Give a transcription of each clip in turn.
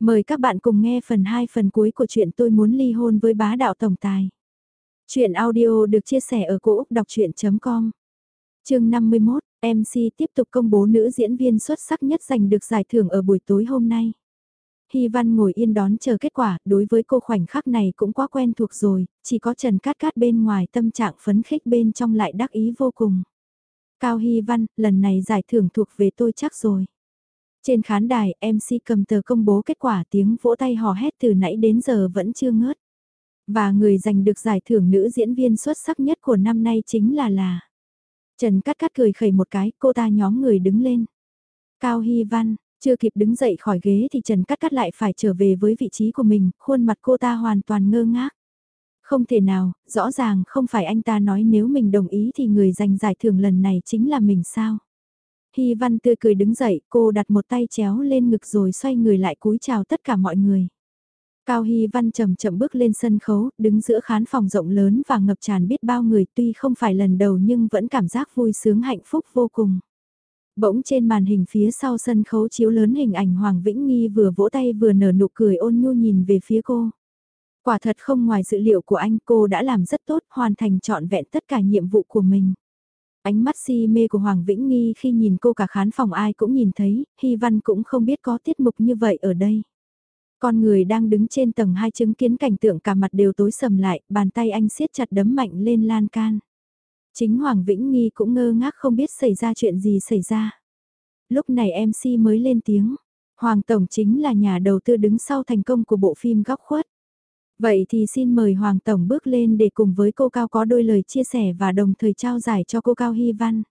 Mời các bạn cùng nghe phần 2 phần cuối của chuyện tôi muốn ly hôn với bá đạo tổng tài. Chuyện audio được chia sẻ ở cỗ đọc chuyện.com Trường 51, MC tiếp tục công bố nữ diễn viên xuất sắc nhất giành được giải thưởng ở buổi tối hôm nay. Hy Văn ngồi yên đón chờ kết quả, đối với cô khoảnh khắc này cũng quá quen thuộc rồi, chỉ có Trần Cát Cát bên ngoài tâm trạng phấn khích bên trong lại đắc ý vô cùng. Cao Hy Văn, lần này giải thưởng thuộc về tôi chắc rồi. Trên khán đài, MC cầm tờ công bố kết quả tiếng vỗ tay hò hét từ nãy đến giờ vẫn chưa ngớt. Và người giành được giải thưởng nữ diễn viên xuất sắc nhất của năm nay chính là là... Trần Cát Cát cười khẩy một cái, cô ta nhóm người đứng lên. Cao Hy Văn, chưa kịp đứng dậy khỏi ghế thì Trần Cát Cát lại phải trở về với vị trí của mình, khuôn mặt cô ta hoàn toàn ngơ ngác. Không thể nào, rõ ràng không phải anh ta nói nếu mình đồng ý thì người giành giải thưởng lần này chính là mình sao. Hy Văn tươi cười đứng dậy, cô đặt một tay chéo lên ngực rồi xoay người lại cúi chào tất cả mọi người. Cao Hy Văn chậm chậm bước lên sân khấu, đứng giữa khán phòng rộng lớn và ngập tràn biết bao người tuy không phải lần đầu nhưng vẫn cảm giác vui sướng hạnh phúc vô cùng. Bỗng trên màn hình phía sau sân khấu chiếu lớn hình ảnh Hoàng Vĩnh Nghi vừa vỗ tay vừa nở nụ cười ôn nhu nhìn về phía cô. Quả thật không ngoài dự liệu của anh cô đã làm rất tốt hoàn thành trọn vẹn tất cả nhiệm vụ của mình. Ánh mắt si mê của Hoàng Vĩnh Nghi khi nhìn cô cả khán phòng ai cũng nhìn thấy, Hy Văn cũng không biết có tiết mục như vậy ở đây. Con người đang đứng trên tầng hai chứng kiến cảnh tượng cả mặt đều tối sầm lại, bàn tay anh siết chặt đấm mạnh lên lan can. Chính Hoàng Vĩnh Nghi cũng ngơ ngác không biết xảy ra chuyện gì xảy ra. Lúc này MC mới lên tiếng, Hoàng Tổng chính là nhà đầu tư đứng sau thành công của bộ phim Góc Khuất. Vậy thì xin mời Hoàng Tổng bước lên để cùng với cô Cao có đôi lời chia sẻ và đồng thời trao giải cho cô Cao Hy Văn.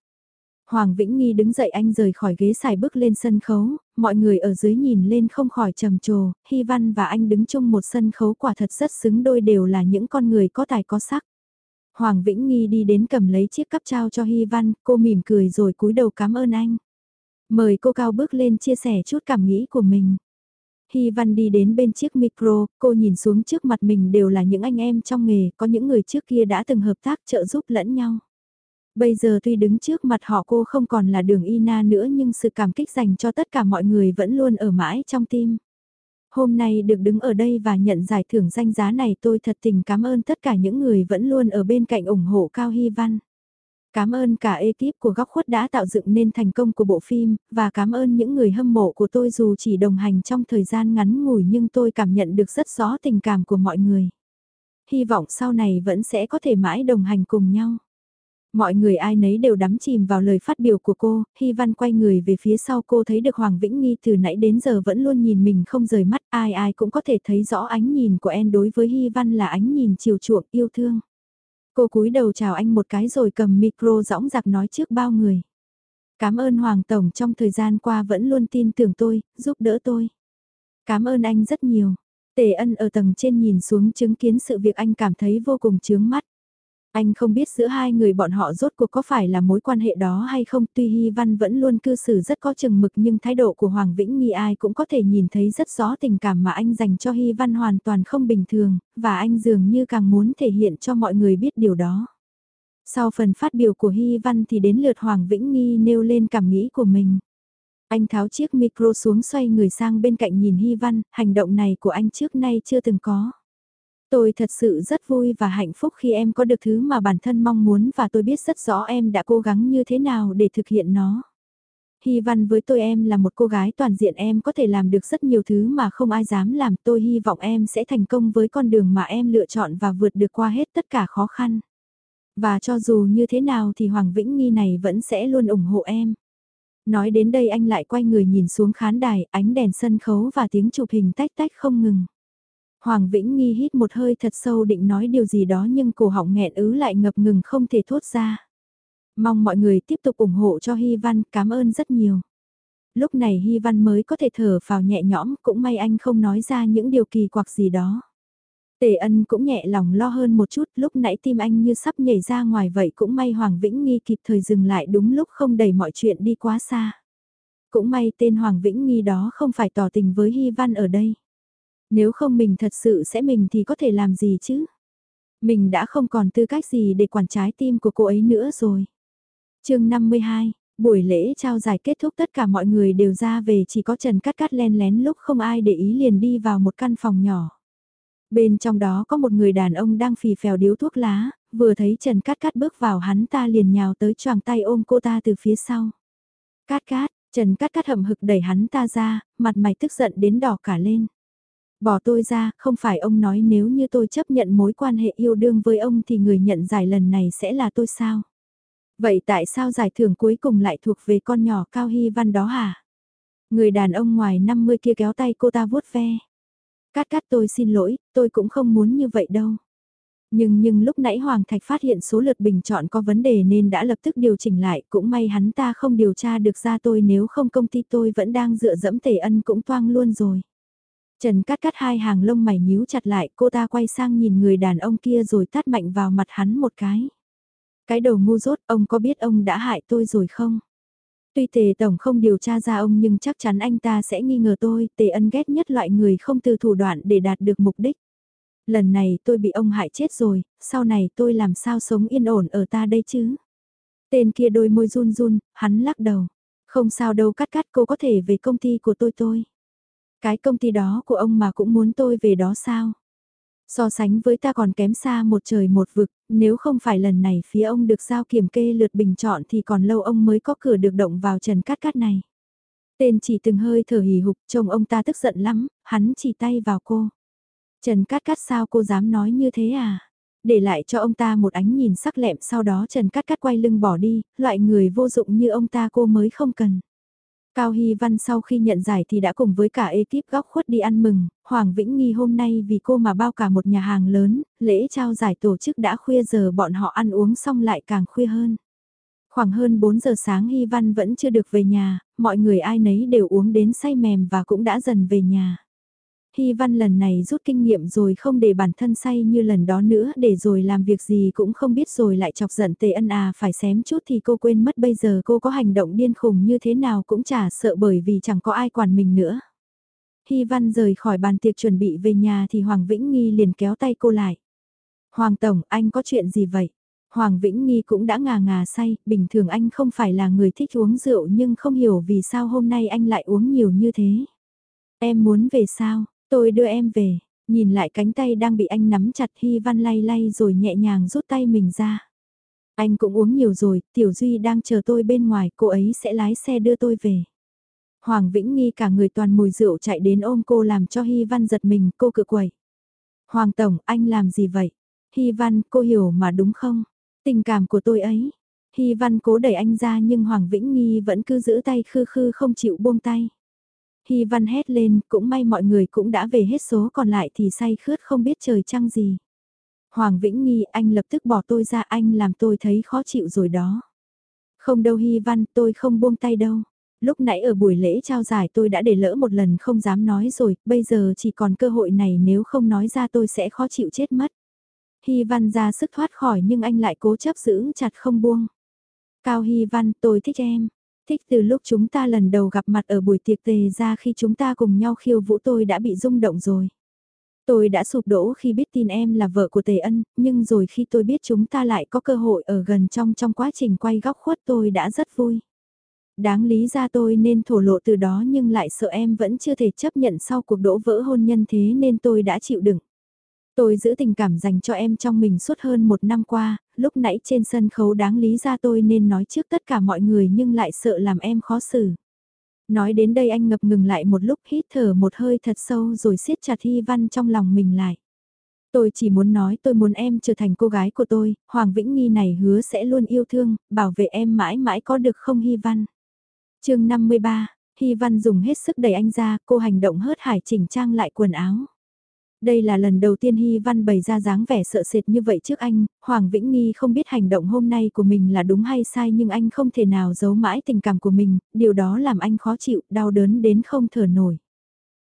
Hoàng Vĩnh Nghi đứng dậy anh rời khỏi ghế xài bước lên sân khấu, mọi người ở dưới nhìn lên không khỏi trầm trồ, Hy Văn và anh đứng chung một sân khấu quả thật rất xứng đôi đều là những con người có tài có sắc. Hoàng Vĩnh Nghi đi đến cầm lấy chiếc cắp trao cho Hy Văn, cô mỉm cười rồi cúi đầu cảm ơn anh. Mời cô Cao bước lên chia sẻ chút cảm nghĩ của mình. Hy Văn đi đến bên chiếc micro, cô nhìn xuống trước mặt mình đều là những anh em trong nghề, có những người trước kia đã từng hợp tác trợ giúp lẫn nhau. Bây giờ tuy đứng trước mặt họ cô không còn là đường Ina nữa nhưng sự cảm kích dành cho tất cả mọi người vẫn luôn ở mãi trong tim. Hôm nay được đứng ở đây và nhận giải thưởng danh giá này tôi thật tình cảm ơn tất cả những người vẫn luôn ở bên cạnh ủng hộ Cao Hy Văn. Cảm ơn cả ekip của Góc Khuất đã tạo dựng nên thành công của bộ phim, và cảm ơn những người hâm mộ của tôi dù chỉ đồng hành trong thời gian ngắn ngủi nhưng tôi cảm nhận được rất rõ tình cảm của mọi người. Hy vọng sau này vẫn sẽ có thể mãi đồng hành cùng nhau. Mọi người ai nấy đều đắm chìm vào lời phát biểu của cô, Hy Văn quay người về phía sau cô thấy được Hoàng Vĩnh Nghi từ nãy đến giờ vẫn luôn nhìn mình không rời mắt, ai ai cũng có thể thấy rõ ánh nhìn của em đối với Hy Văn là ánh nhìn chiều chuộng yêu thương. Cô cúi đầu chào anh một cái rồi cầm micro dõng dạc nói trước bao người. Cảm ơn Hoàng Tổng trong thời gian qua vẫn luôn tin tưởng tôi, giúp đỡ tôi. Cảm ơn anh rất nhiều. Tề ân ở tầng trên nhìn xuống chứng kiến sự việc anh cảm thấy vô cùng chướng mắt. Anh không biết giữa hai người bọn họ rốt cuộc có phải là mối quan hệ đó hay không tuy Hy Văn vẫn luôn cư xử rất có chừng mực nhưng thái độ của Hoàng Vĩnh Nghi ai cũng có thể nhìn thấy rất rõ tình cảm mà anh dành cho Hy Văn hoàn toàn không bình thường, và anh dường như càng muốn thể hiện cho mọi người biết điều đó. Sau phần phát biểu của Hy Văn thì đến lượt Hoàng Vĩnh Nghi nêu lên cảm nghĩ của mình. Anh tháo chiếc micro xuống xoay người sang bên cạnh nhìn Hy Văn, hành động này của anh trước nay chưa từng có. Tôi thật sự rất vui và hạnh phúc khi em có được thứ mà bản thân mong muốn và tôi biết rất rõ em đã cố gắng như thế nào để thực hiện nó. Hy văn với tôi em là một cô gái toàn diện em có thể làm được rất nhiều thứ mà không ai dám làm tôi hy vọng em sẽ thành công với con đường mà em lựa chọn và vượt được qua hết tất cả khó khăn. Và cho dù như thế nào thì Hoàng Vĩnh Nghi này vẫn sẽ luôn ủng hộ em. Nói đến đây anh lại quay người nhìn xuống khán đài, ánh đèn sân khấu và tiếng chụp hình tách tách không ngừng. Hoàng Vĩnh Nghi hít một hơi thật sâu định nói điều gì đó nhưng cổ họng nghẹn ứ lại ngập ngừng không thể thốt ra. Mong mọi người tiếp tục ủng hộ cho Hy Văn, cảm ơn rất nhiều. Lúc này Hy Văn mới có thể thở vào nhẹ nhõm, cũng may anh không nói ra những điều kỳ quặc gì đó. Tề ân cũng nhẹ lòng lo hơn một chút, lúc nãy tim anh như sắp nhảy ra ngoài vậy cũng may Hoàng Vĩnh Nghi kịp thời dừng lại đúng lúc không đẩy mọi chuyện đi quá xa. Cũng may tên Hoàng Vĩnh Nghi đó không phải tỏ tình với Hy Văn ở đây. Nếu không mình thật sự sẽ mình thì có thể làm gì chứ? Mình đã không còn tư cách gì để quản trái tim của cô ấy nữa rồi. chương 52, Buổi lễ trao giải kết thúc tất cả mọi người đều ra về chỉ có Trần Cát Cát len lén lúc không ai để ý liền đi vào một căn phòng nhỏ. Bên trong đó có một người đàn ông đang phì phèo điếu thuốc lá, vừa thấy Trần Cát Cát bước vào hắn ta liền nhào tới choàng tay ôm cô ta từ phía sau. Cát Cát, Trần Cát Cát hậm hực đẩy hắn ta ra, mặt mày tức giận đến đỏ cả lên. Bỏ tôi ra, không phải ông nói nếu như tôi chấp nhận mối quan hệ yêu đương với ông thì người nhận giải lần này sẽ là tôi sao? Vậy tại sao giải thưởng cuối cùng lại thuộc về con nhỏ Cao Hy Văn đó hả? Người đàn ông ngoài 50 kia kéo tay cô ta vuốt ve. Cát cát tôi xin lỗi, tôi cũng không muốn như vậy đâu. Nhưng nhưng lúc nãy Hoàng Thạch phát hiện số lượt bình chọn có vấn đề nên đã lập tức điều chỉnh lại, cũng may hắn ta không điều tra được ra tôi nếu không công ty tôi vẫn đang dựa dẫm tề ân cũng toang luôn rồi. Trần cắt cắt hai hàng lông mày nhíu chặt lại, cô ta quay sang nhìn người đàn ông kia rồi tát mạnh vào mặt hắn một cái. Cái đầu ngu dốt, ông có biết ông đã hại tôi rồi không? Tuy tề tổng không điều tra ra ông nhưng chắc chắn anh ta sẽ nghi ngờ tôi, tề ân ghét nhất loại người không từ thủ đoạn để đạt được mục đích. Lần này tôi bị ông hại chết rồi, sau này tôi làm sao sống yên ổn ở ta đây chứ? Tên kia đôi môi run run, hắn lắc đầu. Không sao đâu cắt cắt cô có thể về công ty của tôi tôi. Cái công ty đó của ông mà cũng muốn tôi về đó sao? So sánh với ta còn kém xa một trời một vực, nếu không phải lần này phía ông được giao kiểm kê lượt bình chọn thì còn lâu ông mới có cửa được động vào trần cát cát này. Tên chỉ từng hơi thở hì hục, trông ông ta tức giận lắm, hắn chỉ tay vào cô. Trần cát cát sao cô dám nói như thế à? Để lại cho ông ta một ánh nhìn sắc lẹm sau đó Trần cát cát quay lưng bỏ đi, loại người vô dụng như ông ta cô mới không cần. Cao Hy Văn sau khi nhận giải thì đã cùng với cả ekip góc khuất đi ăn mừng, Hoàng Vĩnh Nghi hôm nay vì cô mà bao cả một nhà hàng lớn, lễ trao giải tổ chức đã khuya giờ bọn họ ăn uống xong lại càng khuya hơn. Khoảng hơn 4 giờ sáng Hy Văn vẫn chưa được về nhà, mọi người ai nấy đều uống đến say mềm và cũng đã dần về nhà. Hy Văn lần này rút kinh nghiệm rồi không để bản thân say như lần đó nữa để rồi làm việc gì cũng không biết rồi lại chọc giận tề ân à phải xém chút thì cô quên mất bây giờ cô có hành động điên khùng như thế nào cũng chả sợ bởi vì chẳng có ai quản mình nữa. Hy Văn rời khỏi bàn tiệc chuẩn bị về nhà thì Hoàng Vĩnh Nghi liền kéo tay cô lại. Hoàng Tổng, anh có chuyện gì vậy? Hoàng Vĩnh Nghi cũng đã ngà ngà say, bình thường anh không phải là người thích uống rượu nhưng không hiểu vì sao hôm nay anh lại uống nhiều như thế. Em muốn về sao? Tôi đưa em về, nhìn lại cánh tay đang bị anh nắm chặt Hy Văn lay lay rồi nhẹ nhàng rút tay mình ra. Anh cũng uống nhiều rồi, Tiểu Duy đang chờ tôi bên ngoài, cô ấy sẽ lái xe đưa tôi về. Hoàng Vĩnh Nghi cả người toàn mùi rượu chạy đến ôm cô làm cho Hy Văn giật mình, cô cự quẩy. Hoàng Tổng, anh làm gì vậy? Hy Văn, cô hiểu mà đúng không? Tình cảm của tôi ấy. Hy Văn cố đẩy anh ra nhưng Hoàng Vĩnh Nghi vẫn cứ giữ tay khư khư không chịu buông tay. Hy văn hét lên, cũng may mọi người cũng đã về hết số còn lại thì say khướt không biết trời trăng gì. Hoàng Vĩnh Nghi anh lập tức bỏ tôi ra anh làm tôi thấy khó chịu rồi đó. Không đâu Hy văn tôi không buông tay đâu. Lúc nãy ở buổi lễ trao giải tôi đã để lỡ một lần không dám nói rồi, bây giờ chỉ còn cơ hội này nếu không nói ra tôi sẽ khó chịu chết mất. Hy văn ra sức thoát khỏi nhưng anh lại cố chấp giữ chặt không buông. Cao Hy văn tôi thích em. Thích từ lúc chúng ta lần đầu gặp mặt ở buổi tiệc tề ra khi chúng ta cùng nhau khiêu vũ tôi đã bị rung động rồi. Tôi đã sụp đổ khi biết tin em là vợ của Tề Ân, nhưng rồi khi tôi biết chúng ta lại có cơ hội ở gần trong trong quá trình quay góc khuất tôi đã rất vui. Đáng lý ra tôi nên thổ lộ từ đó nhưng lại sợ em vẫn chưa thể chấp nhận sau cuộc đổ vỡ hôn nhân thế nên tôi đã chịu đựng. Tôi giữ tình cảm dành cho em trong mình suốt hơn một năm qua, lúc nãy trên sân khấu đáng lý ra tôi nên nói trước tất cả mọi người nhưng lại sợ làm em khó xử. Nói đến đây anh ngập ngừng lại một lúc hít thở một hơi thật sâu rồi siết chặt Hy Văn trong lòng mình lại. Tôi chỉ muốn nói tôi muốn em trở thành cô gái của tôi, Hoàng Vĩnh Nghi này hứa sẽ luôn yêu thương, bảo vệ em mãi mãi có được không Hy Văn. chương 53, Hy Văn dùng hết sức đẩy anh ra, cô hành động hớt hải chỉnh trang lại quần áo. Đây là lần đầu tiên Hy Văn bày ra dáng vẻ sợ sệt như vậy trước anh, Hoàng Vĩnh Nghi không biết hành động hôm nay của mình là đúng hay sai nhưng anh không thể nào giấu mãi tình cảm của mình, điều đó làm anh khó chịu, đau đớn đến không thở nổi.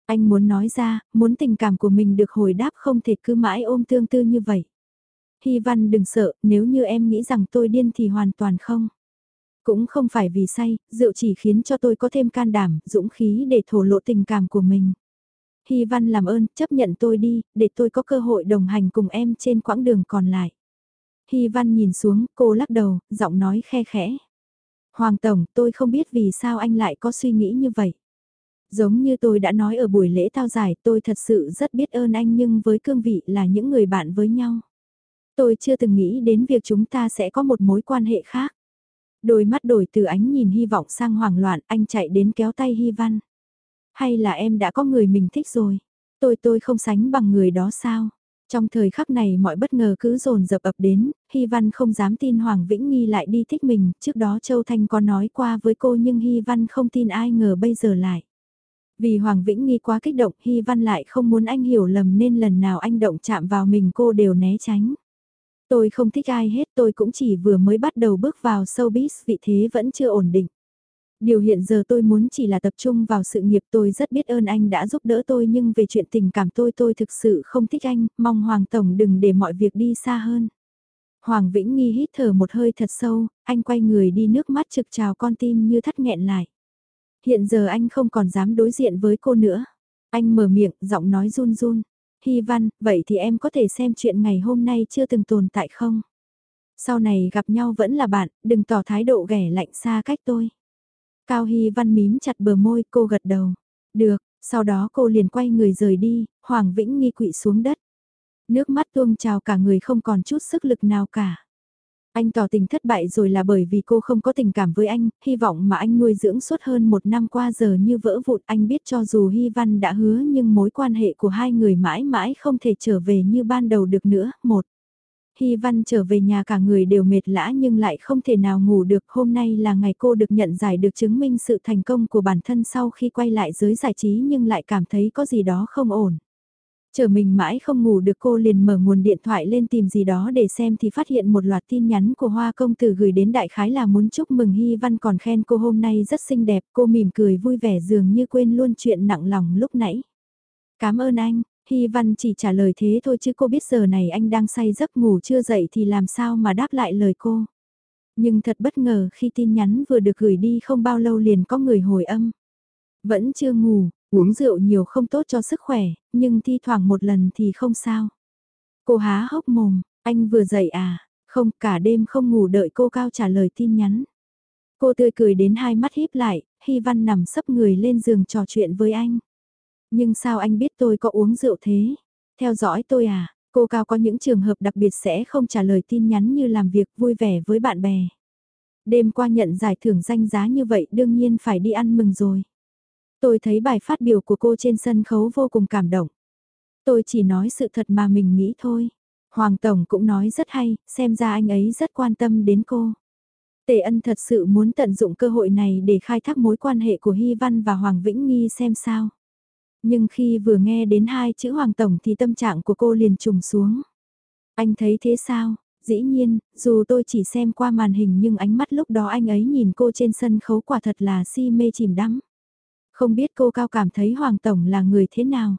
Anh muốn nói ra, muốn tình cảm của mình được hồi đáp không thể cứ mãi ôm tương tư như vậy. Hy Văn đừng sợ, nếu như em nghĩ rằng tôi điên thì hoàn toàn không. Cũng không phải vì say, rượu chỉ khiến cho tôi có thêm can đảm, dũng khí để thổ lộ tình cảm của mình. Hy Văn làm ơn, chấp nhận tôi đi, để tôi có cơ hội đồng hành cùng em trên quãng đường còn lại. Hy Văn nhìn xuống, cô lắc đầu, giọng nói khe khẽ. Hoàng Tổng, tôi không biết vì sao anh lại có suy nghĩ như vậy. Giống như tôi đã nói ở buổi lễ thao giải, tôi thật sự rất biết ơn anh nhưng với cương vị là những người bạn với nhau. Tôi chưa từng nghĩ đến việc chúng ta sẽ có một mối quan hệ khác. Đôi mắt đổi từ ánh nhìn hy vọng sang hoảng loạn, anh chạy đến kéo tay Hy Văn. Hay là em đã có người mình thích rồi? Tôi tôi không sánh bằng người đó sao? Trong thời khắc này mọi bất ngờ cứ dồn dập ập đến, Hy Văn không dám tin Hoàng Vĩnh Nghi lại đi thích mình, trước đó Châu Thanh có nói qua với cô nhưng Hy Văn không tin ai ngờ bây giờ lại. Vì Hoàng Vĩnh Nghi quá kích động, Hy Văn lại không muốn anh hiểu lầm nên lần nào anh động chạm vào mình cô đều né tránh. Tôi không thích ai hết, tôi cũng chỉ vừa mới bắt đầu bước vào showbiz, vị thế vẫn chưa ổn định. Điều hiện giờ tôi muốn chỉ là tập trung vào sự nghiệp tôi rất biết ơn anh đã giúp đỡ tôi nhưng về chuyện tình cảm tôi tôi thực sự không thích anh, mong Hoàng Tổng đừng để mọi việc đi xa hơn. Hoàng Vĩnh Nghi hít thở một hơi thật sâu, anh quay người đi nước mắt trực trào con tim như thắt nghẹn lại. Hiện giờ anh không còn dám đối diện với cô nữa. Anh mở miệng, giọng nói run run. Hy văn, vậy thì em có thể xem chuyện ngày hôm nay chưa từng tồn tại không? Sau này gặp nhau vẫn là bạn, đừng tỏ thái độ ghẻ lạnh xa cách tôi. Cao Hy Văn mím chặt bờ môi cô gật đầu. Được, sau đó cô liền quay người rời đi, Hoàng Vĩnh nghi quỵ xuống đất. Nước mắt tuông trào cả người không còn chút sức lực nào cả. Anh tỏ tình thất bại rồi là bởi vì cô không có tình cảm với anh, hy vọng mà anh nuôi dưỡng suốt hơn một năm qua giờ như vỡ vụn anh biết cho dù Hy Văn đã hứa nhưng mối quan hệ của hai người mãi mãi không thể trở về như ban đầu được nữa. Một, Hy Văn trở về nhà cả người đều mệt lã nhưng lại không thể nào ngủ được. Hôm nay là ngày cô được nhận giải được chứng minh sự thành công của bản thân sau khi quay lại giới giải trí nhưng lại cảm thấy có gì đó không ổn. Chờ mình mãi không ngủ được cô liền mở nguồn điện thoại lên tìm gì đó để xem thì phát hiện một loạt tin nhắn của Hoa Công Tử gửi đến đại khái là muốn chúc mừng Hy Văn còn khen cô hôm nay rất xinh đẹp, cô mỉm cười vui vẻ dường như quên luôn chuyện nặng lòng lúc nãy. Cảm ơn anh, Hy Văn chỉ trả lời thế thôi chứ cô biết giờ này anh đang say giấc ngủ chưa dậy thì làm sao mà đáp lại lời cô. Nhưng thật bất ngờ khi tin nhắn vừa được gửi đi không bao lâu liền có người hồi âm. Vẫn chưa ngủ, Uống rượu nhiều không tốt cho sức khỏe, nhưng thi thoảng một lần thì không sao. Cô há hốc mồm, anh vừa dậy à, không cả đêm không ngủ đợi cô cao trả lời tin nhắn. Cô tươi cười đến hai mắt híp lại, Hy Văn nằm sấp người lên giường trò chuyện với anh. Nhưng sao anh biết tôi có uống rượu thế? Theo dõi tôi à? Cô Cao có những trường hợp đặc biệt sẽ không trả lời tin nhắn như làm việc vui vẻ với bạn bè. Đêm qua nhận giải thưởng danh giá như vậy đương nhiên phải đi ăn mừng rồi. Tôi thấy bài phát biểu của cô trên sân khấu vô cùng cảm động. Tôi chỉ nói sự thật mà mình nghĩ thôi. Hoàng Tổng cũng nói rất hay, xem ra anh ấy rất quan tâm đến cô. Tề ân thật sự muốn tận dụng cơ hội này để khai thác mối quan hệ của Hy Văn và Hoàng Vĩnh Nghi xem sao. Nhưng khi vừa nghe đến hai chữ Hoàng Tổng thì tâm trạng của cô liền trùng xuống. Anh thấy thế sao? Dĩ nhiên, dù tôi chỉ xem qua màn hình nhưng ánh mắt lúc đó anh ấy nhìn cô trên sân khấu quả thật là si mê chìm đắm. Không biết cô Cao cảm thấy Hoàng Tổng là người thế nào?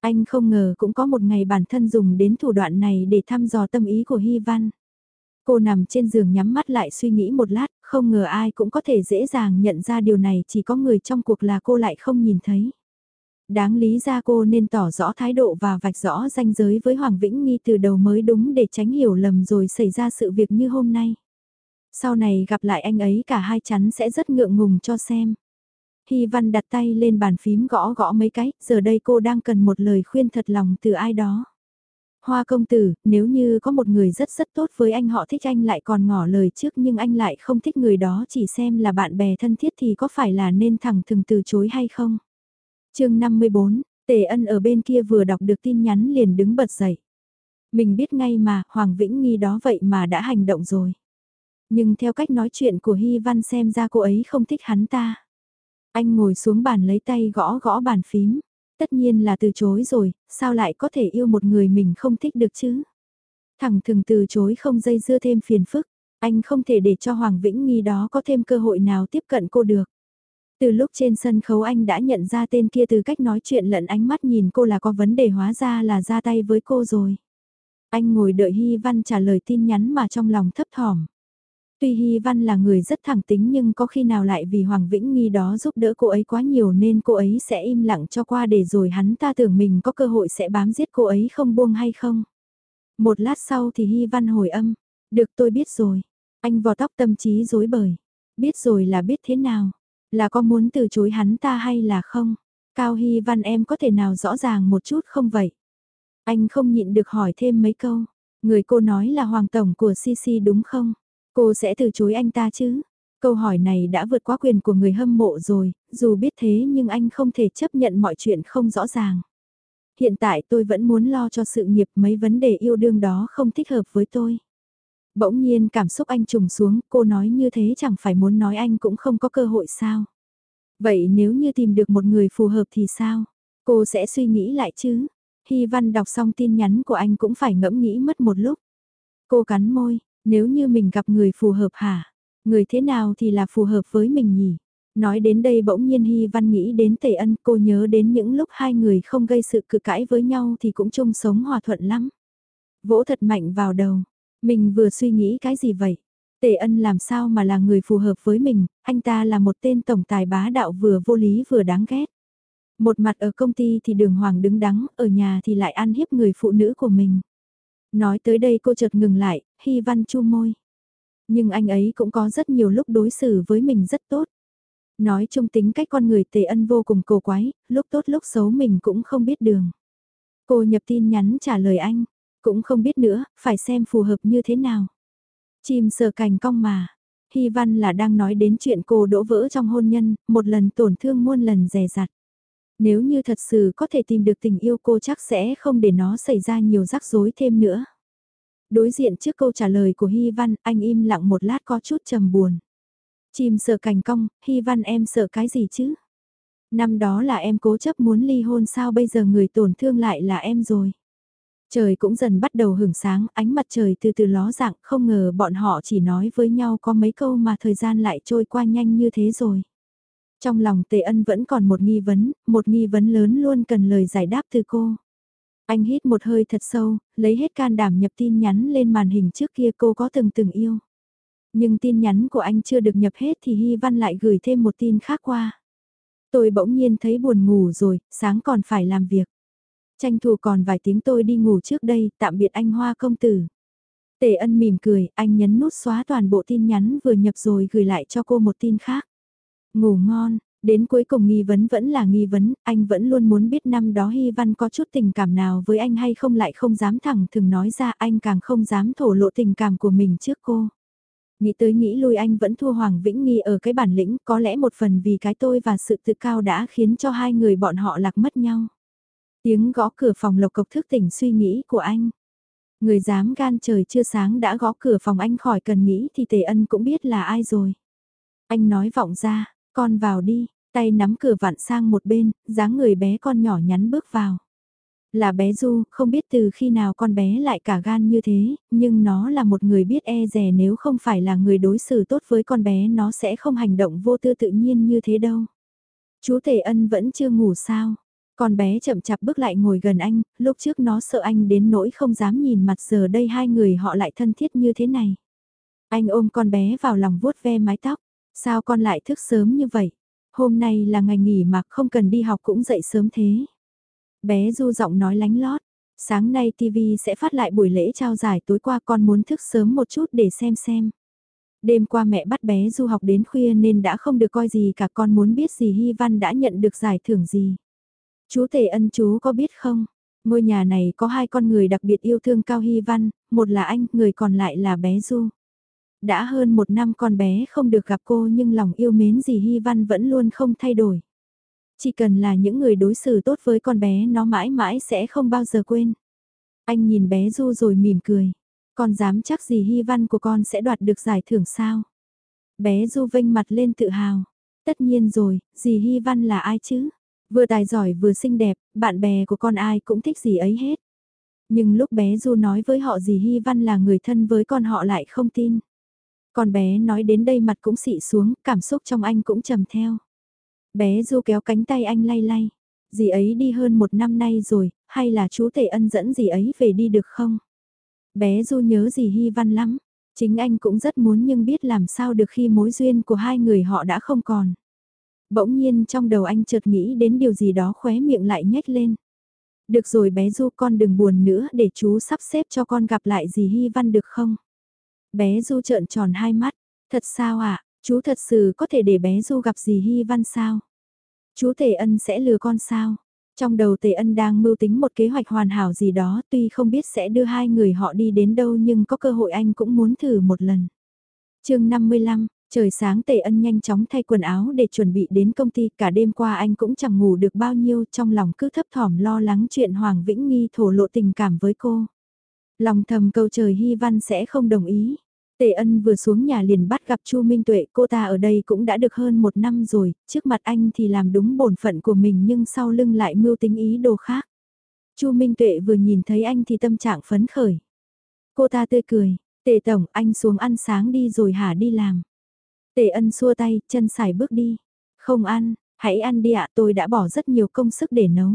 Anh không ngờ cũng có một ngày bản thân dùng đến thủ đoạn này để thăm dò tâm ý của Hy Văn. Cô nằm trên giường nhắm mắt lại suy nghĩ một lát, không ngờ ai cũng có thể dễ dàng nhận ra điều này chỉ có người trong cuộc là cô lại không nhìn thấy. Đáng lý ra cô nên tỏ rõ thái độ và vạch rõ ranh giới với Hoàng Vĩnh Nghi từ đầu mới đúng để tránh hiểu lầm rồi xảy ra sự việc như hôm nay. Sau này gặp lại anh ấy cả hai chắn sẽ rất ngượng ngùng cho xem. Hy Văn đặt tay lên bàn phím gõ gõ mấy cái, giờ đây cô đang cần một lời khuyên thật lòng từ ai đó. Hoa công tử, nếu như có một người rất rất tốt với anh họ thích anh lại còn ngỏ lời trước nhưng anh lại không thích người đó chỉ xem là bạn bè thân thiết thì có phải là nên thẳng thừng từ chối hay không? Chương 54, Tề Ân ở bên kia vừa đọc được tin nhắn liền đứng bật dậy. Mình biết ngay mà, Hoàng Vĩnh Nghi đó vậy mà đã hành động rồi. Nhưng theo cách nói chuyện của Hy Văn xem ra cô ấy không thích hắn ta. Anh ngồi xuống bàn lấy tay gõ gõ bàn phím. Tất nhiên là từ chối rồi, sao lại có thể yêu một người mình không thích được chứ? Thẳng thường từ chối không dây dưa thêm phiền phức, anh không thể để cho Hoàng Vĩnh Nghi đó có thêm cơ hội nào tiếp cận cô được. Từ lúc trên sân khấu anh đã nhận ra tên kia từ cách nói chuyện lẫn ánh mắt nhìn cô là có vấn đề hóa ra là ra tay với cô rồi. Anh ngồi đợi Hy Văn trả lời tin nhắn mà trong lòng thấp thỏm. Tuy Hy Văn là người rất thẳng tính nhưng có khi nào lại vì Hoàng Vĩnh Nghi đó giúp đỡ cô ấy quá nhiều nên cô ấy sẽ im lặng cho qua để rồi hắn ta tưởng mình có cơ hội sẽ bám giết cô ấy không buông hay không. Một lát sau thì Hy Văn hồi âm, được tôi biết rồi, anh vò tóc tâm trí dối bời. Biết rồi là biết thế nào, là có muốn từ chối hắn ta hay là không? Cao Hy Văn em có thể nào rõ ràng một chút không vậy? Anh không nhịn được hỏi thêm mấy câu. Người cô nói là Hoàng Tổng của CC đúng không? Cô sẽ từ chối anh ta chứ? Câu hỏi này đã vượt quá quyền của người hâm mộ rồi, dù biết thế nhưng anh không thể chấp nhận mọi chuyện không rõ ràng. Hiện tại tôi vẫn muốn lo cho sự nghiệp mấy vấn đề yêu đương đó không thích hợp với tôi. Bỗng nhiên cảm xúc anh trùng xuống, cô nói như thế chẳng phải muốn nói anh cũng không có cơ hội sao. Vậy nếu như tìm được một người phù hợp thì sao? Cô sẽ suy nghĩ lại chứ? Hy Văn đọc xong tin nhắn của anh cũng phải ngẫm nghĩ mất một lúc. Cô cắn môi, nếu như mình gặp người phù hợp hả? Người thế nào thì là phù hợp với mình nhỉ? Nói đến đây bỗng nhiên Hy Văn nghĩ đến Tề Ân, cô nhớ đến những lúc hai người không gây sự cự cãi với nhau thì cũng chung sống hòa thuận lắm. Vỗ thật mạnh vào đầu, mình vừa suy nghĩ cái gì vậy? Tề Ân làm sao mà là người phù hợp với mình, anh ta là một tên tổng tài bá đạo vừa vô lý vừa đáng ghét. Một mặt ở công ty thì đường hoàng đứng đắn, ở nhà thì lại ăn hiếp người phụ nữ của mình. Nói tới đây cô chợt ngừng lại, Hy Văn chu môi. Nhưng anh ấy cũng có rất nhiều lúc đối xử với mình rất tốt. Nói chung tính cách con người tề ân vô cùng cổ quái, lúc tốt lúc xấu mình cũng không biết đường. Cô nhập tin nhắn trả lời anh, cũng không biết nữa, phải xem phù hợp như thế nào. Chim sờ cành cong mà. Hy văn là đang nói đến chuyện cô đỗ vỡ trong hôn nhân, một lần tổn thương muôn lần rè rặt. Nếu như thật sự có thể tìm được tình yêu cô chắc sẽ không để nó xảy ra nhiều rắc rối thêm nữa. Đối diện trước câu trả lời của Hy Văn, anh im lặng một lát có chút trầm buồn. Chim sợ cành cong, Hy Văn em sợ cái gì chứ? Năm đó là em cố chấp muốn ly hôn sao bây giờ người tổn thương lại là em rồi. Trời cũng dần bắt đầu hưởng sáng, ánh mặt trời từ từ ló dạng, không ngờ bọn họ chỉ nói với nhau có mấy câu mà thời gian lại trôi qua nhanh như thế rồi. Trong lòng Tề Ân vẫn còn một nghi vấn, một nghi vấn lớn luôn cần lời giải đáp từ cô. Anh hít một hơi thật sâu, lấy hết can đảm nhập tin nhắn lên màn hình trước kia cô có từng từng yêu. Nhưng tin nhắn của anh chưa được nhập hết thì Hy Văn lại gửi thêm một tin khác qua. Tôi bỗng nhiên thấy buồn ngủ rồi, sáng còn phải làm việc. Tranh thủ còn vài tiếng tôi đi ngủ trước đây, tạm biệt anh Hoa công tử. Tề ân mỉm cười, anh nhấn nút xóa toàn bộ tin nhắn vừa nhập rồi gửi lại cho cô một tin khác. Ngủ ngon, đến cuối cùng nghi vấn vẫn là nghi vấn, anh vẫn luôn muốn biết năm đó Hy Văn có chút tình cảm nào với anh hay không lại không dám thẳng thường nói ra anh càng không dám thổ lộ tình cảm của mình trước cô. Nghĩ tới nghĩ lui anh vẫn thua Hoàng Vĩnh Nghi ở cái bản lĩnh có lẽ một phần vì cái tôi và sự tự cao đã khiến cho hai người bọn họ lạc mất nhau. Tiếng gõ cửa phòng lộc cộc thức tỉnh suy nghĩ của anh. Người dám gan trời chưa sáng đã gõ cửa phòng anh khỏi cần nghĩ thì Tề Ân cũng biết là ai rồi. Anh nói vọng ra, con vào đi, tay nắm cửa vặn sang một bên, dáng người bé con nhỏ nhắn bước vào. Là bé Du, không biết từ khi nào con bé lại cả gan như thế, nhưng nó là một người biết e rè nếu không phải là người đối xử tốt với con bé nó sẽ không hành động vô tư tự nhiên như thế đâu. Chú Tề Ân vẫn chưa ngủ sao? Con bé chậm chạp bước lại ngồi gần anh, lúc trước nó sợ anh đến nỗi không dám nhìn mặt giờ đây hai người họ lại thân thiết như thế này. Anh ôm con bé vào lòng vuốt ve mái tóc, sao con lại thức sớm như vậy? Hôm nay là ngày nghỉ mà không cần đi học cũng dậy sớm thế. Bé du giọng nói lánh lót, sáng nay TV sẽ phát lại buổi lễ trao giải tối qua con muốn thức sớm một chút để xem xem. Đêm qua mẹ bắt bé du học đến khuya nên đã không được coi gì cả con muốn biết gì Hy Văn đã nhận được giải thưởng gì. Chú Tề Ân chú có biết không? Ngôi nhà này có hai con người đặc biệt yêu thương Cao Hy Văn, một là anh, người còn lại là bé Du. Đã hơn một năm con bé không được gặp cô nhưng lòng yêu mến gì Hy Văn vẫn luôn không thay đổi. Chỉ cần là những người đối xử tốt với con bé nó mãi mãi sẽ không bao giờ quên. Anh nhìn bé Du rồi mỉm cười. Con dám chắc gì Hy Văn của con sẽ đoạt được giải thưởng sao? Bé Du vênh mặt lên tự hào. Tất nhiên rồi, dì Hy Văn là ai chứ? Vừa tài giỏi vừa xinh đẹp, bạn bè của con ai cũng thích gì ấy hết. Nhưng lúc bé Du nói với họ gì Hy Văn là người thân với con họ lại không tin. Con bé nói đến đây mặt cũng xị xuống, cảm xúc trong anh cũng trầm theo. Bé Du kéo cánh tay anh lay lay. Dì ấy đi hơn một năm nay rồi, hay là chú Tề Ân dẫn dì ấy về đi được không? Bé Du nhớ dì Hy Văn lắm. Chính anh cũng rất muốn nhưng biết làm sao được khi mối duyên của hai người họ đã không còn. Bỗng nhiên trong đầu anh chợt nghĩ đến điều gì đó khóe miệng lại nhếch lên. Được rồi bé Du con đừng buồn nữa để chú sắp xếp cho con gặp lại dì Hy Văn được không? Bé Du trợn tròn hai mắt, thật sao ạ, à? Chú thật sự có thể để bé Du gặp gì Hy Văn sao? Chú Tề Ân sẽ lừa con sao? Trong đầu Tề Ân đang mưu tính một kế hoạch hoàn hảo gì đó tuy không biết sẽ đưa hai người họ đi đến đâu nhưng có cơ hội anh cũng muốn thử một lần. chương 55, trời sáng Tề Ân nhanh chóng thay quần áo để chuẩn bị đến công ty cả đêm qua anh cũng chẳng ngủ được bao nhiêu trong lòng cứ thấp thỏm lo lắng chuyện Hoàng Vĩnh Nghi thổ lộ tình cảm với cô. Lòng thầm cầu trời Hy Văn sẽ không đồng ý. Tề ân vừa xuống nhà liền bắt gặp Chu Minh Tuệ, cô ta ở đây cũng đã được hơn một năm rồi, trước mặt anh thì làm đúng bổn phận của mình nhưng sau lưng lại mưu tính ý đồ khác. Chu Minh Tuệ vừa nhìn thấy anh thì tâm trạng phấn khởi. Cô ta tươi cười, tề tổng anh xuống ăn sáng đi rồi hả đi làm. Tề ân xua tay, chân xài bước đi. Không ăn, hãy ăn đi ạ tôi đã bỏ rất nhiều công sức để nấu.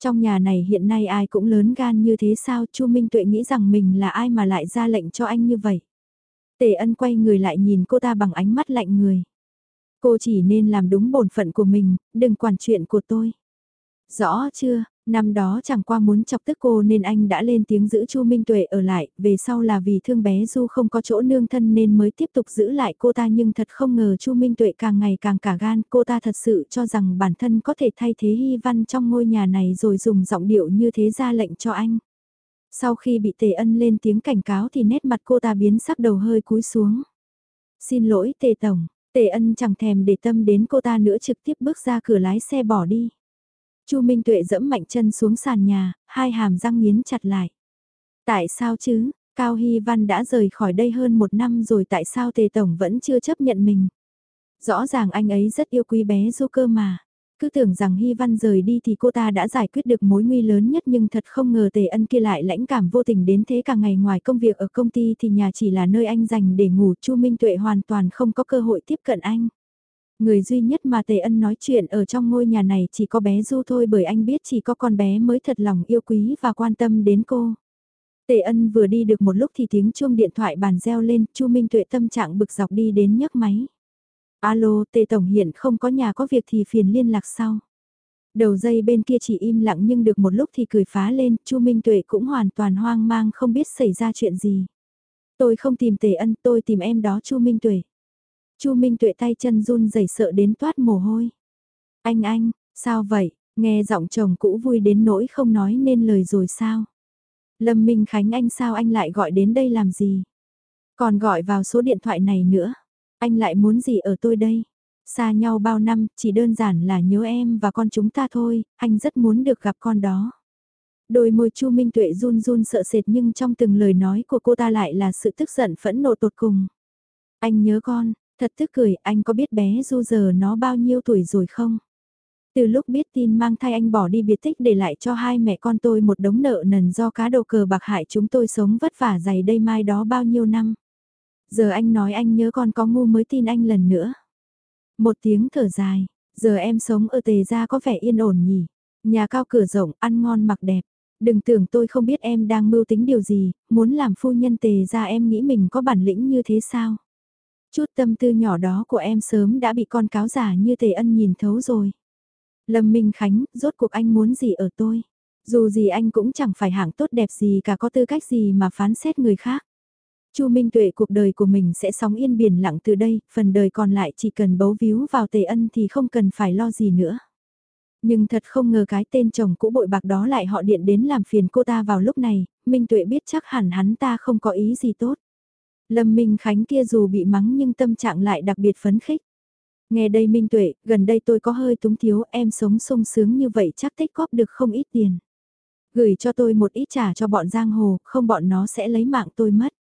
Trong nhà này hiện nay ai cũng lớn gan như thế sao Chu Minh Tuệ nghĩ rằng mình là ai mà lại ra lệnh cho anh như vậy. Tề ân quay người lại nhìn cô ta bằng ánh mắt lạnh người. Cô chỉ nên làm đúng bổn phận của mình, đừng quản chuyện của tôi. Rõ chưa, năm đó chẳng qua muốn chọc tức cô nên anh đã lên tiếng giữ Chu Minh Tuệ ở lại, về sau là vì thương bé Du không có chỗ nương thân nên mới tiếp tục giữ lại cô ta nhưng thật không ngờ Chu Minh Tuệ càng ngày càng cả gan, cô ta thật sự cho rằng bản thân có thể thay thế Hy Văn trong ngôi nhà này rồi dùng giọng điệu như thế ra lệnh cho anh. Sau khi bị Tề Ân lên tiếng cảnh cáo thì nét mặt cô ta biến sắc đầu hơi cúi xuống. Xin lỗi Tề Tổng, Tề Ân chẳng thèm để tâm đến cô ta nữa trực tiếp bước ra cửa lái xe bỏ đi. Chu Minh Tuệ dẫm mạnh chân xuống sàn nhà, hai hàm răng nghiến chặt lại. Tại sao chứ, Cao Hy Văn đã rời khỏi đây hơn một năm rồi tại sao Tề Tổng vẫn chưa chấp nhận mình? Rõ ràng anh ấy rất yêu quý bé Du cơ mà. Cứ tưởng rằng Hy Văn rời đi thì cô ta đã giải quyết được mối nguy lớn nhất nhưng thật không ngờ Tề Ân kia lại lãnh cảm vô tình đến thế cả ngày ngoài công việc ở công ty thì nhà chỉ là nơi anh dành để ngủ Chu Minh Tuệ hoàn toàn không có cơ hội tiếp cận anh. Người duy nhất mà Tề Ân nói chuyện ở trong ngôi nhà này chỉ có bé Du thôi bởi anh biết chỉ có con bé mới thật lòng yêu quý và quan tâm đến cô. Tề Ân vừa đi được một lúc thì tiếng chuông điện thoại bàn reo lên, Chu Minh Tuệ tâm trạng bực dọc đi đến nhấc máy. Alo, Tề Tổng hiện không có nhà có việc thì phiền liên lạc sau. Đầu dây bên kia chỉ im lặng nhưng được một lúc thì cười phá lên, Chu Minh Tuệ cũng hoàn toàn hoang mang không biết xảy ra chuyện gì. Tôi không tìm Tề Ân, tôi tìm em đó Chu Minh Tuệ. Chu Minh Tuệ tay chân run rẩy sợ đến toát mồ hôi. Anh anh, sao vậy, nghe giọng chồng cũ vui đến nỗi không nói nên lời rồi sao? Lâm Minh Khánh anh sao anh lại gọi đến đây làm gì? Còn gọi vào số điện thoại này nữa. Anh lại muốn gì ở tôi đây? Xa nhau bao năm, chỉ đơn giản là nhớ em và con chúng ta thôi, anh rất muốn được gặp con đó. Đôi môi Chu Minh Tuệ run run sợ sệt nhưng trong từng lời nói của cô ta lại là sự tức giận phẫn nộ tột cùng. Anh nhớ con, thật tức cười, anh có biết bé Du giờ nó bao nhiêu tuổi rồi không? Từ lúc biết tin mang thai anh bỏ đi biệt tích để lại cho hai mẹ con tôi một đống nợ nần do cá đầu cờ bạc hại chúng tôi sống vất vả dày đây mai đó bao nhiêu năm. Giờ anh nói anh nhớ con có ngu mới tin anh lần nữa. Một tiếng thở dài, giờ em sống ở tề gia có vẻ yên ổn nhỉ. Nhà cao cửa rộng, ăn ngon mặc đẹp. Đừng tưởng tôi không biết em đang mưu tính điều gì, muốn làm phu nhân tề gia em nghĩ mình có bản lĩnh như thế sao? Chút tâm tư nhỏ đó của em sớm đã bị con cáo giả như tề ân nhìn thấu rồi. Lâm Minh Khánh, rốt cuộc anh muốn gì ở tôi? Dù gì anh cũng chẳng phải hạng tốt đẹp gì cả có tư cách gì mà phán xét người khác. Chu Minh Tuệ cuộc đời của mình sẽ sóng yên biển lặng từ đây, phần đời còn lại chỉ cần bấu víu vào tề ân thì không cần phải lo gì nữa. Nhưng thật không ngờ cái tên chồng cũ bội bạc đó lại họ điện đến làm phiền cô ta vào lúc này, Minh Tuệ biết chắc hẳn hắn ta không có ý gì tốt. Lâm Minh Khánh kia dù bị mắng nhưng tâm trạng lại đặc biệt phấn khích. Nghe đây Minh Tuệ, gần đây tôi có hơi túng thiếu, em sống sung sướng như vậy chắc tích góp được không ít tiền. Gửi cho tôi một ít trả cho bọn giang hồ, không bọn nó sẽ lấy mạng tôi mất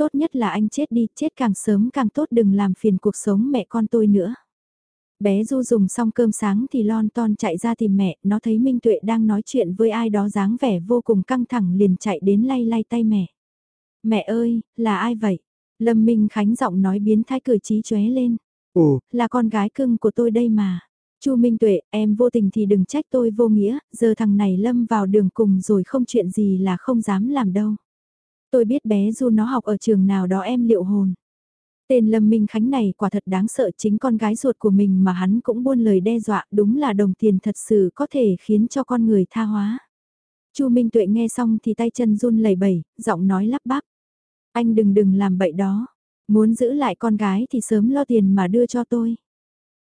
tốt nhất là anh chết đi, chết càng sớm càng tốt đừng làm phiền cuộc sống mẹ con tôi nữa. Bé Du dùng xong cơm sáng thì lon ton chạy ra tìm mẹ, nó thấy Minh Tuệ đang nói chuyện với ai đó dáng vẻ vô cùng căng thẳng liền chạy đến lay lay tay mẹ. Mẹ ơi, là ai vậy? Lâm Minh Khánh giọng nói biến thái cười trí chóe lên. Ồ, là con gái cưng của tôi đây mà. Chu Minh Tuệ, em vô tình thì đừng trách tôi vô nghĩa, giờ thằng này lâm vào đường cùng rồi không chuyện gì là không dám làm đâu. Tôi biết bé Du nó học ở trường nào đó em liệu hồn. Tên Lâm Minh Khánh này quả thật đáng sợ chính con gái ruột của mình mà hắn cũng buôn lời đe dọa đúng là đồng tiền thật sự có thể khiến cho con người tha hóa. Chu Minh Tuệ nghe xong thì tay chân run lẩy bẩy, giọng nói lắp bắp. Anh đừng đừng làm bậy đó. Muốn giữ lại con gái thì sớm lo tiền mà đưa cho tôi.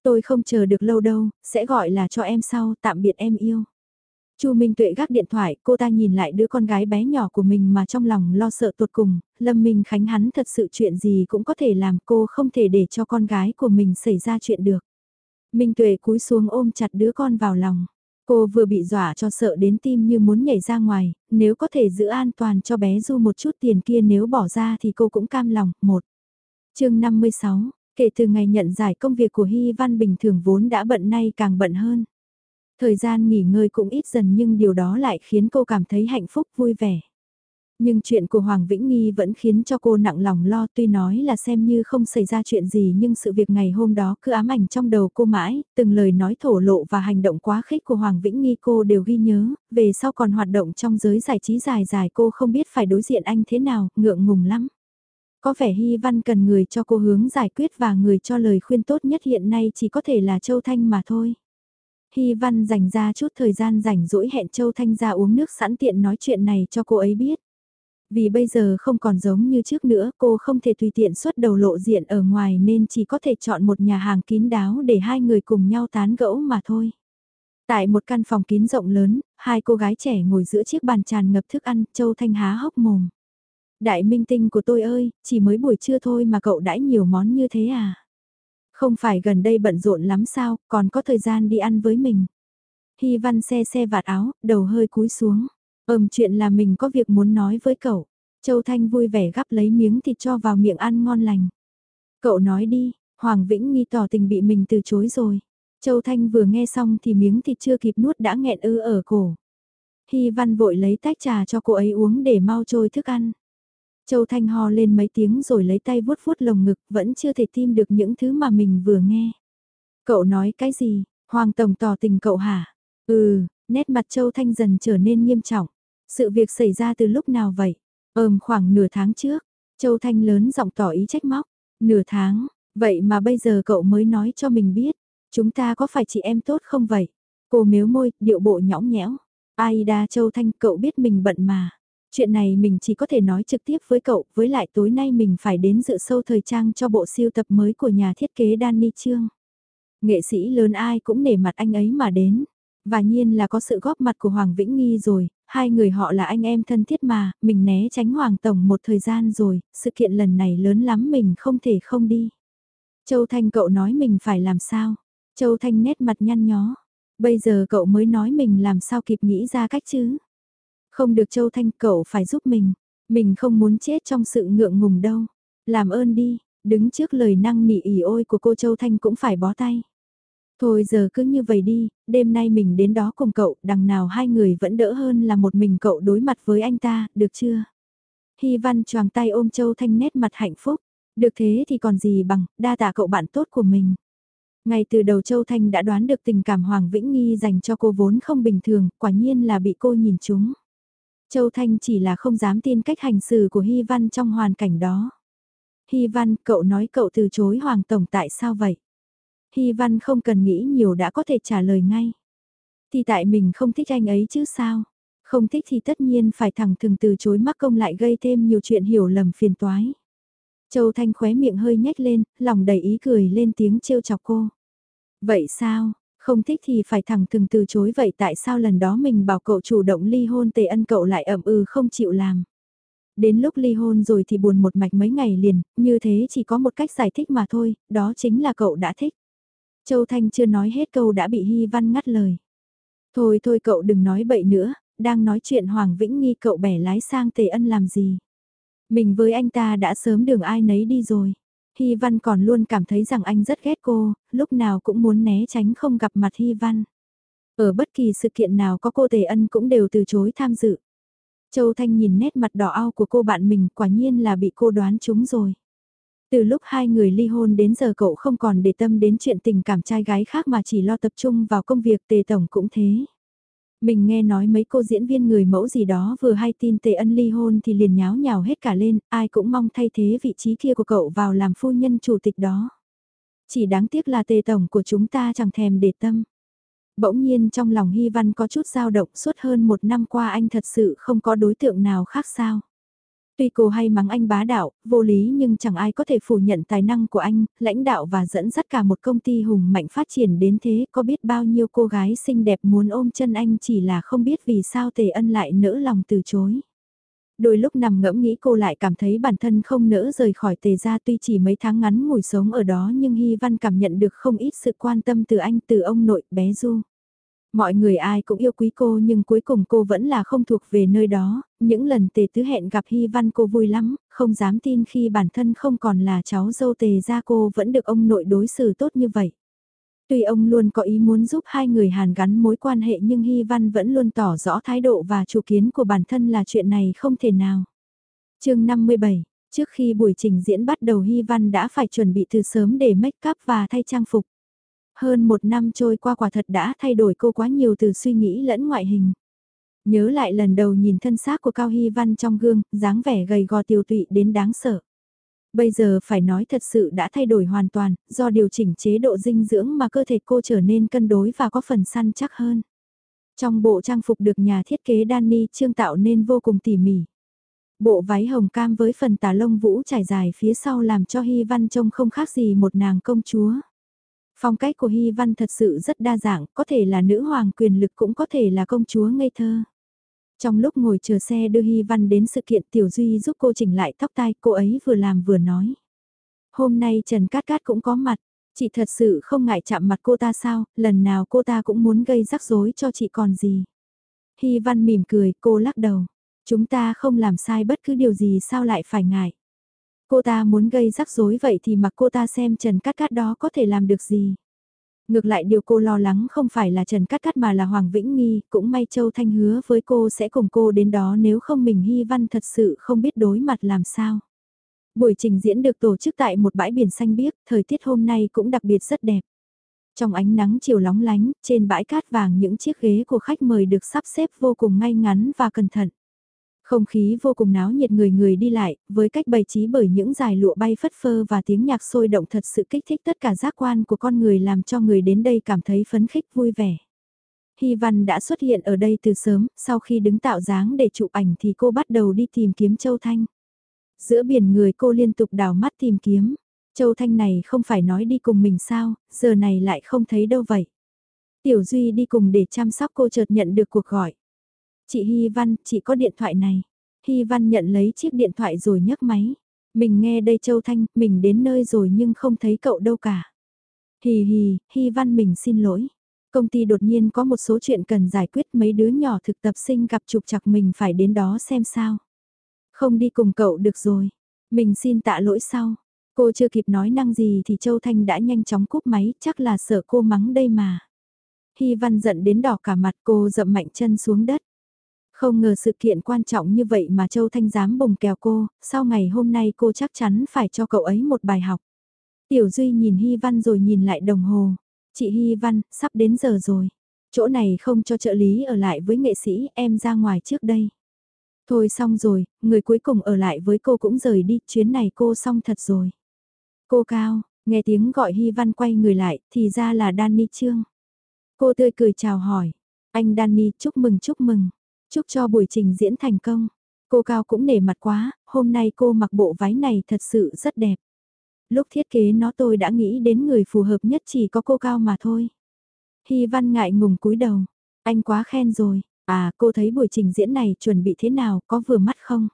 Tôi không chờ được lâu đâu, sẽ gọi là cho em sau, tạm biệt em yêu. Chu Minh Tuệ gác điện thoại, cô ta nhìn lại đứa con gái bé nhỏ của mình mà trong lòng lo sợ tột cùng, Lâm Minh Khánh hắn thật sự chuyện gì cũng có thể làm cô không thể để cho con gái của mình xảy ra chuyện được. Minh Tuệ cúi xuống ôm chặt đứa con vào lòng. Cô vừa bị dọa cho sợ đến tim như muốn nhảy ra ngoài, nếu có thể giữ an toàn cho bé Du một chút tiền kia nếu bỏ ra thì cô cũng cam lòng. Một. chương 56, kể từ ngày nhận giải công việc của Hy Văn bình thường vốn đã bận nay càng bận hơn. Thời gian nghỉ ngơi cũng ít dần nhưng điều đó lại khiến cô cảm thấy hạnh phúc vui vẻ. Nhưng chuyện của Hoàng Vĩnh Nghi vẫn khiến cho cô nặng lòng lo tuy nói là xem như không xảy ra chuyện gì nhưng sự việc ngày hôm đó cứ ám ảnh trong đầu cô mãi, từng lời nói thổ lộ và hành động quá khích của Hoàng Vĩnh Nghi cô đều ghi nhớ, về sau còn hoạt động trong giới giải trí dài dài cô không biết phải đối diện anh thế nào, ngượng ngùng lắm. Có vẻ Hy Văn cần người cho cô hướng giải quyết và người cho lời khuyên tốt nhất hiện nay chỉ có thể là Châu Thanh mà thôi. Hy Văn dành ra chút thời gian rảnh rỗi hẹn Châu Thanh ra uống nước sẵn tiện nói chuyện này cho cô ấy biết. Vì bây giờ không còn giống như trước nữa, cô không thể tùy tiện xuất đầu lộ diện ở ngoài nên chỉ có thể chọn một nhà hàng kín đáo để hai người cùng nhau tán gẫu mà thôi. Tại một căn phòng kín rộng lớn, hai cô gái trẻ ngồi giữa chiếc bàn tràn ngập thức ăn, Châu Thanh há hốc mồm. Đại minh tinh của tôi ơi, chỉ mới buổi trưa thôi mà cậu đãi nhiều món như thế à? Không phải gần đây bận rộn lắm sao, còn có thời gian đi ăn với mình. Hy văn xe xe vạt áo, đầu hơi cúi xuống. Ừm chuyện là mình có việc muốn nói với cậu. Châu Thanh vui vẻ gắp lấy miếng thịt cho vào miệng ăn ngon lành. Cậu nói đi, Hoàng Vĩnh nghi tỏ tình bị mình từ chối rồi. Châu Thanh vừa nghe xong thì miếng thịt chưa kịp nuốt đã nghẹn ư ở cổ. Hy Văn vội lấy tách trà cho cô ấy uống để mau trôi thức ăn. Châu Thanh ho lên mấy tiếng rồi lấy tay vuốt vuốt lồng ngực vẫn chưa thể tin được những thứ mà mình vừa nghe. Cậu nói cái gì? Hoàng Tổng tỏ tình cậu hả? Ừ, nét mặt Châu Thanh dần trở nên nghiêm trọng. Sự việc xảy ra từ lúc nào vậy? Ờm khoảng nửa tháng trước. Châu Thanh lớn giọng tỏ ý trách móc. Nửa tháng, vậy mà bây giờ cậu mới nói cho mình biết. Chúng ta có phải chị em tốt không vậy? Cô mếu môi, điệu bộ nhõng nhẽo. Aida Châu Thanh cậu biết mình bận mà. Chuyện này mình chỉ có thể nói trực tiếp với cậu, với lại tối nay mình phải đến dự sâu thời trang cho bộ siêu tập mới của nhà thiết kế Danny Trương. Nghệ sĩ lớn ai cũng nể mặt anh ấy mà đến. Và nhiên là có sự góp mặt của Hoàng Vĩnh Nghi rồi, hai người họ là anh em thân thiết mà, mình né tránh Hoàng Tổng một thời gian rồi, sự kiện lần này lớn lắm mình không thể không đi. Châu Thanh cậu nói mình phải làm sao? Châu Thanh nét mặt nhăn nhó. Bây giờ cậu mới nói mình làm sao kịp nghĩ ra cách chứ? Không được Châu Thanh cậu phải giúp mình. Mình không muốn chết trong sự ngượng ngùng đâu. Làm ơn đi, đứng trước lời năng nỉ ỉ ôi của cô Châu Thanh cũng phải bó tay. Thôi giờ cứ như vậy đi, đêm nay mình đến đó cùng cậu, đằng nào hai người vẫn đỡ hơn là một mình cậu đối mặt với anh ta, được chưa? Hy văn choàng tay ôm Châu Thanh nét mặt hạnh phúc. Được thế thì còn gì bằng, đa tạ cậu bạn tốt của mình. Ngay từ đầu Châu Thanh đã đoán được tình cảm Hoàng Vĩnh Nghi dành cho cô vốn không bình thường, quả nhiên là bị cô nhìn trúng. Châu Thanh chỉ là không dám tin cách hành xử của Hy Văn trong hoàn cảnh đó. Hy Văn, cậu nói cậu từ chối Hoàng Tổng tại sao vậy? Hy Văn không cần nghĩ nhiều đã có thể trả lời ngay. Thì tại mình không thích anh ấy chứ sao? Không thích thì tất nhiên phải thẳng thừng từ chối mắc công lại gây thêm nhiều chuyện hiểu lầm phiền toái. Châu Thanh khóe miệng hơi nhếch lên, lòng đầy ý cười lên tiếng trêu chọc cô. Vậy sao, không thích thì phải thẳng thừng từ chối vậy tại sao lần đó mình bảo cậu chủ động ly hôn tề ân cậu lại ẩm ừ không chịu làm. Đến lúc ly hôn rồi thì buồn một mạch mấy ngày liền, như thế chỉ có một cách giải thích mà thôi, đó chính là cậu đã thích. Châu Thanh chưa nói hết câu đã bị Hy Văn ngắt lời. Thôi thôi cậu đừng nói bậy nữa, đang nói chuyện Hoàng Vĩnh Nghi cậu bẻ lái sang Tề Ân làm gì. Mình với anh ta đã sớm đường ai nấy đi rồi. Hy Văn còn luôn cảm thấy rằng anh rất ghét cô, lúc nào cũng muốn né tránh không gặp mặt Hy Văn. Ở bất kỳ sự kiện nào có cô Tề Ân cũng đều từ chối tham dự. Châu Thanh nhìn nét mặt đỏ ao của cô bạn mình quả nhiên là bị cô đoán trúng rồi. Từ lúc hai người ly hôn đến giờ cậu không còn để tâm đến chuyện tình cảm trai gái khác mà chỉ lo tập trung vào công việc tề tổng cũng thế. Mình nghe nói mấy cô diễn viên người mẫu gì đó vừa hay tin tề ân ly hôn thì liền nháo nhào hết cả lên, ai cũng mong thay thế vị trí kia của cậu vào làm phu nhân chủ tịch đó. Chỉ đáng tiếc là tề tổng của chúng ta chẳng thèm để tâm. Bỗng nhiên trong lòng Hy Văn có chút dao động suốt hơn một năm qua anh thật sự không có đối tượng nào khác sao. Tuy cô hay mắng anh bá đạo, vô lý nhưng chẳng ai có thể phủ nhận tài năng của anh, lãnh đạo và dẫn dắt cả một công ty hùng mạnh phát triển đến thế, có biết bao nhiêu cô gái xinh đẹp muốn ôm chân anh chỉ là không biết vì sao Tề Ân lại nỡ lòng từ chối. Đôi lúc nằm ngẫm nghĩ cô lại cảm thấy bản thân không nỡ rời khỏi tề gia tuy chỉ mấy tháng ngắn ngủi sống ở đó nhưng Hy Văn cảm nhận được không ít sự quan tâm từ anh từ ông nội bé Du. Mọi người ai cũng yêu quý cô nhưng cuối cùng cô vẫn là không thuộc về nơi đó, những lần tề tứ hẹn gặp Hy Văn cô vui lắm, không dám tin khi bản thân không còn là cháu dâu tề gia cô vẫn được ông nội đối xử tốt như vậy. Tuy ông luôn có ý muốn giúp hai người hàn gắn mối quan hệ nhưng Hy Văn vẫn luôn tỏ rõ thái độ và chủ kiến của bản thân là chuyện này không thể nào. chương 57, trước khi buổi trình diễn bắt đầu Hy Văn đã phải chuẩn bị từ sớm để make up và thay trang phục. Hơn một năm trôi qua quả thật đã thay đổi cô quá nhiều từ suy nghĩ lẫn ngoại hình. Nhớ lại lần đầu nhìn thân xác của Cao Hy Văn trong gương, dáng vẻ gầy gò tiêu tụy đến đáng sợ. Bây giờ phải nói thật sự đã thay đổi hoàn toàn, do điều chỉnh chế độ dinh dưỡng mà cơ thể cô trở nên cân đối và có phần săn chắc hơn. Trong bộ trang phục được nhà thiết kế Danny trương tạo nên vô cùng tỉ mỉ. Bộ váy hồng cam với phần tà lông vũ trải dài phía sau làm cho Hy Văn trông không khác gì một nàng công chúa. Phong cách của Hy Văn thật sự rất đa dạng, có thể là nữ hoàng quyền lực cũng có thể là công chúa ngây thơ. Trong lúc ngồi chờ xe đưa Hy Văn đến sự kiện Tiểu Duy giúp cô chỉnh lại tóc tai, cô ấy vừa làm vừa nói. Hôm nay Trần Cát Cát cũng có mặt, chị thật sự không ngại chạm mặt cô ta sao, lần nào cô ta cũng muốn gây rắc rối cho chị còn gì. Hy Văn mỉm cười, cô lắc đầu. Chúng ta không làm sai bất cứ điều gì sao lại phải ngại. Cô ta muốn gây rắc rối vậy thì mặc cô ta xem Trần Cát Cát đó có thể làm được gì. Ngược lại điều cô lo lắng không phải là Trần Cát Cát mà là Hoàng Vĩnh Nghi, cũng may Châu Thanh hứa với cô sẽ cùng cô đến đó nếu không mình Hy Văn thật sự không biết đối mặt làm sao. Buổi trình diễn được tổ chức tại một bãi biển xanh biếc, thời tiết hôm nay cũng đặc biệt rất đẹp. Trong ánh nắng chiều lóng lánh, trên bãi cát vàng những chiếc ghế của khách mời được sắp xếp vô cùng ngay ngắn và cẩn thận. Không khí vô cùng náo nhiệt người người đi lại, với cách bày trí bởi những dài lụa bay phất phơ và tiếng nhạc sôi động thật sự kích thích tất cả giác quan của con người làm cho người đến đây cảm thấy phấn khích vui vẻ. Hy Văn đã xuất hiện ở đây từ sớm, sau khi đứng tạo dáng để chụp ảnh thì cô bắt đầu đi tìm kiếm Châu Thanh. Giữa biển người cô liên tục đào mắt tìm kiếm. Châu Thanh này không phải nói đi cùng mình sao, giờ này lại không thấy đâu vậy. Tiểu Duy đi cùng để chăm sóc cô chợt nhận được cuộc gọi. Chị Hy Văn, chị có điện thoại này. Hy Văn nhận lấy chiếc điện thoại rồi nhấc máy. Mình nghe đây Châu Thanh, mình đến nơi rồi nhưng không thấy cậu đâu cả. Hì hì, Hy Văn mình xin lỗi. Công ty đột nhiên có một số chuyện cần giải quyết mấy đứa nhỏ thực tập sinh gặp trục chặt mình phải đến đó xem sao. Không đi cùng cậu được rồi. Mình xin tạ lỗi sau. Cô chưa kịp nói năng gì thì Châu Thanh đã nhanh chóng cúp máy, chắc là sợ cô mắng đây mà. Hy Văn giận đến đỏ cả mặt cô dậm mạnh chân xuống đất. Không ngờ sự kiện quan trọng như vậy mà Châu Thanh dám bùng kèo cô, sau ngày hôm nay cô chắc chắn phải cho cậu ấy một bài học. Tiểu Duy nhìn Hy Văn rồi nhìn lại đồng hồ. Chị Hy Văn, sắp đến giờ rồi. Chỗ này không cho trợ lý ở lại với nghệ sĩ, em ra ngoài trước đây. Thôi xong rồi, người cuối cùng ở lại với cô cũng rời đi, chuyến này cô xong thật rồi. Cô Cao, nghe tiếng gọi Hy Văn quay người lại, thì ra là Danny Trương. Cô tươi cười chào hỏi. Anh Danny, chúc mừng chúc mừng. Chúc cho buổi trình diễn thành công. Cô Cao cũng nể mặt quá, hôm nay cô mặc bộ váy này thật sự rất đẹp. Lúc thiết kế nó tôi đã nghĩ đến người phù hợp nhất chỉ có cô Cao mà thôi. Hy Văn ngại ngùng cúi đầu. Anh quá khen rồi. À, cô thấy buổi trình diễn này chuẩn bị thế nào, có vừa mắt không?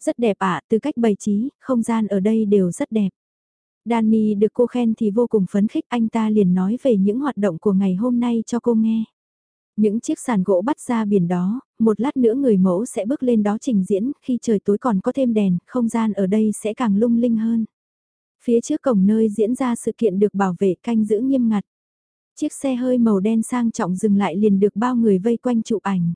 Rất đẹp ạ, từ cách bày trí, không gian ở đây đều rất đẹp. Danny được cô khen thì vô cùng phấn khích anh ta liền nói về những hoạt động của ngày hôm nay cho cô nghe. Những chiếc sàn gỗ bắt ra biển đó, một lát nữa người mẫu sẽ bước lên đó trình diễn, khi trời tối còn có thêm đèn, không gian ở đây sẽ càng lung linh hơn. Phía trước cổng nơi diễn ra sự kiện được bảo vệ canh giữ nghiêm ngặt. Chiếc xe hơi màu đen sang trọng dừng lại liền được bao người vây quanh chụp ảnh.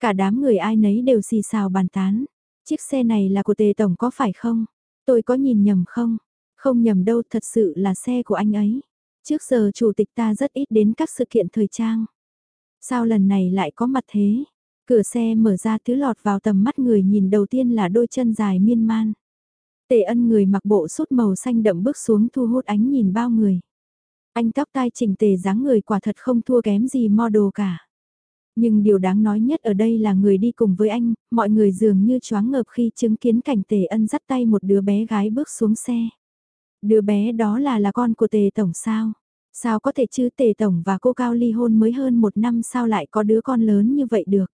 Cả đám người ai nấy đều xì xào bàn tán. Chiếc xe này là của tề tổng có phải không? Tôi có nhìn nhầm không? Không nhầm đâu thật sự là xe của anh ấy. Trước giờ chủ tịch ta rất ít đến các sự kiện thời trang. Sao lần này lại có mặt thế? Cửa xe mở ra thứ lọt vào tầm mắt người nhìn đầu tiên là đôi chân dài miên man. Tề ân người mặc bộ sút màu xanh đậm bước xuống thu hút ánh nhìn bao người. Anh tóc tai chỉnh tề dáng người quả thật không thua kém gì model cả. Nhưng điều đáng nói nhất ở đây là người đi cùng với anh, mọi người dường như choáng ngợp khi chứng kiến cảnh tề ân dắt tay một đứa bé gái bước xuống xe. Đứa bé đó là là con của tề tổng sao? Sao có thể chứ tề tổng và cô Cao ly hôn mới hơn một năm sao lại có đứa con lớn như vậy được?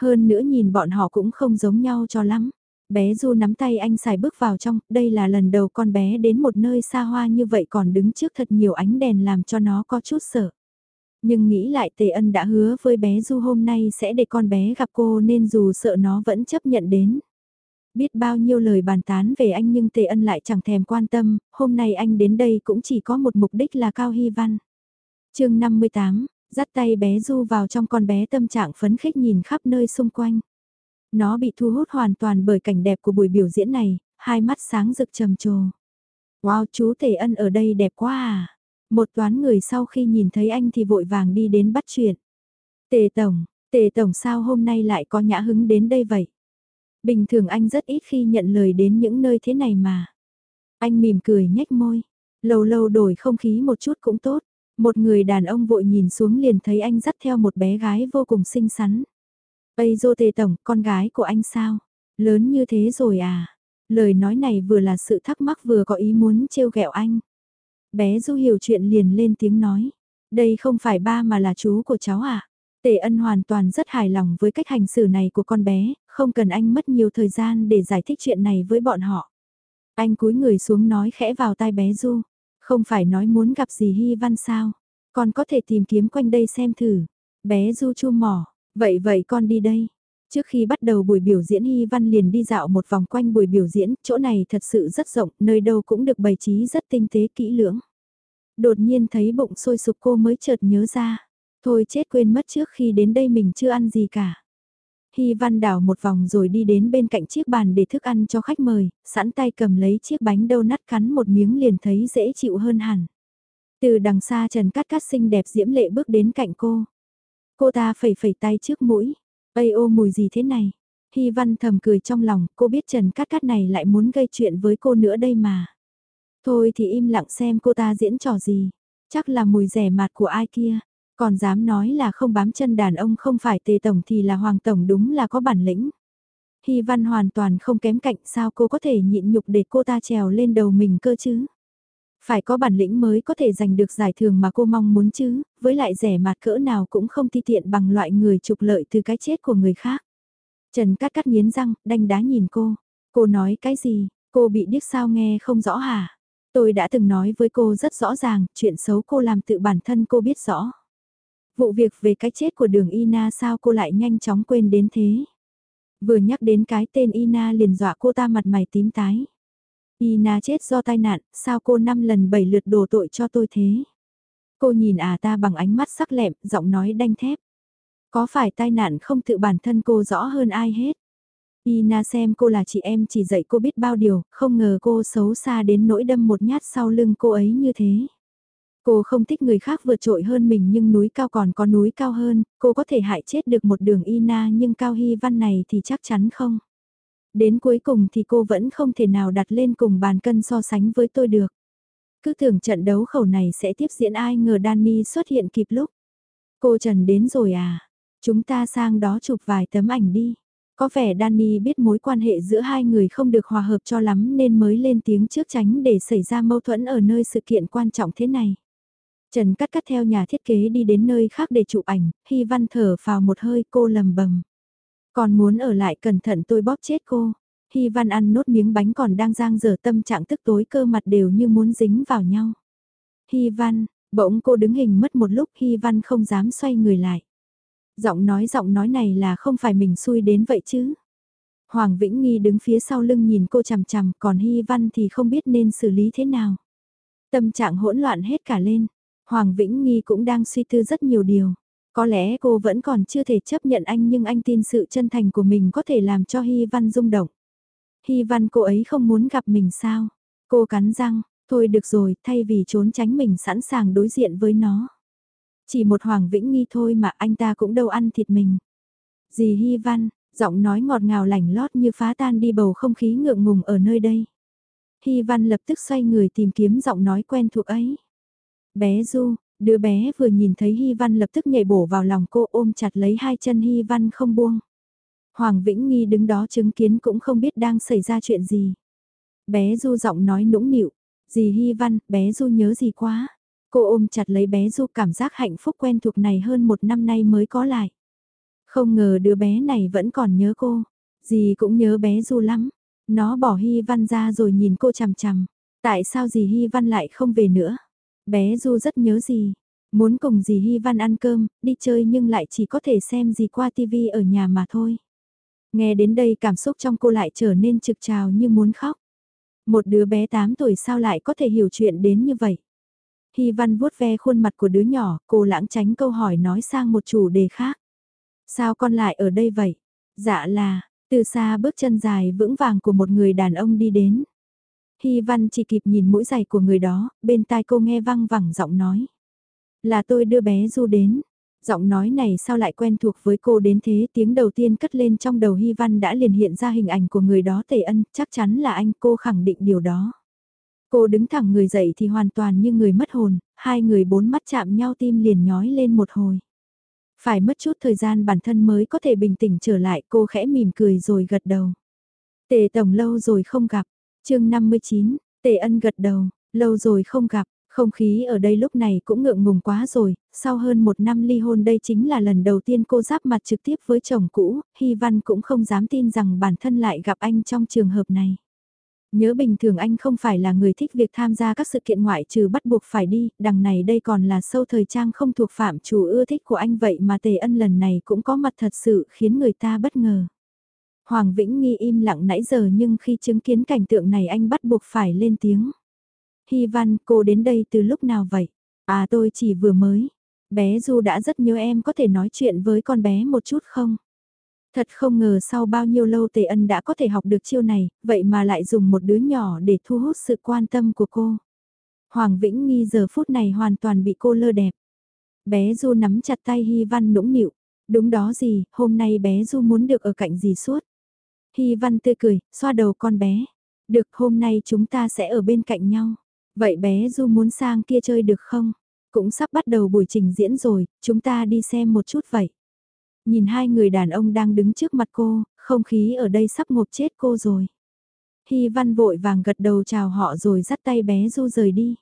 Hơn nữa nhìn bọn họ cũng không giống nhau cho lắm. Bé Du nắm tay anh xài bước vào trong, đây là lần đầu con bé đến một nơi xa hoa như vậy còn đứng trước thật nhiều ánh đèn làm cho nó có chút sợ. Nhưng nghĩ lại Tề Ân đã hứa với bé Du hôm nay sẽ để con bé gặp cô nên dù sợ nó vẫn chấp nhận đến. Biết bao nhiêu lời bàn tán về anh nhưng Tề Ân lại chẳng thèm quan tâm, hôm nay anh đến đây cũng chỉ có một mục đích là Cao Hy Văn. chương 58, dắt tay bé Du vào trong con bé tâm trạng phấn khích nhìn khắp nơi xung quanh. Nó bị thu hút hoàn toàn bởi cảnh đẹp của buổi biểu diễn này, hai mắt sáng rực trầm trồ. Wow chú Tề Ân ở đây đẹp quá à! Một toán người sau khi nhìn thấy anh thì vội vàng đi đến bắt chuyện. Tề Tổng, Tề Tổng sao hôm nay lại có nhã hứng đến đây vậy? Bình thường anh rất ít khi nhận lời đến những nơi thế này mà. Anh mỉm cười nhếch môi. Lâu lâu đổi không khí một chút cũng tốt. Một người đàn ông vội nhìn xuống liền thấy anh dắt theo một bé gái vô cùng xinh xắn. Ây dô tề tổng, con gái của anh sao? Lớn như thế rồi à? Lời nói này vừa là sự thắc mắc vừa có ý muốn trêu ghẹo anh. Bé Du hiểu chuyện liền lên tiếng nói. Đây không phải ba mà là chú của cháu à? Tề ân hoàn toàn rất hài lòng với cách hành xử này của con bé, không cần anh mất nhiều thời gian để giải thích chuyện này với bọn họ. Anh cúi người xuống nói khẽ vào tai bé Du. Không phải nói muốn gặp gì Hy Văn sao? Con có thể tìm kiếm quanh đây xem thử. Bé Du chu mỏ. Vậy vậy con đi đây. Trước khi bắt đầu buổi biểu diễn Hy Văn liền đi dạo một vòng quanh buổi biểu diễn, chỗ này thật sự rất rộng, nơi đâu cũng được bày trí rất tinh tế kỹ lưỡng. Đột nhiên thấy bụng sôi sục cô mới chợt nhớ ra. Thôi chết quên mất trước khi đến đây mình chưa ăn gì cả. Hy Văn đảo một vòng rồi đi đến bên cạnh chiếc bàn để thức ăn cho khách mời, sẵn tay cầm lấy chiếc bánh đâu nắt cắn một miếng liền thấy dễ chịu hơn hẳn. Từ đằng xa Trần Cát Cát xinh đẹp diễm lệ bước đến cạnh cô. Cô ta phẩy phẩy tay trước mũi. Ây ô mùi gì thế này? Hy văn thầm cười trong lòng, cô biết Trần Cát Cát này lại muốn gây chuyện với cô nữa đây mà. Thôi thì im lặng xem cô ta diễn trò gì. Chắc là mùi rẻ mạt của ai kia. Còn dám nói là không bám chân đàn ông không phải tề tổng thì là hoàng tổng đúng là có bản lĩnh. Hy văn hoàn toàn không kém cạnh sao cô có thể nhịn nhục để cô ta trèo lên đầu mình cơ chứ. Phải có bản lĩnh mới có thể giành được giải thưởng mà cô mong muốn chứ, với lại rẻ mạt cỡ nào cũng không ti tiện bằng loại người trục lợi từ cái chết của người khác. Trần cắt cắt nghiến răng, đanh đá nhìn cô. Cô nói cái gì, cô bị điếc sao nghe không rõ hả? Tôi đã từng nói với cô rất rõ ràng, chuyện xấu cô làm tự bản thân cô biết rõ. Vụ việc về cái chết của đường Ina sao cô lại nhanh chóng quên đến thế? Vừa nhắc đến cái tên Ina liền dọa cô ta mặt mày tím tái. Ina chết do tai nạn, sao cô năm lần bảy lượt đổ tội cho tôi thế? Cô nhìn à ta bằng ánh mắt sắc lẹm, giọng nói đanh thép. Có phải tai nạn không tự bản thân cô rõ hơn ai hết? Ina xem cô là chị em chỉ dạy cô biết bao điều, không ngờ cô xấu xa đến nỗi đâm một nhát sau lưng cô ấy như thế. Cô không thích người khác vượt trội hơn mình nhưng núi cao còn có núi cao hơn, cô có thể hại chết được một đường Ina nhưng Cao Hy Văn này thì chắc chắn không. Đến cuối cùng thì cô vẫn không thể nào đặt lên cùng bàn cân so sánh với tôi được. Cứ tưởng trận đấu khẩu này sẽ tiếp diễn ai ngờ Danny xuất hiện kịp lúc. Cô Trần đến rồi à? Chúng ta sang đó chụp vài tấm ảnh đi. Có vẻ Danny biết mối quan hệ giữa hai người không được hòa hợp cho lắm nên mới lên tiếng trước tránh để xảy ra mâu thuẫn ở nơi sự kiện quan trọng thế này. Trần cắt cắt theo nhà thiết kế đi đến nơi khác để chụp ảnh, Hy Văn thở vào một hơi cô lầm bầm. Còn muốn ở lại cẩn thận tôi bóp chết cô. Hy Văn ăn nốt miếng bánh còn đang giang dở tâm trạng tức tối cơ mặt đều như muốn dính vào nhau. Hy Văn, bỗng cô đứng hình mất một lúc Hy Văn không dám xoay người lại. Giọng nói giọng nói này là không phải mình xui đến vậy chứ. Hoàng Vĩnh Nghi đứng phía sau lưng nhìn cô chằm chằm còn Hy Văn thì không biết nên xử lý thế nào. Tâm trạng hỗn loạn hết cả lên. Hoàng Vĩnh Nghi cũng đang suy tư rất nhiều điều. Có lẽ cô vẫn còn chưa thể chấp nhận anh nhưng anh tin sự chân thành của mình có thể làm cho Hy Văn rung động. Hy Văn cô ấy không muốn gặp mình sao? Cô cắn răng, thôi được rồi, thay vì trốn tránh mình sẵn sàng đối diện với nó. Chỉ một Hoàng Vĩnh Nghi thôi mà anh ta cũng đâu ăn thịt mình. Dì Hy Văn, giọng nói ngọt ngào lành lót như phá tan đi bầu không khí ngượng ngùng ở nơi đây. Hy Văn lập tức xoay người tìm kiếm giọng nói quen thuộc ấy. Bé Du, Đứa bé vừa nhìn thấy Hy Văn lập tức nhảy bổ vào lòng cô ôm chặt lấy hai chân Hy Văn không buông. Hoàng Vĩnh Nghi đứng đó chứng kiến cũng không biết đang xảy ra chuyện gì. Bé Du giọng nói nũng nịu, gì Hy Văn, bé Du nhớ gì quá. Cô ôm chặt lấy bé Du cảm giác hạnh phúc quen thuộc này hơn một năm nay mới có lại. Không ngờ đứa bé này vẫn còn nhớ cô, gì cũng nhớ bé Du lắm. Nó bỏ Hy Văn ra rồi nhìn cô chằm chằm. Tại sao dì Hy Văn lại không về nữa? Bé Du rất nhớ gì. Muốn cùng dì Hy Văn ăn cơm, đi chơi nhưng lại chỉ có thể xem gì qua tivi ở nhà mà thôi. Nghe đến đây cảm xúc trong cô lại trở nên trực trào như muốn khóc. Một đứa bé 8 tuổi sao lại có thể hiểu chuyện đến như vậy? Hy Văn vuốt ve khuôn mặt của đứa nhỏ, cô lãng tránh câu hỏi nói sang một chủ đề khác. Sao con lại ở đây vậy? Dạ là, từ xa bước chân dài vững vàng của một người đàn ông đi đến. Hy Văn chỉ kịp nhìn mũi giày của người đó, bên tai cô nghe văng vẳng giọng nói. Là tôi đưa bé Du đến. Giọng nói này sao lại quen thuộc với cô đến thế tiếng đầu tiên cất lên trong đầu Hy Văn đã liền hiện ra hình ảnh của người đó tề ân, chắc chắn là anh cô khẳng định điều đó. Cô đứng thẳng người dậy thì hoàn toàn như người mất hồn, hai người bốn mắt chạm nhau tim liền nhói lên một hồi. Phải mất chút thời gian bản thân mới có thể bình tĩnh trở lại cô khẽ mỉm cười rồi gật đầu. Tề tổng lâu rồi không gặp, chương 59, Tề ân gật đầu, lâu rồi không gặp, không khí ở đây lúc này cũng ngượng ngùng quá rồi, sau hơn một năm ly hôn đây chính là lần đầu tiên cô giáp mặt trực tiếp với chồng cũ, Hy Văn cũng không dám tin rằng bản thân lại gặp anh trong trường hợp này. Nhớ bình thường anh không phải là người thích việc tham gia các sự kiện ngoại trừ bắt buộc phải đi, đằng này đây còn là sâu thời trang không thuộc phạm chủ ưa thích của anh vậy mà tề ân lần này cũng có mặt thật sự khiến người ta bất ngờ. Hoàng Vĩnh Nghi im lặng nãy giờ nhưng khi chứng kiến cảnh tượng này anh bắt buộc phải lên tiếng. Hy Văn, cô đến đây từ lúc nào vậy? À tôi chỉ vừa mới. Bé Du đã rất nhớ em có thể nói chuyện với con bé một chút không? Thật không ngờ sau bao nhiêu lâu Tề Ân đã có thể học được chiêu này, vậy mà lại dùng một đứa nhỏ để thu hút sự quan tâm của cô. Hoàng Vĩnh Nghi giờ phút này hoàn toàn bị cô lơ đẹp. Bé Du nắm chặt tay Hy Văn nũng nịu. Đúng đó gì, hôm nay bé Du muốn được ở cạnh gì suốt. Hy Văn tươi cười, xoa đầu con bé. Được hôm nay chúng ta sẽ ở bên cạnh nhau. Vậy bé Du muốn sang kia chơi được không? Cũng sắp bắt đầu buổi trình diễn rồi, chúng ta đi xem một chút vậy. Nhìn hai người đàn ông đang đứng trước mặt cô, không khí ở đây sắp ngộp chết cô rồi. Hy văn vội vàng gật đầu chào họ rồi dắt tay bé Du rời đi.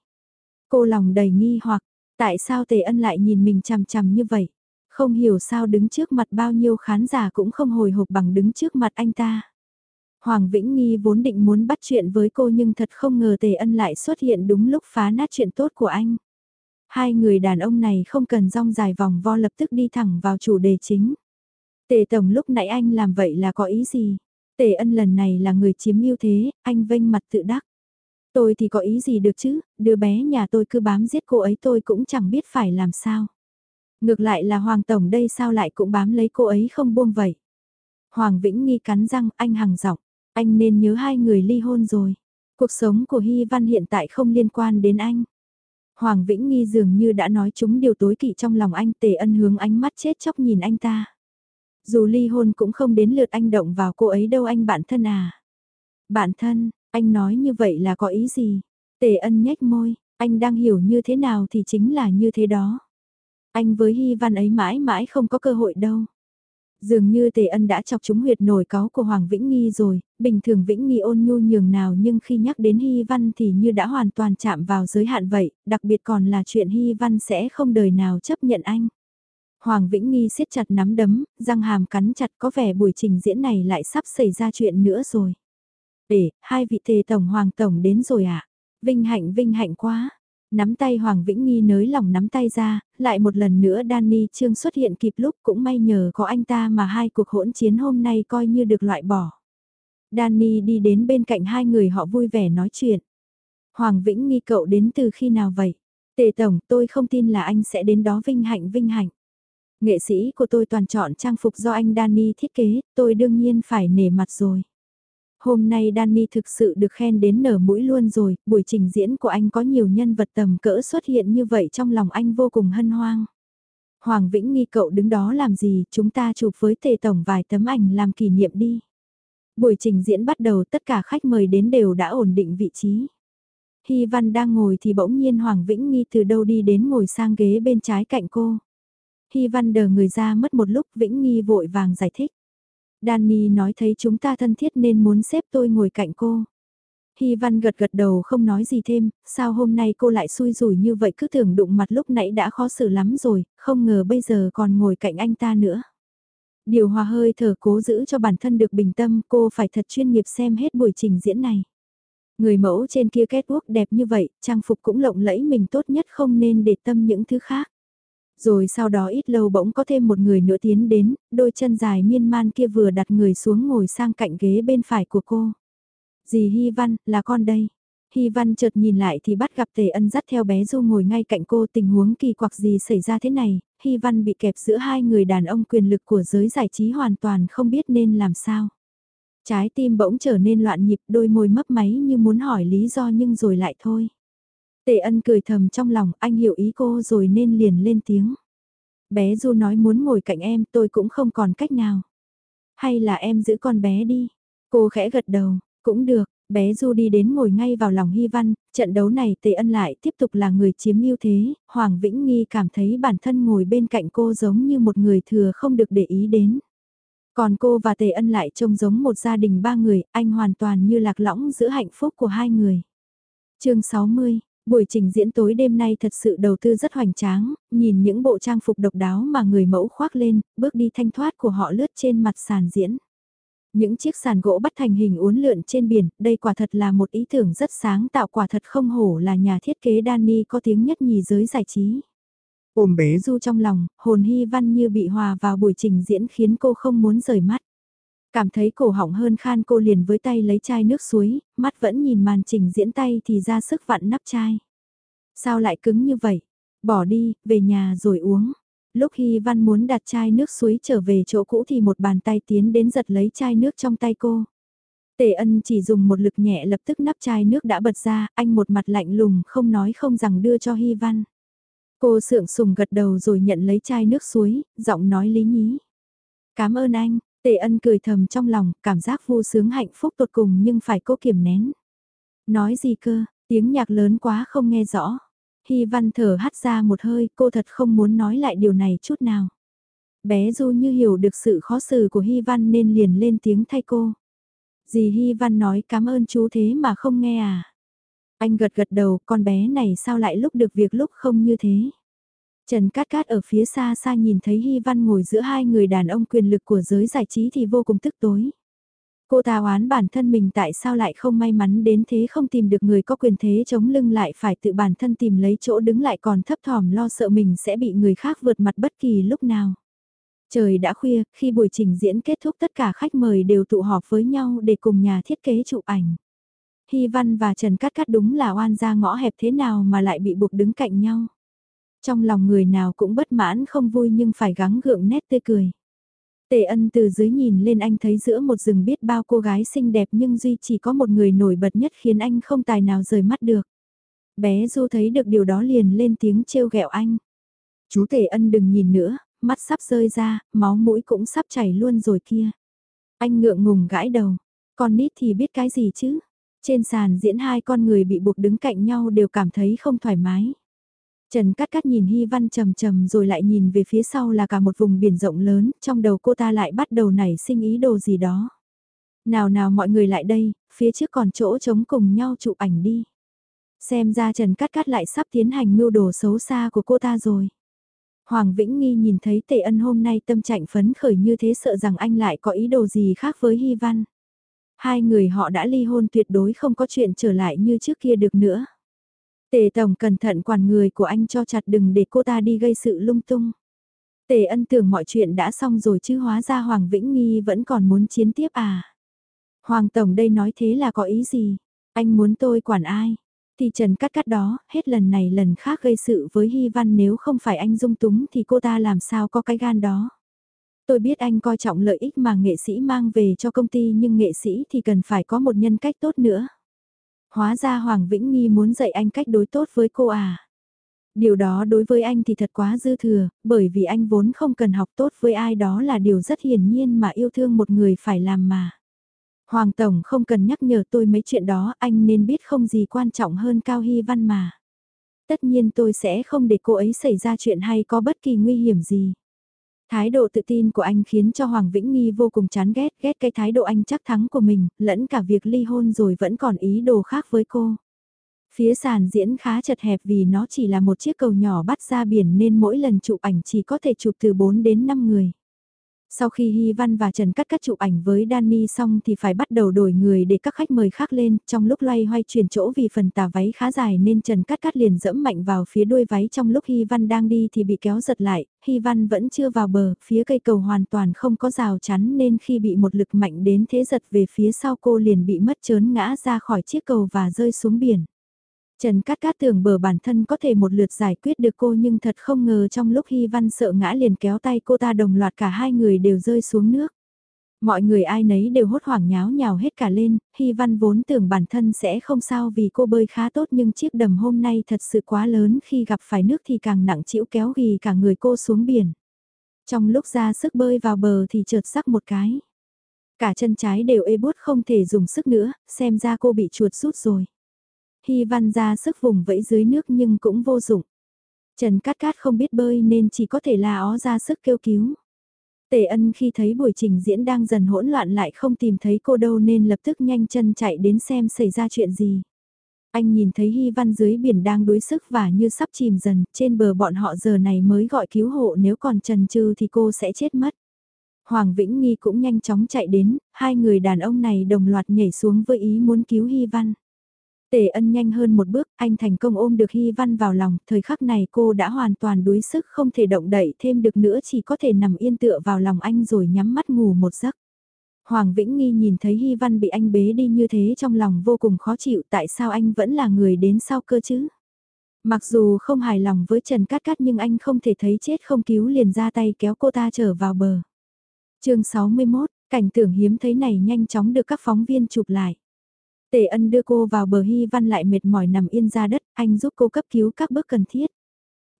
Cô lòng đầy nghi hoặc, tại sao Tề Ân lại nhìn mình chằm chằm như vậy? Không hiểu sao đứng trước mặt bao nhiêu khán giả cũng không hồi hộp bằng đứng trước mặt anh ta. Hoàng Vĩnh Nghi vốn định muốn bắt chuyện với cô nhưng thật không ngờ Tề Ân lại xuất hiện đúng lúc phá nát chuyện tốt của anh. Hai người đàn ông này không cần rong dài vòng vo lập tức đi thẳng vào chủ đề chính. Tề Tổng lúc nãy anh làm vậy là có ý gì? Tề Ân lần này là người chiếm ưu thế, anh vênh mặt tự đắc. Tôi thì có ý gì được chứ, đứa bé nhà tôi cứ bám giết cô ấy tôi cũng chẳng biết phải làm sao. Ngược lại là Hoàng Tổng đây sao lại cũng bám lấy cô ấy không buông vậy. Hoàng Vĩnh Nghi cắn răng anh hằng giọng, anh nên nhớ hai người ly hôn rồi. Cuộc sống của Hy Văn hiện tại không liên quan đến anh. Hoàng Vĩnh Nghi dường như đã nói chúng điều tối kỵ trong lòng anh tề ân hướng ánh mắt chết chóc nhìn anh ta. Dù ly hôn cũng không đến lượt anh động vào cô ấy đâu anh bạn thân à. Bạn thân, anh nói như vậy là có ý gì? Tề ân nhếch môi, anh đang hiểu như thế nào thì chính là như thế đó. Anh với Hy Văn ấy mãi mãi không có cơ hội đâu. Dường như Tề Ân đã chọc trúng huyệt nổi cáo của Hoàng Vĩnh Nghi rồi, bình thường Vĩnh Nghi ôn nhu nhường nào nhưng khi nhắc đến Hy Văn thì như đã hoàn toàn chạm vào giới hạn vậy, đặc biệt còn là chuyện Hy Văn sẽ không đời nào chấp nhận anh. Hoàng Vĩnh Nghi siết chặt nắm đấm, răng hàm cắn chặt có vẻ buổi trình diễn này lại sắp xảy ra chuyện nữa rồi. Để, hai vị tề tổng Hoàng Tổng đến rồi à? Vinh hạnh vinh hạnh quá, Nắm tay Hoàng Vĩnh Nghi nới lòng nắm tay ra, lại một lần nữa Danny Trương xuất hiện kịp lúc cũng may nhờ có anh ta mà hai cuộc hỗn chiến hôm nay coi như được loại bỏ. Danny đi đến bên cạnh hai người họ vui vẻ nói chuyện. Hoàng Vĩnh Nghi cậu đến từ khi nào vậy? Tề Tổng, tôi không tin là anh sẽ đến đó vinh hạnh vinh hạnh. Nghệ sĩ của tôi toàn chọn trang phục do anh Danny thiết kế, tôi đương nhiên phải nể mặt rồi. Hôm nay Danny thực sự được khen đến nở mũi luôn rồi, buổi trình diễn của anh có nhiều nhân vật tầm cỡ xuất hiện như vậy trong lòng anh vô cùng hân hoang. Hoàng Vĩnh nghi cậu đứng đó làm gì, chúng ta chụp với tề tổng vài tấm ảnh làm kỷ niệm đi. Buổi trình diễn bắt đầu tất cả khách mời đến đều đã ổn định vị trí. Hy Văn đang ngồi thì bỗng nhiên Hoàng Vĩnh Nghi từ đâu đi đến ngồi sang ghế bên trái cạnh cô. Hy Văn đờ người ra mất một lúc Vĩnh Nghi vội vàng giải thích. Danny nói thấy chúng ta thân thiết nên muốn xếp tôi ngồi cạnh cô. Hy Văn gật gật đầu không nói gì thêm, sao hôm nay cô lại xui rủi như vậy cứ tưởng đụng mặt lúc nãy đã khó xử lắm rồi, không ngờ bây giờ còn ngồi cạnh anh ta nữa. Điều hòa hơi thở cố giữ cho bản thân được bình tâm, cô phải thật chuyên nghiệp xem hết buổi trình diễn này. Người mẫu trên kia kết quốc đẹp như vậy, trang phục cũng lộng lẫy mình tốt nhất không nên để tâm những thứ khác. Rồi sau đó ít lâu bỗng có thêm một người nữa tiến đến, đôi chân dài miên man kia vừa đặt người xuống ngồi sang cạnh ghế bên phải của cô. Dì Hy Văn, là con đây. Hy Văn chợt nhìn lại thì bắt gặp Tề Ân dắt theo bé Du ngồi ngay cạnh cô tình huống kỳ quặc gì xảy ra thế này, Hy Văn bị kẹp giữa hai người đàn ông quyền lực của giới giải trí hoàn toàn không biết nên làm sao. Trái tim bỗng trở nên loạn nhịp đôi môi mấp máy như muốn hỏi lý do nhưng rồi lại thôi. Tề ân cười thầm trong lòng anh hiểu ý cô rồi nên liền lên tiếng. Bé Du nói muốn ngồi cạnh em tôi cũng không còn cách nào. Hay là em giữ con bé đi. Cô khẽ gật đầu, cũng được, bé Du đi đến ngồi ngay vào lòng Hy Văn, trận đấu này Tề Ân lại tiếp tục là người chiếm ưu thế, Hoàng Vĩnh Nghi cảm thấy bản thân ngồi bên cạnh cô giống như một người thừa không được để ý đến. Còn cô và Tề Ân lại trông giống một gia đình ba người, anh hoàn toàn như lạc lõng giữa hạnh phúc của hai người. chương 60, buổi trình diễn tối đêm nay thật sự đầu tư rất hoành tráng, nhìn những bộ trang phục độc đáo mà người mẫu khoác lên, bước đi thanh thoát của họ lướt trên mặt sàn diễn. Những chiếc sàn gỗ bắt thành hình uốn lượn trên biển, đây quả thật là một ý tưởng rất sáng tạo quả thật không hổ là nhà thiết kế Danny có tiếng nhất nhì giới giải trí. Ôm bé Du trong lòng, hồn hy văn như bị hòa vào buổi trình diễn khiến cô không muốn rời mắt. Cảm thấy cổ họng hơn khan cô liền với tay lấy chai nước suối, mắt vẫn nhìn màn trình diễn tay thì ra sức vặn nắp chai. Sao lại cứng như vậy? Bỏ đi, về nhà rồi uống. Lúc Hy Văn muốn đặt chai nước suối trở về chỗ cũ thì một bàn tay tiến đến giật lấy chai nước trong tay cô. Tề ân chỉ dùng một lực nhẹ lập tức nắp chai nước đã bật ra, anh một mặt lạnh lùng không nói không rằng đưa cho Hy Văn. Cô sượng sùng gật đầu rồi nhận lấy chai nước suối, giọng nói lý nhí. Cảm ơn anh, tề ân cười thầm trong lòng, cảm giác vô sướng hạnh phúc tột cùng nhưng phải cố kiềm nén. Nói gì cơ, tiếng nhạc lớn quá không nghe rõ. Hy văn thở hắt ra một hơi, cô thật không muốn nói lại điều này chút nào. Bé Du như hiểu được sự khó xử của Hy văn nên liền lên tiếng thay cô. Dì Hy văn nói cảm ơn chú thế mà không nghe à. Anh gật gật đầu, con bé này sao lại lúc được việc lúc không như thế. Trần Cát Cát ở phía xa xa nhìn thấy Hy Văn ngồi giữa hai người đàn ông quyền lực của giới giải trí thì vô cùng tức tối. Cô ta oán bản thân mình tại sao lại không may mắn đến thế không tìm được người có quyền thế chống lưng lại phải tự bản thân tìm lấy chỗ đứng lại còn thấp thỏm lo sợ mình sẽ bị người khác vượt mặt bất kỳ lúc nào. Trời đã khuya, khi buổi trình diễn kết thúc tất cả khách mời đều tụ họp với nhau để cùng nhà thiết kế chụp ảnh. Hy Văn và Trần Cát Cát đúng là oan ra ngõ hẹp thế nào mà lại bị buộc đứng cạnh nhau. Trong lòng người nào cũng bất mãn không vui nhưng phải gắng gượng nét tươi cười. Tề ân từ dưới nhìn lên anh thấy giữa một rừng biết bao cô gái xinh đẹp nhưng duy chỉ có một người nổi bật nhất khiến anh không tài nào rời mắt được. Bé Du thấy được điều đó liền lên tiếng trêu ghẹo anh. Chú Tề ân đừng nhìn nữa, mắt sắp rơi ra, máu mũi cũng sắp chảy luôn rồi kia. Anh ngượng ngùng gãi đầu, con nít thì biết cái gì chứ, trên sàn diễn hai con người bị buộc đứng cạnh nhau đều cảm thấy không thoải mái. Trần Cát Cát nhìn Hy Văn trầm trầm rồi lại nhìn về phía sau là cả một vùng biển rộng lớn, trong đầu cô ta lại bắt đầu nảy sinh ý đồ gì đó. Nào nào mọi người lại đây, phía trước còn chỗ trống cùng nhau chụp ảnh đi. Xem ra Trần Cát Cát lại sắp tiến hành mưu đồ xấu xa của cô ta rồi. Hoàng Vĩnh Nghi nhìn thấy Tề Ân hôm nay tâm trạng phấn khởi như thế sợ rằng anh lại có ý đồ gì khác với Hy Văn. Hai người họ đã ly hôn tuyệt đối không có chuyện trở lại như trước kia được nữa. Tề Tổng cẩn thận quản người của anh cho chặt đừng để cô ta đi gây sự lung tung. Tề ân tưởng mọi chuyện đã xong rồi chứ hóa ra Hoàng Vĩnh Nghi vẫn còn muốn chiến tiếp à. Hoàng Tổng đây nói thế là có ý gì? Anh muốn tôi quản ai? Thì Trần cắt cắt đó, hết lần này lần khác gây sự với Hy Văn nếu không phải anh dung túng thì cô ta làm sao có cái gan đó. Tôi biết anh coi trọng lợi ích mà nghệ sĩ mang về cho công ty nhưng nghệ sĩ thì cần phải có một nhân cách tốt nữa. Hóa ra Hoàng Vĩnh Nghi muốn dạy anh cách đối tốt với cô à. Điều đó đối với anh thì thật quá dư thừa, bởi vì anh vốn không cần học tốt với ai đó là điều rất hiển nhiên mà yêu thương một người phải làm mà. Hoàng Tổng không cần nhắc nhở tôi mấy chuyện đó, anh nên biết không gì quan trọng hơn Cao Hy Văn mà. Tất nhiên tôi sẽ không để cô ấy xảy ra chuyện hay có bất kỳ nguy hiểm gì. Thái độ tự tin của anh khiến cho Hoàng Vĩnh Nghi vô cùng chán ghét, ghét cái thái độ anh chắc thắng của mình, lẫn cả việc ly hôn rồi vẫn còn ý đồ khác với cô. Phía sàn diễn khá chật hẹp vì nó chỉ là một chiếc cầu nhỏ bắt ra biển nên mỗi lần chụp ảnh chỉ có thể chụp từ 4 đến 5 người. Sau khi Hy Văn và Trần Cắt cắt chụp ảnh với Danny xong thì phải bắt đầu đổi người để các khách mời khác lên, trong lúc loay hoay chuyển chỗ vì phần tà váy khá dài nên Trần Cắt cắt liền dẫm mạnh vào phía đuôi váy. Trong lúc Hy Văn đang đi thì bị kéo giật lại, Hy Văn vẫn chưa vào bờ, phía cây cầu hoàn toàn không có rào chắn nên khi bị một lực mạnh đến thế giật về phía sau cô liền bị mất chớn ngã ra khỏi chiếc cầu và rơi xuống biển. Trần Cát Cát tưởng bờ bản thân có thể một lượt giải quyết được cô nhưng thật không ngờ trong lúc Hy Văn sợ ngã liền kéo tay cô ta đồng loạt cả hai người đều rơi xuống nước. Mọi người ai nấy đều hốt hoảng nháo nhào hết cả lên, Hy Văn vốn tưởng bản thân sẽ không sao vì cô bơi khá tốt nhưng chiếc đầm hôm nay thật sự quá lớn khi gặp phải nước thì càng nặng chịu kéo ghi cả người cô xuống biển. Trong lúc ra sức bơi vào bờ thì chợt sắc một cái. Cả chân trái đều ê bút không thể dùng sức nữa, xem ra cô bị chuột rút rồi. Hy văn ra sức vùng vẫy dưới nước nhưng cũng vô dụng. Trần Cát Cát không biết bơi nên chỉ có thể là ó ra sức kêu cứu. Tề ân khi thấy buổi trình diễn đang dần hỗn loạn lại không tìm thấy cô đâu nên lập tức nhanh chân chạy đến xem xảy ra chuyện gì. Anh nhìn thấy Hy Văn dưới biển đang đuối sức và như sắp chìm dần, trên bờ bọn họ giờ này mới gọi cứu hộ nếu còn trần trừ thì cô sẽ chết mất. Hoàng Vĩnh Nghi cũng nhanh chóng chạy đến, hai người đàn ông này đồng loạt nhảy xuống với ý muốn cứu Hy Văn. Tề ân nhanh hơn một bước, anh thành công ôm được Hy Văn vào lòng, thời khắc này cô đã hoàn toàn đuối sức không thể động đậy thêm được nữa chỉ có thể nằm yên tựa vào lòng anh rồi nhắm mắt ngủ một giấc. Hoàng Vĩnh Nghi nhìn thấy Hy Văn bị anh bế đi như thế trong lòng vô cùng khó chịu tại sao anh vẫn là người đến sau cơ chứ. Mặc dù không hài lòng với Trần Cát Cát nhưng anh không thể thấy chết không cứu liền ra tay kéo cô ta trở vào bờ. chương 61, cảnh tưởng hiếm thấy này nhanh chóng được các phóng viên chụp lại. Tề ân đưa cô vào bờ Hy Văn lại mệt mỏi nằm yên ra đất, anh giúp cô cấp cứu các bước cần thiết.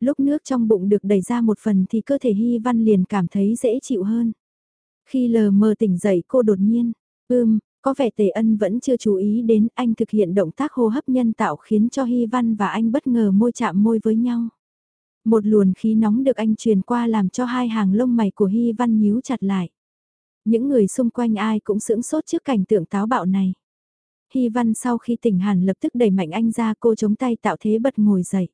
Lúc nước trong bụng được đẩy ra một phần thì cơ thể Hy Văn liền cảm thấy dễ chịu hơn. Khi lờ mờ tỉnh dậy cô đột nhiên, ưm, có vẻ Tề ân vẫn chưa chú ý đến anh thực hiện động tác hô hấp nhân tạo khiến cho Hy Văn và anh bất ngờ môi chạm môi với nhau. Một luồn khí nóng được anh truyền qua làm cho hai hàng lông mày của Hy Văn nhíu chặt lại. Những người xung quanh ai cũng sững sốt trước cảnh tượng táo bạo này. Hy Văn sau khi tỉnh hẳn lập tức đẩy mạnh anh ra cô chống tay tạo thế bật ngồi dậy.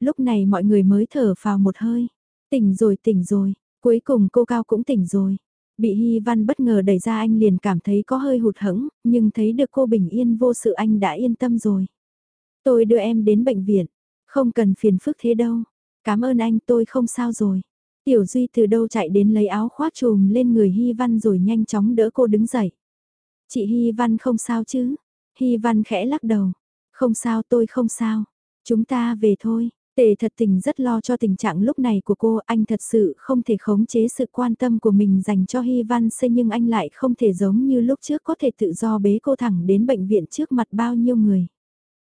Lúc này mọi người mới thở vào một hơi. Tỉnh rồi tỉnh rồi, cuối cùng cô Cao cũng tỉnh rồi. Bị Hy Văn bất ngờ đẩy ra anh liền cảm thấy có hơi hụt hẫng, nhưng thấy được cô bình yên vô sự anh đã yên tâm rồi. Tôi đưa em đến bệnh viện, không cần phiền phức thế đâu. Cảm ơn anh tôi không sao rồi. Tiểu Duy từ đâu chạy đến lấy áo khoác trùm lên người Hy Văn rồi nhanh chóng đỡ cô đứng dậy. Chị Hy Văn không sao chứ? Hy Văn khẽ lắc đầu. Không sao tôi không sao. Chúng ta về thôi. Tề thật tình rất lo cho tình trạng lúc này của cô, anh thật sự không thể khống chế sự quan tâm của mình dành cho Hy Văn Xây nhưng anh lại không thể giống như lúc trước có thể tự do bế cô thẳng đến bệnh viện trước mặt bao nhiêu người.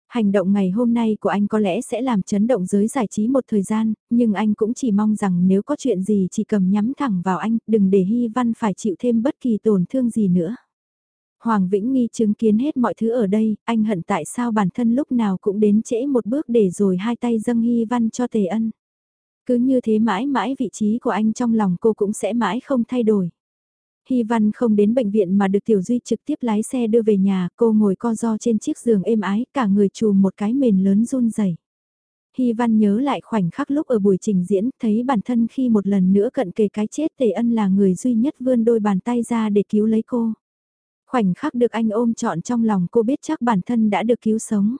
Hành động ngày hôm nay của anh có lẽ sẽ làm chấn động giới giải trí một thời gian, nhưng anh cũng chỉ mong rằng nếu có chuyện gì chỉ cầm nhắm thẳng vào anh, đừng để Hy Văn phải chịu thêm bất kỳ tổn thương gì nữa. Hoàng Vĩnh Nghi chứng kiến hết mọi thứ ở đây, anh hận tại sao bản thân lúc nào cũng đến trễ một bước để rồi hai tay dâng hy văn cho tề ân. Cứ như thế mãi mãi vị trí của anh trong lòng cô cũng sẽ mãi không thay đổi. Hy Văn không đến bệnh viện mà được Tiểu Duy trực tiếp lái xe đưa về nhà, cô ngồi co do trên chiếc giường êm ái, cả người chùm một cái mền lớn run rẩy. Hy Văn nhớ lại khoảnh khắc lúc ở buổi trình diễn, thấy bản thân khi một lần nữa cận kề cái chết Tề Ân là người duy nhất vươn đôi bàn tay ra để cứu lấy cô. Khoảnh khắc được anh ôm trọn trong lòng cô biết chắc bản thân đã được cứu sống.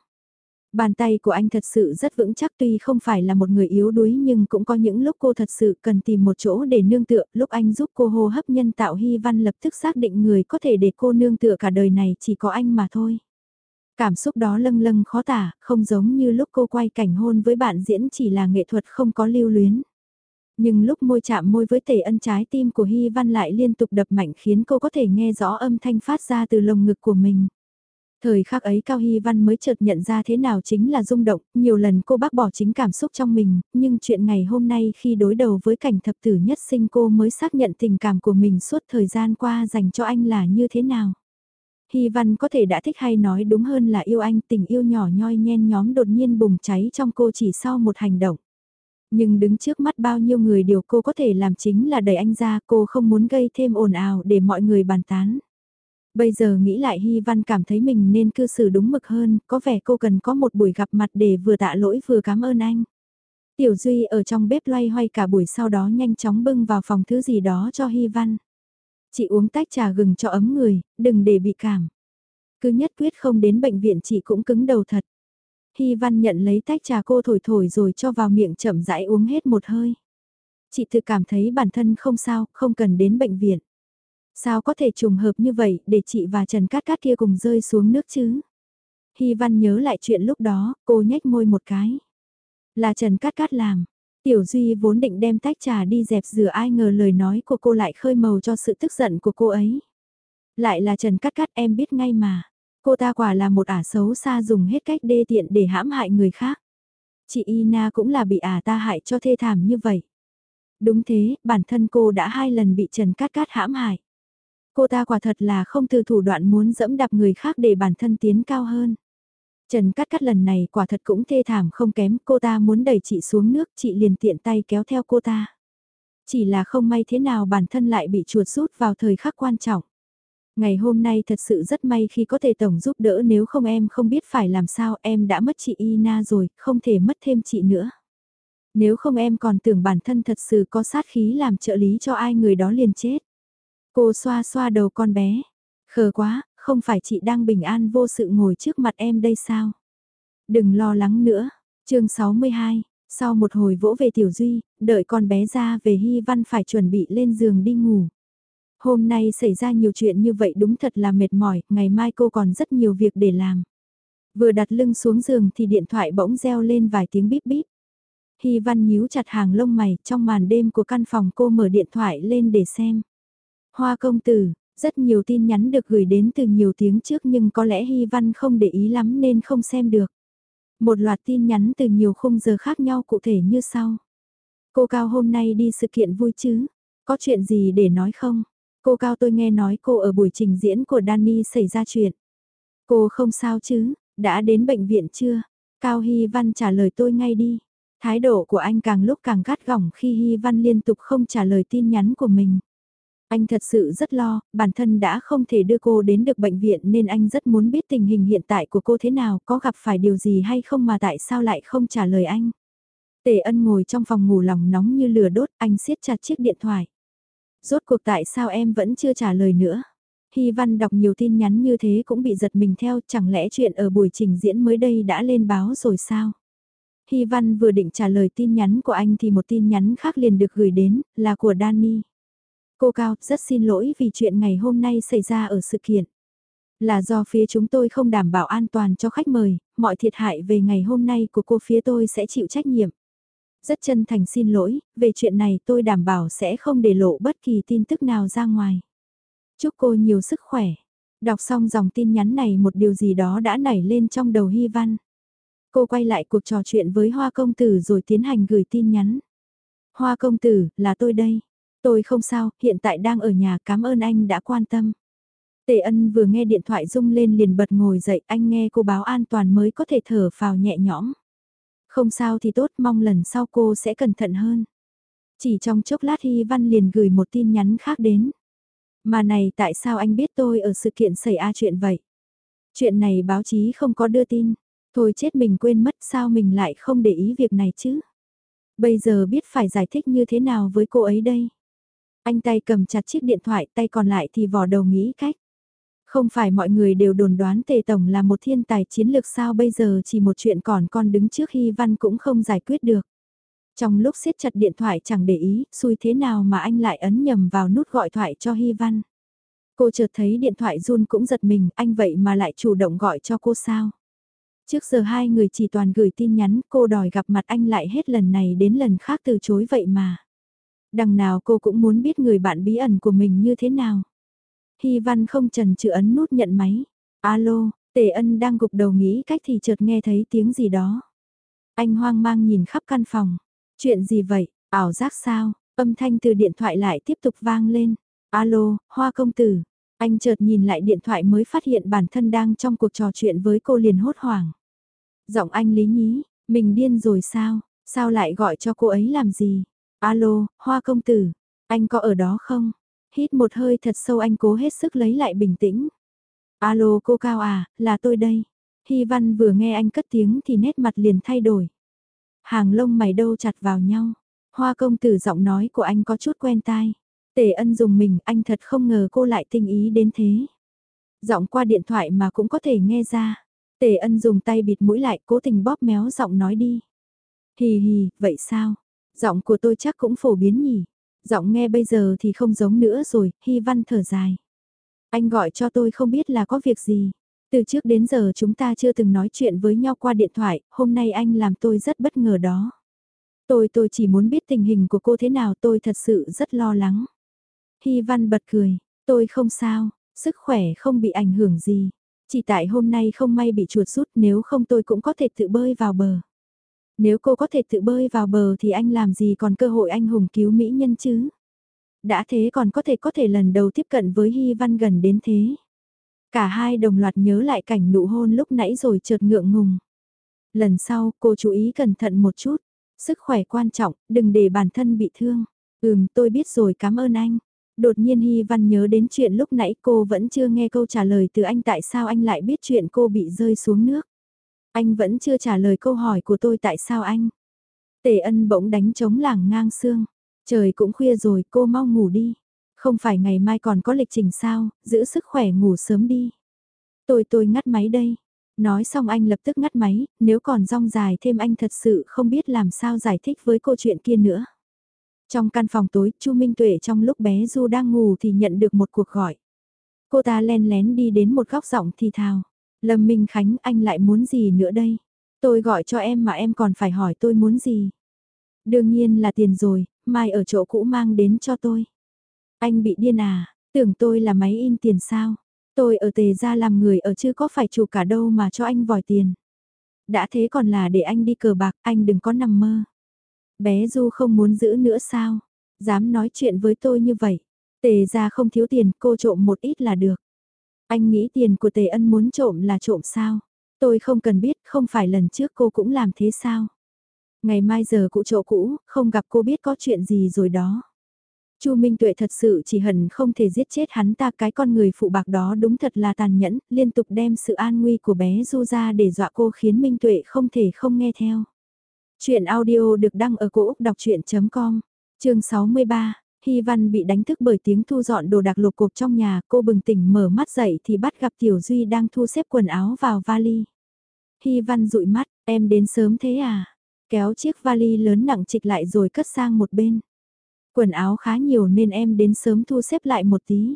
Bàn tay của anh thật sự rất vững chắc tuy không phải là một người yếu đuối nhưng cũng có những lúc cô thật sự cần tìm một chỗ để nương tựa. Lúc anh giúp cô hô hấp nhân tạo hy văn lập tức xác định người có thể để cô nương tựa cả đời này chỉ có anh mà thôi. Cảm xúc đó lâng lâng khó tả, không giống như lúc cô quay cảnh hôn với bạn diễn chỉ là nghệ thuật không có lưu luyến nhưng lúc môi chạm môi với tề ân trái tim của Hy Văn lại liên tục đập mạnh khiến cô có thể nghe rõ âm thanh phát ra từ lồng ngực của mình. Thời khắc ấy Cao Hy Văn mới chợt nhận ra thế nào chính là rung động, nhiều lần cô bác bỏ chính cảm xúc trong mình, nhưng chuyện ngày hôm nay khi đối đầu với cảnh thập tử nhất sinh cô mới xác nhận tình cảm của mình suốt thời gian qua dành cho anh là như thế nào. Hy Văn có thể đã thích hay nói đúng hơn là yêu anh tình yêu nhỏ nhoi nhen nhóm đột nhiên bùng cháy trong cô chỉ sau một hành động. Nhưng đứng trước mắt bao nhiêu người điều cô có thể làm chính là đẩy anh ra cô không muốn gây thêm ồn ào để mọi người bàn tán. Bây giờ nghĩ lại Hy Văn cảm thấy mình nên cư xử đúng mực hơn, có vẻ cô cần có một buổi gặp mặt để vừa tạ lỗi vừa cảm ơn anh. Tiểu Duy ở trong bếp loay hoay cả buổi sau đó nhanh chóng bưng vào phòng thứ gì đó cho Hy Văn. Chị uống tách trà gừng cho ấm người, đừng để bị cảm. Cứ nhất quyết không đến bệnh viện chị cũng cứng đầu thật. Hy Văn nhận lấy tách trà cô thổi thổi rồi cho vào miệng chậm rãi uống hết một hơi. Chị tự cảm thấy bản thân không sao, không cần đến bệnh viện. Sao có thể trùng hợp như vậy để chị và Trần Cát Cát kia cùng rơi xuống nước chứ? Hy Văn nhớ lại chuyện lúc đó, cô nhếch môi một cái. Là Trần Cát Cát làm. Tiểu Duy vốn định đem tách trà đi dẹp rửa ai ngờ lời nói của cô lại khơi màu cho sự tức giận của cô ấy. Lại là Trần Cát Cát em biết ngay mà. Cô ta quả là một ả xấu xa dùng hết cách đê tiện để hãm hại người khác. Chị Ina cũng là bị ả ta hại cho thê thảm như vậy. Đúng thế, bản thân cô đã hai lần bị Trần Cát Cát hãm hại. Cô ta quả thật là không từ thủ đoạn muốn dẫm đạp người khác để bản thân tiến cao hơn. Trần Cát Cát lần này quả thật cũng thê thảm không kém, cô ta muốn đẩy chị xuống nước, chị liền tiện tay kéo theo cô ta. Chỉ là không may thế nào bản thân lại bị chuột rút vào thời khắc quan trọng. Ngày hôm nay thật sự rất may khi có thể tổng giúp đỡ nếu không em không biết phải làm sao em đã mất chị Ina rồi, không thể mất thêm chị nữa. Nếu không em còn tưởng bản thân thật sự có sát khí làm trợ lý cho ai người đó liền chết. Cô xoa xoa đầu con bé. Khờ quá, không phải chị đang bình an vô sự ngồi trước mặt em đây sao? Đừng lo lắng nữa. chương 62, sau một hồi vỗ về Tiểu Duy, đợi con bé ra về Hy Văn phải chuẩn bị lên giường đi ngủ. Hôm nay xảy ra nhiều chuyện như vậy đúng thật là mệt mỏi, ngày mai cô còn rất nhiều việc để làm. Vừa đặt lưng xuống giường thì điện thoại bỗng reo lên vài tiếng bíp bíp. Hy Văn nhíu chặt hàng lông mày, trong màn đêm của căn phòng cô mở điện thoại lên để xem. Hoa công tử, rất nhiều tin nhắn được gửi đến từ nhiều tiếng trước nhưng có lẽ Hy Văn không để ý lắm nên không xem được. Một loạt tin nhắn từ nhiều khung giờ khác nhau cụ thể như sau. Cô Cao hôm nay đi sự kiện vui chứ? Có chuyện gì để nói không? Cô Cao tôi nghe nói cô ở buổi trình diễn của Danny xảy ra chuyện. Cô không sao chứ? Đã đến bệnh viện chưa? Cao Hy Văn trả lời tôi ngay đi. Thái độ của anh càng lúc càng gắt gỏng khi Hy Văn liên tục không trả lời tin nhắn của mình. Anh thật sự rất lo, bản thân đã không thể đưa cô đến được bệnh viện nên anh rất muốn biết tình hình hiện tại của cô thế nào, có gặp phải điều gì hay không mà tại sao lại không trả lời anh. Tề ân ngồi trong phòng ngủ lòng nóng như lửa đốt, anh siết chặt chiếc điện thoại. Rốt cuộc tại sao em vẫn chưa trả lời nữa? Hy Văn đọc nhiều tin nhắn như thế cũng bị giật mình theo, chẳng lẽ chuyện ở buổi trình diễn mới đây đã lên báo rồi sao? Hy Văn vừa định trả lời tin nhắn của anh thì một tin nhắn khác liền được gửi đến, là của Danny. Cô Cao, rất xin lỗi vì chuyện ngày hôm nay xảy ra ở sự kiện. Là do phía chúng tôi không đảm bảo an toàn cho khách mời, mọi thiệt hại về ngày hôm nay của cô phía tôi sẽ chịu trách nhiệm. Rất chân thành xin lỗi, về chuyện này tôi đảm bảo sẽ không để lộ bất kỳ tin tức nào ra ngoài. Chúc cô nhiều sức khỏe. Đọc xong dòng tin nhắn này một điều gì đó đã nảy lên trong đầu Hy Văn. Cô quay lại cuộc trò chuyện với Hoa Công Tử rồi tiến hành gửi tin nhắn. Hoa Công Tử, là tôi đây. Tôi không sao, hiện tại đang ở nhà cảm ơn anh đã quan tâm. Tề ân vừa nghe điện thoại rung lên liền bật ngồi dậy anh nghe cô báo an toàn mới có thể thở phào nhẹ nhõm. Không sao thì tốt, mong lần sau cô sẽ cẩn thận hơn. Chỉ trong chốc lát Hy Văn liền gửi một tin nhắn khác đến. Mà này, tại sao anh biết tôi ở sự kiện xảy ra chuyện vậy? Chuyện này báo chí không có đưa tin. Thôi chết mình quên mất, sao mình lại không để ý việc này chứ? Bây giờ biết phải giải thích như thế nào với cô ấy đây? Anh tay cầm chặt chiếc điện thoại, tay còn lại thì vò đầu nghĩ cách. Không phải mọi người đều đồn đoán Tề Tổng là một thiên tài chiến lược sao bây giờ chỉ một chuyện còn con đứng trước Hy Văn cũng không giải quyết được. Trong lúc siết chặt điện thoại chẳng để ý, xui thế nào mà anh lại ấn nhầm vào nút gọi thoại cho Hy Văn. Cô chợt thấy điện thoại run cũng giật mình, anh vậy mà lại chủ động gọi cho cô sao. Trước giờ hai người chỉ toàn gửi tin nhắn, cô đòi gặp mặt anh lại hết lần này đến lần khác từ chối vậy mà. Đằng nào cô cũng muốn biết người bạn bí ẩn của mình như thế nào. Hy văn không trần chữ ấn nút nhận máy. Alo, tề ân đang gục đầu nghĩ cách thì chợt nghe thấy tiếng gì đó. Anh hoang mang nhìn khắp căn phòng. Chuyện gì vậy, ảo giác sao? Âm thanh từ điện thoại lại tiếp tục vang lên. Alo, hoa công tử. Anh chợt nhìn lại điện thoại mới phát hiện bản thân đang trong cuộc trò chuyện với cô liền hốt hoảng. Giọng anh lý nhí, mình điên rồi sao, sao lại gọi cho cô ấy làm gì? Alo, hoa công tử, anh có ở đó không? Hít một hơi thật sâu anh cố hết sức lấy lại bình tĩnh. Alo cô Cao à, là tôi đây. Hy Văn vừa nghe anh cất tiếng thì nét mặt liền thay đổi. Hàng lông mày đâu chặt vào nhau. Hoa công tử giọng nói của anh có chút quen tai. Tề ân dùng mình, anh thật không ngờ cô lại tinh ý đến thế. Giọng qua điện thoại mà cũng có thể nghe ra. Tề ân dùng tay bịt mũi lại, cố tình bóp méo giọng nói đi. Hì hì, vậy sao? Giọng của tôi chắc cũng phổ biến nhỉ? Giọng nghe bây giờ thì không giống nữa rồi, Hy Văn thở dài. Anh gọi cho tôi không biết là có việc gì. Từ trước đến giờ chúng ta chưa từng nói chuyện với nhau qua điện thoại, hôm nay anh làm tôi rất bất ngờ đó. Tôi tôi chỉ muốn biết tình hình của cô thế nào tôi thật sự rất lo lắng. Hy Văn bật cười, tôi không sao, sức khỏe không bị ảnh hưởng gì. Chỉ tại hôm nay không may bị chuột rút nếu không tôi cũng có thể tự bơi vào bờ. Nếu cô có thể tự bơi vào bờ thì anh làm gì còn cơ hội anh hùng cứu mỹ nhân chứ? Đã thế còn có thể có thể lần đầu tiếp cận với Hy Văn gần đến thế. Cả hai đồng loạt nhớ lại cảnh nụ hôn lúc nãy rồi chợt ngượng ngùng. Lần sau cô chú ý cẩn thận một chút. Sức khỏe quan trọng, đừng để bản thân bị thương. Ừm tôi biết rồi cảm ơn anh. Đột nhiên Hy Văn nhớ đến chuyện lúc nãy cô vẫn chưa nghe câu trả lời từ anh tại sao anh lại biết chuyện cô bị rơi xuống nước. Anh vẫn chưa trả lời câu hỏi của tôi tại sao anh. Tề ân bỗng đánh trống lảng ngang xương. Trời cũng khuya rồi cô mau ngủ đi. Không phải ngày mai còn có lịch trình sao, giữ sức khỏe ngủ sớm đi. Tôi tôi ngắt máy đây. Nói xong anh lập tức ngắt máy, nếu còn rong dài thêm anh thật sự không biết làm sao giải thích với câu chuyện kia nữa. Trong căn phòng tối, Chu Minh Tuệ trong lúc bé Du đang ngủ thì nhận được một cuộc gọi. Cô ta len lén đi đến một góc giọng thì thào. Lâm Minh Khánh anh lại muốn gì nữa đây? Tôi gọi cho em mà em còn phải hỏi tôi muốn gì? Đương nhiên là tiền rồi, mai ở chỗ cũ mang đến cho tôi. Anh bị điên à, tưởng tôi là máy in tiền sao? Tôi ở tề ra làm người ở chứ có phải chủ cả đâu mà cho anh vòi tiền. Đã thế còn là để anh đi cờ bạc, anh đừng có nằm mơ. Bé Du không muốn giữ nữa sao? Dám nói chuyện với tôi như vậy. Tề ra không thiếu tiền, cô trộm một ít là được. Anh nghĩ tiền của Tề Ân muốn trộm là trộm sao? Tôi không cần biết, không phải lần trước cô cũng làm thế sao? Ngày mai giờ cụ chỗ cũ, không gặp cô biết có chuyện gì rồi đó. Chu Minh Tuệ thật sự chỉ hận không thể giết chết hắn ta cái con người phụ bạc đó đúng thật là tàn nhẫn, liên tục đem sự an nguy của bé Du ra để dọa cô khiến Minh Tuệ không thể không nghe theo. Chuyện audio được đăng ở cổ Úc đọc chuyện.com, chương 63. Hy Văn bị đánh thức bởi tiếng thu dọn đồ đạc lục cục trong nhà, cô bừng tỉnh mở mắt dậy thì bắt gặp Tiểu Duy đang thu xếp quần áo vào vali. Hy Văn dụi mắt, em đến sớm thế à? Kéo chiếc vali lớn nặng trịch lại rồi cất sang một bên. Quần áo khá nhiều nên em đến sớm thu xếp lại một tí.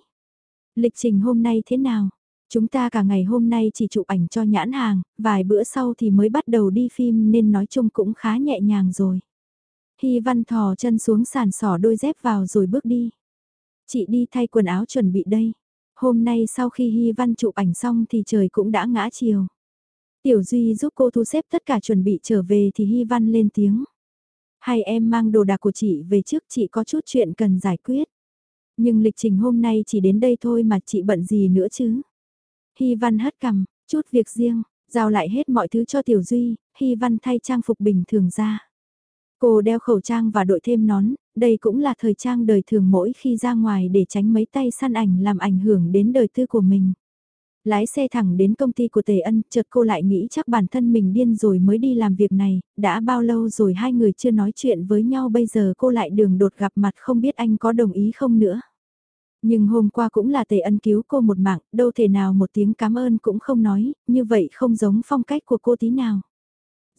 Lịch trình hôm nay thế nào? Chúng ta cả ngày hôm nay chỉ chụp ảnh cho nhãn hàng, vài bữa sau thì mới bắt đầu đi phim nên nói chung cũng khá nhẹ nhàng rồi. Hy văn thò chân xuống sàn sỏ đôi dép vào rồi bước đi. Chị đi thay quần áo chuẩn bị đây. Hôm nay sau khi Hy văn chụp ảnh xong thì trời cũng đã ngã chiều. Tiểu Duy giúp cô thu xếp tất cả chuẩn bị trở về thì Hy văn lên tiếng. Hay em mang đồ đạc của chị về trước chị có chút chuyện cần giải quyết. Nhưng lịch trình hôm nay chỉ đến đây thôi mà chị bận gì nữa chứ. Hy văn hất cằm, chút việc riêng, giao lại hết mọi thứ cho Tiểu Duy, Hy văn thay trang phục bình thường ra. Cô đeo khẩu trang và đội thêm nón, đây cũng là thời trang đời thường mỗi khi ra ngoài để tránh mấy tay săn ảnh làm ảnh hưởng đến đời tư của mình. Lái xe thẳng đến công ty của Tề Ân, chợt cô lại nghĩ chắc bản thân mình điên rồi mới đi làm việc này, đã bao lâu rồi hai người chưa nói chuyện với nhau bây giờ cô lại đường đột gặp mặt không biết anh có đồng ý không nữa. Nhưng hôm qua cũng là Tề Ân cứu cô một mạng, đâu thể nào một tiếng cảm ơn cũng không nói, như vậy không giống phong cách của cô tí nào.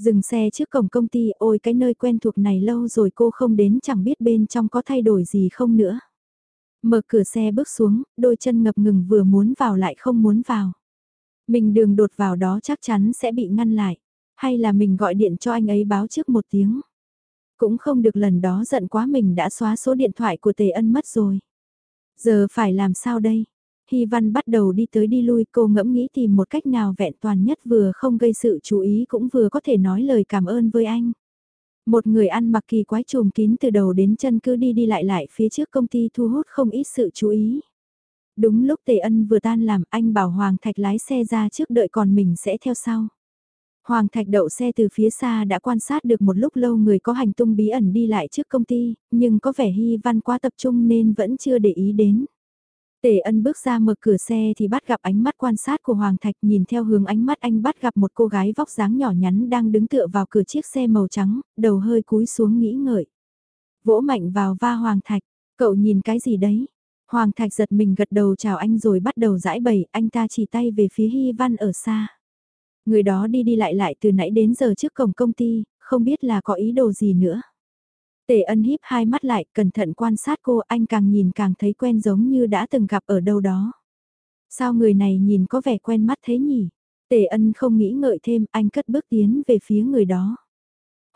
Dừng xe trước cổng công ty, ôi cái nơi quen thuộc này lâu rồi cô không đến chẳng biết bên trong có thay đổi gì không nữa. Mở cửa xe bước xuống, đôi chân ngập ngừng vừa muốn vào lại không muốn vào. Mình đường đột vào đó chắc chắn sẽ bị ngăn lại. Hay là mình gọi điện cho anh ấy báo trước một tiếng. Cũng không được lần đó giận quá mình đã xóa số điện thoại của Tề Ân mất rồi. Giờ phải làm sao đây? Hy Văn bắt đầu đi tới đi lui cô ngẫm nghĩ tìm một cách nào vẹn toàn nhất vừa không gây sự chú ý cũng vừa có thể nói lời cảm ơn với anh. Một người ăn mặc kỳ quái trùm kín từ đầu đến chân cứ đi đi lại lại phía trước công ty thu hút không ít sự chú ý. Đúng lúc Tề Ân vừa tan làm anh bảo Hoàng Thạch lái xe ra trước đợi còn mình sẽ theo sau. Hoàng Thạch đậu xe từ phía xa đã quan sát được một lúc lâu người có hành tung bí ẩn đi lại trước công ty, nhưng có vẻ Hy Văn quá tập trung nên vẫn chưa để ý đến. Tề ân bước ra mở cửa xe thì bắt gặp ánh mắt quan sát của Hoàng Thạch nhìn theo hướng ánh mắt anh bắt gặp một cô gái vóc dáng nhỏ nhắn đang đứng tựa vào cửa chiếc xe màu trắng, đầu hơi cúi xuống nghĩ ngợi. Vỗ mạnh vào va Hoàng Thạch, cậu nhìn cái gì đấy? Hoàng Thạch giật mình gật đầu chào anh rồi bắt đầu giải bày, anh ta chỉ tay về phía Hy Văn ở xa. Người đó đi đi lại lại từ nãy đến giờ trước cổng công ty, không biết là có ý đồ gì nữa. Tề ân híp hai mắt lại, cẩn thận quan sát cô, anh càng nhìn càng thấy quen giống như đã từng gặp ở đâu đó. Sao người này nhìn có vẻ quen mắt thế nhỉ? Tề ân không nghĩ ngợi thêm, anh cất bước tiến về phía người đó.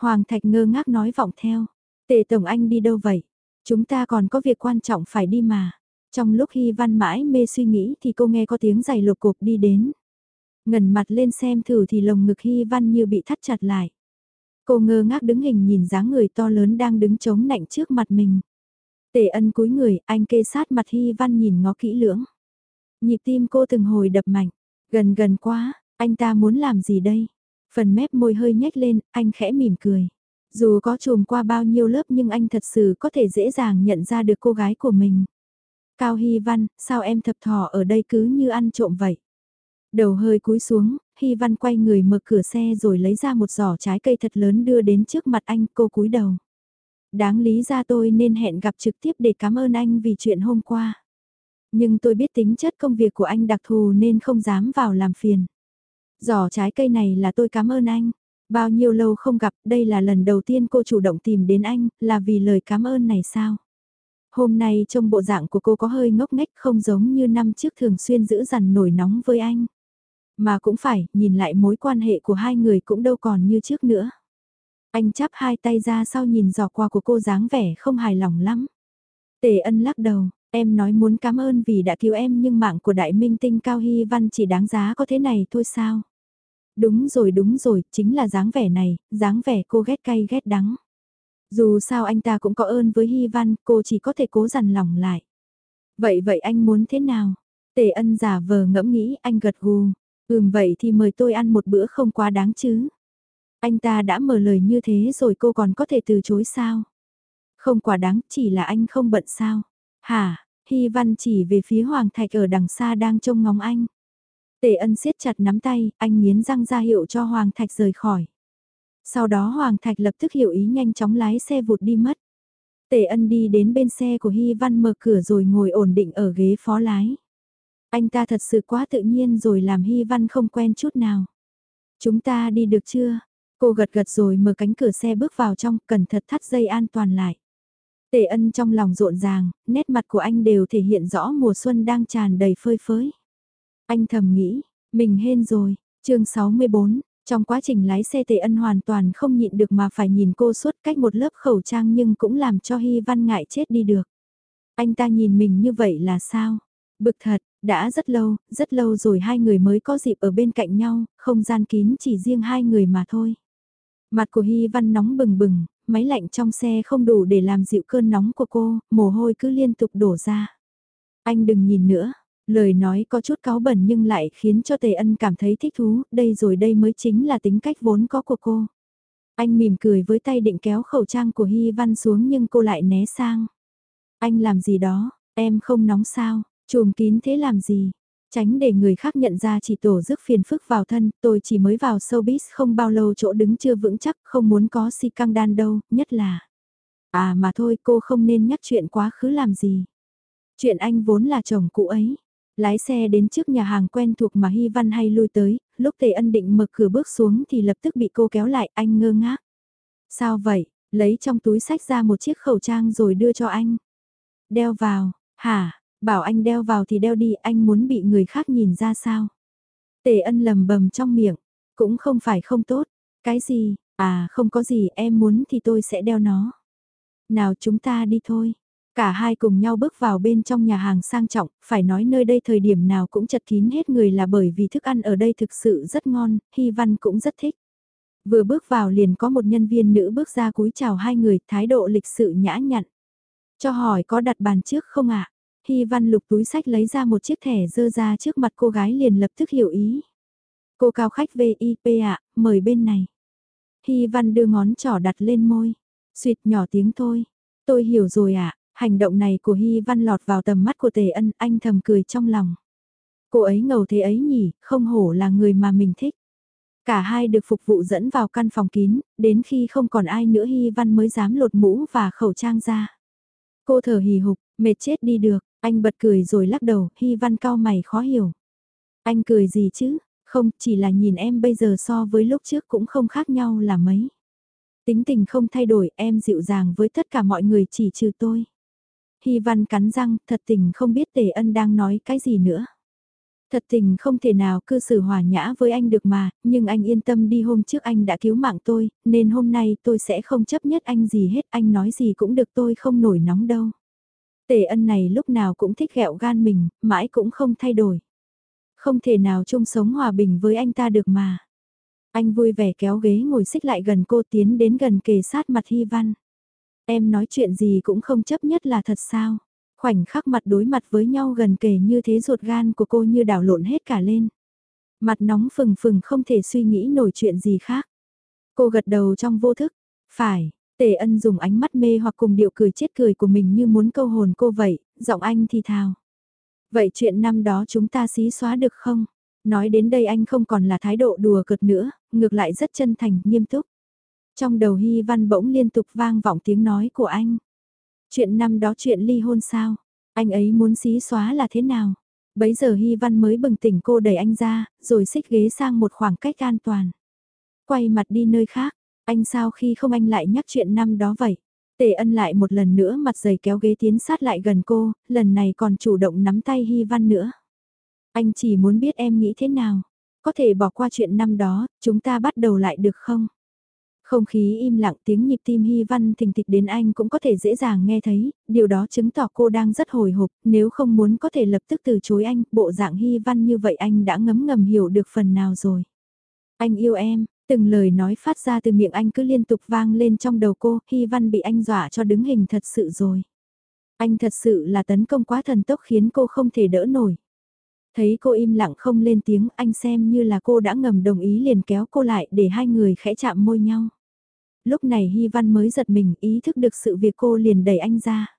Hoàng Thạch ngơ ngác nói vọng theo. Tề Tổng Anh đi đâu vậy? Chúng ta còn có việc quan trọng phải đi mà. Trong lúc Hy Văn mãi mê suy nghĩ thì cô nghe có tiếng giày lục cục đi đến. Ngần mặt lên xem thử thì lồng ngực Hy Văn như bị thắt chặt lại. Cô ngơ ngác đứng hình nhìn dáng người to lớn đang đứng chống nạnh trước mặt mình. Tề ân cúi người, anh kê sát mặt Hy Văn nhìn ngó kỹ lưỡng. Nhịp tim cô từng hồi đập mạnh, gần gần quá, anh ta muốn làm gì đây? Phần mép môi hơi nhếch lên, anh khẽ mỉm cười. Dù có trùm qua bao nhiêu lớp nhưng anh thật sự có thể dễ dàng nhận ra được cô gái của mình. Cao Hy Văn, sao em thập thò ở đây cứ như ăn trộm vậy? Đầu hơi cúi xuống, Hy Văn quay người mở cửa xe rồi lấy ra một giỏ trái cây thật lớn đưa đến trước mặt anh, cô cúi đầu. Đáng lý ra tôi nên hẹn gặp trực tiếp để cảm ơn anh vì chuyện hôm qua. Nhưng tôi biết tính chất công việc của anh đặc thù nên không dám vào làm phiền. Giỏ trái cây này là tôi cảm ơn anh. Bao nhiêu lâu không gặp, đây là lần đầu tiên cô chủ động tìm đến anh, là vì lời cảm ơn này sao? Hôm nay trông bộ dạng của cô có hơi ngốc nghếch không giống như năm trước thường xuyên giữ dằn nổi nóng với anh. Mà cũng phải, nhìn lại mối quan hệ của hai người cũng đâu còn như trước nữa. Anh chắp hai tay ra sau nhìn dò qua của cô dáng vẻ không hài lòng lắm. Tề ân lắc đầu, em nói muốn cảm ơn vì đã cứu em nhưng mạng của đại minh tinh Cao Hy Văn chỉ đáng giá có thế này thôi sao? Đúng rồi đúng rồi, chính là dáng vẻ này, dáng vẻ cô ghét cay ghét đắng. Dù sao anh ta cũng có ơn với Hy Văn, cô chỉ có thể cố dằn lòng lại. Vậy vậy anh muốn thế nào? Tề ân giả vờ ngẫm nghĩ anh gật gù. Ừm vậy thì mời tôi ăn một bữa không quá đáng chứ. Anh ta đã mở lời như thế rồi cô còn có thể từ chối sao? Không quá đáng, chỉ là anh không bận sao? Hả? Hy Văn chỉ về phía Hoàng Thạch ở đằng xa đang trông ngóng anh. Tề ân siết chặt nắm tay, anh nghiến răng ra hiệu cho Hoàng Thạch rời khỏi. Sau đó Hoàng Thạch lập tức hiểu ý nhanh chóng lái xe vụt đi mất. Tề ân đi đến bên xe của Hy Văn mở cửa rồi ngồi ổn định ở ghế phó lái. Anh ta thật sự quá tự nhiên rồi làm Hy Văn không quen chút nào. Chúng ta đi được chưa? Cô gật gật rồi mở cánh cửa xe bước vào trong, cẩn thận thắt dây an toàn lại. Tề ân trong lòng rộn ràng, nét mặt của anh đều thể hiện rõ mùa xuân đang tràn đầy phơi phới. Anh thầm nghĩ, mình hên rồi, chương 64, trong quá trình lái xe Tề ân hoàn toàn không nhịn được mà phải nhìn cô suốt cách một lớp khẩu trang nhưng cũng làm cho Hy Văn ngại chết đi được. Anh ta nhìn mình như vậy là sao? Bực thật, đã rất lâu, rất lâu rồi hai người mới có dịp ở bên cạnh nhau, không gian kín chỉ riêng hai người mà thôi. Mặt của Hy Văn nóng bừng bừng, máy lạnh trong xe không đủ để làm dịu cơn nóng của cô, mồ hôi cứ liên tục đổ ra. Anh đừng nhìn nữa, lời nói có chút cáu bẩn nhưng lại khiến cho Tề Ân cảm thấy thích thú, đây rồi đây mới chính là tính cách vốn có của cô. Anh mỉm cười với tay định kéo khẩu trang của Hy Văn xuống nhưng cô lại né sang. Anh làm gì đó, em không nóng sao, Chùm kín thế làm gì? Tránh để người khác nhận ra chỉ tổ rước phiền phức vào thân, tôi chỉ mới vào showbiz không bao lâu chỗ đứng chưa vững chắc, không muốn có si căng đan đâu, nhất là... À mà thôi cô không nên nhắc chuyện quá khứ làm gì. Chuyện anh vốn là chồng cũ ấy. Lái xe đến trước nhà hàng quen thuộc mà Hy Văn hay lui tới, lúc Tề Ân định mở cửa bước xuống thì lập tức bị cô kéo lại, anh ngơ ngác. Sao vậy, lấy trong túi sách ra một chiếc khẩu trang rồi đưa cho anh. Đeo vào, hả, Bảo anh đeo vào thì đeo đi, anh muốn bị người khác nhìn ra sao? Tề ân lầm bầm trong miệng, cũng không phải không tốt. Cái gì, à không có gì, em muốn thì tôi sẽ đeo nó. Nào chúng ta đi thôi. Cả hai cùng nhau bước vào bên trong nhà hàng sang trọng, phải nói nơi đây thời điểm nào cũng chật kín hết người là bởi vì thức ăn ở đây thực sự rất ngon, Hy Văn cũng rất thích. Vừa bước vào liền có một nhân viên nữ bước ra cúi chào hai người, thái độ lịch sự nhã nhặn. Cho hỏi có đặt bàn trước không ạ? Hy văn lục túi sách lấy ra một chiếc thẻ dơ ra trước mặt cô gái liền lập tức hiểu ý. Cô cao khách VIP ạ, mời bên này. Hy văn đưa ngón trỏ đặt lên môi. Xuyệt nhỏ tiếng thôi. Tôi hiểu rồi ạ, hành động này của Hy văn lọt vào tầm mắt của tề ân, anh thầm cười trong lòng. Cô ấy ngầu thế ấy nhỉ, không hổ là người mà mình thích. Cả hai được phục vụ dẫn vào căn phòng kín, đến khi không còn ai nữa Hy Văn mới dám lột mũ và khẩu trang ra. Cô thở hì hục, mệt chết đi được, anh bật cười rồi lắc đầu, Hy Văn cao mày khó hiểu. Anh cười gì chứ, không, chỉ là nhìn em bây giờ so với lúc trước cũng không khác nhau là mấy. Tính tình không thay đổi, em dịu dàng với tất cả mọi người chỉ trừ tôi. Hy Văn cắn răng, thật tình không biết Tề Ân đang nói cái gì nữa. Thật tình không thể nào cư xử hòa nhã với anh được mà, nhưng anh yên tâm đi hôm trước anh đã cứu mạng tôi, nên hôm nay tôi sẽ không chấp nhất anh gì hết, anh nói gì cũng được tôi không nổi nóng đâu. Tề ân này lúc nào cũng thích ghẹo gan mình, mãi cũng không thay đổi. Không thể nào chung sống hòa bình với anh ta được mà. Anh vui vẻ kéo ghế ngồi xích lại gần cô tiến đến gần kề sát mặt Hy Văn. Em nói chuyện gì cũng không chấp nhất là thật sao? Khoảnh khắc mặt đối mặt với nhau gần kề như thế ruột gan của cô như đảo lộn hết cả lên. Mặt nóng phừng phừng không thể suy nghĩ nổi chuyện gì khác. Cô gật đầu trong vô thức. Phải, Tề ân dùng ánh mắt mê hoặc cùng điệu cười chết cười của mình như muốn câu hồn cô vậy, giọng anh thì thào. Vậy chuyện năm đó chúng ta xí xóa được không? Nói đến đây anh không còn là thái độ đùa cợt nữa, ngược lại rất chân thành, nghiêm túc. Trong đầu Hy Văn bỗng liên tục vang vọng tiếng nói của anh. Chuyện năm đó chuyện ly hôn sao? Anh ấy muốn xí xóa là thế nào? Bấy giờ Hy Văn mới bừng tỉnh cô đẩy anh ra, rồi xích ghế sang một khoảng cách an toàn. Quay mặt đi nơi khác, anh sao khi không anh lại nhắc chuyện năm đó vậy? Tề ân lại một lần nữa mặt dày kéo ghế tiến sát lại gần cô, lần này còn chủ động nắm tay Hy Văn nữa. Anh chỉ muốn biết em nghĩ thế nào? Có thể bỏ qua chuyện năm đó, chúng ta bắt đầu lại được không? Không khí im lặng tiếng nhịp tim Hy Văn thình thịch đến anh cũng có thể dễ dàng nghe thấy, điều đó chứng tỏ cô đang rất hồi hộp, nếu không muốn có thể lập tức từ chối anh, bộ dạng Hy Văn như vậy anh đã ngấm ngầm hiểu được phần nào rồi. Anh yêu em, từng lời nói phát ra từ miệng anh cứ liên tục vang lên trong đầu cô, Hy Văn bị anh dọa cho đứng hình thật sự rồi. Anh thật sự là tấn công quá thần tốc khiến cô không thể đỡ nổi. Thấy cô im lặng không lên tiếng anh xem như là cô đã ngầm đồng ý liền kéo cô lại để hai người khẽ chạm môi nhau. Lúc này Hy Văn mới giật mình ý thức được sự việc cô liền đẩy anh ra.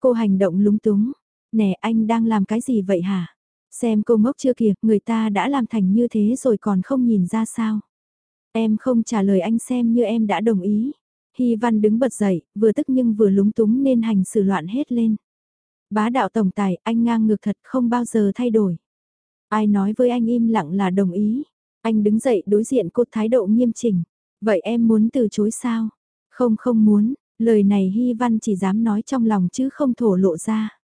Cô hành động lúng túng. Nè anh đang làm cái gì vậy hả? Xem cô ngốc chưa kìa, người ta đã làm thành như thế rồi còn không nhìn ra sao. Em không trả lời anh xem như em đã đồng ý. Hy Văn đứng bật dậy, vừa tức nhưng vừa lúng túng nên hành xử loạn hết lên. Bá đạo tổng tài, anh ngang ngược thật không bao giờ thay đổi. Ai nói với anh im lặng là đồng ý. Anh đứng dậy đối diện cô thái độ nghiêm chỉnh. Vậy em muốn từ chối sao? Không không muốn, lời này Hy Văn chỉ dám nói trong lòng chứ không thổ lộ ra.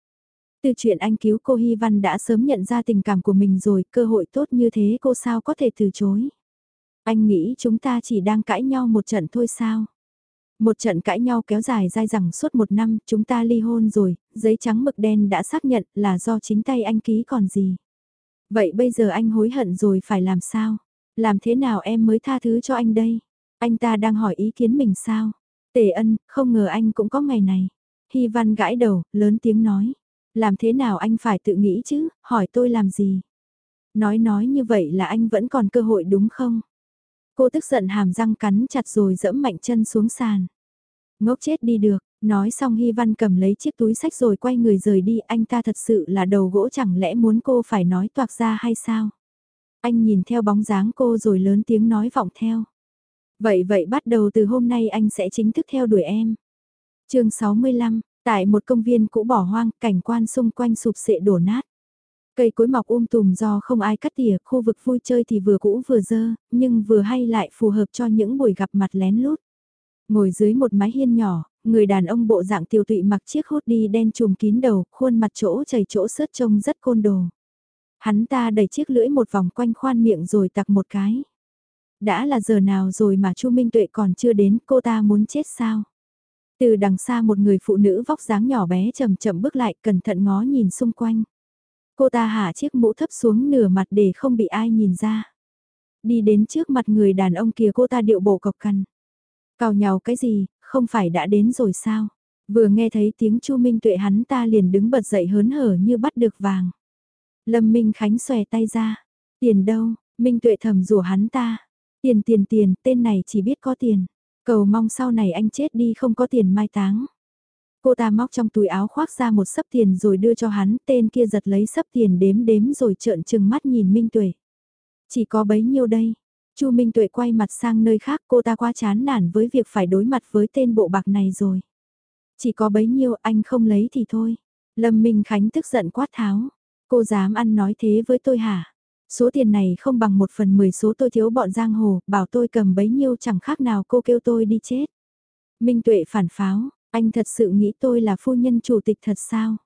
Từ chuyện anh cứu cô Hy Văn đã sớm nhận ra tình cảm của mình rồi, cơ hội tốt như thế cô sao có thể từ chối. Anh nghĩ chúng ta chỉ đang cãi nhau một trận thôi sao? Một trận cãi nhau kéo dài dai dẳng suốt một năm, chúng ta ly hôn rồi, giấy trắng mực đen đã xác nhận là do chính tay anh ký còn gì. Vậy bây giờ anh hối hận rồi phải làm sao? Làm thế nào em mới tha thứ cho anh đây? Anh ta đang hỏi ý kiến mình sao? Tề ân, không ngờ anh cũng có ngày này. Hy văn gãi đầu, lớn tiếng nói. Làm thế nào anh phải tự nghĩ chứ, hỏi tôi làm gì? Nói nói như vậy là anh vẫn còn cơ hội đúng không? Cô tức giận hàm răng cắn chặt rồi dẫm mạnh chân xuống sàn. Ngốc chết đi được, nói xong Hy Văn cầm lấy chiếc túi sách rồi quay người rời đi, anh ta thật sự là đầu gỗ chẳng lẽ muốn cô phải nói toạc ra hay sao? Anh nhìn theo bóng dáng cô rồi lớn tiếng nói vọng theo. Vậy vậy bắt đầu từ hôm nay anh sẽ chính thức theo đuổi em. chương 65, tại một công viên cũ bỏ hoang, cảnh quan xung quanh sụp sệ đổ nát. Cây cối mọc um tùm do không ai cắt tỉa, khu vực vui chơi thì vừa cũ vừa dơ, nhưng vừa hay lại phù hợp cho những buổi gặp mặt lén lút. Ngồi dưới một mái hiên nhỏ, người đàn ông bộ dạng tiêu tụy mặc chiếc hốt đi đen trùm kín đầu, khuôn mặt chỗ chảy chỗ sớt trông rất côn đồ. Hắn ta đẩy chiếc lưỡi một vòng quanh khoan miệng rồi tặc một cái. Đã là giờ nào rồi mà Chu Minh Tuệ còn chưa đến, cô ta muốn chết sao? Từ đằng xa một người phụ nữ vóc dáng nhỏ bé chậm chậm bước lại cẩn thận ngó nhìn xung quanh. Cô ta hạ chiếc mũ thấp xuống nửa mặt để không bị ai nhìn ra. Đi đến trước mặt người đàn ông kia cô ta điệu bộ cọc cằn. Cào nhào cái gì, không phải đã đến rồi sao? Vừa nghe thấy tiếng Chu Minh Tuệ hắn ta liền đứng bật dậy hớn hở như bắt được vàng. Lâm Minh Khánh xòe tay ra. Tiền đâu, Minh Tuệ thầm rủa hắn ta. Tiền tiền tiền, tên này chỉ biết có tiền. Cầu mong sau này anh chết đi không có tiền mai táng. Cô ta móc trong túi áo khoác ra một sấp tiền rồi đưa cho hắn, tên kia giật lấy sấp tiền đếm đếm rồi trợn trừng mắt nhìn Minh Tuệ. Chỉ có bấy nhiêu đây. Chu Minh Tuệ quay mặt sang nơi khác cô ta quá chán nản với việc phải đối mặt với tên bộ bạc này rồi. Chỉ có bấy nhiêu anh không lấy thì thôi. Lâm Minh Khánh tức giận quát tháo. Cô dám ăn nói thế với tôi hả? Số tiền này không bằng một phần mười số tôi thiếu bọn giang hồ, bảo tôi cầm bấy nhiêu chẳng khác nào cô kêu tôi đi chết. Minh Tuệ phản pháo, anh thật sự nghĩ tôi là phu nhân chủ tịch thật sao?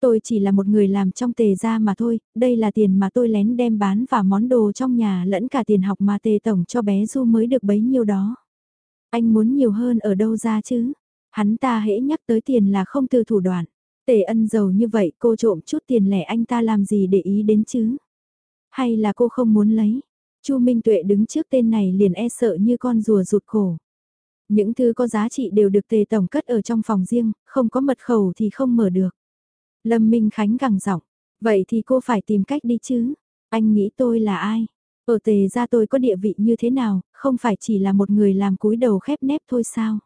Tôi chỉ là một người làm trong tề gia mà thôi, đây là tiền mà tôi lén đem bán và món đồ trong nhà lẫn cả tiền học mà tề tổng cho bé Du mới được bấy nhiêu đó. Anh muốn nhiều hơn ở đâu ra chứ? Hắn ta hễ nhắc tới tiền là không từ thủ đoạn. Tề ân giàu như vậy cô trộm chút tiền lẻ anh ta làm gì để ý đến chứ? Hay là cô không muốn lấy? Chu Minh Tuệ đứng trước tên này liền e sợ như con rùa rụt cổ. Những thứ có giá trị đều được tề tổng cất ở trong phòng riêng, không có mật khẩu thì không mở được. Lâm Minh Khánh gằn giọng, vậy thì cô phải tìm cách đi chứ. Anh nghĩ tôi là ai? Ở tề ra tôi có địa vị như thế nào, không phải chỉ là một người làm cúi đầu khép nép thôi sao?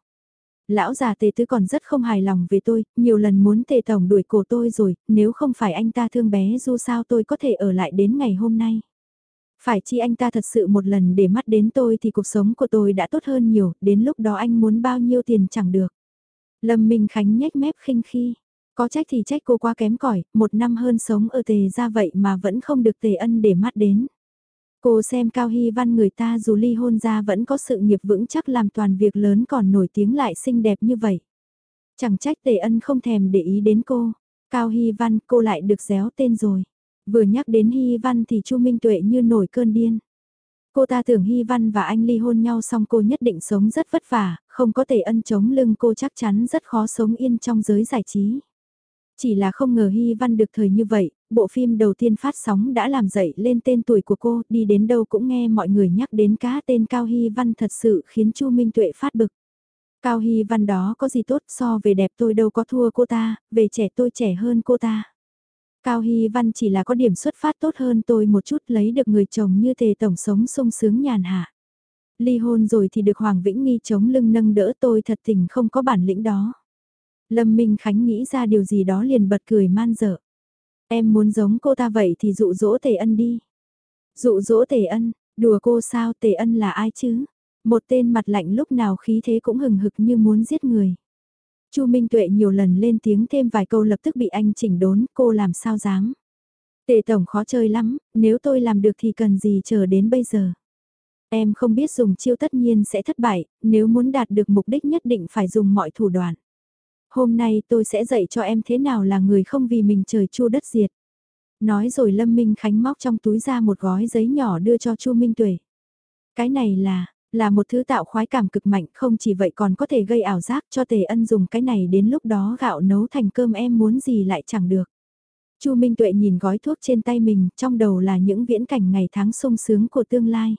Lão già tề tứ còn rất không hài lòng về tôi, nhiều lần muốn tề tổng đuổi cổ tôi rồi, nếu không phải anh ta thương bé du sao tôi có thể ở lại đến ngày hôm nay. Phải chi anh ta thật sự một lần để mắt đến tôi thì cuộc sống của tôi đã tốt hơn nhiều, đến lúc đó anh muốn bao nhiêu tiền chẳng được. Lâm Minh Khánh nhếch mép khinh khi, có trách thì trách cô quá kém cỏi một năm hơn sống ở tề ra vậy mà vẫn không được tề ân để mắt đến. Cô xem Cao Hy Văn người ta dù ly hôn ra vẫn có sự nghiệp vững chắc làm toàn việc lớn còn nổi tiếng lại xinh đẹp như vậy. Chẳng trách tề ân không thèm để ý đến cô. Cao Hy Văn cô lại được déo tên rồi. Vừa nhắc đến Hy Văn thì Chu Minh Tuệ như nổi cơn điên. Cô ta tưởng Hy Văn và anh ly hôn nhau xong cô nhất định sống rất vất vả, không có tề ân chống lưng cô chắc chắn rất khó sống yên trong giới giải trí. Chỉ là không ngờ Hy Văn được thời như vậy, bộ phim đầu tiên phát sóng đã làm dậy lên tên tuổi của cô, đi đến đâu cũng nghe mọi người nhắc đến cá tên Cao Hy Văn thật sự khiến Chu Minh Tuệ phát bực. Cao Hy Văn đó có gì tốt so về đẹp tôi đâu có thua cô ta, về trẻ tôi trẻ hơn cô ta. Cao Hy Văn chỉ là có điểm xuất phát tốt hơn tôi một chút lấy được người chồng như tề tổng sống sung sướng nhàn hạ. Ly hôn rồi thì được Hoàng Vĩnh Nghi chống lưng nâng đỡ tôi thật tình không có bản lĩnh đó. Lâm Minh Khánh nghĩ ra điều gì đó liền bật cười man dở. Em muốn giống cô ta vậy thì dụ dỗ Tề Ân đi. Dụ dỗ Tề Ân, đùa cô sao Tề Ân là ai chứ? Một tên mặt lạnh lúc nào khí thế cũng hừng hực như muốn giết người. Chu Minh Tuệ nhiều lần lên tiếng thêm vài câu lập tức bị anh chỉnh đốn, cô làm sao dám. Tề tổng khó chơi lắm, nếu tôi làm được thì cần gì chờ đến bây giờ. Em không biết dùng chiêu tất nhiên sẽ thất bại, nếu muốn đạt được mục đích nhất định phải dùng mọi thủ đoạn. Hôm nay tôi sẽ dạy cho em thế nào là người không vì mình trời chua đất diệt. Nói rồi Lâm Minh Khánh móc trong túi ra một gói giấy nhỏ đưa cho Chu Minh Tuệ. Cái này là, là một thứ tạo khoái cảm cực mạnh không chỉ vậy còn có thể gây ảo giác cho tề ân dùng cái này đến lúc đó gạo nấu thành cơm em muốn gì lại chẳng được. Chu Minh Tuệ nhìn gói thuốc trên tay mình, trong đầu là những viễn cảnh ngày tháng sung sướng của tương lai.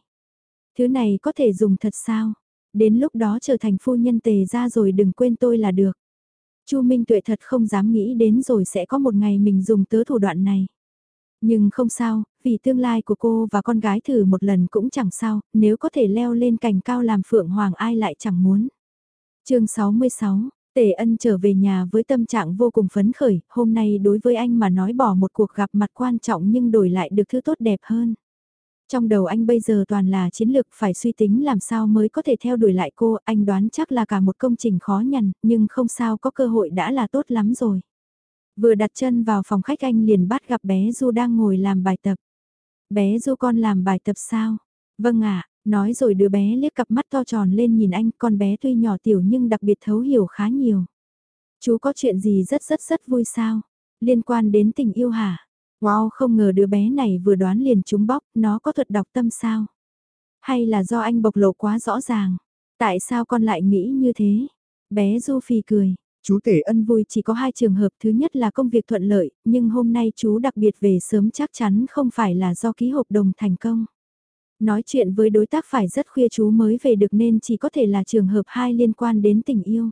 Thứ này có thể dùng thật sao? Đến lúc đó trở thành phu nhân tề ra rồi đừng quên tôi là được. Chu Minh Tuệ thật không dám nghĩ đến rồi sẽ có một ngày mình dùng tớ thủ đoạn này. Nhưng không sao, vì tương lai của cô và con gái thử một lần cũng chẳng sao, nếu có thể leo lên cành cao làm phượng hoàng ai lại chẳng muốn. chương 66, Tề Ân trở về nhà với tâm trạng vô cùng phấn khởi, hôm nay đối với anh mà nói bỏ một cuộc gặp mặt quan trọng nhưng đổi lại được thứ tốt đẹp hơn. Trong đầu anh bây giờ toàn là chiến lược phải suy tính làm sao mới có thể theo đuổi lại cô, anh đoán chắc là cả một công trình khó nhằn, nhưng không sao có cơ hội đã là tốt lắm rồi. Vừa đặt chân vào phòng khách anh liền bắt gặp bé Du đang ngồi làm bài tập. Bé Du con làm bài tập sao? Vâng ạ, nói rồi đứa bé liếc cặp mắt to tròn lên nhìn anh, con bé tuy nhỏ tiểu nhưng đặc biệt thấu hiểu khá nhiều. Chú có chuyện gì rất rất rất vui sao? Liên quan đến tình yêu hả? Wow không ngờ đứa bé này vừa đoán liền trúng bóc, nó có thuật đọc tâm sao? Hay là do anh bộc lộ quá rõ ràng? Tại sao con lại nghĩ như thế? Bé Du Phi cười. Chú tể ân vui chỉ có hai trường hợp thứ nhất là công việc thuận lợi, nhưng hôm nay chú đặc biệt về sớm chắc chắn không phải là do ký hợp đồng thành công. Nói chuyện với đối tác phải rất khuya chú mới về được nên chỉ có thể là trường hợp hai liên quan đến tình yêu.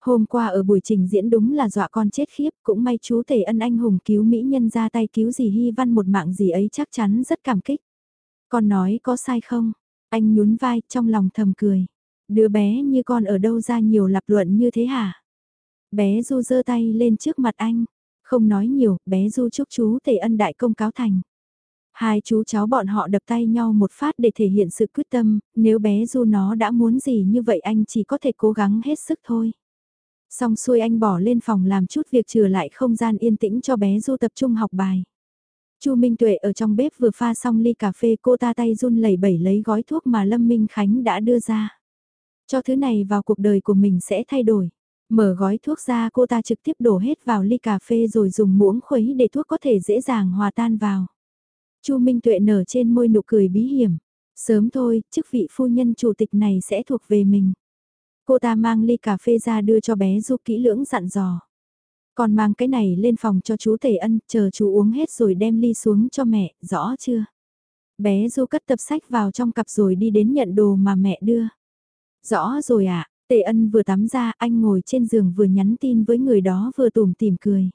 Hôm qua ở buổi trình diễn đúng là dọa con chết khiếp, cũng may chú Tể ân anh hùng cứu Mỹ nhân ra tay cứu gì Hy Văn một mạng gì ấy chắc chắn rất cảm kích. Con nói có sai không? Anh nhún vai trong lòng thầm cười. Đứa bé như con ở đâu ra nhiều lập luận như thế hả? Bé Du giơ tay lên trước mặt anh. Không nói nhiều, bé Du chúc chú Tề ân đại công cáo thành. Hai chú cháu bọn họ đập tay nhau một phát để thể hiện sự quyết tâm, nếu bé Du nó đã muốn gì như vậy anh chỉ có thể cố gắng hết sức thôi. Xong xuôi anh bỏ lên phòng làm chút việc trừ lại không gian yên tĩnh cho bé Du tập trung học bài. Chu Minh Tuệ ở trong bếp vừa pha xong ly cà phê cô ta tay run lẩy bẩy lấy gói thuốc mà Lâm Minh Khánh đã đưa ra. Cho thứ này vào cuộc đời của mình sẽ thay đổi. Mở gói thuốc ra cô ta trực tiếp đổ hết vào ly cà phê rồi dùng muỗng khuấy để thuốc có thể dễ dàng hòa tan vào. Chu Minh Tuệ nở trên môi nụ cười bí hiểm. Sớm thôi, chức vị phu nhân chủ tịch này sẽ thuộc về mình. Cô ta mang ly cà phê ra đưa cho bé giúp kỹ lưỡng dặn dò. Còn mang cái này lên phòng cho chú Tề Ân, chờ chú uống hết rồi đem ly xuống cho mẹ, rõ chưa? Bé Du cất tập sách vào trong cặp rồi đi đến nhận đồ mà mẹ đưa. Rõ rồi ạ, à, Tề Ân vừa tắm ra, anh ngồi trên giường vừa nhắn tin với người đó vừa tủm tỉm cười.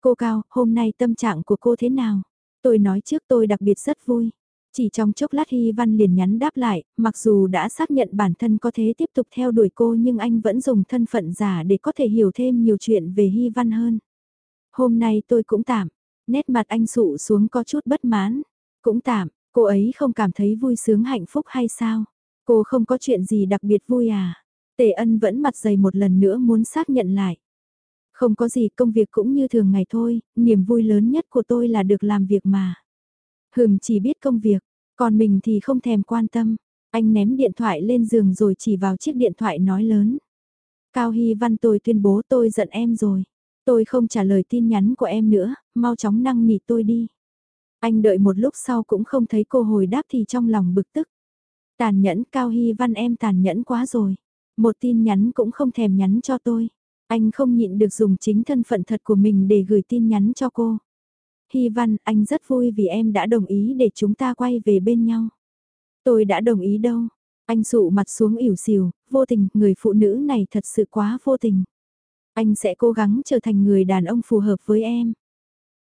Cô Cao, hôm nay tâm trạng của cô thế nào? Tôi nói trước tôi đặc biệt rất vui. Chỉ trong chốc lát Hy Văn liền nhắn đáp lại, mặc dù đã xác nhận bản thân có thể tiếp tục theo đuổi cô nhưng anh vẫn dùng thân phận giả để có thể hiểu thêm nhiều chuyện về Hy Văn hơn. Hôm nay tôi cũng tạm, nét mặt anh sụ xuống có chút bất mãn. Cũng tạm, cô ấy không cảm thấy vui sướng hạnh phúc hay sao? Cô không có chuyện gì đặc biệt vui à? Tề ân vẫn mặt dày một lần nữa muốn xác nhận lại. Không có gì công việc cũng như thường ngày thôi, niềm vui lớn nhất của tôi là được làm việc mà. Hừm chỉ biết công việc, còn mình thì không thèm quan tâm. Anh ném điện thoại lên giường rồi chỉ vào chiếc điện thoại nói lớn. Cao Hy Văn tôi tuyên bố tôi giận em rồi. Tôi không trả lời tin nhắn của em nữa, mau chóng năng nỉ tôi đi. Anh đợi một lúc sau cũng không thấy cô hồi đáp thì trong lòng bực tức. Tàn nhẫn Cao Hy Văn em tàn nhẫn quá rồi. Một tin nhắn cũng không thèm nhắn cho tôi. Anh không nhịn được dùng chính thân phận thật của mình để gửi tin nhắn cho cô. Hy Văn, anh rất vui vì em đã đồng ý để chúng ta quay về bên nhau. Tôi đã đồng ý đâu. Anh sụ mặt xuống ỉu xìu, vô tình, người phụ nữ này thật sự quá vô tình. Anh sẽ cố gắng trở thành người đàn ông phù hợp với em.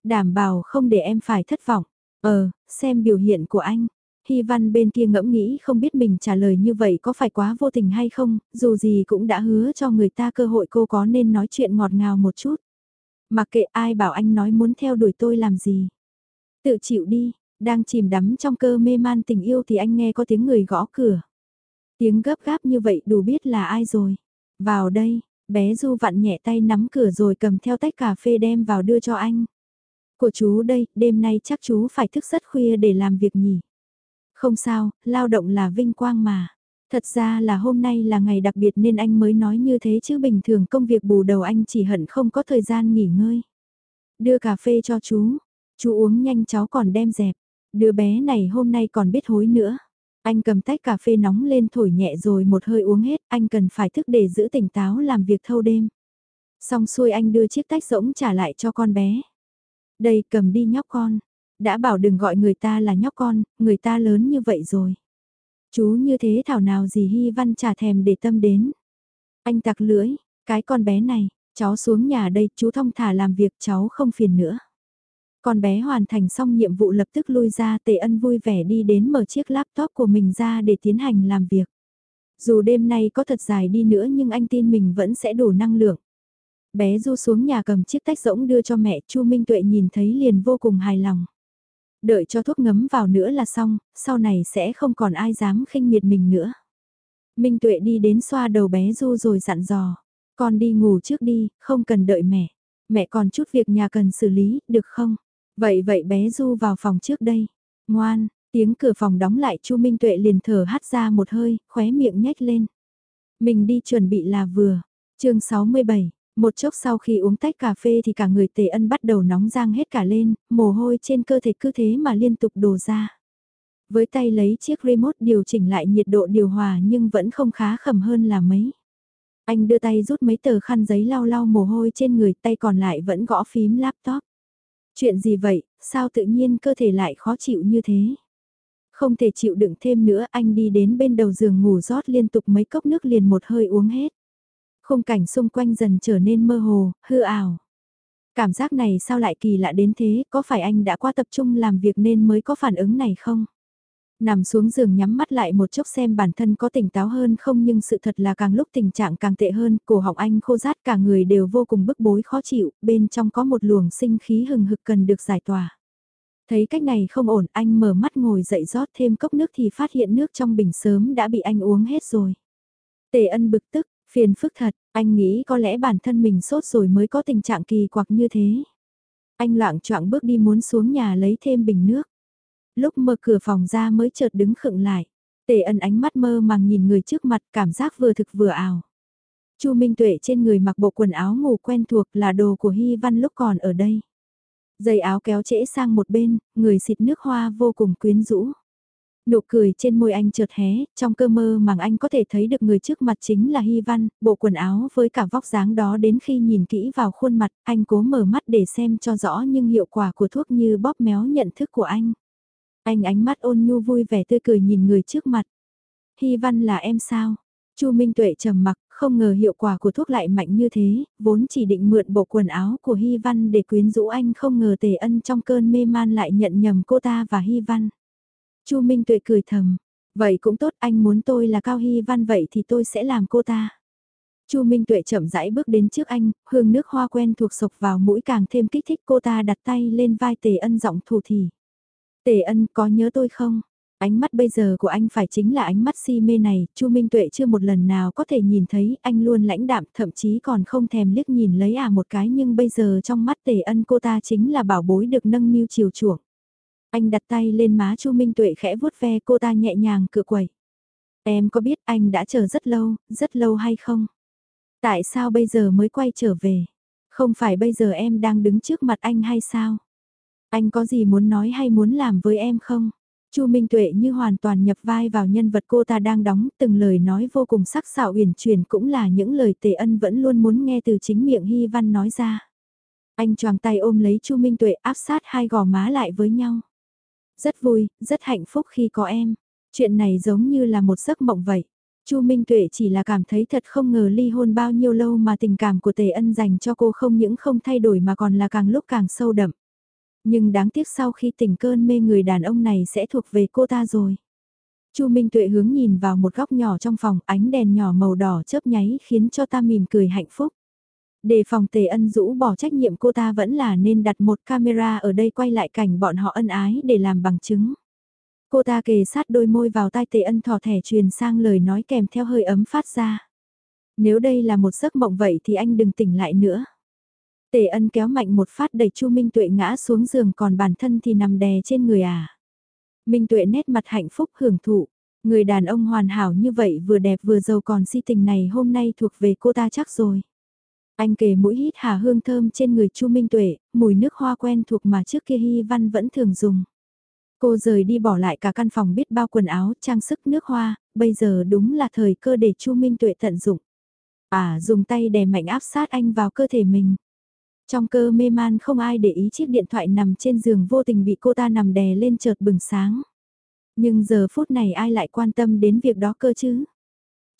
Đảm bảo không để em phải thất vọng. Ờ, xem biểu hiện của anh. Hy Văn bên kia ngẫm nghĩ không biết mình trả lời như vậy có phải quá vô tình hay không, dù gì cũng đã hứa cho người ta cơ hội cô có nên nói chuyện ngọt ngào một chút. Mà kệ ai bảo anh nói muốn theo đuổi tôi làm gì. Tự chịu đi, đang chìm đắm trong cơ mê man tình yêu thì anh nghe có tiếng người gõ cửa. Tiếng gấp gáp như vậy đủ biết là ai rồi. Vào đây, bé Du vặn nhẹ tay nắm cửa rồi cầm theo tách cà phê đem vào đưa cho anh. Của chú đây, đêm nay chắc chú phải thức rất khuya để làm việc nhỉ. Không sao, lao động là vinh quang mà. Thật ra là hôm nay là ngày đặc biệt nên anh mới nói như thế chứ bình thường công việc bù đầu anh chỉ hận không có thời gian nghỉ ngơi. Đưa cà phê cho chú, chú uống nhanh cháu còn đem dẹp. Đứa bé này hôm nay còn biết hối nữa. Anh cầm tách cà phê nóng lên thổi nhẹ rồi một hơi uống hết, anh cần phải thức để giữ tỉnh táo làm việc thâu đêm. Xong xuôi anh đưa chiếc tách rỗng trả lại cho con bé. Đây cầm đi nhóc con. Đã bảo đừng gọi người ta là nhóc con, người ta lớn như vậy rồi. Chú như thế thảo nào gì Hy Văn trả thèm để tâm đến. Anh tặc lưỡi, cái con bé này, cháu xuống nhà đây, chú thông thả làm việc cháu không phiền nữa. Con bé hoàn thành xong nhiệm vụ lập tức lui ra tề ân vui vẻ đi đến mở chiếc laptop của mình ra để tiến hành làm việc. Dù đêm nay có thật dài đi nữa nhưng anh tin mình vẫn sẽ đủ năng lượng. Bé du xuống nhà cầm chiếc tách rỗng đưa cho mẹ Chu Minh Tuệ nhìn thấy liền vô cùng hài lòng. Đợi cho thuốc ngấm vào nữa là xong, sau này sẽ không còn ai dám khinh miệt mình nữa. Minh Tuệ đi đến xoa đầu bé Du rồi dặn dò. Con đi ngủ trước đi, không cần đợi mẹ. Mẹ còn chút việc nhà cần xử lý, được không? Vậy vậy bé Du vào phòng trước đây. Ngoan, tiếng cửa phòng đóng lại Chu Minh Tuệ liền thở hắt ra một hơi, khóe miệng nhếch lên. Mình đi chuẩn bị là vừa. chương 67, một chốc sau khi uống tách cà phê thì cả người tề ân bắt đầu nóng rang hết cả lên, mồ hôi trên cơ thể cứ thế mà liên tục đổ ra. Với tay lấy chiếc remote điều chỉnh lại nhiệt độ điều hòa nhưng vẫn không khá khẩm hơn là mấy. Anh đưa tay rút mấy tờ khăn giấy lau lau mồ hôi trên người tay còn lại vẫn gõ phím laptop. Chuyện gì vậy, sao tự nhiên cơ thể lại khó chịu như thế? Không thể chịu đựng thêm nữa anh đi đến bên đầu giường ngủ rót liên tục mấy cốc nước liền một hơi uống hết. Khung cảnh xung quanh dần trở nên mơ hồ, hư ảo. Cảm giác này sao lại kỳ lạ đến thế, có phải anh đã quá tập trung làm việc nên mới có phản ứng này không? Nằm xuống giường nhắm mắt lại một chốc xem bản thân có tỉnh táo hơn không nhưng sự thật là càng lúc tình trạng càng tệ hơn, cổ họng anh khô rát cả người đều vô cùng bức bối khó chịu, bên trong có một luồng sinh khí hừng hực cần được giải tỏa. Thấy cách này không ổn, anh mở mắt ngồi dậy rót thêm cốc nước thì phát hiện nước trong bình sớm đã bị anh uống hết rồi. Tề ân bực tức, phiền phức thật, anh nghĩ có lẽ bản thân mình sốt rồi mới có tình trạng kỳ quặc như thế. Anh loạn choạng bước đi muốn xuống nhà lấy thêm bình nước. Lúc mở cửa phòng ra mới chợt đứng khựng lại. Tề ân ánh mắt mơ màng nhìn người trước mặt cảm giác vừa thực vừa ảo. Chu Minh Tuệ trên người mặc bộ quần áo ngủ quen thuộc là đồ của Hy Văn lúc còn ở đây. Dây áo kéo trễ sang một bên, người xịt nước hoa vô cùng quyến rũ. Nụ cười trên môi anh chợt hé, trong cơ mơ màng anh có thể thấy được người trước mặt chính là Hy Văn, bộ quần áo với cả vóc dáng đó đến khi nhìn kỹ vào khuôn mặt, anh cố mở mắt để xem cho rõ nhưng hiệu quả của thuốc như bóp méo nhận thức của anh. Anh ánh mắt ôn nhu vui vẻ tươi cười nhìn người trước mặt. Hy Văn là em sao? Chu Minh Tuệ trầm mặc, không ngờ hiệu quả của thuốc lại mạnh như thế, vốn chỉ định mượn bộ quần áo của Hy Văn để quyến rũ anh không ngờ Tề Ân trong cơn mê man lại nhận nhầm cô ta và Hy Văn. Chu Minh Tuệ cười thầm, vậy cũng tốt anh muốn tôi là Cao Hy Văn vậy thì tôi sẽ làm cô ta. Chu Minh Tuệ chậm rãi bước đến trước anh, hương nước hoa quen thuộc sộc vào mũi càng thêm kích thích cô ta đặt tay lên vai Tề Ân giọng thủ thì. Tề Ân có nhớ tôi không? Ánh mắt bây giờ của anh phải chính là ánh mắt si mê này, Chu Minh Tuệ chưa một lần nào có thể nhìn thấy anh luôn lãnh đạm, thậm chí còn không thèm liếc nhìn lấy à một cái nhưng bây giờ trong mắt Tề Ân cô ta chính là bảo bối được nâng niu chiều chuộng. Anh đặt tay lên má Chu Minh Tuệ khẽ vuốt ve cô ta nhẹ nhàng cựa quẩy. Em có biết anh đã chờ rất lâu, rất lâu hay không? Tại sao bây giờ mới quay trở về? Không phải bây giờ em đang đứng trước mặt anh hay sao? Anh có gì muốn nói hay muốn làm với em không? Chu Minh Tuệ như hoàn toàn nhập vai vào nhân vật cô ta đang đóng, từng lời nói vô cùng sắc sảo uyển chuyển cũng là những lời Tề Ân vẫn luôn muốn nghe từ chính miệng Hy Văn nói ra. Anh choàng tay ôm lấy Chu Minh Tuệ áp sát hai gò má lại với nhau. Rất vui, rất hạnh phúc khi có em. Chuyện này giống như là một giấc mộng vậy. Chu Minh Tuệ chỉ là cảm thấy thật không ngờ ly hôn bao nhiêu lâu mà tình cảm của Tề Ân dành cho cô không những không thay đổi mà còn là càng lúc càng sâu đậm. Nhưng đáng tiếc sau khi tỉnh cơn mê người đàn ông này sẽ thuộc về cô ta rồi. Chu Minh Tuệ hướng nhìn vào một góc nhỏ trong phòng, ánh đèn nhỏ màu đỏ chớp nháy khiến cho ta mỉm cười hạnh phúc. Để phòng tề ân rũ bỏ trách nhiệm cô ta vẫn là nên đặt một camera ở đây quay lại cảnh bọn họ ân ái để làm bằng chứng. Cô ta kề sát đôi môi vào tai tề ân thỏ thẻ truyền sang lời nói kèm theo hơi ấm phát ra. Nếu đây là một giấc mộng vậy thì anh đừng tỉnh lại nữa. Tề ân kéo mạnh một phát đẩy Chu Minh Tuệ ngã xuống giường còn bản thân thì nằm đè trên người à. Minh Tuệ nét mặt hạnh phúc hưởng thụ. Người đàn ông hoàn hảo như vậy vừa đẹp vừa giàu còn si tình này hôm nay thuộc về cô ta chắc rồi. Anh kề mũi hít hà hương thơm trên người Chu Minh Tuệ, mùi nước hoa quen thuộc mà trước kia Hy Văn vẫn thường dùng. Cô rời đi bỏ lại cả căn phòng biết bao quần áo, trang sức nước hoa, bây giờ đúng là thời cơ để Chu Minh Tuệ tận dụng. À dùng tay đè mạnh áp sát anh vào cơ thể mình. Trong cơ mê man không ai để ý chiếc điện thoại nằm trên giường vô tình bị cô ta nằm đè lên chợt bừng sáng. Nhưng giờ phút này ai lại quan tâm đến việc đó cơ chứ?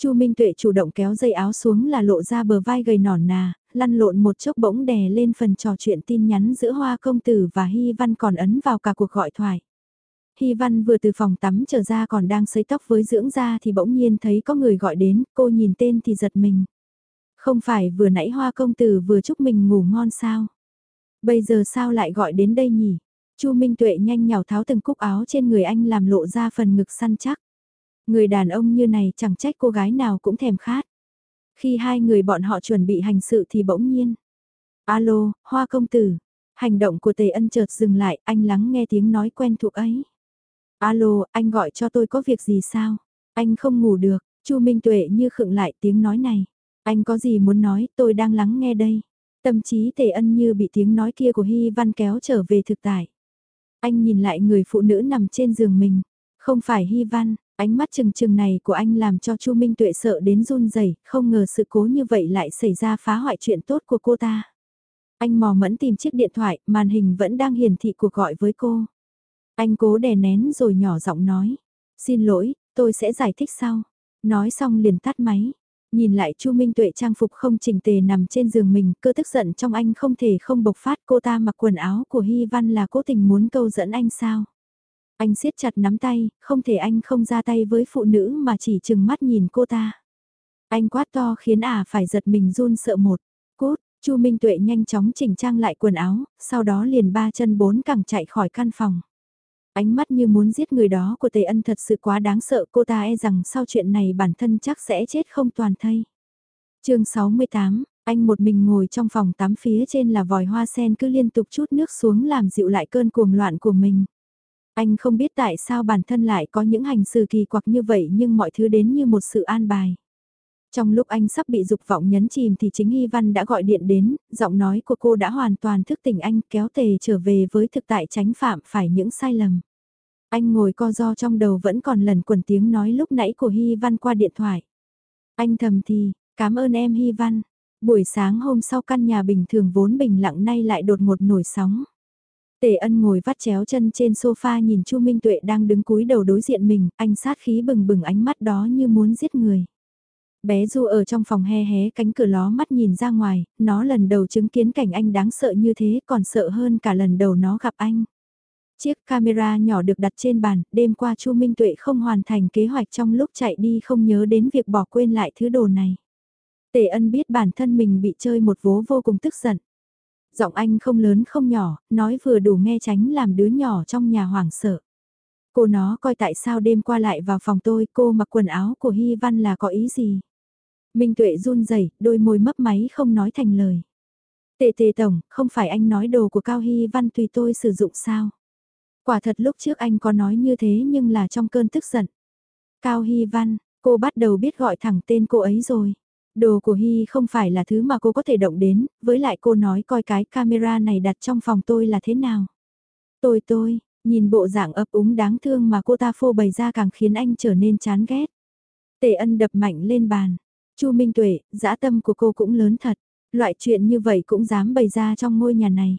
Chu Minh Tuệ chủ động kéo dây áo xuống là lộ ra bờ vai gầy nỏn nà, lăn lộn một chốc bỗng đè lên phần trò chuyện tin nhắn giữa Hoa Công Tử và Hy Văn còn ấn vào cả cuộc gọi thoại. Hy Văn vừa từ phòng tắm trở ra còn đang sấy tóc với dưỡng da thì bỗng nhiên thấy có người gọi đến, cô nhìn tên thì giật mình. Không phải vừa nãy Hoa Công Tử vừa chúc mình ngủ ngon sao? Bây giờ sao lại gọi đến đây nhỉ? Chu Minh Tuệ nhanh nhào tháo từng cúc áo trên người anh làm lộ ra phần ngực săn chắc. Người đàn ông như này chẳng trách cô gái nào cũng thèm khát. Khi hai người bọn họ chuẩn bị hành sự thì bỗng nhiên. Alo, Hoa Công Tử. Hành động của Tề Ân chợt dừng lại, anh lắng nghe tiếng nói quen thuộc ấy. Alo, anh gọi cho tôi có việc gì sao? Anh không ngủ được, Chu Minh Tuệ như khựng lại tiếng nói này. Anh có gì muốn nói, tôi đang lắng nghe đây. Tâm trí Tề Ân như bị tiếng nói kia của Hy Văn kéo trở về thực tại. Anh nhìn lại người phụ nữ nằm trên giường mình. Không phải Hy Văn, Ánh mắt chừng chừng này của anh làm cho Chu Minh Tuệ sợ đến run rẩy, không ngờ sự cố như vậy lại xảy ra phá hoại chuyện tốt của cô ta. Anh mò mẫn tìm chiếc điện thoại, màn hình vẫn đang hiển thị cuộc gọi với cô. Anh cố đè nén rồi nhỏ giọng nói. Xin lỗi, tôi sẽ giải thích sau. Nói xong liền tắt máy. Nhìn lại Chu Minh Tuệ trang phục không chỉnh tề nằm trên giường mình, cơ tức giận trong anh không thể không bộc phát cô ta mặc quần áo của Hy Văn là cố tình muốn câu dẫn anh sao. Anh siết chặt nắm tay, không thể anh không ra tay với phụ nữ mà chỉ chừng mắt nhìn cô ta. Anh quát to khiến ả phải giật mình run sợ một. Cút, Chu Minh Tuệ nhanh chóng chỉnh trang lại quần áo, sau đó liền ba chân bốn cẳng chạy khỏi căn phòng. Ánh mắt như muốn giết người đó của Tề Ân thật sự quá đáng sợ cô ta e rằng sau chuyện này bản thân chắc sẽ chết không toàn thây. chương 68, anh một mình ngồi trong phòng tắm phía trên là vòi hoa sen cứ liên tục chút nước xuống làm dịu lại cơn cuồng loạn của mình. Anh không biết tại sao bản thân lại có những hành xử kỳ quặc như vậy nhưng mọi thứ đến như một sự an bài. Trong lúc anh sắp bị dục vọng nhấn chìm thì chính Hy Văn đã gọi điện đến, giọng nói của cô đã hoàn toàn thức tỉnh anh kéo tề trở về với thực tại tránh phạm phải những sai lầm. Anh ngồi co do trong đầu vẫn còn lần quần tiếng nói lúc nãy của Hy Văn qua điện thoại. Anh thầm thì, cảm ơn em Hy Văn. Buổi sáng hôm sau căn nhà bình thường vốn bình lặng nay lại đột ngột nổi sóng. Tề ân ngồi vắt chéo chân trên sofa nhìn Chu Minh Tuệ đang đứng cúi đầu đối diện mình, anh sát khí bừng bừng ánh mắt đó như muốn giết người. Bé Du ở trong phòng he hé cánh cửa ló mắt nhìn ra ngoài, nó lần đầu chứng kiến cảnh anh đáng sợ như thế còn sợ hơn cả lần đầu nó gặp anh. Chiếc camera nhỏ được đặt trên bàn, đêm qua Chu Minh Tuệ không hoàn thành kế hoạch trong lúc chạy đi không nhớ đến việc bỏ quên lại thứ đồ này. Tề ân biết bản thân mình bị chơi một vố vô cùng tức giận. Giọng anh không lớn không nhỏ, nói vừa đủ nghe tránh làm đứa nhỏ trong nhà hoảng sợ. Cô nó coi tại sao đêm qua lại vào phòng tôi cô mặc quần áo của Hy Văn là có ý gì. Minh Tuệ run rẩy, đôi môi mấp máy không nói thành lời. Tệ tề tổng, không phải anh nói đồ của Cao Hy Văn tùy tôi sử dụng sao? Quả thật lúc trước anh có nói như thế nhưng là trong cơn tức giận. Cao Hy Văn, cô bắt đầu biết gọi thẳng tên cô ấy rồi. Đồ của Hy không phải là thứ mà cô có thể động đến, với lại cô nói coi cái camera này đặt trong phòng tôi là thế nào. Tôi tôi, nhìn bộ dạng ấp úng đáng thương mà cô ta phô bày ra càng khiến anh trở nên chán ghét. Tề ân đập mạnh lên bàn. Chu Minh Tuệ, dã tâm của cô cũng lớn thật. Loại chuyện như vậy cũng dám bày ra trong ngôi nhà này.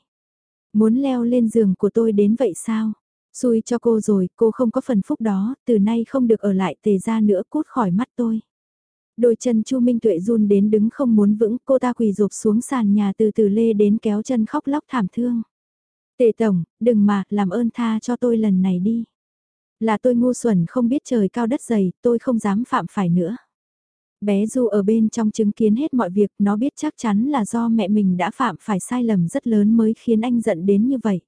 Muốn leo lên giường của tôi đến vậy sao? Xui cho cô rồi, cô không có phần phúc đó, từ nay không được ở lại tề ra nữa cút khỏi mắt tôi. Đôi chân Chu Minh Tuệ run đến đứng không muốn vững, cô ta quỳ rụp xuống sàn nhà từ từ lê đến kéo chân khóc lóc thảm thương. Tề tổng, đừng mà, làm ơn tha cho tôi lần này đi. Là tôi ngu xuẩn không biết trời cao đất dày, tôi không dám phạm phải nữa. Bé Du ở bên trong chứng kiến hết mọi việc, nó biết chắc chắn là do mẹ mình đã phạm phải sai lầm rất lớn mới khiến anh giận đến như vậy.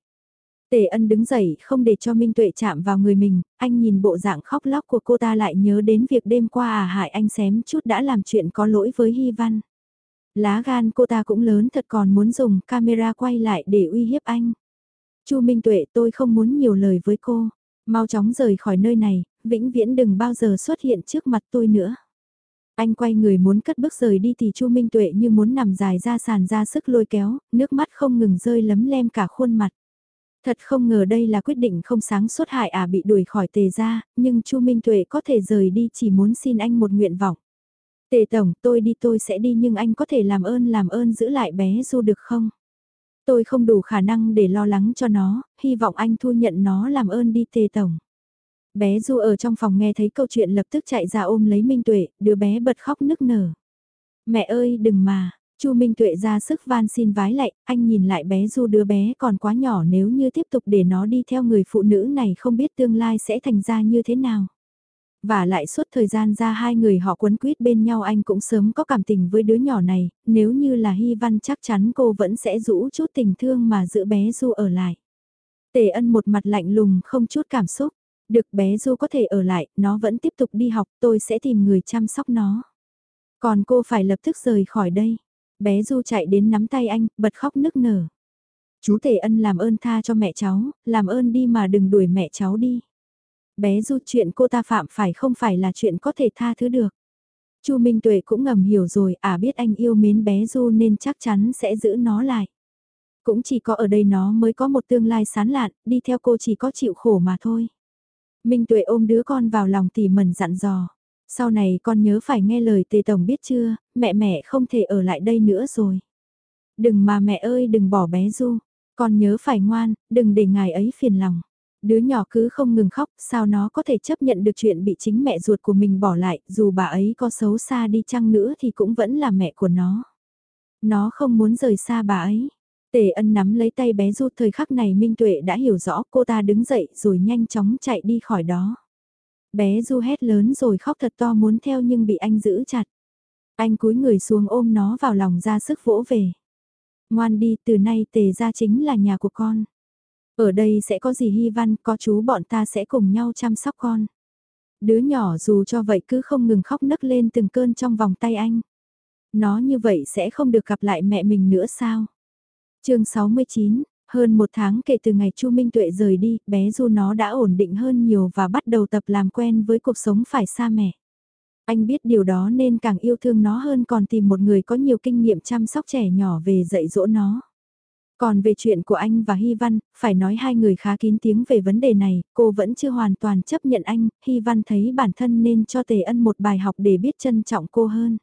Tề ân đứng dậy không để cho Minh Tuệ chạm vào người mình, anh nhìn bộ dạng khóc lóc của cô ta lại nhớ đến việc đêm qua à hại anh xém chút đã làm chuyện có lỗi với Hy Văn. Lá gan cô ta cũng lớn thật còn muốn dùng camera quay lại để uy hiếp anh. Chu Minh Tuệ tôi không muốn nhiều lời với cô, mau chóng rời khỏi nơi này, vĩnh viễn đừng bao giờ xuất hiện trước mặt tôi nữa. Anh quay người muốn cất bước rời đi thì Chu Minh Tuệ như muốn nằm dài ra sàn ra sức lôi kéo, nước mắt không ngừng rơi lấm lem cả khuôn mặt. Thật không ngờ đây là quyết định không sáng suốt hại à bị đuổi khỏi tề ra, nhưng Chu Minh Tuệ có thể rời đi chỉ muốn xin anh một nguyện vọng. Tề Tổng, tôi đi tôi sẽ đi nhưng anh có thể làm ơn làm ơn giữ lại bé Du được không? Tôi không đủ khả năng để lo lắng cho nó, hy vọng anh thu nhận nó làm ơn đi Tề Tổng. Bé Du ở trong phòng nghe thấy câu chuyện lập tức chạy ra ôm lấy Minh Tuệ, đứa bé bật khóc nức nở. Mẹ ơi đừng mà, Chu Minh Tuệ ra sức van xin vái lại, anh nhìn lại bé Du đứa bé còn quá nhỏ nếu như tiếp tục để nó đi theo người phụ nữ này không biết tương lai sẽ thành ra như thế nào. Và lại suốt thời gian ra hai người họ quấn quýt bên nhau anh cũng sớm có cảm tình với đứa nhỏ này, nếu như là Hy Văn chắc chắn cô vẫn sẽ rũ chút tình thương mà giữ bé Du ở lại. Tề ân một mặt lạnh lùng không chút cảm xúc, được bé Du có thể ở lại, nó vẫn tiếp tục đi học, tôi sẽ tìm người chăm sóc nó. Còn cô phải lập tức rời khỏi đây. Bé Du chạy đến nắm tay anh, bật khóc nức nở. Chú Tề Ân làm ơn tha cho mẹ cháu, làm ơn đi mà đừng đuổi mẹ cháu đi. Bé Du chuyện cô ta phạm phải không phải là chuyện có thể tha thứ được. Chu Minh Tuệ cũng ngầm hiểu rồi, à biết anh yêu mến bé Du nên chắc chắn sẽ giữ nó lại. Cũng chỉ có ở đây nó mới có một tương lai sán lạn, đi theo cô chỉ có chịu khổ mà thôi. Minh Tuệ ôm đứa con vào lòng tỉ mẩn dặn dò. Sau này con nhớ phải nghe lời tề tổng biết chưa, mẹ mẹ không thể ở lại đây nữa rồi. Đừng mà mẹ ơi đừng bỏ bé Du, con nhớ phải ngoan, đừng để ngài ấy phiền lòng. Đứa nhỏ cứ không ngừng khóc, sao nó có thể chấp nhận được chuyện bị chính mẹ ruột của mình bỏ lại, dù bà ấy có xấu xa đi chăng nữa thì cũng vẫn là mẹ của nó. Nó không muốn rời xa bà ấy. Tề ân nắm lấy tay bé Du thời khắc này Minh Tuệ đã hiểu rõ cô ta đứng dậy rồi nhanh chóng chạy đi khỏi đó. Bé Du hét lớn rồi khóc thật to muốn theo nhưng bị anh giữ chặt. Anh cúi người xuống ôm nó vào lòng ra sức vỗ về. Ngoan đi từ nay tề ra chính là nhà của con. Ở đây sẽ có gì hy văn, có chú bọn ta sẽ cùng nhau chăm sóc con. Đứa nhỏ dù cho vậy cứ không ngừng khóc nấc lên từng cơn trong vòng tay anh. Nó như vậy sẽ không được gặp lại mẹ mình nữa sao? chương 69, hơn một tháng kể từ ngày Chu Minh Tuệ rời đi, bé Du nó đã ổn định hơn nhiều và bắt đầu tập làm quen với cuộc sống phải xa mẹ. Anh biết điều đó nên càng yêu thương nó hơn còn tìm một người có nhiều kinh nghiệm chăm sóc trẻ nhỏ về dạy dỗ nó. Còn về chuyện của anh và Hy Văn, phải nói hai người khá kín tiếng về vấn đề này, cô vẫn chưa hoàn toàn chấp nhận anh, Hy Văn thấy bản thân nên cho Tề Ân một bài học để biết trân trọng cô hơn.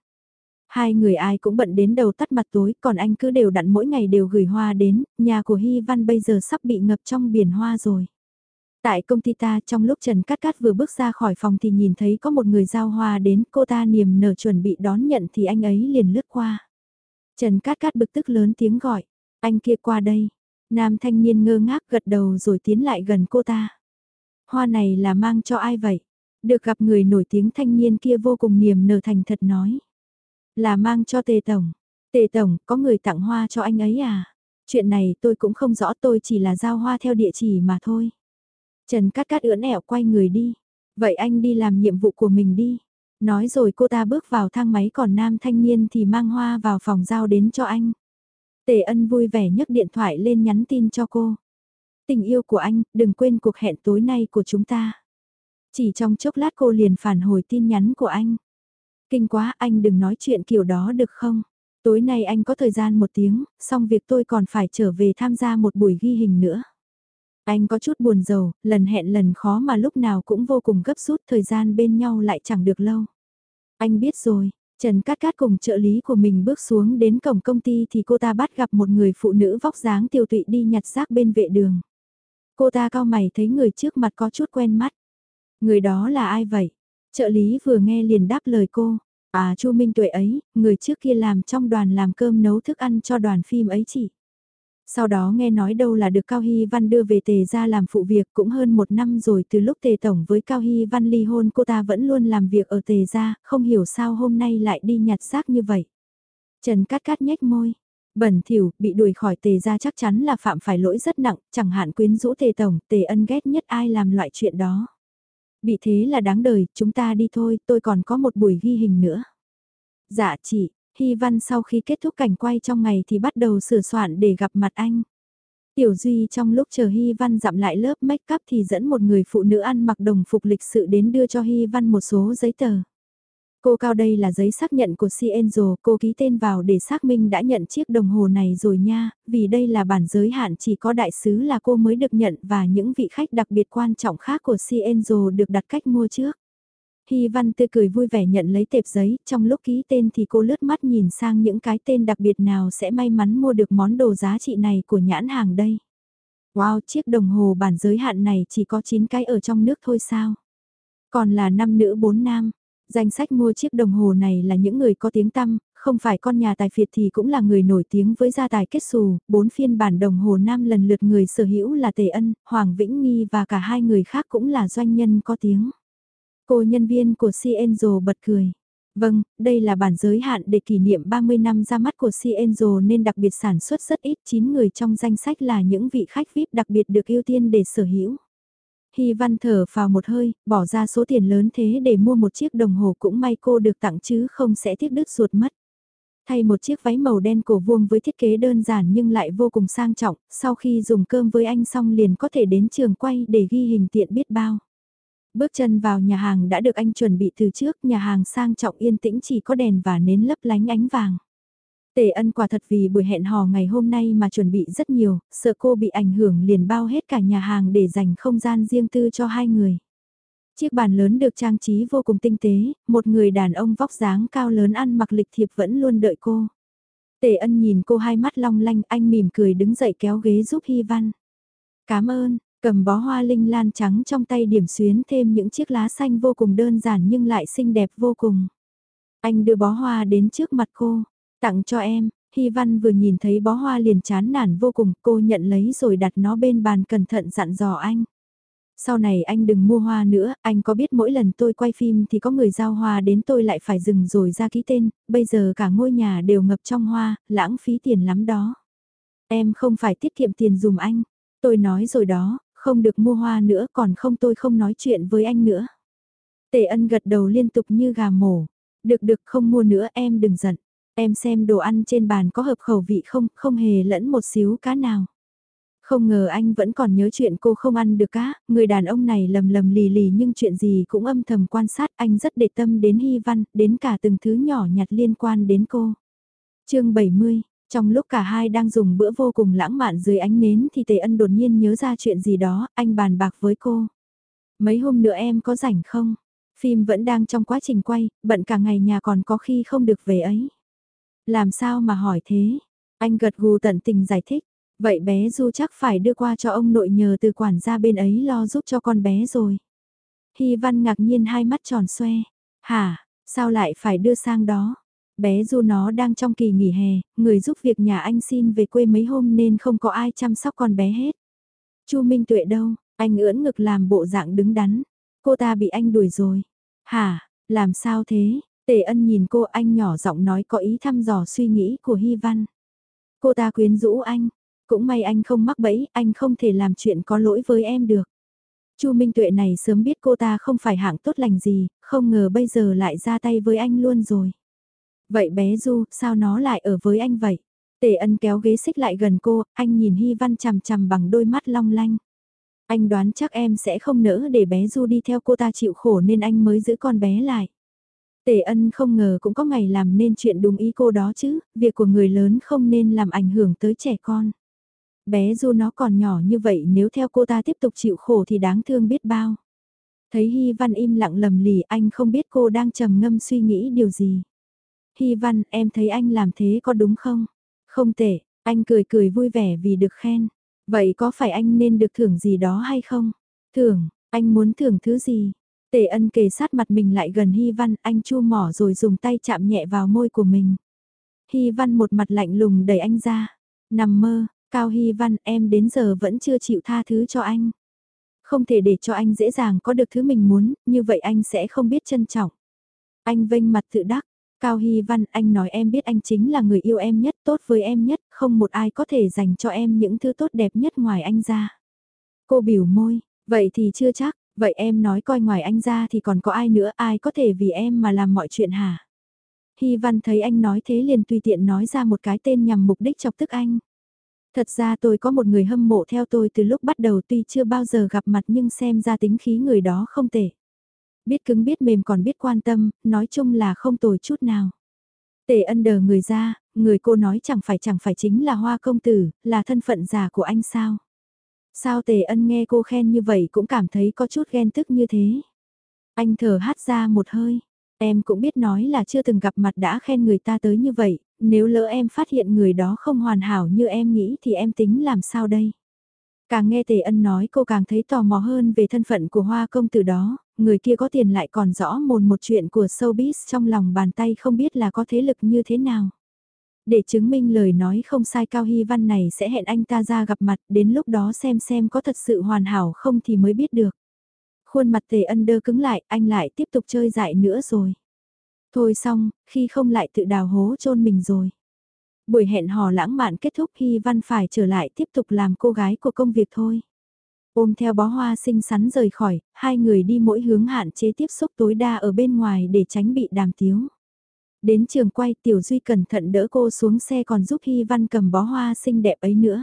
Hai người ai cũng bận đến đầu tắt mặt tối, còn anh cứ đều đặn mỗi ngày đều gửi hoa đến, nhà của Hy Văn bây giờ sắp bị ngập trong biển hoa rồi. Tại công ty ta trong lúc Trần Cát Cát vừa bước ra khỏi phòng thì nhìn thấy có một người giao hoa đến, cô ta niềm nở chuẩn bị đón nhận thì anh ấy liền lướt qua. Trần Cát Cát bực tức lớn tiếng gọi, anh kia qua đây. Nam thanh niên ngơ ngác gật đầu rồi tiến lại gần cô ta. Hoa này là mang cho ai vậy? Được gặp người nổi tiếng thanh niên kia vô cùng niềm nở thành thật nói. Là mang cho tề tổng. Tề tổng, có người tặng hoa cho anh ấy à? Chuyện này tôi cũng không rõ tôi chỉ là giao hoa theo địa chỉ mà thôi. Trần Cát Cát ưỡn ẻo quay người đi. Vậy anh đi làm nhiệm vụ của mình đi. Nói rồi cô ta bước vào thang máy còn nam thanh niên thì mang hoa vào phòng giao đến cho anh. Tề ân vui vẻ nhấc điện thoại lên nhắn tin cho cô. Tình yêu của anh, đừng quên cuộc hẹn tối nay của chúng ta. Chỉ trong chốc lát cô liền phản hồi tin nhắn của anh. Kinh quá anh đừng nói chuyện kiểu đó được không? Tối nay anh có thời gian một tiếng, xong việc tôi còn phải trở về tham gia một buổi ghi hình nữa. Anh có chút buồn rầu, lần hẹn lần khó mà lúc nào cũng vô cùng gấp rút thời gian bên nhau lại chẳng được lâu. Anh biết rồi, Trần Cát Cát cùng trợ lý của mình bước xuống đến cổng công ty thì cô ta bắt gặp một người phụ nữ vóc dáng tiêu tụy đi nhặt rác bên vệ đường. Cô ta cao mày thấy người trước mặt có chút quen mắt. Người đó là ai vậy? Trợ lý vừa nghe liền đáp lời cô. À Chu Minh Tuệ ấy, người trước kia làm trong đoàn làm cơm nấu thức ăn cho đoàn phim ấy chị. Sau đó nghe nói đâu là được Cao Hy Văn đưa về Tề ra làm phụ việc cũng hơn một năm rồi từ lúc Tề Tổng với Cao Hy Văn ly hôn cô ta vẫn luôn làm việc ở Tề ra, không hiểu sao hôm nay lại đi nhặt rác như vậy. Trần Cát Cát nhếch môi, bẩn thỉu, bị đuổi khỏi Tề ra chắc chắn là phạm phải lỗi rất nặng, chẳng hạn quyến rũ Tề Tổng, Tề ân ghét nhất ai làm loại chuyện đó. Bị thế là đáng đời, chúng ta đi thôi, tôi còn có một buổi ghi hình nữa. Dạ chị, Hy Văn sau khi kết thúc cảnh quay trong ngày thì bắt đầu sửa soạn để gặp mặt anh. Tiểu Duy trong lúc chờ Hy Văn dặm lại lớp make up thì dẫn một người phụ nữ ăn mặc đồng phục lịch sự đến đưa cho Hy Văn một số giấy tờ. Cô cao đây là giấy xác nhận của Cienzo, cô ký tên vào để xác minh đã nhận chiếc đồng hồ này rồi nha, vì đây là bản giới hạn chỉ có đại sứ là cô mới được nhận và những vị khách đặc biệt quan trọng khác của Cienzo được đặt cách mua trước. Hy Văn tươi cười vui vẻ nhận lấy tệp giấy, trong lúc ký tên thì cô lướt mắt nhìn sang những cái tên đặc biệt nào sẽ may mắn mua được món đồ giá trị này của nhãn hàng đây. Wow, chiếc đồng hồ bản giới hạn này chỉ có 9 cái ở trong nước thôi sao? Còn là năm nữ 4 nam, Danh sách mua chiếc đồng hồ này là những người có tiếng tăm, không phải con nhà tài phiệt thì cũng là người nổi tiếng với gia tài kết xù, bốn phiên bản đồng hồ nam lần lượt người sở hữu là Tề Ân, Hoàng Vĩnh Nghi và cả hai người khác cũng là doanh nhân có tiếng. Cô nhân viên của Cienzo bật cười. Vâng, đây là bản giới hạn để kỷ niệm 30 năm ra mắt của Cienzo nên đặc biệt sản xuất rất ít 9 người trong danh sách là những vị khách VIP đặc biệt được ưu tiên để sở hữu. Hy Văn thở vào một hơi, bỏ ra số tiền lớn thế để mua một chiếc đồng hồ cũng may cô được tặng chứ không sẽ tiếc đứt ruột mất. Thay một chiếc váy màu đen cổ vuông với thiết kế đơn giản nhưng lại vô cùng sang trọng, sau khi dùng cơm với anh xong liền có thể đến trường quay để ghi hình tiện biết bao. Bước chân vào nhà hàng đã được anh chuẩn bị từ trước, nhà hàng sang trọng yên tĩnh chỉ có đèn và nến lấp lánh ánh vàng. Tề ân quả thật vì buổi hẹn hò ngày hôm nay mà chuẩn bị rất nhiều, sợ cô bị ảnh hưởng liền bao hết cả nhà hàng để dành không gian riêng tư cho hai người. Chiếc bàn lớn được trang trí vô cùng tinh tế, một người đàn ông vóc dáng cao lớn ăn mặc lịch thiệp vẫn luôn đợi cô. Tề ân nhìn cô hai mắt long lanh anh mỉm cười đứng dậy kéo ghế giúp Hy Văn. Cảm ơn, Cầm bó hoa linh lan trắng trong tay điểm xuyến thêm những chiếc lá xanh vô cùng đơn giản nhưng lại xinh đẹp vô cùng. Anh đưa bó hoa đến trước mặt cô, tặng cho em, Hy Văn vừa nhìn thấy bó hoa liền chán nản vô cùng, cô nhận lấy rồi đặt nó bên bàn cẩn thận dặn dò anh. Sau này anh đừng mua hoa nữa, anh có biết mỗi lần tôi quay phim thì có người giao hoa đến tôi lại phải dừng rồi ra ký tên, bây giờ cả ngôi nhà đều ngập trong hoa, lãng phí tiền lắm đó. Em không phải tiết kiệm tiền dùm anh, tôi nói rồi đó, không được mua hoa nữa còn không tôi không nói chuyện với anh nữa. Tề ân gật đầu liên tục như gà mổ, được được không mua nữa em đừng giận, em xem đồ ăn trên bàn có hợp khẩu vị không, không hề lẫn một xíu cá nào. Không ngờ anh vẫn còn nhớ chuyện cô không ăn được cá, người đàn ông này lầm lầm lì lì nhưng chuyện gì cũng âm thầm quan sát anh rất để tâm đến Hy Văn, đến cả từng thứ nhỏ nhặt liên quan đến cô. chương 70, trong lúc cả hai đang dùng bữa vô cùng lãng mạn dưới ánh nến thì Tề Ân đột nhiên nhớ ra chuyện gì đó, anh bàn bạc với cô. Mấy hôm nữa em có rảnh không? Phim vẫn đang trong quá trình quay, bận cả ngày nhà còn có khi không được về ấy. Làm sao mà hỏi thế? Anh gật gù tận tình giải thích. Vậy bé Du chắc phải đưa qua cho ông nội nhờ từ quản gia bên ấy lo giúp cho con bé rồi. Hy Văn ngạc nhiên hai mắt tròn xoe. Hả, sao lại phải đưa sang đó? Bé Du nó đang trong kỳ nghỉ hè, người giúp việc nhà anh xin về quê mấy hôm nên không có ai chăm sóc con bé hết. Chu Minh Tuệ đâu, anh ưỡn ngực làm bộ dạng đứng đắn. Cô ta bị anh đuổi rồi. Hả, làm sao thế? Tề ân nhìn cô anh nhỏ giọng nói có ý thăm dò suy nghĩ của Hy Văn. Cô ta quyến rũ anh, cũng may anh không mắc bẫy, anh không thể làm chuyện có lỗi với em được. Chu Minh Tuệ này sớm biết cô ta không phải hạng tốt lành gì, không ngờ bây giờ lại ra tay với anh luôn rồi. Vậy bé Du, sao nó lại ở với anh vậy? Tề ân kéo ghế xích lại gần cô, anh nhìn Hy Văn chằm chằm bằng đôi mắt long lanh. Anh đoán chắc em sẽ không nỡ để bé Du đi theo cô ta chịu khổ nên anh mới giữ con bé lại. Tề ân không ngờ cũng có ngày làm nên chuyện đúng ý cô đó chứ, việc của người lớn không nên làm ảnh hưởng tới trẻ con. Bé Du nó còn nhỏ như vậy nếu theo cô ta tiếp tục chịu khổ thì đáng thương biết bao. Thấy Hy Văn im lặng lầm lì anh không biết cô đang trầm ngâm suy nghĩ điều gì. Hy Văn em thấy anh làm thế có đúng không? Không tệ, anh cười cười vui vẻ vì được khen. Vậy có phải anh nên được thưởng gì đó hay không? Thưởng, anh muốn thưởng thứ gì? Tề ân kề sát mặt mình lại gần Hy Văn, anh chu mỏ rồi dùng tay chạm nhẹ vào môi của mình. Hy Văn một mặt lạnh lùng đẩy anh ra. Nằm mơ, Cao Hy Văn em đến giờ vẫn chưa chịu tha thứ cho anh. Không thể để cho anh dễ dàng có được thứ mình muốn, như vậy anh sẽ không biết trân trọng. Anh vênh mặt tự đắc, Cao Hy Văn anh nói em biết anh chính là người yêu em nhất, tốt với em nhất, không một ai có thể dành cho em những thứ tốt đẹp nhất ngoài anh ra. Cô biểu môi, vậy thì chưa chắc, vậy em nói coi ngoài anh ra thì còn có ai nữa, ai có thể vì em mà làm mọi chuyện hả? Hy Văn thấy anh nói thế liền tùy tiện nói ra một cái tên nhằm mục đích chọc tức anh. Thật ra tôi có một người hâm mộ theo tôi từ lúc bắt đầu tuy chưa bao giờ gặp mặt nhưng xem ra tính khí người đó không tệ. Biết cứng biết mềm còn biết quan tâm, nói chung là không tồi chút nào. Tề ân đờ người ra, người cô nói chẳng phải chẳng phải chính là hoa công tử, là thân phận giả của anh sao. Sao tề ân nghe cô khen như vậy cũng cảm thấy có chút ghen tức như thế. Anh thở hát ra một hơi, em cũng biết nói là chưa từng gặp mặt đã khen người ta tới như vậy, nếu lỡ em phát hiện người đó không hoàn hảo như em nghĩ thì em tính làm sao đây? Càng nghe Tề Ân nói cô càng thấy tò mò hơn về thân phận của hoa công tử đó, người kia có tiền lại còn rõ mồn một chuyện của showbiz trong lòng bàn tay không biết là có thế lực như thế nào. Để chứng minh lời nói không sai Cao Hy Văn này sẽ hẹn anh ta ra gặp mặt, đến lúc đó xem xem có thật sự hoàn hảo không thì mới biết được. Khuôn mặt Tề Ân đơ cứng lại, anh lại tiếp tục chơi dại nữa rồi. Thôi xong, khi không lại tự đào hố chôn mình rồi. Buổi hẹn hò lãng mạn kết thúc Hy Văn phải trở lại tiếp tục làm cô gái của công việc thôi. Ôm theo bó hoa xinh xắn rời khỏi, hai người đi mỗi hướng hạn chế tiếp xúc tối đa ở bên ngoài để tránh bị đàm tiếu. Đến trường quay Tiểu Duy cẩn thận đỡ cô xuống xe còn giúp Hy Văn cầm bó hoa xinh đẹp ấy nữa.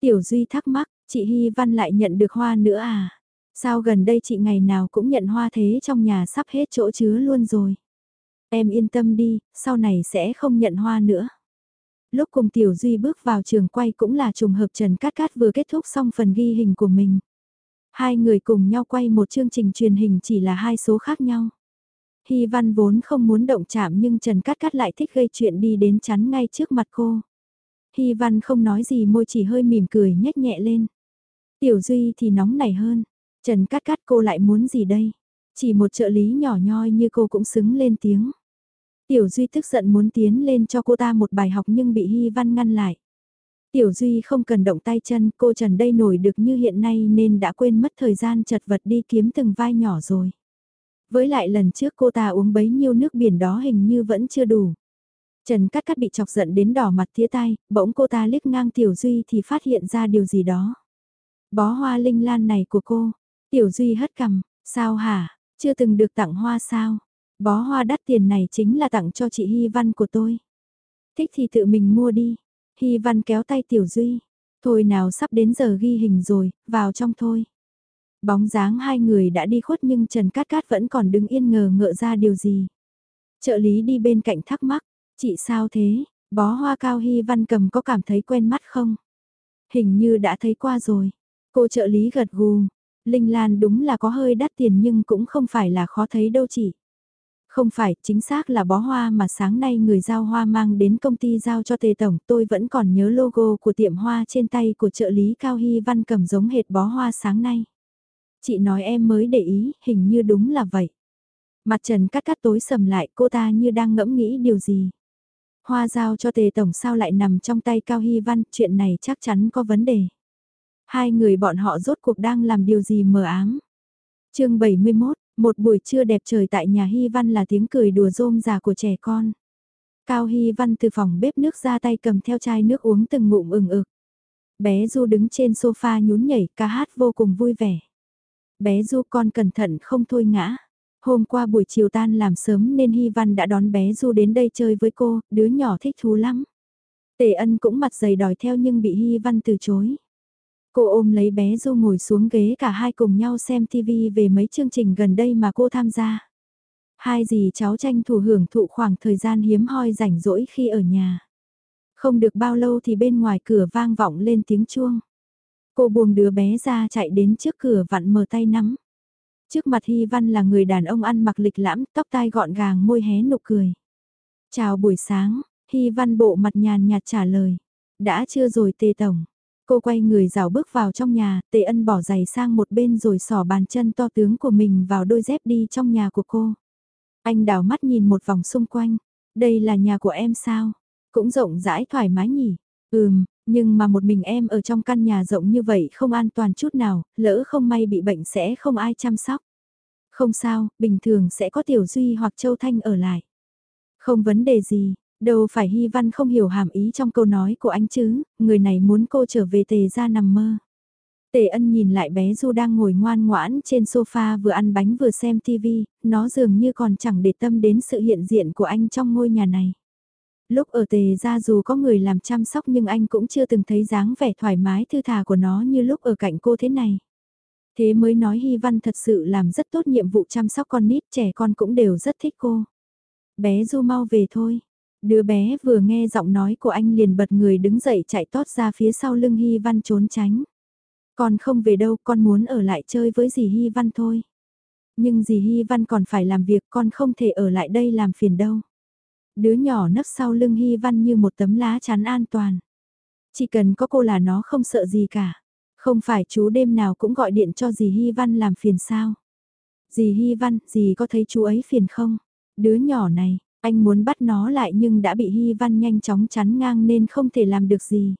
Tiểu Duy thắc mắc, chị Hy Văn lại nhận được hoa nữa à? Sao gần đây chị ngày nào cũng nhận hoa thế trong nhà sắp hết chỗ chứa luôn rồi? Em yên tâm đi, sau này sẽ không nhận hoa nữa. Lúc cùng Tiểu Duy bước vào trường quay cũng là trùng hợp Trần Cát Cát vừa kết thúc xong phần ghi hình của mình. Hai người cùng nhau quay một chương trình truyền hình chỉ là hai số khác nhau. Hy Văn vốn không muốn động chạm nhưng Trần Cát Cát lại thích gây chuyện đi đến chắn ngay trước mặt cô. Hy Văn không nói gì môi chỉ hơi mỉm cười nhếch nhẹ lên. Tiểu Duy thì nóng nảy hơn. Trần Cát Cát cô lại muốn gì đây? Chỉ một trợ lý nhỏ nhoi như cô cũng xứng lên tiếng. Tiểu Duy tức giận muốn tiến lên cho cô ta một bài học nhưng bị Hy Văn ngăn lại. Tiểu Duy không cần động tay chân, cô Trần đây nổi được như hiện nay nên đã quên mất thời gian chật vật đi kiếm từng vai nhỏ rồi. Với lại lần trước cô ta uống bấy nhiêu nước biển đó hình như vẫn chưa đủ. Trần Cát Cát bị chọc giận đến đỏ mặt tía tai, bỗng cô ta liếc ngang Tiểu Duy thì phát hiện ra điều gì đó. Bó hoa linh lan này của cô, Tiểu Duy hất cằm, sao hả, chưa từng được tặng hoa sao? Bó hoa đắt tiền này chính là tặng cho chị Hy Văn của tôi. Thích thì tự mình mua đi. Hy Văn kéo tay Tiểu Duy. Thôi nào sắp đến giờ ghi hình rồi, vào trong thôi. Bóng dáng hai người đã đi khuất nhưng Trần Cát Cát vẫn còn đứng yên ngờ ngợ ra điều gì. Trợ lý đi bên cạnh thắc mắc, chị sao thế, bó hoa cao Hy Văn cầm có cảm thấy quen mắt không? Hình như đã thấy qua rồi. Cô trợ lý gật gù, Linh Lan đúng là có hơi đắt tiền nhưng cũng không phải là khó thấy đâu chị. Không phải, chính xác là bó hoa mà sáng nay người giao hoa mang đến công ty giao cho Tề Tổng. Tôi vẫn còn nhớ logo của tiệm hoa trên tay của trợ lý Cao Hy Văn cầm giống hệt bó hoa sáng nay. Chị nói em mới để ý, hình như đúng là vậy. Mặt trần cắt cắt tối sầm lại, cô ta như đang ngẫm nghĩ điều gì. Hoa giao cho Tề Tổng sao lại nằm trong tay Cao Hy Văn, chuyện này chắc chắn có vấn đề. Hai người bọn họ rốt cuộc đang làm điều gì mờ ám. chương 71, một buổi trưa đẹp trời tại nhà Hy Văn là tiếng cười đùa rôm già của trẻ con. Cao Hy Văn từ phòng bếp nước ra tay cầm theo chai nước uống từng ngụm ừng ực. Bé Du đứng trên sofa nhún nhảy ca hát vô cùng vui vẻ. Bé Du con cẩn thận không thôi ngã. Hôm qua buổi chiều tan làm sớm nên Hy Văn đã đón bé Du đến đây chơi với cô, đứa nhỏ thích thú lắm. Tề ân cũng mặt dày đòi theo nhưng bị Hy Văn từ chối. Cô ôm lấy bé Du ngồi xuống ghế cả hai cùng nhau xem TV về mấy chương trình gần đây mà cô tham gia. Hai dì cháu tranh thủ hưởng thụ khoảng thời gian hiếm hoi rảnh rỗi khi ở nhà. Không được bao lâu thì bên ngoài cửa vang vọng lên tiếng chuông. Cô buông đứa bé ra chạy đến trước cửa vặn mở tay nắm. Trước mặt Hy Văn là người đàn ông ăn mặc lịch lãm, tóc tai gọn gàng môi hé nụ cười. Chào buổi sáng, Hy Văn bộ mặt nhàn nhạt trả lời. Đã chưa rồi tề tổng. Cô quay người rào bước vào trong nhà, tề ân bỏ giày sang một bên rồi sỏ bàn chân to tướng của mình vào đôi dép đi trong nhà của cô. Anh đảo mắt nhìn một vòng xung quanh. Đây là nhà của em sao? Cũng rộng rãi thoải mái nhỉ? Ừm, nhưng mà một mình em ở trong căn nhà rộng như vậy không an toàn chút nào, lỡ không may bị bệnh sẽ không ai chăm sóc. Không sao, bình thường sẽ có Tiểu Duy hoặc Châu Thanh ở lại. Không vấn đề gì, đâu phải Hy Văn không hiểu hàm ý trong câu nói của anh chứ, người này muốn cô trở về tề ra nằm mơ. Tề ân nhìn lại bé Du đang ngồi ngoan ngoãn trên sofa vừa ăn bánh vừa xem TV, nó dường như còn chẳng để tâm đến sự hiện diện của anh trong ngôi nhà này. Lúc ở tề ra dù có người làm chăm sóc nhưng anh cũng chưa từng thấy dáng vẻ thoải mái thư thả của nó như lúc ở cạnh cô thế này. Thế mới nói Hy Văn thật sự làm rất tốt nhiệm vụ chăm sóc con nít trẻ con cũng đều rất thích cô. Bé Du mau về thôi. Đứa bé vừa nghe giọng nói của anh liền bật người đứng dậy chạy tót ra phía sau lưng Hy Văn trốn tránh. Con không về đâu, con muốn ở lại chơi với dì Hy Văn thôi. Nhưng dì Hy Văn còn phải làm việc, con không thể ở lại đây làm phiền đâu. Đứa nhỏ nấp sau lưng Hy Văn như một tấm lá chắn an toàn. Chỉ cần có cô là nó không sợ gì cả. Không phải chú đêm nào cũng gọi điện cho dì Hy Văn làm phiền sao. Dì Hy Văn, dì có thấy chú ấy phiền không? Đứa nhỏ này, anh muốn bắt nó lại nhưng đã bị Hy Văn nhanh chóng chắn ngang nên không thể làm được gì.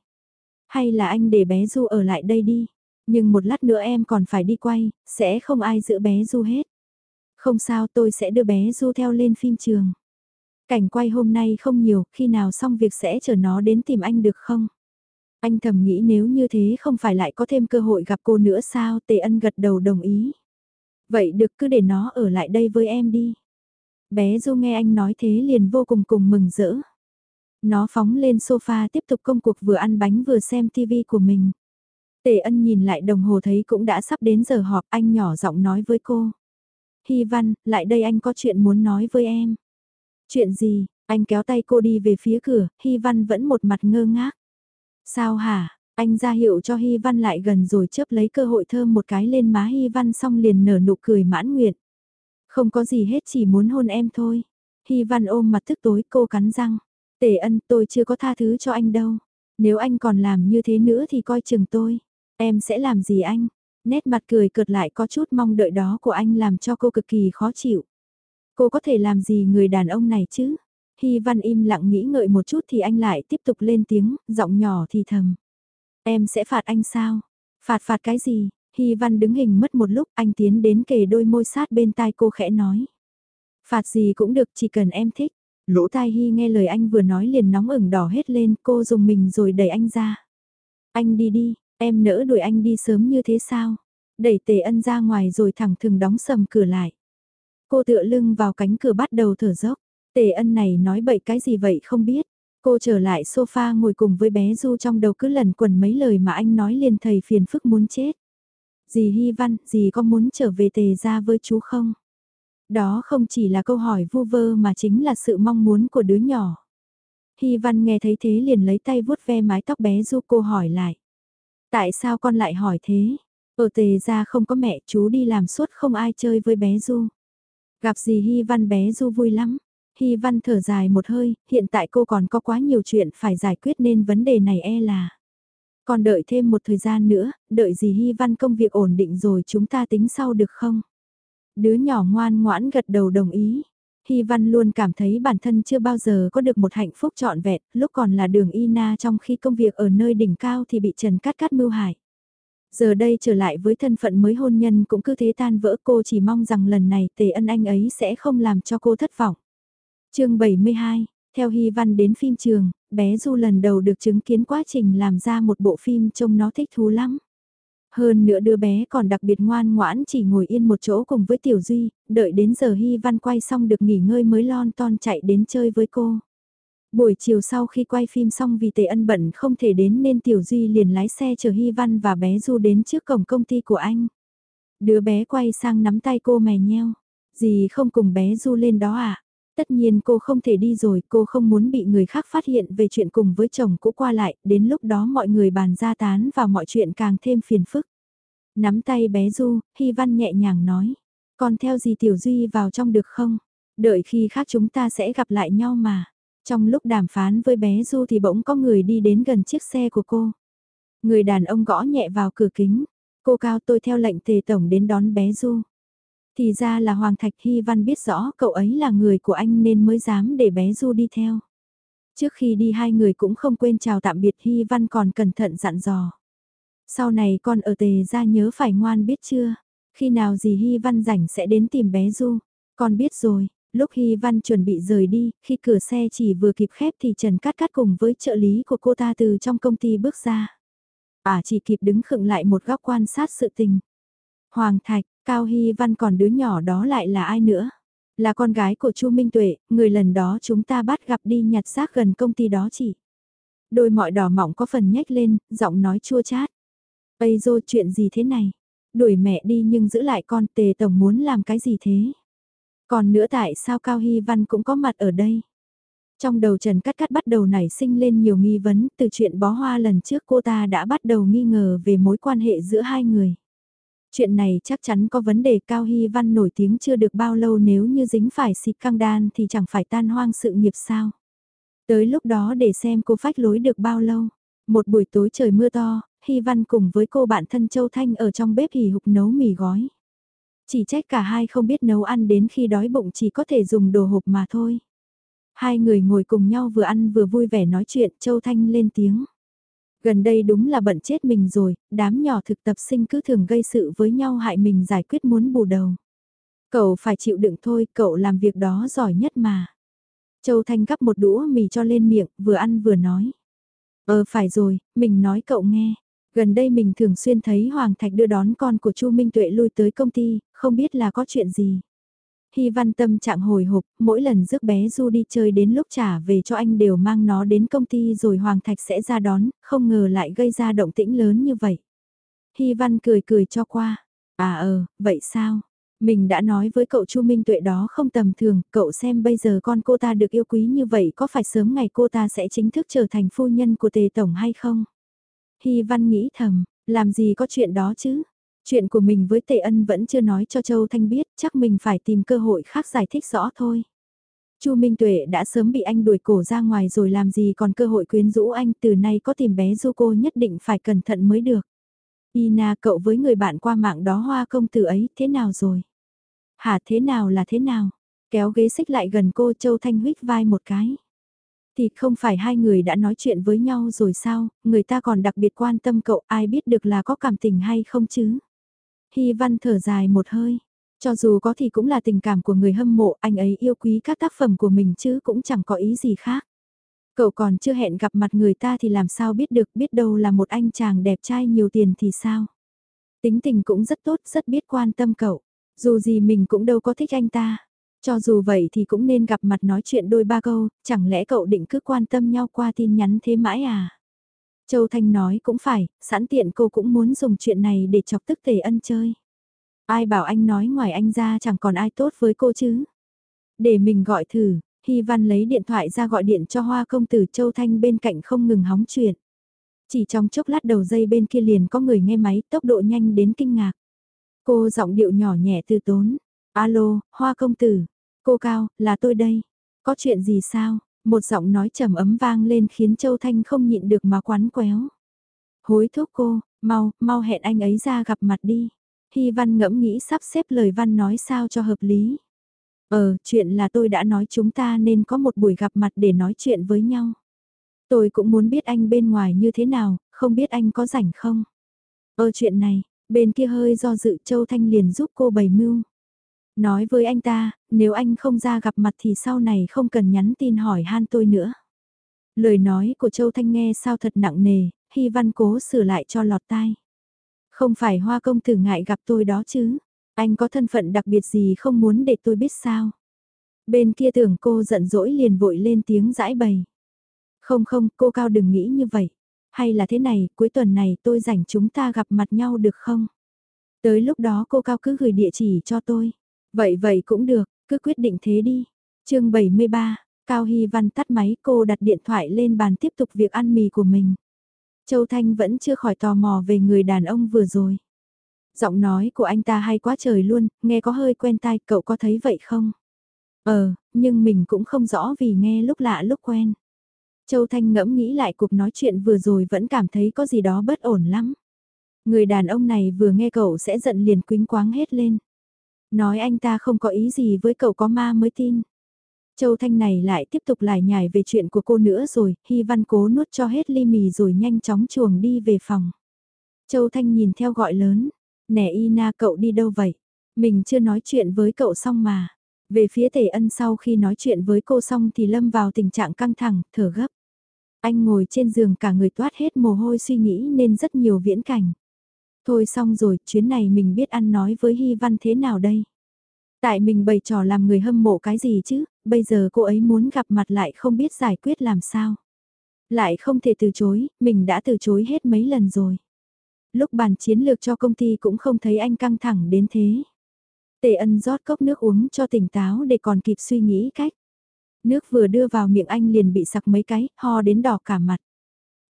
Hay là anh để bé Du ở lại đây đi. Nhưng một lát nữa em còn phải đi quay, sẽ không ai giữ bé Du hết. Không sao tôi sẽ đưa bé Du theo lên phim trường. Cảnh quay hôm nay không nhiều, khi nào xong việc sẽ chờ nó đến tìm anh được không? Anh thầm nghĩ nếu như thế không phải lại có thêm cơ hội gặp cô nữa sao, tề ân gật đầu đồng ý. Vậy được cứ để nó ở lại đây với em đi. Bé Du nghe anh nói thế liền vô cùng cùng mừng rỡ. Nó phóng lên sofa tiếp tục công cuộc vừa ăn bánh vừa xem tivi của mình. Tề ân nhìn lại đồng hồ thấy cũng đã sắp đến giờ họp anh nhỏ giọng nói với cô. Hy văn, lại đây anh có chuyện muốn nói với em. Chuyện gì, anh kéo tay cô đi về phía cửa, Hy văn vẫn một mặt ngơ ngác. Sao hả, anh ra hiệu cho Hy văn lại gần rồi chớp lấy cơ hội thơm một cái lên má Hy văn xong liền nở nụ cười mãn nguyện. Không có gì hết chỉ muốn hôn em thôi. Hy văn ôm mặt thức tối cô cắn răng. Tề ân tôi chưa có tha thứ cho anh đâu. Nếu anh còn làm như thế nữa thì coi chừng tôi. Em sẽ làm gì anh? Nét mặt cười cợt lại có chút mong đợi đó của anh làm cho cô cực kỳ khó chịu. Cô có thể làm gì người đàn ông này chứ? Hy Văn im lặng nghĩ ngợi một chút thì anh lại tiếp tục lên tiếng, giọng nhỏ thì thầm. Em sẽ phạt anh sao? Phạt phạt cái gì? Hy Văn đứng hình mất một lúc anh tiến đến kề đôi môi sát bên tai cô khẽ nói. Phạt gì cũng được chỉ cần em thích. Lỗ tai Hy nghe lời anh vừa nói liền nóng ửng đỏ hết lên cô dùng mình rồi đẩy anh ra. Anh đi đi, em nỡ đuổi anh đi sớm như thế sao? Đẩy tề ân ra ngoài rồi thẳng thừng đóng sầm cửa lại. Cô tựa lưng vào cánh cửa bắt đầu thở dốc. Tề ân này nói bậy cái gì vậy không biết. Cô trở lại sofa ngồi cùng với bé Du trong đầu cứ lần quần mấy lời mà anh nói liền thầy phiền phức muốn chết. Dì Hy Văn, dì có muốn trở về tề ra với chú không? Đó không chỉ là câu hỏi vu vơ mà chính là sự mong muốn của đứa nhỏ. Hy Văn nghe thấy thế liền lấy tay vuốt ve mái tóc bé Du cô hỏi lại. Tại sao con lại hỏi thế? Ở tề ra không có mẹ chú đi làm suốt không ai chơi với bé Du. Gặp gì Hy Văn bé Du vui lắm. Hy Văn thở dài một hơi, hiện tại cô còn có quá nhiều chuyện phải giải quyết nên vấn đề này e là. Còn đợi thêm một thời gian nữa, đợi gì Hy Văn công việc ổn định rồi chúng ta tính sau được không? Đứa nhỏ ngoan ngoãn gật đầu đồng ý. Hy Văn luôn cảm thấy bản thân chưa bao giờ có được một hạnh phúc trọn vẹn, lúc còn là đường Ina trong khi công việc ở nơi đỉnh cao thì bị Trần Cát Cát mưu hại. Giờ đây trở lại với thân phận mới hôn nhân cũng cứ thế tan vỡ cô chỉ mong rằng lần này tề ân anh ấy sẽ không làm cho cô thất vọng. chương 72, theo Hy Văn đến phim trường, bé Du lần đầu được chứng kiến quá trình làm ra một bộ phim trông nó thích thú lắm. Hơn nữa đứa bé còn đặc biệt ngoan ngoãn chỉ ngồi yên một chỗ cùng với Tiểu Duy, đợi đến giờ Hy Văn quay xong được nghỉ ngơi mới lon ton chạy đến chơi với cô. Buổi chiều sau khi quay phim xong vì Tề Ân bận không thể đến nên Tiểu Duy liền lái xe chở Hy Văn và bé Du đến trước cổng công ty của anh. Đứa bé quay sang nắm tay cô mè nheo. Gì không cùng bé Du lên đó à? Tất nhiên cô không thể đi rồi, cô không muốn bị người khác phát hiện về chuyện cùng với chồng cũ qua lại, đến lúc đó mọi người bàn ra tán và mọi chuyện càng thêm phiền phức. Nắm tay bé Du, Hy Văn nhẹ nhàng nói, còn theo gì Tiểu Duy vào trong được không? Đợi khi khác chúng ta sẽ gặp lại nhau mà. Trong lúc đàm phán với bé Du thì bỗng có người đi đến gần chiếc xe của cô. Người đàn ông gõ nhẹ vào cửa kính. Cô cao tôi theo lệnh tề tổng đến đón bé Du. Thì ra là Hoàng Thạch Hy Văn biết rõ cậu ấy là người của anh nên mới dám để bé Du đi theo. Trước khi đi hai người cũng không quên chào tạm biệt Hy Văn còn cẩn thận dặn dò. Sau này con ở tề ra nhớ phải ngoan biết chưa? Khi nào gì Hy Văn rảnh sẽ đến tìm bé Du? Con biết rồi, lúc Hy Văn chuẩn bị rời đi, khi cửa xe chỉ vừa kịp khép thì Trần Cát Cát cùng với trợ lý của cô ta từ trong công ty bước ra. À chỉ kịp đứng khựng lại một góc quan sát sự tình. Hoàng Thạch, Cao Hy Văn còn đứa nhỏ đó lại là ai nữa? Là con gái của Chu Minh Tuệ, người lần đó chúng ta bắt gặp đi nhặt xác gần công ty đó chỉ. Đôi mọi đỏ mỏng có phần nhếch lên, giọng nói chua chát. bây dô chuyện gì thế này? Đuổi mẹ đi nhưng giữ lại con tề tổng muốn làm cái gì thế? Còn nữa tại sao Cao Hy Văn cũng có mặt ở đây? Trong đầu Trần Cát Cát bắt đầu nảy sinh lên nhiều nghi vấn, từ chuyện bó hoa lần trước cô ta đã bắt đầu nghi ngờ về mối quan hệ giữa hai người. Chuyện này chắc chắn có vấn đề Cao Hy Văn nổi tiếng chưa được bao lâu nếu như dính phải xịt căng đan thì chẳng phải tan hoang sự nghiệp sao. Tới lúc đó để xem cô phách lối được bao lâu. Một buổi tối trời mưa to, Hy Văn cùng với cô bạn thân Châu Thanh ở trong bếp hì hục nấu mì gói. Chỉ trách cả hai không biết nấu ăn đến khi đói bụng chỉ có thể dùng đồ hộp mà thôi. Hai người ngồi cùng nhau vừa ăn vừa vui vẻ nói chuyện, Châu Thanh lên tiếng. Gần đây đúng là bận chết mình rồi, đám nhỏ thực tập sinh cứ thường gây sự với nhau hại mình giải quyết muốn bù đầu. Cậu phải chịu đựng thôi, cậu làm việc đó giỏi nhất mà. Châu Thanh gắp một đũa mì cho lên miệng, vừa ăn vừa nói. Ờ phải rồi, mình nói cậu nghe. Gần đây mình thường xuyên thấy Hoàng Thạch đưa đón con của Chu Minh Tuệ lui tới công ty, không biết là có chuyện gì. Hy văn tâm trạng hồi hộp, mỗi lần rước bé Du đi chơi đến lúc trả về cho anh đều mang nó đến công ty rồi Hoàng Thạch sẽ ra đón, không ngờ lại gây ra động tĩnh lớn như vậy. Hy văn cười cười cho qua. À ờ, vậy sao? Mình đã nói với cậu Chu Minh Tuệ đó không tầm thường, cậu xem bây giờ con cô ta được yêu quý như vậy có phải sớm ngày cô ta sẽ chính thức trở thành phu nhân của tề tổng hay không? Hy văn nghĩ thầm, làm gì có chuyện đó chứ? Chuyện của mình với Tề Ân vẫn chưa nói cho Châu Thanh biết, chắc mình phải tìm cơ hội khác giải thích rõ thôi. Chu Minh Tuệ đã sớm bị anh đuổi cổ ra ngoài rồi làm gì còn cơ hội quyến rũ anh từ nay có tìm bé du cô nhất định phải cẩn thận mới được. Ina cậu với người bạn qua mạng đó hoa công tử ấy thế nào rồi? Hả thế nào là thế nào? Kéo ghế xích lại gần cô Châu Thanh huyết vai một cái. Thì không phải hai người đã nói chuyện với nhau rồi sao, người ta còn đặc biệt quan tâm cậu ai biết được là có cảm tình hay không chứ? Hy văn thở dài một hơi. Cho dù có thì cũng là tình cảm của người hâm mộ, anh ấy yêu quý các tác phẩm của mình chứ cũng chẳng có ý gì khác. Cậu còn chưa hẹn gặp mặt người ta thì làm sao biết được biết đâu là một anh chàng đẹp trai nhiều tiền thì sao. Tính tình cũng rất tốt, rất biết quan tâm cậu. Dù gì mình cũng đâu có thích anh ta. Cho dù vậy thì cũng nên gặp mặt nói chuyện đôi ba câu, chẳng lẽ cậu định cứ quan tâm nhau qua tin nhắn thế mãi à? Châu Thanh nói cũng phải, sẵn tiện cô cũng muốn dùng chuyện này để chọc tức tề ân chơi. Ai bảo anh nói ngoài anh ra chẳng còn ai tốt với cô chứ? Để mình gọi thử, Hy Văn lấy điện thoại ra gọi điện cho Hoa công tử Châu Thanh bên cạnh không ngừng hóng chuyện. Chỉ trong chốc lát đầu dây bên kia liền có người nghe máy tốc độ nhanh đến kinh ngạc. Cô giọng điệu nhỏ nhẹ từ tốn. Alo, Hoa công tử. Cô Cao, là tôi đây. Có chuyện gì sao? Một giọng nói trầm ấm vang lên khiến Châu Thanh không nhịn được mà quán quéo. Hối thúc cô, mau, mau hẹn anh ấy ra gặp mặt đi. Hy Văn ngẫm nghĩ sắp xếp lời Văn nói sao cho hợp lý. Ờ, chuyện là tôi đã nói chúng ta nên có một buổi gặp mặt để nói chuyện với nhau. Tôi cũng muốn biết anh bên ngoài như thế nào, không biết anh có rảnh không? Ờ chuyện này, bên kia hơi do dự Châu Thanh liền giúp cô bày mưu. Nói với anh ta, nếu anh không ra gặp mặt thì sau này không cần nhắn tin hỏi han tôi nữa. Lời nói của Châu Thanh nghe sao thật nặng nề, Hy Văn cố sửa lại cho lọt tai. Không phải hoa công tử ngại gặp tôi đó chứ, anh có thân phận đặc biệt gì không muốn để tôi biết sao. Bên kia tưởng cô giận dỗi liền vội lên tiếng giải bày. Không không, cô Cao đừng nghĩ như vậy. Hay là thế này, cuối tuần này tôi rảnh chúng ta gặp mặt nhau được không? Tới lúc đó cô Cao cứ gửi địa chỉ cho tôi. Vậy vậy cũng được, cứ quyết định thế đi. chương 73, Cao Hy Văn tắt máy cô đặt điện thoại lên bàn tiếp tục việc ăn mì của mình. Châu Thanh vẫn chưa khỏi tò mò về người đàn ông vừa rồi. Giọng nói của anh ta hay quá trời luôn, nghe có hơi quen tai, cậu có thấy vậy không? Ờ, nhưng mình cũng không rõ vì nghe lúc lạ lúc quen. Châu Thanh ngẫm nghĩ lại cuộc nói chuyện vừa rồi vẫn cảm thấy có gì đó bất ổn lắm. Người đàn ông này vừa nghe cậu sẽ giận liền quính quáng hết lên. Nói anh ta không có ý gì với cậu có ma mới tin. Châu Thanh này lại tiếp tục lải nhải về chuyện của cô nữa rồi, Hy Văn cố nuốt cho hết ly mì rồi nhanh chóng chuồng đi về phòng. Châu Thanh nhìn theo gọi lớn, nè Ina cậu đi đâu vậy? Mình chưa nói chuyện với cậu xong mà. Về phía Tề Ân sau khi nói chuyện với cô xong thì lâm vào tình trạng căng thẳng, thở gấp. Anh ngồi trên giường cả người toát hết mồ hôi suy nghĩ nên rất nhiều viễn cảnh. Thôi xong rồi, chuyến này mình biết ăn nói với Hy Văn thế nào đây? Tại mình bày trò làm người hâm mộ cái gì chứ, bây giờ cô ấy muốn gặp mặt lại không biết giải quyết làm sao. Lại không thể từ chối, mình đã từ chối hết mấy lần rồi. Lúc bàn chiến lược cho công ty cũng không thấy anh căng thẳng đến thế. Tề ân rót cốc nước uống cho tỉnh táo để còn kịp suy nghĩ cách. Nước vừa đưa vào miệng anh liền bị sặc mấy cái, ho đến đỏ cả mặt.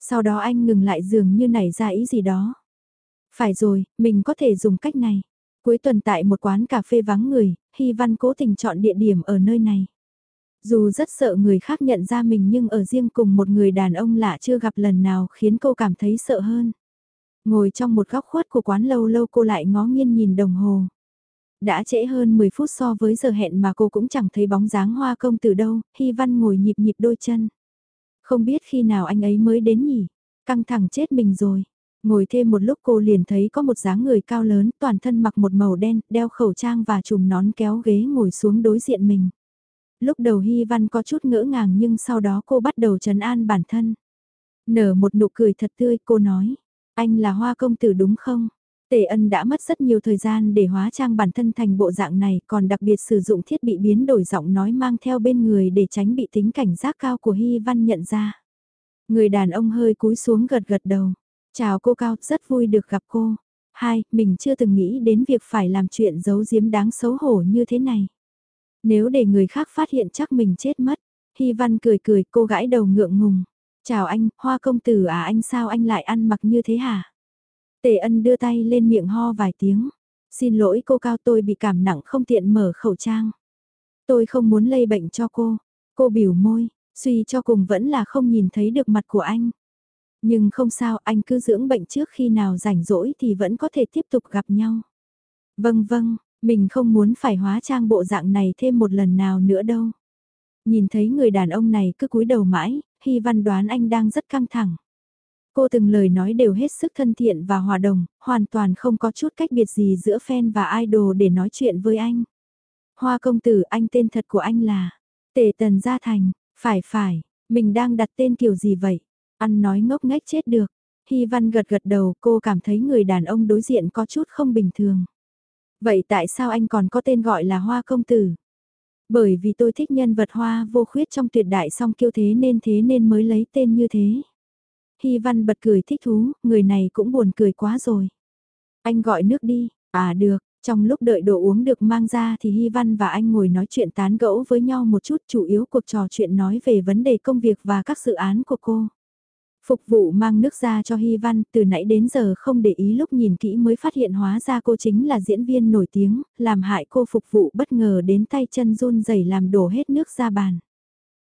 Sau đó anh ngừng lại dường như nảy ra ý gì đó. Phải rồi, mình có thể dùng cách này. Cuối tuần tại một quán cà phê vắng người, Hy Văn cố tình chọn địa điểm ở nơi này. Dù rất sợ người khác nhận ra mình nhưng ở riêng cùng một người đàn ông lạ chưa gặp lần nào khiến cô cảm thấy sợ hơn. Ngồi trong một góc khuất của quán lâu lâu cô lại ngó nghiêng nhìn đồng hồ. Đã trễ hơn 10 phút so với giờ hẹn mà cô cũng chẳng thấy bóng dáng hoa công từ đâu, Hy Văn ngồi nhịp nhịp đôi chân. Không biết khi nào anh ấy mới đến nhỉ, căng thẳng chết mình rồi. Ngồi thêm một lúc cô liền thấy có một dáng người cao lớn, toàn thân mặc một màu đen, đeo khẩu trang và chùm nón kéo ghế ngồi xuống đối diện mình. Lúc đầu Hy Văn có chút ngỡ ngàng nhưng sau đó cô bắt đầu trấn an bản thân. Nở một nụ cười thật tươi, cô nói, anh là hoa công tử đúng không? Tề ân đã mất rất nhiều thời gian để hóa trang bản thân thành bộ dạng này còn đặc biệt sử dụng thiết bị biến đổi giọng nói mang theo bên người để tránh bị tính cảnh giác cao của Hy Văn nhận ra. Người đàn ông hơi cúi xuống gật gật đầu. Chào cô Cao, rất vui được gặp cô. Hai, mình chưa từng nghĩ đến việc phải làm chuyện giấu giếm đáng xấu hổ như thế này. Nếu để người khác phát hiện chắc mình chết mất. Hy Văn cười cười cô gãi đầu ngượng ngùng. Chào anh, hoa công tử à anh sao anh lại ăn mặc như thế hả? Tề ân đưa tay lên miệng ho vài tiếng. Xin lỗi cô Cao tôi bị cảm nặng không tiện mở khẩu trang. Tôi không muốn lây bệnh cho cô. Cô biểu môi, suy cho cùng vẫn là không nhìn thấy được mặt của anh. Nhưng không sao, anh cứ dưỡng bệnh trước khi nào rảnh rỗi thì vẫn có thể tiếp tục gặp nhau. Vâng vâng, mình không muốn phải hóa trang bộ dạng này thêm một lần nào nữa đâu. Nhìn thấy người đàn ông này cứ cúi đầu mãi, Hy Văn đoán anh đang rất căng thẳng. Cô từng lời nói đều hết sức thân thiện và hòa đồng, hoàn toàn không có chút cách biệt gì giữa fan và idol để nói chuyện với anh. Hoa công tử anh tên thật của anh là Tề Tần Gia Thành, phải phải, mình đang đặt tên kiểu gì vậy? Ăn nói ngốc nghếch chết được. Hy Văn gật gật đầu cô cảm thấy người đàn ông đối diện có chút không bình thường. Vậy tại sao anh còn có tên gọi là Hoa Công Tử? Bởi vì tôi thích nhân vật hoa vô khuyết trong tuyệt đại song kiêu thế nên thế nên mới lấy tên như thế. Hy Văn bật cười thích thú, người này cũng buồn cười quá rồi. Anh gọi nước đi, à được, trong lúc đợi đồ uống được mang ra thì Hy Văn và anh ngồi nói chuyện tán gẫu với nhau một chút chủ yếu cuộc trò chuyện nói về vấn đề công việc và các dự án của cô. Phục vụ mang nước ra cho Hy Văn, từ nãy đến giờ không để ý lúc nhìn kỹ mới phát hiện hóa ra cô chính là diễn viên nổi tiếng, làm hại cô phục vụ bất ngờ đến tay chân run rẩy làm đổ hết nước ra bàn.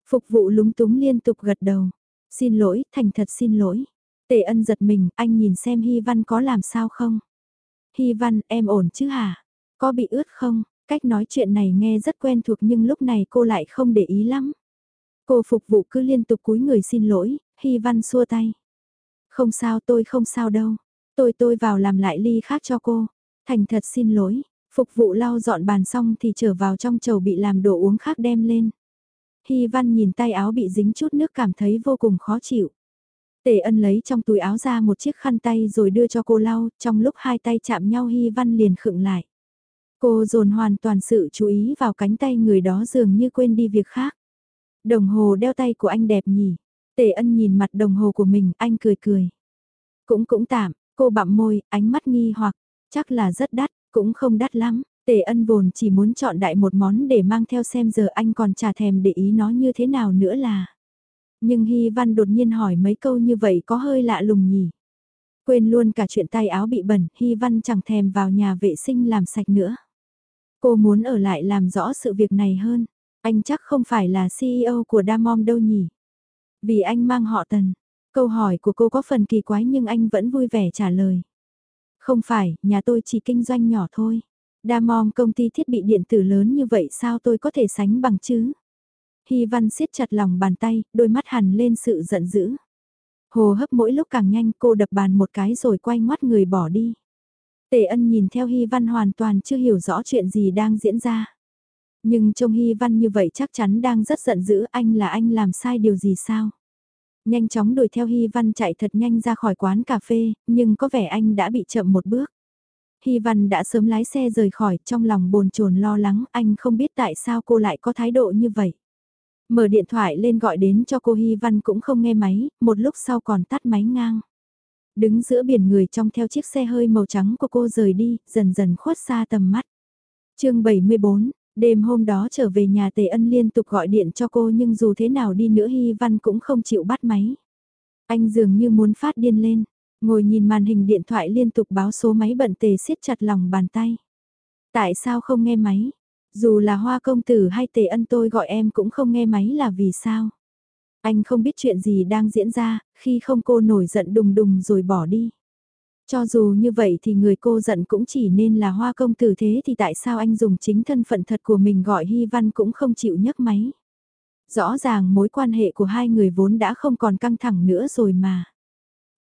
Phục vụ lúng túng liên tục gật đầu. Xin lỗi, thành thật xin lỗi. Tề ân giật mình, anh nhìn xem Hy Văn có làm sao không? Hy Văn, em ổn chứ hả? Có bị ướt không? Cách nói chuyện này nghe rất quen thuộc nhưng lúc này cô lại không để ý lắm. Cô phục vụ cứ liên tục cúi người xin lỗi, Hy Văn xua tay. Không sao tôi không sao đâu. Tôi tôi vào làm lại ly khác cho cô. Thành thật xin lỗi. Phục vụ lau dọn bàn xong thì trở vào trong chầu bị làm đồ uống khác đem lên. Hy Văn nhìn tay áo bị dính chút nước cảm thấy vô cùng khó chịu. Tề ân lấy trong túi áo ra một chiếc khăn tay rồi đưa cho cô lau, trong lúc hai tay chạm nhau Hy Văn liền khựng lại. Cô dồn hoàn toàn sự chú ý vào cánh tay người đó dường như quên đi việc khác. Đồng hồ đeo tay của anh đẹp nhỉ. Tề ân nhìn mặt đồng hồ của mình, anh cười cười. Cũng cũng tạm, cô bặm môi, ánh mắt nghi hoặc, chắc là rất đắt, cũng không đắt lắm. Tề ân vồn chỉ muốn chọn đại một món để mang theo xem giờ anh còn trả thèm để ý nó như thế nào nữa là. Nhưng Hy Văn đột nhiên hỏi mấy câu như vậy có hơi lạ lùng nhỉ. Quên luôn cả chuyện tay áo bị bẩn, Hy Văn chẳng thèm vào nhà vệ sinh làm sạch nữa. Cô muốn ở lại làm rõ sự việc này hơn. Anh chắc không phải là CEO của Damom đâu nhỉ. Vì anh mang họ Tần. Câu hỏi của cô có phần kỳ quái nhưng anh vẫn vui vẻ trả lời. Không phải, nhà tôi chỉ kinh doanh nhỏ thôi. Damom công ty thiết bị điện tử lớn như vậy sao tôi có thể sánh bằng chứ? Hy Văn siết chặt lòng bàn tay, đôi mắt hằn lên sự giận dữ. Hồ hấp mỗi lúc càng nhanh cô đập bàn một cái rồi quay ngoắt người bỏ đi. Tề ân nhìn theo Hy Văn hoàn toàn chưa hiểu rõ chuyện gì đang diễn ra. Nhưng trông Hy Văn như vậy chắc chắn đang rất giận dữ anh là anh làm sai điều gì sao? Nhanh chóng đuổi theo Hy Văn chạy thật nhanh ra khỏi quán cà phê, nhưng có vẻ anh đã bị chậm một bước. Hy Văn đã sớm lái xe rời khỏi, trong lòng bồn chồn lo lắng, anh không biết tại sao cô lại có thái độ như vậy. Mở điện thoại lên gọi đến cho cô Hy Văn cũng không nghe máy, một lúc sau còn tắt máy ngang. Đứng giữa biển người trong theo chiếc xe hơi màu trắng của cô rời đi, dần dần khuất xa tầm mắt. chương 74, đêm hôm đó trở về nhà Tề Ân liên tục gọi điện cho cô nhưng dù thế nào đi nữa Hy Văn cũng không chịu bắt máy. Anh dường như muốn phát điên lên, ngồi nhìn màn hình điện thoại liên tục báo số máy bận Tề siết chặt lòng bàn tay. Tại sao không nghe máy? Dù là hoa công tử hay tề ân tôi gọi em cũng không nghe máy là vì sao. Anh không biết chuyện gì đang diễn ra, khi không cô nổi giận đùng đùng rồi bỏ đi. Cho dù như vậy thì người cô giận cũng chỉ nên là hoa công tử thế thì tại sao anh dùng chính thân phận thật của mình gọi Hy Văn cũng không chịu nhấc máy. Rõ ràng mối quan hệ của hai người vốn đã không còn căng thẳng nữa rồi mà.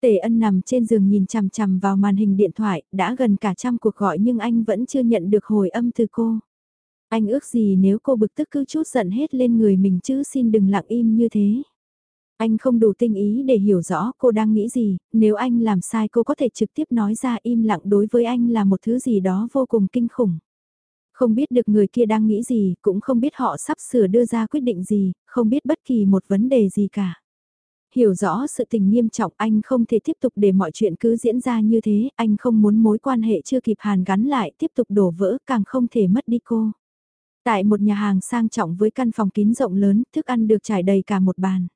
Tề ân nằm trên giường nhìn chằm chằm vào màn hình điện thoại, đã gần cả trăm cuộc gọi nhưng anh vẫn chưa nhận được hồi âm từ cô. Anh ước gì nếu cô bực tức cứ chút giận hết lên người mình chứ xin đừng lặng im như thế. Anh không đủ tinh ý để hiểu rõ cô đang nghĩ gì, nếu anh làm sai cô có thể trực tiếp nói ra im lặng đối với anh là một thứ gì đó vô cùng kinh khủng. Không biết được người kia đang nghĩ gì, cũng không biết họ sắp sửa đưa ra quyết định gì, không biết bất kỳ một vấn đề gì cả. Hiểu rõ sự tình nghiêm trọng anh không thể tiếp tục để mọi chuyện cứ diễn ra như thế, anh không muốn mối quan hệ chưa kịp hàn gắn lại tiếp tục đổ vỡ càng không thể mất đi cô. Tại một nhà hàng sang trọng với căn phòng kín rộng lớn, thức ăn được trải đầy cả một bàn.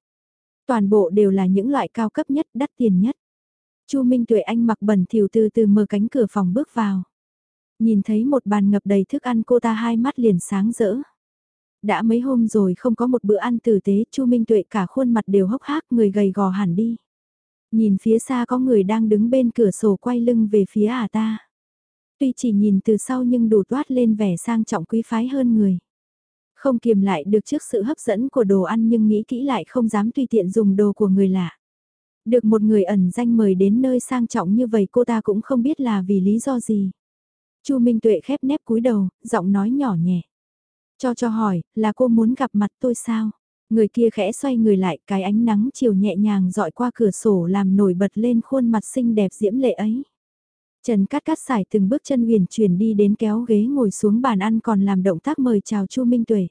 Toàn bộ đều là những loại cao cấp nhất, đắt tiền nhất. Chu Minh Tuệ Anh mặc bẩn thỉu từ từ mở cánh cửa phòng bước vào. Nhìn thấy một bàn ngập đầy thức ăn cô ta hai mắt liền sáng rỡ. Đã mấy hôm rồi không có một bữa ăn tử tế, Chu Minh Tuệ cả khuôn mặt đều hốc hác, người gầy gò hẳn đi. Nhìn phía xa có người đang đứng bên cửa sổ quay lưng về phía à ta. Tuy chỉ nhìn từ sau nhưng đủ toát lên vẻ sang trọng quý phái hơn người. Không kiềm lại được trước sự hấp dẫn của đồ ăn nhưng nghĩ kỹ lại không dám tùy tiện dùng đồ của người lạ. Được một người ẩn danh mời đến nơi sang trọng như vậy cô ta cũng không biết là vì lý do gì. Chu Minh Tuệ khép nép cúi đầu, giọng nói nhỏ nhẹ. Cho cho hỏi, là cô muốn gặp mặt tôi sao? Người kia khẽ xoay người lại, cái ánh nắng chiều nhẹ nhàng dọi qua cửa sổ làm nổi bật lên khuôn mặt xinh đẹp diễm lệ ấy. Trần Cát Cát xài từng bước chân huyền chuyển đi đến kéo ghế ngồi xuống bàn ăn còn làm động tác mời chào Chu Minh Tuệ.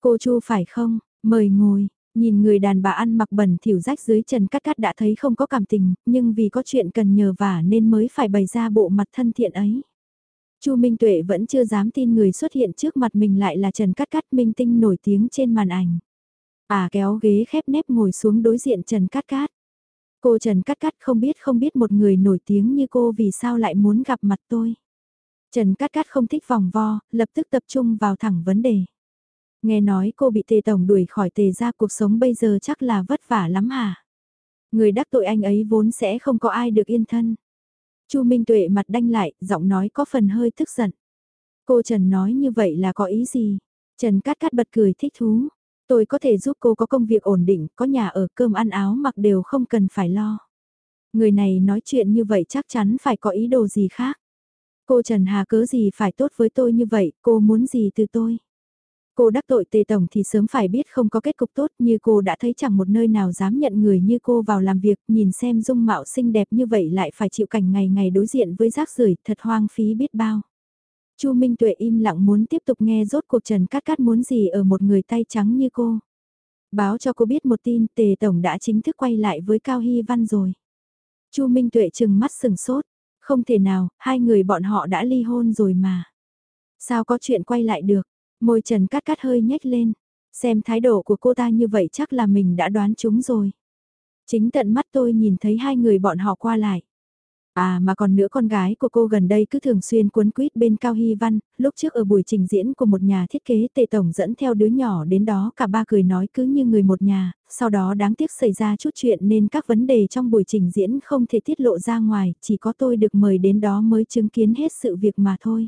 Cô Chu phải không, mời ngồi, nhìn người đàn bà ăn mặc bẩn thỉu rách dưới Trần Cát Cát đã thấy không có cảm tình, nhưng vì có chuyện cần nhờ vả nên mới phải bày ra bộ mặt thân thiện ấy. Chu Minh Tuệ vẫn chưa dám tin người xuất hiện trước mặt mình lại là Trần Cát Cát minh tinh nổi tiếng trên màn ảnh. À kéo ghế khép nép ngồi xuống đối diện Trần Cát Cát. Cô Trần Cát Cát không biết không biết một người nổi tiếng như cô vì sao lại muốn gặp mặt tôi. Trần Cát Cát không thích vòng vo, lập tức tập trung vào thẳng vấn đề. Nghe nói cô bị tề tổng đuổi khỏi tề ra cuộc sống bây giờ chắc là vất vả lắm hả? Người đắc tội anh ấy vốn sẽ không có ai được yên thân. Chu Minh Tuệ mặt đanh lại, giọng nói có phần hơi tức giận. Cô Trần nói như vậy là có ý gì? Trần Cát Cát bật cười thích thú. Tôi có thể giúp cô có công việc ổn định, có nhà ở cơm ăn áo mặc đều không cần phải lo. Người này nói chuyện như vậy chắc chắn phải có ý đồ gì khác. Cô Trần Hà cớ gì phải tốt với tôi như vậy, cô muốn gì từ tôi? Cô đắc tội tề tổng thì sớm phải biết không có kết cục tốt như cô đã thấy chẳng một nơi nào dám nhận người như cô vào làm việc, nhìn xem dung mạo xinh đẹp như vậy lại phải chịu cảnh ngày ngày đối diện với rác rưởi thật hoang phí biết bao. Chu Minh Tuệ im lặng muốn tiếp tục nghe rốt cuộc Trần Cát Cát muốn gì ở một người tay trắng như cô. Báo cho cô biết một tin tề tổng đã chính thức quay lại với Cao Hy Văn rồi. Chu Minh Tuệ chừng mắt sừng sốt, không thể nào, hai người bọn họ đã ly hôn rồi mà. Sao có chuyện quay lại được, môi Trần Cát Cát hơi nhếch lên, xem thái độ của cô ta như vậy chắc là mình đã đoán chúng rồi. Chính tận mắt tôi nhìn thấy hai người bọn họ qua lại. À mà còn nữa con gái của cô gần đây cứ thường xuyên cuốn quýt bên Cao Hy Văn, lúc trước ở buổi trình diễn của một nhà thiết kế tề tổng dẫn theo đứa nhỏ đến đó cả ba cười nói cứ như người một nhà, sau đó đáng tiếc xảy ra chút chuyện nên các vấn đề trong buổi trình diễn không thể tiết lộ ra ngoài, chỉ có tôi được mời đến đó mới chứng kiến hết sự việc mà thôi.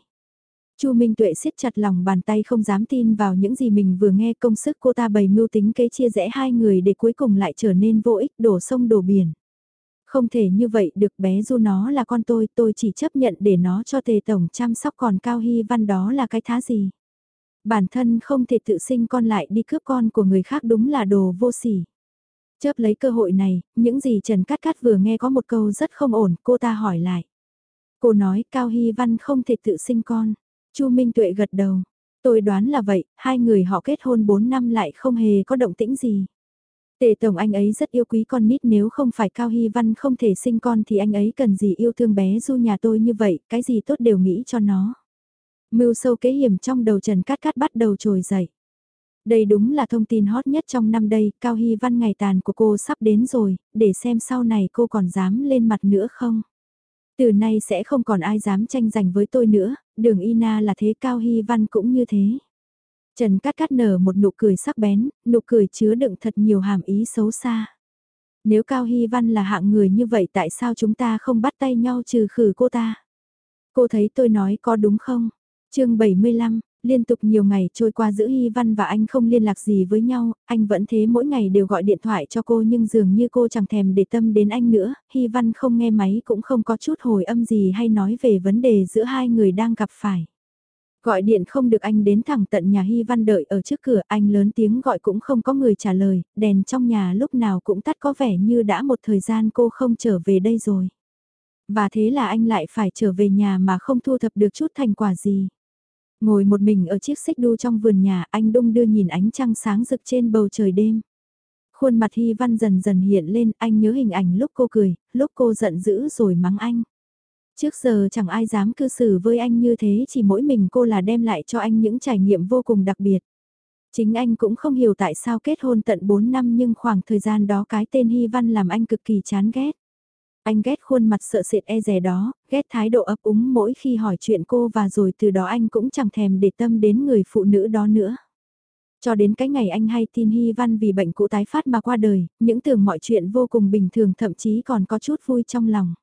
Chu Minh Tuệ siết chặt lòng bàn tay không dám tin vào những gì mình vừa nghe công sức cô ta bày mưu tính kế chia rẽ hai người để cuối cùng lại trở nên vô ích đổ sông đổ biển. Không thể như vậy được bé Du nó là con tôi, tôi chỉ chấp nhận để nó cho tề tổng chăm sóc còn Cao Hy Văn đó là cái thá gì. Bản thân không thể tự sinh con lại đi cướp con của người khác đúng là đồ vô sỉ. Chớp lấy cơ hội này, những gì Trần Cát Cát vừa nghe có một câu rất không ổn, cô ta hỏi lại. Cô nói Cao Hy Văn không thể tự sinh con. Chu Minh Tuệ gật đầu. Tôi đoán là vậy, hai người họ kết hôn 4 năm lại không hề có động tĩnh gì. Tề tổng anh ấy rất yêu quý con nít nếu không phải Cao Hy Văn không thể sinh con thì anh ấy cần gì yêu thương bé du nhà tôi như vậy, cái gì tốt đều nghĩ cho nó. Mưu sâu kế hiểm trong đầu Trần Cát Cát bắt đầu trồi dậy. Đây đúng là thông tin hot nhất trong năm đây, Cao Hy Văn ngày tàn của cô sắp đến rồi, để xem sau này cô còn dám lên mặt nữa không. Từ nay sẽ không còn ai dám tranh giành với tôi nữa, đường Ina là thế Cao Hy Văn cũng như thế. Trần Cát Cát nở một nụ cười sắc bén, nụ cười chứa đựng thật nhiều hàm ý xấu xa. Nếu Cao Hy Văn là hạng người như vậy tại sao chúng ta không bắt tay nhau trừ khử cô ta? Cô thấy tôi nói có đúng không? chương 75, liên tục nhiều ngày trôi qua giữa Hy Văn và anh không liên lạc gì với nhau, anh vẫn thế mỗi ngày đều gọi điện thoại cho cô nhưng dường như cô chẳng thèm để tâm đến anh nữa, Hy Văn không nghe máy cũng không có chút hồi âm gì hay nói về vấn đề giữa hai người đang gặp phải. Gọi điện không được anh đến thẳng tận nhà Hy Văn đợi ở trước cửa, anh lớn tiếng gọi cũng không có người trả lời, đèn trong nhà lúc nào cũng tắt có vẻ như đã một thời gian cô không trở về đây rồi. Và thế là anh lại phải trở về nhà mà không thu thập được chút thành quả gì. Ngồi một mình ở chiếc xích đu trong vườn nhà, anh đung đưa nhìn ánh trăng sáng rực trên bầu trời đêm. Khuôn mặt Hy Văn dần dần hiện lên, anh nhớ hình ảnh lúc cô cười, lúc cô giận dữ rồi mắng anh. Trước giờ chẳng ai dám cư xử với anh như thế chỉ mỗi mình cô là đem lại cho anh những trải nghiệm vô cùng đặc biệt. Chính anh cũng không hiểu tại sao kết hôn tận 4 năm nhưng khoảng thời gian đó cái tên Hy Văn làm anh cực kỳ chán ghét. Anh ghét khuôn mặt sợ sệt e rè đó, ghét thái độ ấp úng mỗi khi hỏi chuyện cô và rồi từ đó anh cũng chẳng thèm để tâm đến người phụ nữ đó nữa. Cho đến cái ngày anh hay tin Hy Văn vì bệnh cũ tái phát mà qua đời, những tưởng mọi chuyện vô cùng bình thường thậm chí còn có chút vui trong lòng.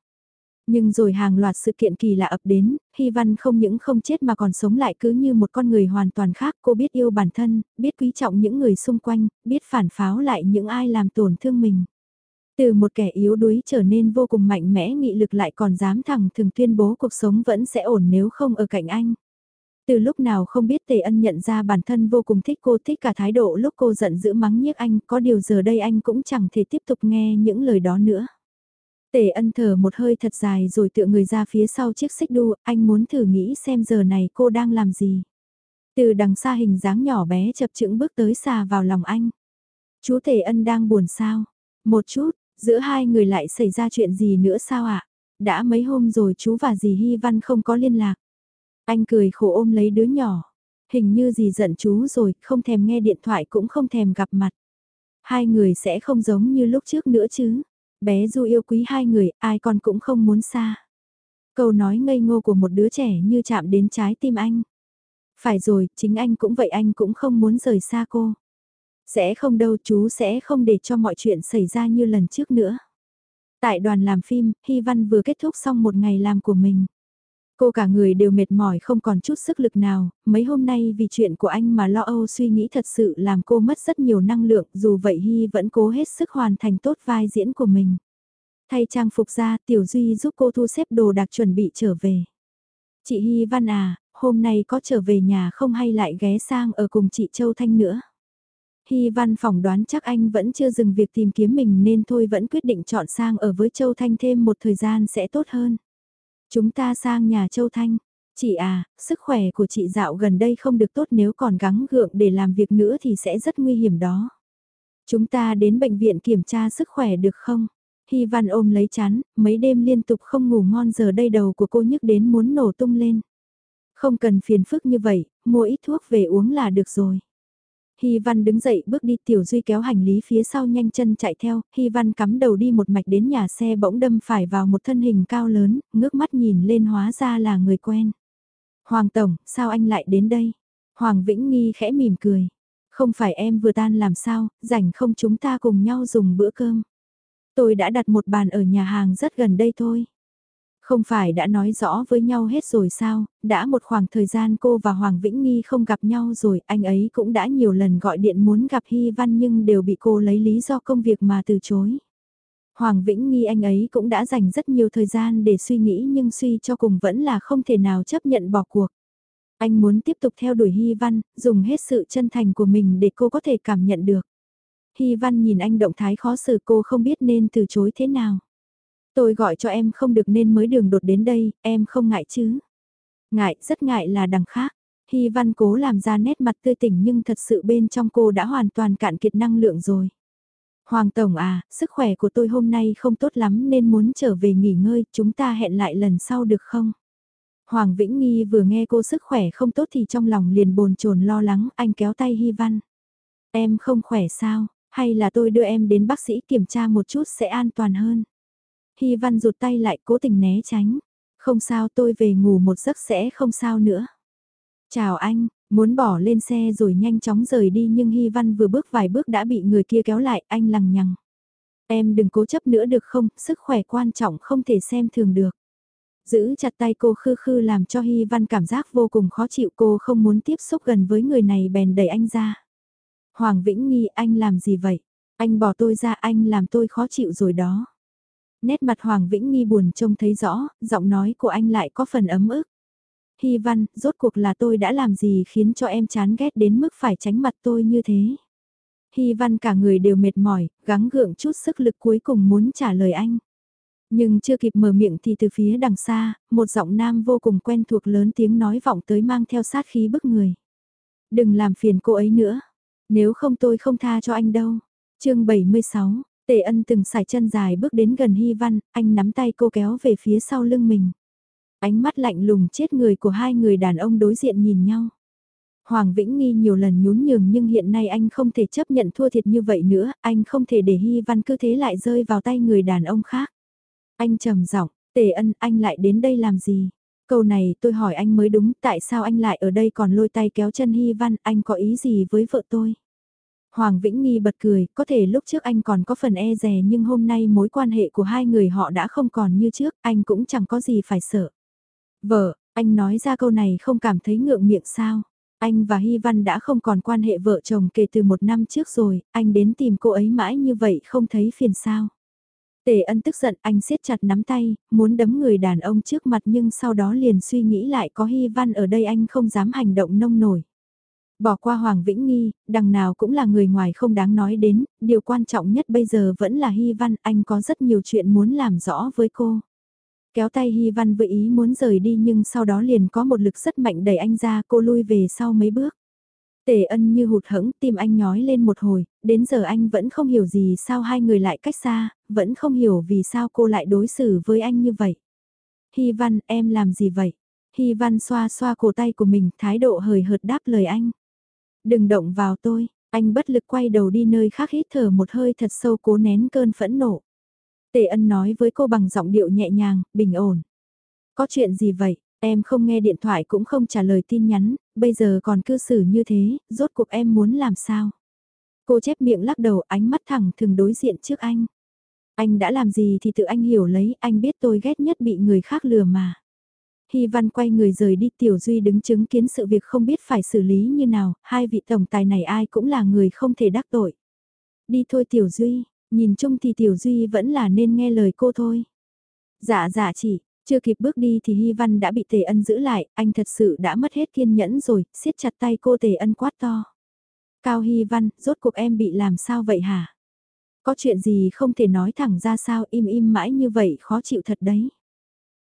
Nhưng rồi hàng loạt sự kiện kỳ lạ ập đến, Hy Văn không những không chết mà còn sống lại cứ như một con người hoàn toàn khác. Cô biết yêu bản thân, biết quý trọng những người xung quanh, biết phản pháo lại những ai làm tổn thương mình. Từ một kẻ yếu đuối trở nên vô cùng mạnh mẽ nghị lực lại còn dám thẳng thường tuyên bố cuộc sống vẫn sẽ ổn nếu không ở cạnh anh. Từ lúc nào không biết Tề Ân nhận ra bản thân vô cùng thích cô thích cả thái độ lúc cô giận dữ mắng nhiếc anh, có điều giờ đây anh cũng chẳng thể tiếp tục nghe những lời đó nữa. Tề ân thở một hơi thật dài rồi tựa người ra phía sau chiếc xích đu, anh muốn thử nghĩ xem giờ này cô đang làm gì. Từ đằng xa hình dáng nhỏ bé chập chững bước tới xà vào lòng anh. Chú Tề ân đang buồn sao? Một chút, giữa hai người lại xảy ra chuyện gì nữa sao ạ? Đã mấy hôm rồi chú và dì Hy Văn không có liên lạc. Anh cười khổ ôm lấy đứa nhỏ. Hình như dì giận chú rồi, không thèm nghe điện thoại cũng không thèm gặp mặt. Hai người sẽ không giống như lúc trước nữa chứ. Bé Du yêu quý hai người, ai con cũng không muốn xa. Câu nói ngây ngô của một đứa trẻ như chạm đến trái tim anh. Phải rồi, chính anh cũng vậy anh cũng không muốn rời xa cô. Sẽ không đâu chú sẽ không để cho mọi chuyện xảy ra như lần trước nữa. Tại đoàn làm phim, Hy Văn vừa kết thúc xong một ngày làm của mình. Cô cả người đều mệt mỏi không còn chút sức lực nào, mấy hôm nay vì chuyện của anh mà lo âu suy nghĩ thật sự làm cô mất rất nhiều năng lượng, dù vậy Hy vẫn cố hết sức hoàn thành tốt vai diễn của mình. Thay trang phục ra, Tiểu Duy giúp cô thu xếp đồ đạc chuẩn bị trở về. Chị Hy Văn à, hôm nay có trở về nhà không hay lại ghé sang ở cùng chị Châu Thanh nữa. Hy Văn phỏng đoán chắc anh vẫn chưa dừng việc tìm kiếm mình nên thôi vẫn quyết định chọn sang ở với Châu Thanh thêm một thời gian sẽ tốt hơn. Chúng ta sang nhà Châu Thanh. Chị à, sức khỏe của chị dạo gần đây không được tốt nếu còn gắng gượng để làm việc nữa thì sẽ rất nguy hiểm đó. Chúng ta đến bệnh viện kiểm tra sức khỏe được không? Hy Văn ôm lấy chán, mấy đêm liên tục không ngủ ngon giờ đây đầu của cô nhức đến muốn nổ tung lên. Không cần phiền phức như vậy, mua ít thuốc về uống là được rồi. Hy Văn đứng dậy bước đi Tiểu Duy kéo hành lý phía sau nhanh chân chạy theo, Hy Văn cắm đầu đi một mạch đến nhà xe bỗng đâm phải vào một thân hình cao lớn, ngước mắt nhìn lên hóa ra là người quen. Hoàng Tổng, sao anh lại đến đây? Hoàng Vĩnh Nghi khẽ mỉm cười. Không phải em vừa tan làm sao, rảnh không chúng ta cùng nhau dùng bữa cơm. Tôi đã đặt một bàn ở nhà hàng rất gần đây thôi. Không phải đã nói rõ với nhau hết rồi sao, đã một khoảng thời gian cô và Hoàng Vĩnh Nghi không gặp nhau rồi, anh ấy cũng đã nhiều lần gọi điện muốn gặp Hy Văn nhưng đều bị cô lấy lý do công việc mà từ chối. Hoàng Vĩnh Nghi anh ấy cũng đã dành rất nhiều thời gian để suy nghĩ nhưng suy cho cùng vẫn là không thể nào chấp nhận bỏ cuộc. Anh muốn tiếp tục theo đuổi Hy Văn, dùng hết sự chân thành của mình để cô có thể cảm nhận được. Hy Văn nhìn anh động thái khó xử cô không biết nên từ chối thế nào. Tôi gọi cho em không được nên mới đường đột đến đây, em không ngại chứ? Ngại, rất ngại là đằng khác. Hy Văn cố làm ra nét mặt tươi tỉnh nhưng thật sự bên trong cô đã hoàn toàn cạn kiệt năng lượng rồi. Hoàng Tổng à, sức khỏe của tôi hôm nay không tốt lắm nên muốn trở về nghỉ ngơi, chúng ta hẹn lại lần sau được không? Hoàng Vĩnh Nghi vừa nghe cô sức khỏe không tốt thì trong lòng liền bồn chồn lo lắng, anh kéo tay Hy Văn. Em không khỏe sao, hay là tôi đưa em đến bác sĩ kiểm tra một chút sẽ an toàn hơn? Hy Văn rụt tay lại cố tình né tránh. Không sao tôi về ngủ một giấc sẽ không sao nữa. Chào anh, muốn bỏ lên xe rồi nhanh chóng rời đi nhưng Hy Văn vừa bước vài bước đã bị người kia kéo lại anh lằng nhằng. Em đừng cố chấp nữa được không, sức khỏe quan trọng không thể xem thường được. Giữ chặt tay cô khư khư làm cho Hy Văn cảm giác vô cùng khó chịu cô không muốn tiếp xúc gần với người này bèn đẩy anh ra. Hoàng Vĩnh nghi anh làm gì vậy? Anh bỏ tôi ra anh làm tôi khó chịu rồi đó. Nét mặt Hoàng Vĩnh Nghi buồn trông thấy rõ, giọng nói của anh lại có phần ấm ức. Hy văn, rốt cuộc là tôi đã làm gì khiến cho em chán ghét đến mức phải tránh mặt tôi như thế. Hy văn cả người đều mệt mỏi, gắng gượng chút sức lực cuối cùng muốn trả lời anh. Nhưng chưa kịp mở miệng thì từ phía đằng xa, một giọng nam vô cùng quen thuộc lớn tiếng nói vọng tới mang theo sát khí bức người. Đừng làm phiền cô ấy nữa, nếu không tôi không tha cho anh đâu. chương 76, Tề ân từng xài chân dài bước đến gần Hy Văn, anh nắm tay cô kéo về phía sau lưng mình. Ánh mắt lạnh lùng chết người của hai người đàn ông đối diện nhìn nhau. Hoàng Vĩnh Nghi nhiều lần nhún nhường nhưng hiện nay anh không thể chấp nhận thua thiệt như vậy nữa, anh không thể để Hy Văn cứ thế lại rơi vào tay người đàn ông khác. Anh trầm giọng, Tề ân anh lại đến đây làm gì? Câu này tôi hỏi anh mới đúng, tại sao anh lại ở đây còn lôi tay kéo chân Hy Văn, anh có ý gì với vợ tôi? Hoàng Vĩnh Nghi bật cười, có thể lúc trước anh còn có phần e rè nhưng hôm nay mối quan hệ của hai người họ đã không còn như trước, anh cũng chẳng có gì phải sợ. Vợ, anh nói ra câu này không cảm thấy ngượng miệng sao? Anh và Hy Văn đã không còn quan hệ vợ chồng kể từ một năm trước rồi, anh đến tìm cô ấy mãi như vậy không thấy phiền sao? Tề ân tức giận anh siết chặt nắm tay, muốn đấm người đàn ông trước mặt nhưng sau đó liền suy nghĩ lại có Hy Văn ở đây anh không dám hành động nông nổi. Bỏ qua Hoàng Vĩnh Nghi, đằng nào cũng là người ngoài không đáng nói đến, điều quan trọng nhất bây giờ vẫn là Hy Văn, anh có rất nhiều chuyện muốn làm rõ với cô. Kéo tay Hy Văn với ý muốn rời đi nhưng sau đó liền có một lực rất mạnh đẩy anh ra cô lui về sau mấy bước. Tề ân như hụt hẫng tim anh nhói lên một hồi, đến giờ anh vẫn không hiểu gì sao hai người lại cách xa, vẫn không hiểu vì sao cô lại đối xử với anh như vậy. Hy Văn, em làm gì vậy? Hy Văn xoa xoa cổ tay của mình, thái độ hời hợt đáp lời anh. Đừng động vào tôi, anh bất lực quay đầu đi nơi khác hít thở một hơi thật sâu cố nén cơn phẫn nộ. Tề ân nói với cô bằng giọng điệu nhẹ nhàng, bình ổn. Có chuyện gì vậy? Em không nghe điện thoại cũng không trả lời tin nhắn, bây giờ còn cư xử như thế, rốt cuộc em muốn làm sao? Cô chép miệng lắc đầu ánh mắt thẳng thường đối diện trước anh. Anh đã làm gì thì tự anh hiểu lấy, anh biết tôi ghét nhất bị người khác lừa mà. Hy Văn quay người rời đi Tiểu Duy đứng chứng kiến sự việc không biết phải xử lý như nào, hai vị tổng tài này ai cũng là người không thể đắc tội. Đi thôi Tiểu Duy, nhìn chung thì Tiểu Duy vẫn là nên nghe lời cô thôi. Dạ dạ chị, chưa kịp bước đi thì Hy Văn đã bị Tề Ân giữ lại, anh thật sự đã mất hết kiên nhẫn rồi, siết chặt tay cô Tề Ân quát to. Cao Hy Văn, rốt cuộc em bị làm sao vậy hả? Có chuyện gì không thể nói thẳng ra sao im im mãi như vậy khó chịu thật đấy.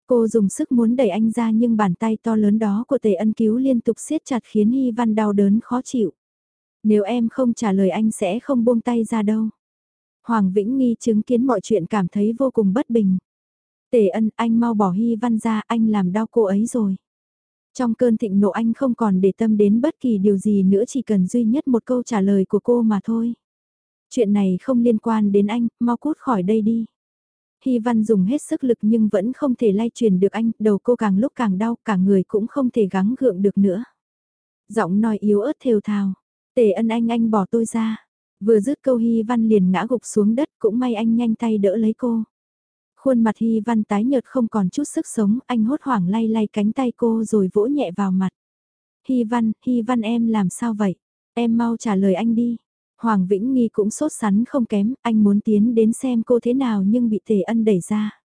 Cô dùng sức muốn đẩy anh ra nhưng bàn tay to lớn đó của Tề Ân cứu liên tục siết chặt khiến Hy Văn đau đớn khó chịu. Nếu em không trả lời anh sẽ không buông tay ra đâu. Hoàng Vĩnh Nghi chứng kiến mọi chuyện cảm thấy vô cùng bất bình. Tề ân anh mau bỏ Hy Văn ra anh làm đau cô ấy rồi. Trong cơn thịnh nộ anh không còn để tâm đến bất kỳ điều gì nữa chỉ cần duy nhất một câu trả lời của cô mà thôi. Chuyện này không liên quan đến anh, mau cút khỏi đây đi. Hy Văn dùng hết sức lực nhưng vẫn không thể lay truyền được anh, đầu cô càng lúc càng đau, cả người cũng không thể gắng gượng được nữa. Giọng nói yếu ớt thều thào, tề ân anh anh bỏ tôi ra. Vừa dứt câu Hy Văn liền ngã gục xuống đất cũng may anh nhanh tay đỡ lấy cô. Khuôn mặt Hy Văn tái nhợt không còn chút sức sống, anh hốt hoảng lay lay cánh tay cô rồi vỗ nhẹ vào mặt. Hy Văn, Hy Văn em làm sao vậy? Em mau trả lời anh đi. Hoàng Vĩnh Nghi cũng sốt sắn không kém, anh muốn tiến đến xem cô thế nào nhưng bị Tề Ân đẩy ra.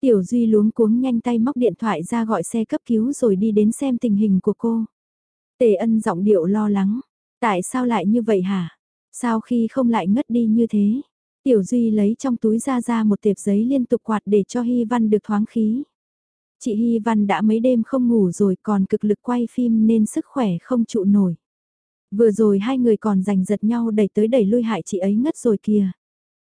Tiểu Duy luống cuống nhanh tay móc điện thoại ra gọi xe cấp cứu rồi đi đến xem tình hình của cô. Tề Ân giọng điệu lo lắng, tại sao lại như vậy hả? Sao khi không lại ngất đi như thế? Tiểu Duy lấy trong túi ra ra một tệp giấy liên tục quạt để cho Hy Văn được thoáng khí. Chị Hy Văn đã mấy đêm không ngủ rồi còn cực lực quay phim nên sức khỏe không trụ nổi. Vừa rồi hai người còn giành giật nhau đẩy tới đẩy lui hại chị ấy ngất rồi kìa.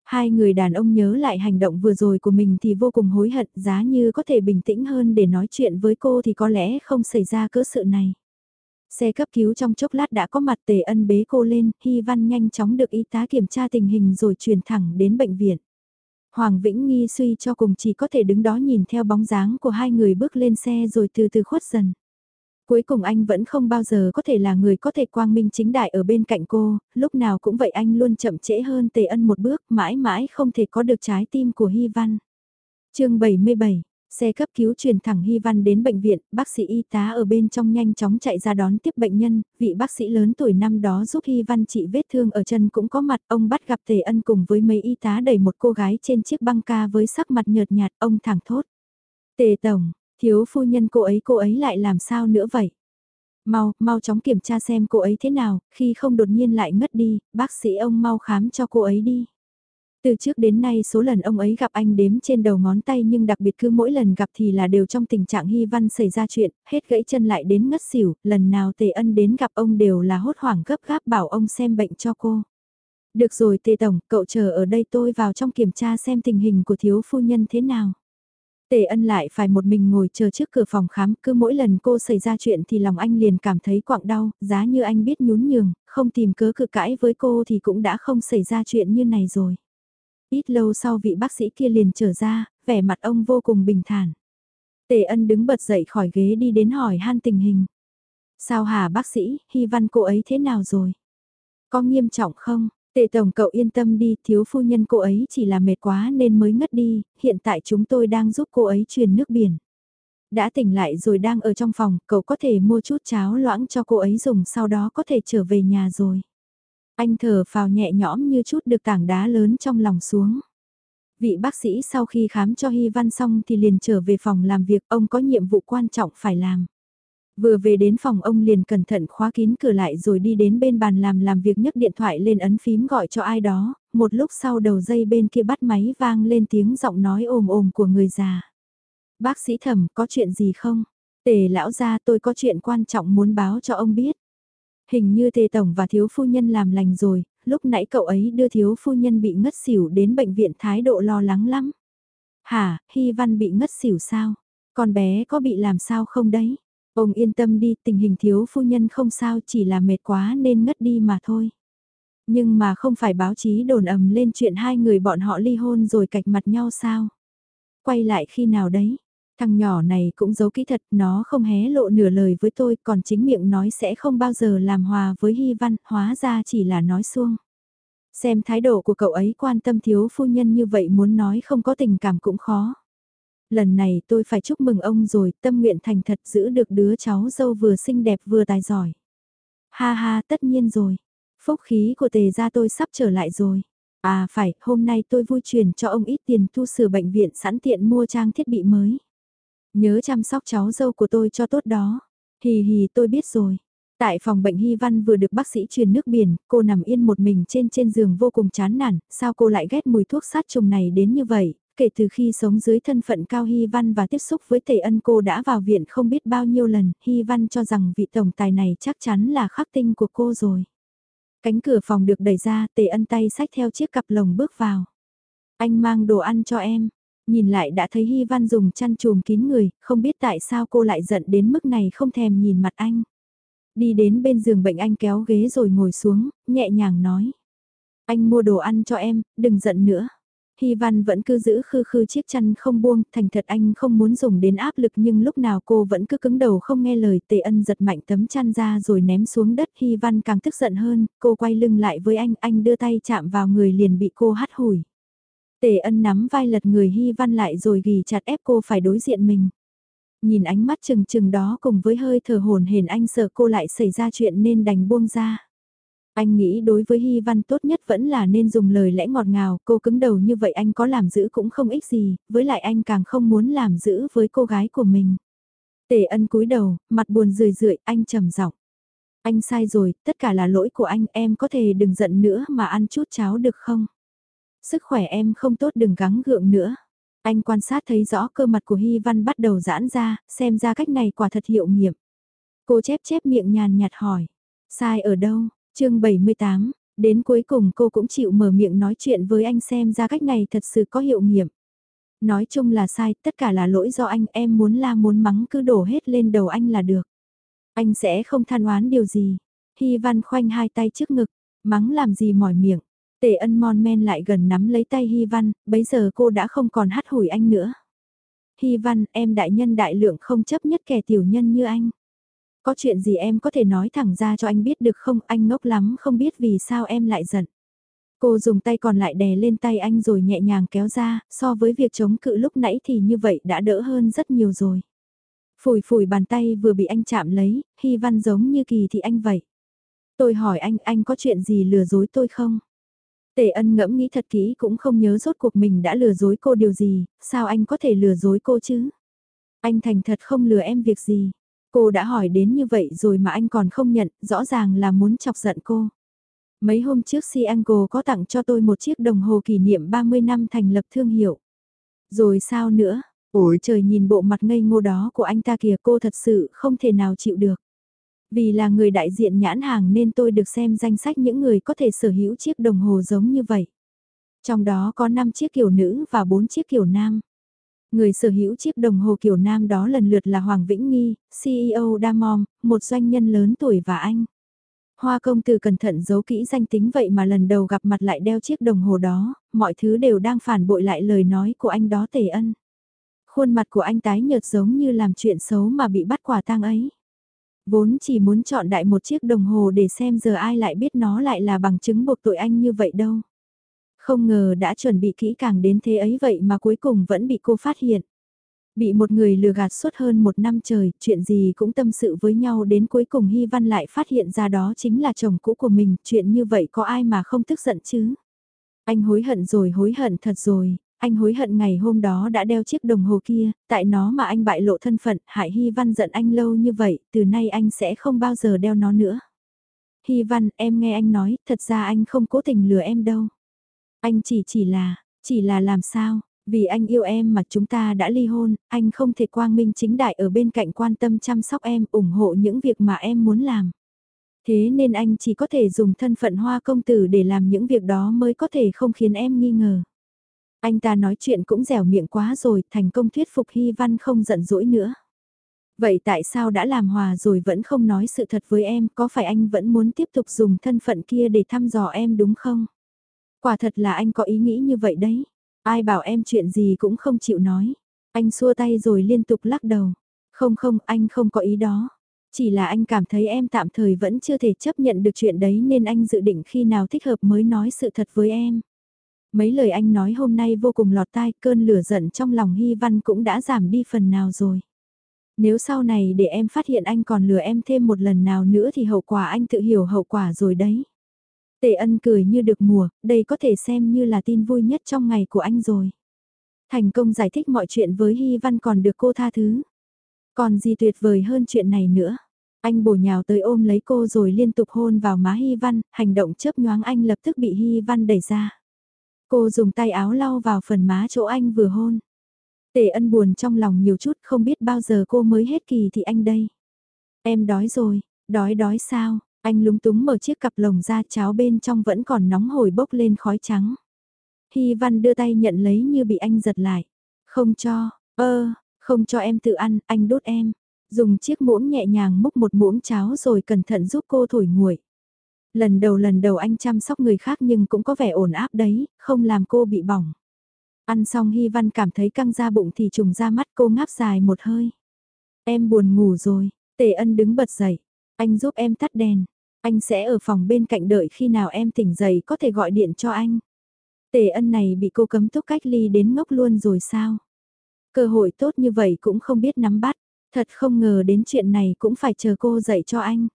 Hai người đàn ông nhớ lại hành động vừa rồi của mình thì vô cùng hối hận giá như có thể bình tĩnh hơn để nói chuyện với cô thì có lẽ không xảy ra cỡ sự này. Xe cấp cứu trong chốc lát đã có mặt tề ân bế cô lên, Hy Văn nhanh chóng được y tá kiểm tra tình hình rồi chuyển thẳng đến bệnh viện. Hoàng Vĩnh Nghi suy cho cùng chỉ có thể đứng đó nhìn theo bóng dáng của hai người bước lên xe rồi từ từ khuất dần. Cuối cùng anh vẫn không bao giờ có thể là người có thể quang minh chính đại ở bên cạnh cô, lúc nào cũng vậy anh luôn chậm trễ hơn Tề Ân một bước, mãi mãi không thể có được trái tim của Hy Văn. chương 77 Xe cấp cứu truyền thẳng Hy Văn đến bệnh viện, bác sĩ y tá ở bên trong nhanh chóng chạy ra đón tiếp bệnh nhân, vị bác sĩ lớn tuổi năm đó giúp Hy Văn trị vết thương ở chân cũng có mặt, ông bắt gặp Tề Ân cùng với mấy y tá đẩy một cô gái trên chiếc băng ca với sắc mặt nhợt nhạt, ông thẳng thốt. Tề Tổng, thiếu phu nhân cô ấy cô ấy lại làm sao nữa vậy? Mau, mau chóng kiểm tra xem cô ấy thế nào, khi không đột nhiên lại ngất đi, bác sĩ ông mau khám cho cô ấy đi. Từ trước đến nay số lần ông ấy gặp anh đếm trên đầu ngón tay nhưng đặc biệt cứ mỗi lần gặp thì là đều trong tình trạng hy văn xảy ra chuyện, hết gãy chân lại đến ngất xỉu, lần nào tề ân đến gặp ông đều là hốt hoảng gấp gáp bảo ông xem bệnh cho cô. Được rồi tề tổng, cậu chờ ở đây tôi vào trong kiểm tra xem tình hình của thiếu phu nhân thế nào. Tề ân lại phải một mình ngồi chờ trước cửa phòng khám, cứ mỗi lần cô xảy ra chuyện thì lòng anh liền cảm thấy quặng đau, giá như anh biết nhún nhường, không tìm cớ cự cãi với cô thì cũng đã không xảy ra chuyện như này rồi. Ít lâu sau vị bác sĩ kia liền trở ra, vẻ mặt ông vô cùng bình thản. Tề ân đứng bật dậy khỏi ghế đi đến hỏi han tình hình. Sao hả bác sĩ, Hy Văn cô ấy thế nào rồi? Có nghiêm trọng không? Tề tổng cậu yên tâm đi, thiếu phu nhân cô ấy chỉ là mệt quá nên mới ngất đi, hiện tại chúng tôi đang giúp cô ấy truyền nước biển. Đã tỉnh lại rồi đang ở trong phòng, cậu có thể mua chút cháo loãng cho cô ấy dùng sau đó có thể trở về nhà rồi. Anh thở phào nhẹ nhõm như chút được tảng đá lớn trong lòng xuống. Vị bác sĩ sau khi khám cho Hy Văn xong thì liền trở về phòng làm việc, ông có nhiệm vụ quan trọng phải làm. Vừa về đến phòng ông liền cẩn thận khóa kín cửa lại rồi đi đến bên bàn làm làm việc nhấc điện thoại lên ấn phím gọi cho ai đó, một lúc sau đầu dây bên kia bắt máy vang lên tiếng giọng nói ồm ồm của người già. Bác sĩ thẩm có chuyện gì không? Tề lão gia tôi có chuyện quan trọng muốn báo cho ông biết. Hình như tề tổng và thiếu phu nhân làm lành rồi, lúc nãy cậu ấy đưa thiếu phu nhân bị ngất xỉu đến bệnh viện thái độ lo lắng lắm. Hả, Hy Văn bị ngất xỉu sao? Con bé có bị làm sao không đấy? Ông yên tâm đi, tình hình thiếu phu nhân không sao chỉ là mệt quá nên ngất đi mà thôi. Nhưng mà không phải báo chí đồn ầm lên chuyện hai người bọn họ ly hôn rồi cạch mặt nhau sao? Quay lại khi nào đấy? Thằng nhỏ này cũng giấu kỹ thật, nó không hé lộ nửa lời với tôi, còn chính miệng nói sẽ không bao giờ làm hòa với Hy Văn, hóa ra chỉ là nói xuông. Xem thái độ của cậu ấy quan tâm thiếu phu nhân như vậy muốn nói không có tình cảm cũng khó. Lần này tôi phải chúc mừng ông rồi, tâm nguyện thành thật giữ được đứa cháu dâu vừa xinh đẹp vừa tài giỏi. Ha ha, tất nhiên rồi. Phúc khí của tề gia tôi sắp trở lại rồi. À phải, hôm nay tôi vui truyền cho ông ít tiền thu sửa bệnh viện sẵn tiện mua trang thiết bị mới. Nhớ chăm sóc cháu dâu của tôi cho tốt đó. Hì hì tôi biết rồi. Tại phòng bệnh Hy Văn vừa được bác sĩ truyền nước biển, cô nằm yên một mình trên trên giường vô cùng chán nản, sao cô lại ghét mùi thuốc sát trùng này đến như vậy, kể từ khi sống dưới thân phận cao Hy Văn và tiếp xúc với Tề Ân cô đã vào viện không biết bao nhiêu lần, Hy Văn cho rằng vị tổng tài này chắc chắn là khắc tinh của cô rồi. Cánh cửa phòng được đẩy ra, Tề Ân tay sách theo chiếc cặp lồng bước vào. Anh mang đồ ăn cho em, Nhìn lại đã thấy Hy Văn dùng chăn chùm kín người, không biết tại sao cô lại giận đến mức này không thèm nhìn mặt anh. Đi đến bên giường bệnh anh kéo ghế rồi ngồi xuống, nhẹ nhàng nói. Anh mua đồ ăn cho em, đừng giận nữa. Hy Văn vẫn cứ giữ khư khư chiếc chăn không buông, thành thật anh không muốn dùng đến áp lực nhưng lúc nào cô vẫn cứ cứng đầu không nghe lời tề ân giật mạnh tấm chăn ra rồi ném xuống đất Hy Văn càng tức giận hơn, cô quay lưng lại với anh, anh đưa tay chạm vào người liền bị cô hắt hủi. Tề ân nắm vai lật người Hy Văn lại rồi ghi chặt ép cô phải đối diện mình. Nhìn ánh mắt chừng chừng đó cùng với hơi thở hồn hển anh sợ cô lại xảy ra chuyện nên đành buông ra. Anh nghĩ đối với Hy Văn tốt nhất vẫn là nên dùng lời lẽ ngọt ngào, cô cứng đầu như vậy anh có làm giữ cũng không ích gì, với lại anh càng không muốn làm giữ với cô gái của mình. Tề ân cúi đầu, mặt buồn rười rượi, anh trầm giọng. Anh sai rồi, tất cả là lỗi của anh, em có thể đừng giận nữa mà ăn chút cháo được không? Sức khỏe em không tốt đừng gắng gượng nữa. Anh quan sát thấy rõ cơ mặt của Hy Văn bắt đầu giãn ra, xem ra cách này quả thật hiệu nghiệm. Cô chép chép miệng nhàn nhạt hỏi. Sai ở đâu? Chương 78, đến cuối cùng cô cũng chịu mở miệng nói chuyện với anh xem ra cách này thật sự có hiệu nghiệm. Nói chung là sai, tất cả là lỗi do anh em muốn la muốn mắng cứ đổ hết lên đầu anh là được. Anh sẽ không than oán điều gì. Hy Văn khoanh hai tay trước ngực, mắng làm gì mỏi miệng. Tề ân mon men lại gần nắm lấy tay Hy Văn, bấy giờ cô đã không còn hắt hủi anh nữa. Hy Văn, em đại nhân đại lượng không chấp nhất kẻ tiểu nhân như anh. Có chuyện gì em có thể nói thẳng ra cho anh biết được không, anh ngốc lắm không biết vì sao em lại giận. Cô dùng tay còn lại đè lên tay anh rồi nhẹ nhàng kéo ra, so với việc chống cự lúc nãy thì như vậy đã đỡ hơn rất nhiều rồi. Phủi phủi bàn tay vừa bị anh chạm lấy, Hy Văn giống như kỳ thì anh vậy. Tôi hỏi anh, anh có chuyện gì lừa dối tôi không? Tề ân ngẫm nghĩ thật kỹ cũng không nhớ rốt cuộc mình đã lừa dối cô điều gì, sao anh có thể lừa dối cô chứ? Anh thành thật không lừa em việc gì. Cô đã hỏi đến như vậy rồi mà anh còn không nhận, rõ ràng là muốn chọc giận cô. Mấy hôm trước Si Angle có tặng cho tôi một chiếc đồng hồ kỷ niệm 30 năm thành lập thương hiệu. Rồi sao nữa? Ôi trời nhìn bộ mặt ngây ngô đó của anh ta kìa cô thật sự không thể nào chịu được. Vì là người đại diện nhãn hàng nên tôi được xem danh sách những người có thể sở hữu chiếc đồng hồ giống như vậy. Trong đó có 5 chiếc kiểu nữ và 4 chiếc kiểu nam. Người sở hữu chiếc đồng hồ kiểu nam đó lần lượt là Hoàng Vĩnh Nghi, CEO Damom, một doanh nhân lớn tuổi và anh. Hoa công từ cẩn thận giấu kỹ danh tính vậy mà lần đầu gặp mặt lại đeo chiếc đồng hồ đó, mọi thứ đều đang phản bội lại lời nói của anh đó tề ân. Khuôn mặt của anh tái nhợt giống như làm chuyện xấu mà bị bắt quả tang ấy. Vốn chỉ muốn chọn đại một chiếc đồng hồ để xem giờ ai lại biết nó lại là bằng chứng buộc tội anh như vậy đâu. Không ngờ đã chuẩn bị kỹ càng đến thế ấy vậy mà cuối cùng vẫn bị cô phát hiện. Bị một người lừa gạt suốt hơn một năm trời, chuyện gì cũng tâm sự với nhau đến cuối cùng Hy Văn lại phát hiện ra đó chính là chồng cũ của mình, chuyện như vậy có ai mà không tức giận chứ? Anh hối hận rồi hối hận thật rồi, anh hối hận ngày hôm đó đã đeo chiếc đồng hồ kia, tại nó mà anh bại lộ thân phận, hại Hy Văn giận anh lâu như vậy, từ nay anh sẽ không bao giờ đeo nó nữa. Hy Văn, em nghe anh nói, thật ra anh không cố tình lừa em đâu. Anh chỉ chỉ là, chỉ là làm sao, vì anh yêu em mà chúng ta đã ly hôn, anh không thể quang minh chính đại ở bên cạnh quan tâm chăm sóc em, ủng hộ những việc mà em muốn làm. Thế nên anh chỉ có thể dùng thân phận hoa công tử để làm những việc đó mới có thể không khiến em nghi ngờ. Anh ta nói chuyện cũng dẻo miệng quá rồi, thành công thuyết phục Hy Văn không giận dỗi nữa. Vậy tại sao đã làm hòa rồi vẫn không nói sự thật với em, có phải anh vẫn muốn tiếp tục dùng thân phận kia để thăm dò em đúng không? Quả thật là anh có ý nghĩ như vậy đấy. Ai bảo em chuyện gì cũng không chịu nói. Anh xua tay rồi liên tục lắc đầu. Không không, anh không có ý đó. Chỉ là anh cảm thấy em tạm thời vẫn chưa thể chấp nhận được chuyện đấy nên anh dự định khi nào thích hợp mới nói sự thật với em. Mấy lời anh nói hôm nay vô cùng lọt tai, cơn lửa giận trong lòng Hy Văn cũng đã giảm đi phần nào rồi. Nếu sau này để em phát hiện anh còn lừa em thêm một lần nào nữa thì hậu quả anh tự hiểu hậu quả rồi đấy. Tề ân cười như được mùa, đây có thể xem như là tin vui nhất trong ngày của anh rồi. Thành công giải thích mọi chuyện với Hy Văn còn được cô tha thứ. Còn gì tuyệt vời hơn chuyện này nữa. Anh bổ nhào tới ôm lấy cô rồi liên tục hôn vào má Hy Văn, hành động chớp nhoáng anh lập tức bị Hy Văn đẩy ra. Cô dùng tay áo lau vào phần má chỗ anh vừa hôn. Tề ân buồn trong lòng nhiều chút không biết bao giờ cô mới hết kỳ thì anh đây. Em đói rồi, đói đói sao, anh lúng túng mở chiếc cặp lồng ra cháo bên trong vẫn còn nóng hổi bốc lên khói trắng. Hy Văn đưa tay nhận lấy như bị anh giật lại. Không cho, ơ, không cho em tự ăn, anh đốt em. Dùng chiếc muỗng nhẹ nhàng múc một muỗng cháo rồi cẩn thận giúp cô thổi nguội. Lần đầu lần đầu anh chăm sóc người khác nhưng cũng có vẻ ổn áp đấy, không làm cô bị bỏng. Ăn xong Hy Văn cảm thấy căng ra bụng thì trùng ra mắt cô ngáp dài một hơi. Em buồn ngủ rồi, Tề Ân đứng bật dậy. Anh giúp em tắt đèn. Anh sẽ ở phòng bên cạnh đợi khi nào em tỉnh dậy có thể gọi điện cho anh. Tề ân này bị cô cấm túc cách ly đến ngốc luôn rồi sao? Cơ hội tốt như vậy cũng không biết nắm bắt. Thật không ngờ đến chuyện này cũng phải chờ cô dạy cho anh.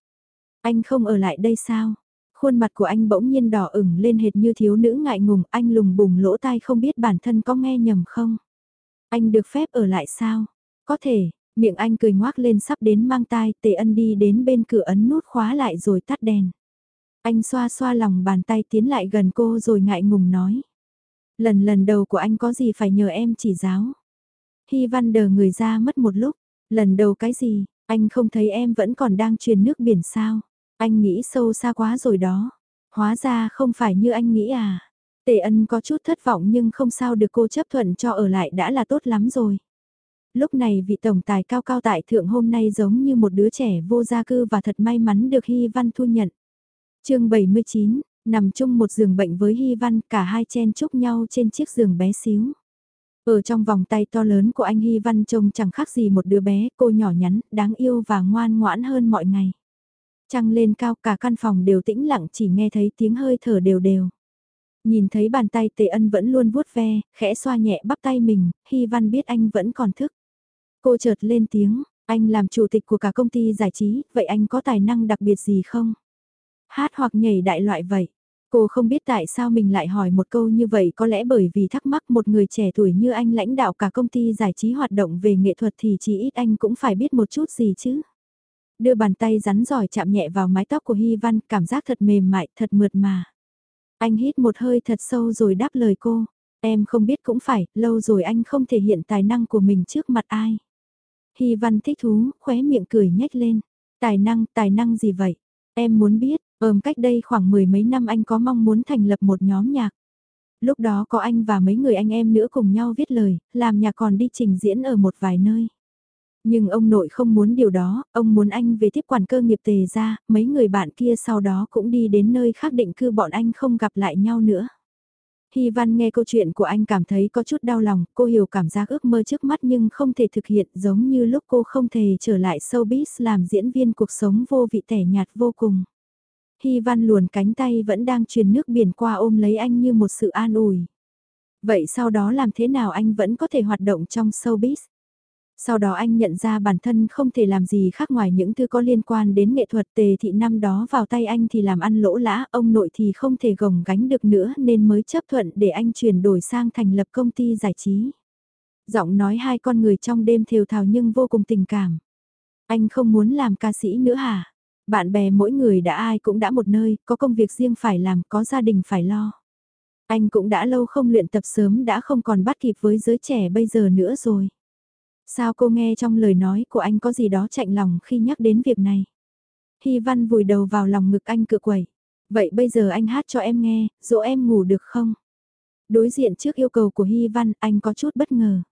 Anh không ở lại đây sao? Khuôn mặt của anh bỗng nhiên đỏ ửng lên hệt như thiếu nữ ngại ngùng, anh lùng bùng lỗ tai không biết bản thân có nghe nhầm không? Anh được phép ở lại sao? Có thể, miệng anh cười ngoác lên sắp đến mang tai, tề ân đi đến bên cửa ấn nút khóa lại rồi tắt đèn. Anh xoa xoa lòng bàn tay tiến lại gần cô rồi ngại ngùng nói. Lần lần đầu của anh có gì phải nhờ em chỉ giáo. Hy văn đờ người ra mất một lúc, lần đầu cái gì, anh không thấy em vẫn còn đang truyền nước biển sao. Anh nghĩ sâu xa quá rồi đó. Hóa ra không phải như anh nghĩ à. Tề ân có chút thất vọng nhưng không sao được cô chấp thuận cho ở lại đã là tốt lắm rồi. Lúc này vị tổng tài cao cao tại thượng hôm nay giống như một đứa trẻ vô gia cư và thật may mắn được Hy Văn thu nhận. chương 79, nằm chung một giường bệnh với Hy Văn cả hai chen chúc nhau trên chiếc giường bé xíu. Ở trong vòng tay to lớn của anh Hy Văn trông chẳng khác gì một đứa bé, cô nhỏ nhắn, đáng yêu và ngoan ngoãn hơn mọi ngày. Trăng lên cao cả căn phòng đều tĩnh lặng chỉ nghe thấy tiếng hơi thở đều đều. Nhìn thấy bàn tay tề ân vẫn luôn vuốt ve, khẽ xoa nhẹ bắp tay mình, Hy Văn biết anh vẫn còn thức. Cô chợt lên tiếng, anh làm chủ tịch của cả công ty giải trí, vậy anh có tài năng đặc biệt gì không? Hát hoặc nhảy đại loại vậy. Cô không biết tại sao mình lại hỏi một câu như vậy có lẽ bởi vì thắc mắc một người trẻ tuổi như anh lãnh đạo cả công ty giải trí hoạt động về nghệ thuật thì chỉ ít anh cũng phải biết một chút gì chứ. Đưa bàn tay rắn giỏi chạm nhẹ vào mái tóc của Hy Văn, cảm giác thật mềm mại, thật mượt mà. Anh hít một hơi thật sâu rồi đáp lời cô. Em không biết cũng phải, lâu rồi anh không thể hiện tài năng của mình trước mặt ai. Hy Văn thích thú, khóe miệng cười nhếch lên. Tài năng, tài năng gì vậy? Em muốn biết, ờm cách đây khoảng mười mấy năm anh có mong muốn thành lập một nhóm nhạc. Lúc đó có anh và mấy người anh em nữa cùng nhau viết lời, làm nhạc còn đi trình diễn ở một vài nơi. Nhưng ông nội không muốn điều đó, ông muốn anh về tiếp quản cơ nghiệp tề ra, mấy người bạn kia sau đó cũng đi đến nơi khác định cư bọn anh không gặp lại nhau nữa. Hy Văn nghe câu chuyện của anh cảm thấy có chút đau lòng, cô hiểu cảm giác ước mơ trước mắt nhưng không thể thực hiện giống như lúc cô không thể trở lại showbiz làm diễn viên cuộc sống vô vị tẻ nhạt vô cùng. Hy Văn luồn cánh tay vẫn đang truyền nước biển qua ôm lấy anh như một sự an ủi. Vậy sau đó làm thế nào anh vẫn có thể hoạt động trong showbiz? Sau đó anh nhận ra bản thân không thể làm gì khác ngoài những thứ có liên quan đến nghệ thuật tề thị năm đó vào tay anh thì làm ăn lỗ lã, ông nội thì không thể gồng gánh được nữa nên mới chấp thuận để anh chuyển đổi sang thành lập công ty giải trí. Giọng nói hai con người trong đêm thều thào nhưng vô cùng tình cảm. Anh không muốn làm ca sĩ nữa hả? Bạn bè mỗi người đã ai cũng đã một nơi, có công việc riêng phải làm, có gia đình phải lo. Anh cũng đã lâu không luyện tập sớm đã không còn bắt kịp với giới trẻ bây giờ nữa rồi. Sao cô nghe trong lời nói của anh có gì đó chạnh lòng khi nhắc đến việc này? Hy Văn vùi đầu vào lòng ngực anh cựa quẩy. Vậy bây giờ anh hát cho em nghe, dỗ em ngủ được không? Đối diện trước yêu cầu của Hy Văn, anh có chút bất ngờ.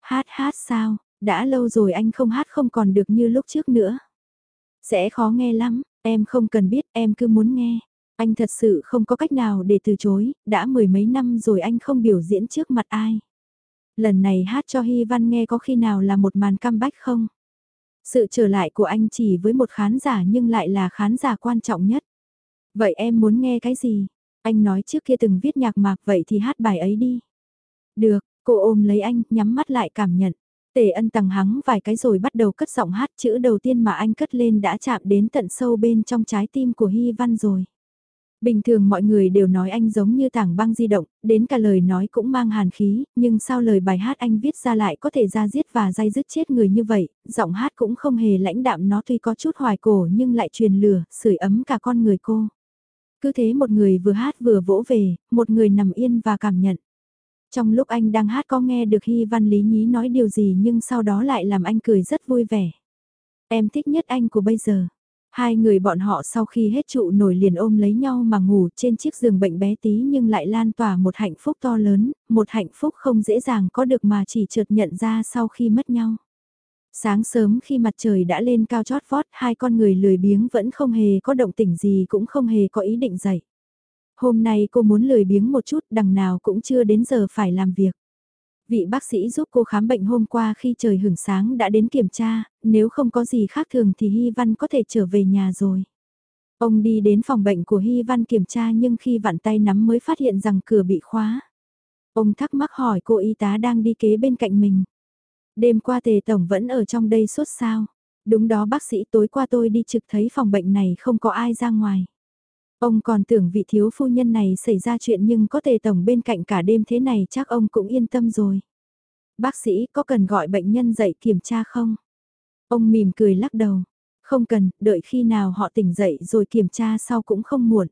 Hát hát sao, đã lâu rồi anh không hát không còn được như lúc trước nữa. Sẽ khó nghe lắm, em không cần biết, em cứ muốn nghe. Anh thật sự không có cách nào để từ chối, đã mười mấy năm rồi anh không biểu diễn trước mặt ai. Lần này hát cho Hy Văn nghe có khi nào là một màn comeback không? Sự trở lại của anh chỉ với một khán giả nhưng lại là khán giả quan trọng nhất. Vậy em muốn nghe cái gì? Anh nói trước kia từng viết nhạc mạc vậy thì hát bài ấy đi. Được, cô ôm lấy anh, nhắm mắt lại cảm nhận. Tề ân tầng hắng vài cái rồi bắt đầu cất giọng hát chữ đầu tiên mà anh cất lên đã chạm đến tận sâu bên trong trái tim của Hy Văn rồi. Bình thường mọi người đều nói anh giống như tảng băng di động, đến cả lời nói cũng mang hàn khí, nhưng sao lời bài hát anh viết ra lại có thể ra giết và dây dứt chết người như vậy, giọng hát cũng không hề lãnh đạm nó tuy có chút hoài cổ nhưng lại truyền lửa, sưởi ấm cả con người cô. Cứ thế một người vừa hát vừa vỗ về, một người nằm yên và cảm nhận. Trong lúc anh đang hát có nghe được Hy Văn Lý Nhí nói điều gì nhưng sau đó lại làm anh cười rất vui vẻ. Em thích nhất anh của bây giờ. Hai người bọn họ sau khi hết trụ nổi liền ôm lấy nhau mà ngủ trên chiếc giường bệnh bé tí nhưng lại lan tỏa một hạnh phúc to lớn, một hạnh phúc không dễ dàng có được mà chỉ chợt nhận ra sau khi mất nhau. Sáng sớm khi mặt trời đã lên cao chót vót hai con người lười biếng vẫn không hề có động tỉnh gì cũng không hề có ý định dậy. Hôm nay cô muốn lười biếng một chút đằng nào cũng chưa đến giờ phải làm việc. Vị bác sĩ giúp cô khám bệnh hôm qua khi trời hưởng sáng đã đến kiểm tra, nếu không có gì khác thường thì Hy Văn có thể trở về nhà rồi. Ông đi đến phòng bệnh của Hy Văn kiểm tra nhưng khi vặn tay nắm mới phát hiện rằng cửa bị khóa. Ông thắc mắc hỏi cô y tá đang đi kế bên cạnh mình. Đêm qua tề tổng vẫn ở trong đây suốt sao? Đúng đó bác sĩ tối qua tôi đi trực thấy phòng bệnh này không có ai ra ngoài. Ông còn tưởng vị thiếu phu nhân này xảy ra chuyện nhưng có tề tổng bên cạnh cả đêm thế này chắc ông cũng yên tâm rồi. Bác sĩ có cần gọi bệnh nhân dậy kiểm tra không? Ông mỉm cười lắc đầu. Không cần, đợi khi nào họ tỉnh dậy rồi kiểm tra sau cũng không muộn.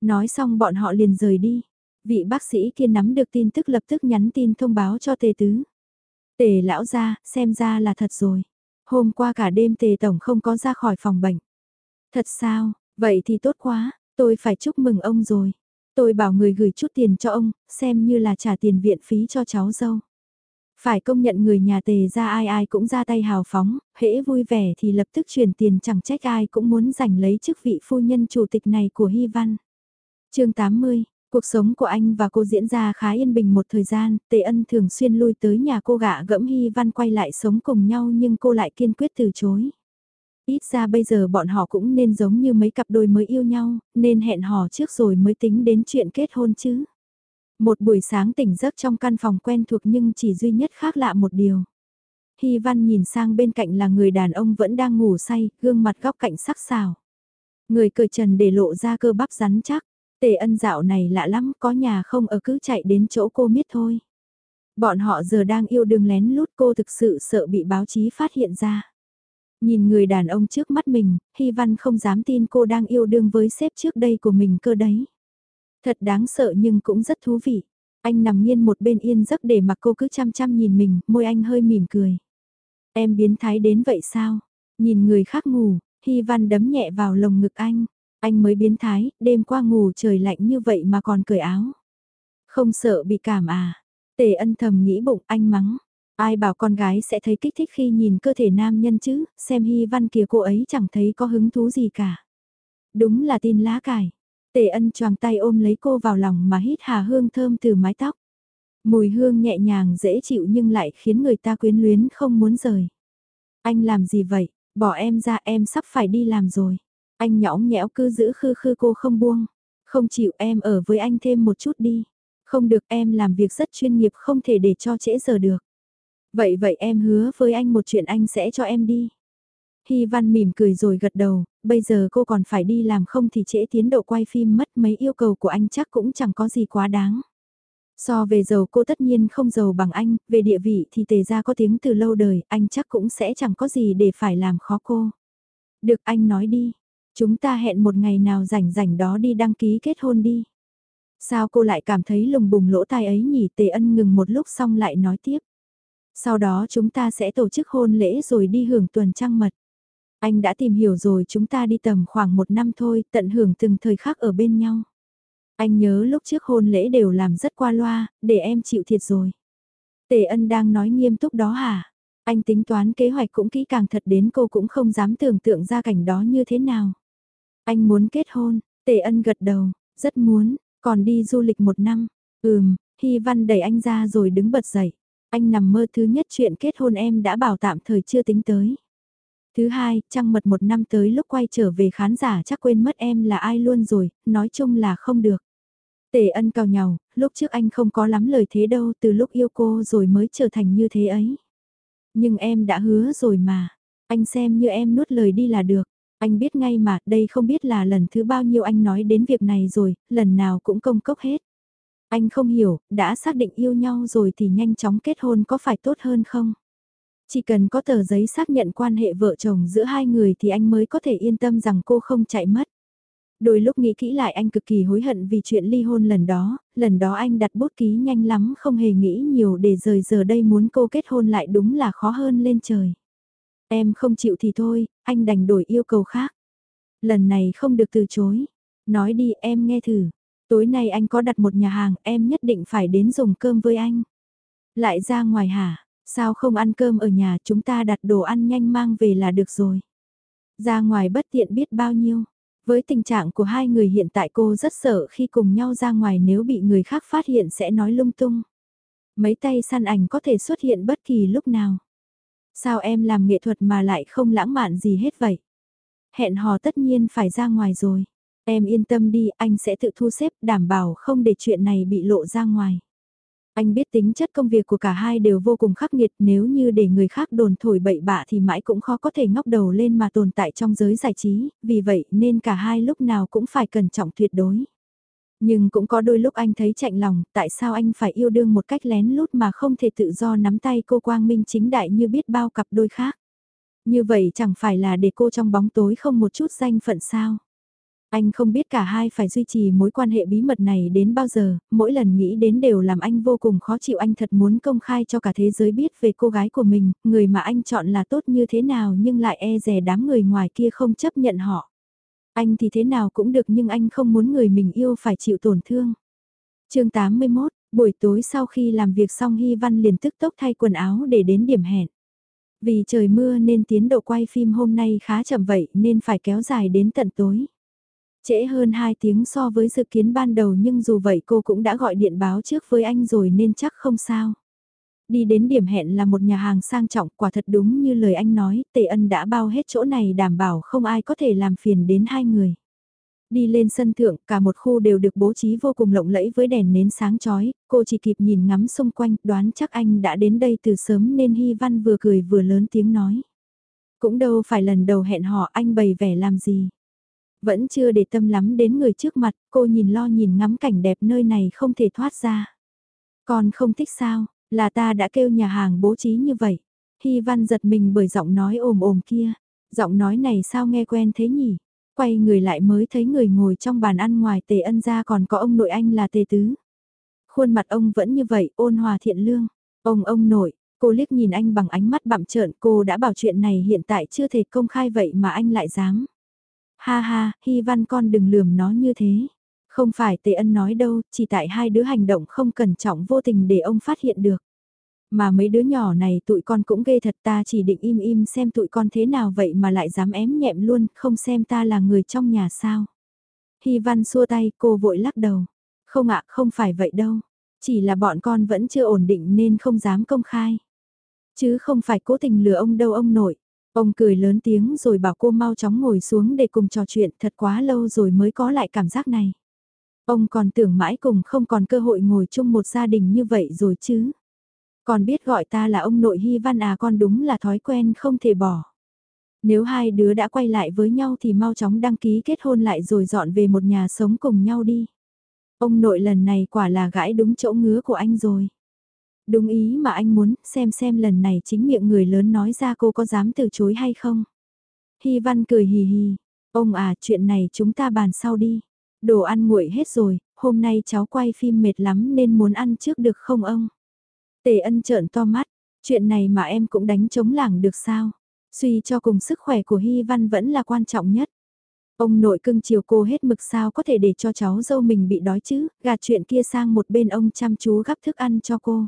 Nói xong bọn họ liền rời đi. Vị bác sĩ kia nắm được tin tức lập tức nhắn tin thông báo cho tề tứ. Tề lão ra, xem ra là thật rồi. Hôm qua cả đêm tề tổng không có ra khỏi phòng bệnh. Thật sao, vậy thì tốt quá, Tôi phải chúc mừng ông rồi. Tôi bảo người gửi chút tiền cho ông, xem như là trả tiền viện phí cho cháu dâu. Phải công nhận người nhà tề ra ai ai cũng ra tay hào phóng, hễ vui vẻ thì lập tức chuyển tiền chẳng trách ai cũng muốn giành lấy chức vị phu nhân chủ tịch này của Hy Văn. chương 80, cuộc sống của anh và cô diễn ra khá yên bình một thời gian, tề ân thường xuyên lui tới nhà cô gạ gẫm Hy Văn quay lại sống cùng nhau nhưng cô lại kiên quyết từ chối. Ít ra bây giờ bọn họ cũng nên giống như mấy cặp đôi mới yêu nhau, nên hẹn hò trước rồi mới tính đến chuyện kết hôn chứ. Một buổi sáng tỉnh giấc trong căn phòng quen thuộc nhưng chỉ duy nhất khác lạ một điều. Hy Văn nhìn sang bên cạnh là người đàn ông vẫn đang ngủ say, gương mặt góc cạnh sắc sảo. Người cởi trần để lộ ra cơ bắp rắn chắc. Tề ân dạo này lạ lắm, có nhà không ở cứ chạy đến chỗ cô miết thôi. Bọn họ giờ đang yêu đương lén lút cô thực sự sợ bị báo chí phát hiện ra. Nhìn người đàn ông trước mắt mình, Hy Văn không dám tin cô đang yêu đương với sếp trước đây của mình cơ đấy. Thật đáng sợ nhưng cũng rất thú vị. Anh nằm nghiêng một bên yên giấc để mặc cô cứ chăm chăm nhìn mình, môi anh hơi mỉm cười. Em biến thái đến vậy sao? Nhìn người khác ngủ, Hy Văn đấm nhẹ vào lồng ngực anh. Anh mới biến thái, đêm qua ngủ trời lạnh như vậy mà còn cởi áo. Không sợ bị cảm à? Tề ân thầm nghĩ bụng anh mắng. Ai bảo con gái sẽ thấy kích thích khi nhìn cơ thể nam nhân chứ, xem hy văn kia cô ấy chẳng thấy có hứng thú gì cả. Đúng là tin lá cải. Tề ân choàng tay ôm lấy cô vào lòng mà hít hà hương thơm từ mái tóc. Mùi hương nhẹ nhàng dễ chịu nhưng lại khiến người ta quyến luyến không muốn rời. Anh làm gì vậy? Bỏ em ra em sắp phải đi làm rồi. Anh nhõng nhẽo cứ giữ khư khư cô không buông. Không chịu em ở với anh thêm một chút đi. Không được em làm việc rất chuyên nghiệp không thể để cho trễ giờ được. Vậy vậy em hứa với anh một chuyện anh sẽ cho em đi. Hy Văn mỉm cười rồi gật đầu, bây giờ cô còn phải đi làm không thì trễ tiến độ quay phim mất mấy yêu cầu của anh chắc cũng chẳng có gì quá đáng. So về giàu cô tất nhiên không giàu bằng anh, về địa vị thì tề ra có tiếng từ lâu đời, anh chắc cũng sẽ chẳng có gì để phải làm khó cô. Được anh nói đi, chúng ta hẹn một ngày nào rảnh rảnh đó đi đăng ký kết hôn đi. Sao cô lại cảm thấy lùng bùng lỗ tai ấy nhỉ tề ân ngừng một lúc xong lại nói tiếp. Sau đó chúng ta sẽ tổ chức hôn lễ rồi đi hưởng tuần trăng mật. Anh đã tìm hiểu rồi chúng ta đi tầm khoảng một năm thôi, tận hưởng từng thời khắc ở bên nhau. Anh nhớ lúc trước hôn lễ đều làm rất qua loa, để em chịu thiệt rồi. Tề ân đang nói nghiêm túc đó hả? Anh tính toán kế hoạch cũng kỹ càng thật đến cô cũng không dám tưởng tượng ra cảnh đó như thế nào. Anh muốn kết hôn, tề ân gật đầu, rất muốn, còn đi du lịch một năm. Ừm, Hy Văn đẩy anh ra rồi đứng bật dậy. Anh nằm mơ thứ nhất chuyện kết hôn em đã bảo tạm thời chưa tính tới. Thứ hai, trăng mật một năm tới lúc quay trở về khán giả chắc quên mất em là ai luôn rồi, nói chung là không được. Tề ân cào nhào, lúc trước anh không có lắm lời thế đâu, từ lúc yêu cô rồi mới trở thành như thế ấy. Nhưng em đã hứa rồi mà, anh xem như em nuốt lời đi là được. Anh biết ngay mà, đây không biết là lần thứ bao nhiêu anh nói đến việc này rồi, lần nào cũng công cốc hết. Anh không hiểu, đã xác định yêu nhau rồi thì nhanh chóng kết hôn có phải tốt hơn không? Chỉ cần có tờ giấy xác nhận quan hệ vợ chồng giữa hai người thì anh mới có thể yên tâm rằng cô không chạy mất. Đôi lúc nghĩ kỹ lại anh cực kỳ hối hận vì chuyện ly hôn lần đó, lần đó anh đặt bút ký nhanh lắm không hề nghĩ nhiều để rời giờ đây muốn cô kết hôn lại đúng là khó hơn lên trời. Em không chịu thì thôi, anh đành đổi yêu cầu khác. Lần này không được từ chối. Nói đi em nghe thử. Tối nay anh có đặt một nhà hàng, em nhất định phải đến dùng cơm với anh. Lại ra ngoài hả? Sao không ăn cơm ở nhà, chúng ta đặt đồ ăn nhanh mang về là được rồi. Ra ngoài bất tiện biết bao nhiêu. Với tình trạng của hai người hiện tại cô rất sợ khi cùng nhau ra ngoài nếu bị người khác phát hiện sẽ nói lung tung. Mấy tay săn ảnh có thể xuất hiện bất kỳ lúc nào. Sao em làm nghệ thuật mà lại không lãng mạn gì hết vậy? Hẹn hò tất nhiên phải ra ngoài rồi. Em yên tâm đi, anh sẽ tự thu xếp đảm bảo không để chuyện này bị lộ ra ngoài. Anh biết tính chất công việc của cả hai đều vô cùng khắc nghiệt nếu như để người khác đồn thổi bậy bạ thì mãi cũng khó có thể ngóc đầu lên mà tồn tại trong giới giải trí, vì vậy nên cả hai lúc nào cũng phải cẩn trọng tuyệt đối. Nhưng cũng có đôi lúc anh thấy chạnh lòng, tại sao anh phải yêu đương một cách lén lút mà không thể tự do nắm tay cô Quang Minh chính đại như biết bao cặp đôi khác. Như vậy chẳng phải là để cô trong bóng tối không một chút danh phận sao. Anh không biết cả hai phải duy trì mối quan hệ bí mật này đến bao giờ, mỗi lần nghĩ đến đều làm anh vô cùng khó chịu anh thật muốn công khai cho cả thế giới biết về cô gái của mình, người mà anh chọn là tốt như thế nào nhưng lại e rè đám người ngoài kia không chấp nhận họ. Anh thì thế nào cũng được nhưng anh không muốn người mình yêu phải chịu tổn thương. chương 81, buổi tối sau khi làm việc xong Hy Văn liền tức tốc thay quần áo để đến điểm hẹn. Vì trời mưa nên tiến độ quay phim hôm nay khá chậm vậy nên phải kéo dài đến tận tối. Trễ hơn 2 tiếng so với dự kiến ban đầu nhưng dù vậy cô cũng đã gọi điện báo trước với anh rồi nên chắc không sao. Đi đến điểm hẹn là một nhà hàng sang trọng quả thật đúng như lời anh nói, Tề Ân đã bao hết chỗ này đảm bảo không ai có thể làm phiền đến hai người. Đi lên sân thượng, cả một khu đều được bố trí vô cùng lộng lẫy với đèn nến sáng chói, cô chỉ kịp nhìn ngắm xung quanh, đoán chắc anh đã đến đây từ sớm nên Hy Văn vừa cười vừa lớn tiếng nói. Cũng đâu phải lần đầu hẹn hò anh bày vẻ làm gì. Vẫn chưa để tâm lắm đến người trước mặt, cô nhìn lo nhìn ngắm cảnh đẹp nơi này không thể thoát ra. Còn không thích sao, là ta đã kêu nhà hàng bố trí như vậy. Hy văn giật mình bởi giọng nói ồm ồm kia. Giọng nói này sao nghe quen thế nhỉ? Quay người lại mới thấy người ngồi trong bàn ăn ngoài tề ân ra còn có ông nội anh là tề tứ. Khuôn mặt ông vẫn như vậy, ôn hòa thiện lương. Ông ông nội, cô liếc nhìn anh bằng ánh mắt bặm trợn cô đã bảo chuyện này hiện tại chưa thể công khai vậy mà anh lại dám. Ha ha, Hy Văn con đừng lườm nó như thế. Không phải Tề Ân nói đâu, chỉ tại hai đứa hành động không cẩn trọng vô tình để ông phát hiện được. Mà mấy đứa nhỏ này tụi con cũng ghê thật ta chỉ định im im xem tụi con thế nào vậy mà lại dám ém nhẹm luôn, không xem ta là người trong nhà sao. Hy Văn xua tay cô vội lắc đầu. Không ạ, không phải vậy đâu. Chỉ là bọn con vẫn chưa ổn định nên không dám công khai. Chứ không phải cố tình lừa ông đâu ông nội. Ông cười lớn tiếng rồi bảo cô mau chóng ngồi xuống để cùng trò chuyện, thật quá lâu rồi mới có lại cảm giác này. Ông còn tưởng mãi cùng không còn cơ hội ngồi chung một gia đình như vậy rồi chứ. Còn biết gọi ta là ông nội Hy Văn à con đúng là thói quen không thể bỏ. Nếu hai đứa đã quay lại với nhau thì mau chóng đăng ký kết hôn lại rồi dọn về một nhà sống cùng nhau đi. Ông nội lần này quả là gãi đúng chỗ ngứa của anh rồi. Đúng ý mà anh muốn, xem xem lần này chính miệng người lớn nói ra cô có dám từ chối hay không. Hy Văn cười hì hì, ông à chuyện này chúng ta bàn sau đi. Đồ ăn nguội hết rồi, hôm nay cháu quay phim mệt lắm nên muốn ăn trước được không ông? Tề ân trợn to mắt, chuyện này mà em cũng đánh chống lảng được sao? Suy cho cùng sức khỏe của Hy Văn vẫn là quan trọng nhất. Ông nội cưng chiều cô hết mực sao có thể để cho cháu dâu mình bị đói chứ, gạt chuyện kia sang một bên ông chăm chú gắp thức ăn cho cô.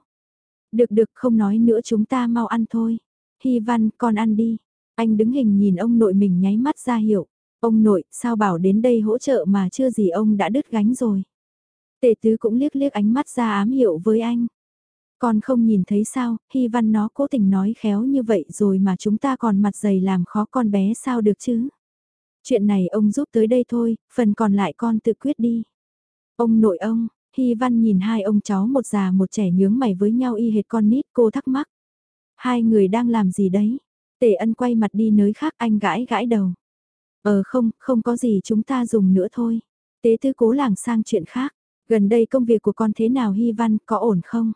Được được không nói nữa chúng ta mau ăn thôi. Hy Văn con ăn đi. Anh đứng hình nhìn ông nội mình nháy mắt ra hiệu. Ông nội sao bảo đến đây hỗ trợ mà chưa gì ông đã đứt gánh rồi. Tề tứ cũng liếc liếc ánh mắt ra ám hiệu với anh. Con không nhìn thấy sao, Hy Văn nó cố tình nói khéo như vậy rồi mà chúng ta còn mặt dày làm khó con bé sao được chứ. Chuyện này ông giúp tới đây thôi, phần còn lại con tự quyết đi. Ông nội ông, Hy Văn nhìn hai ông cháu một già một trẻ nhướng mày với nhau y hệt con nít cô thắc mắc. Hai người đang làm gì đấy? Tề ân quay mặt đi nơi khác anh gãi gãi đầu. Ờ không, không có gì chúng ta dùng nữa thôi. Tế tư cố làng sang chuyện khác. Gần đây công việc của con thế nào Hy Văn, có ổn không?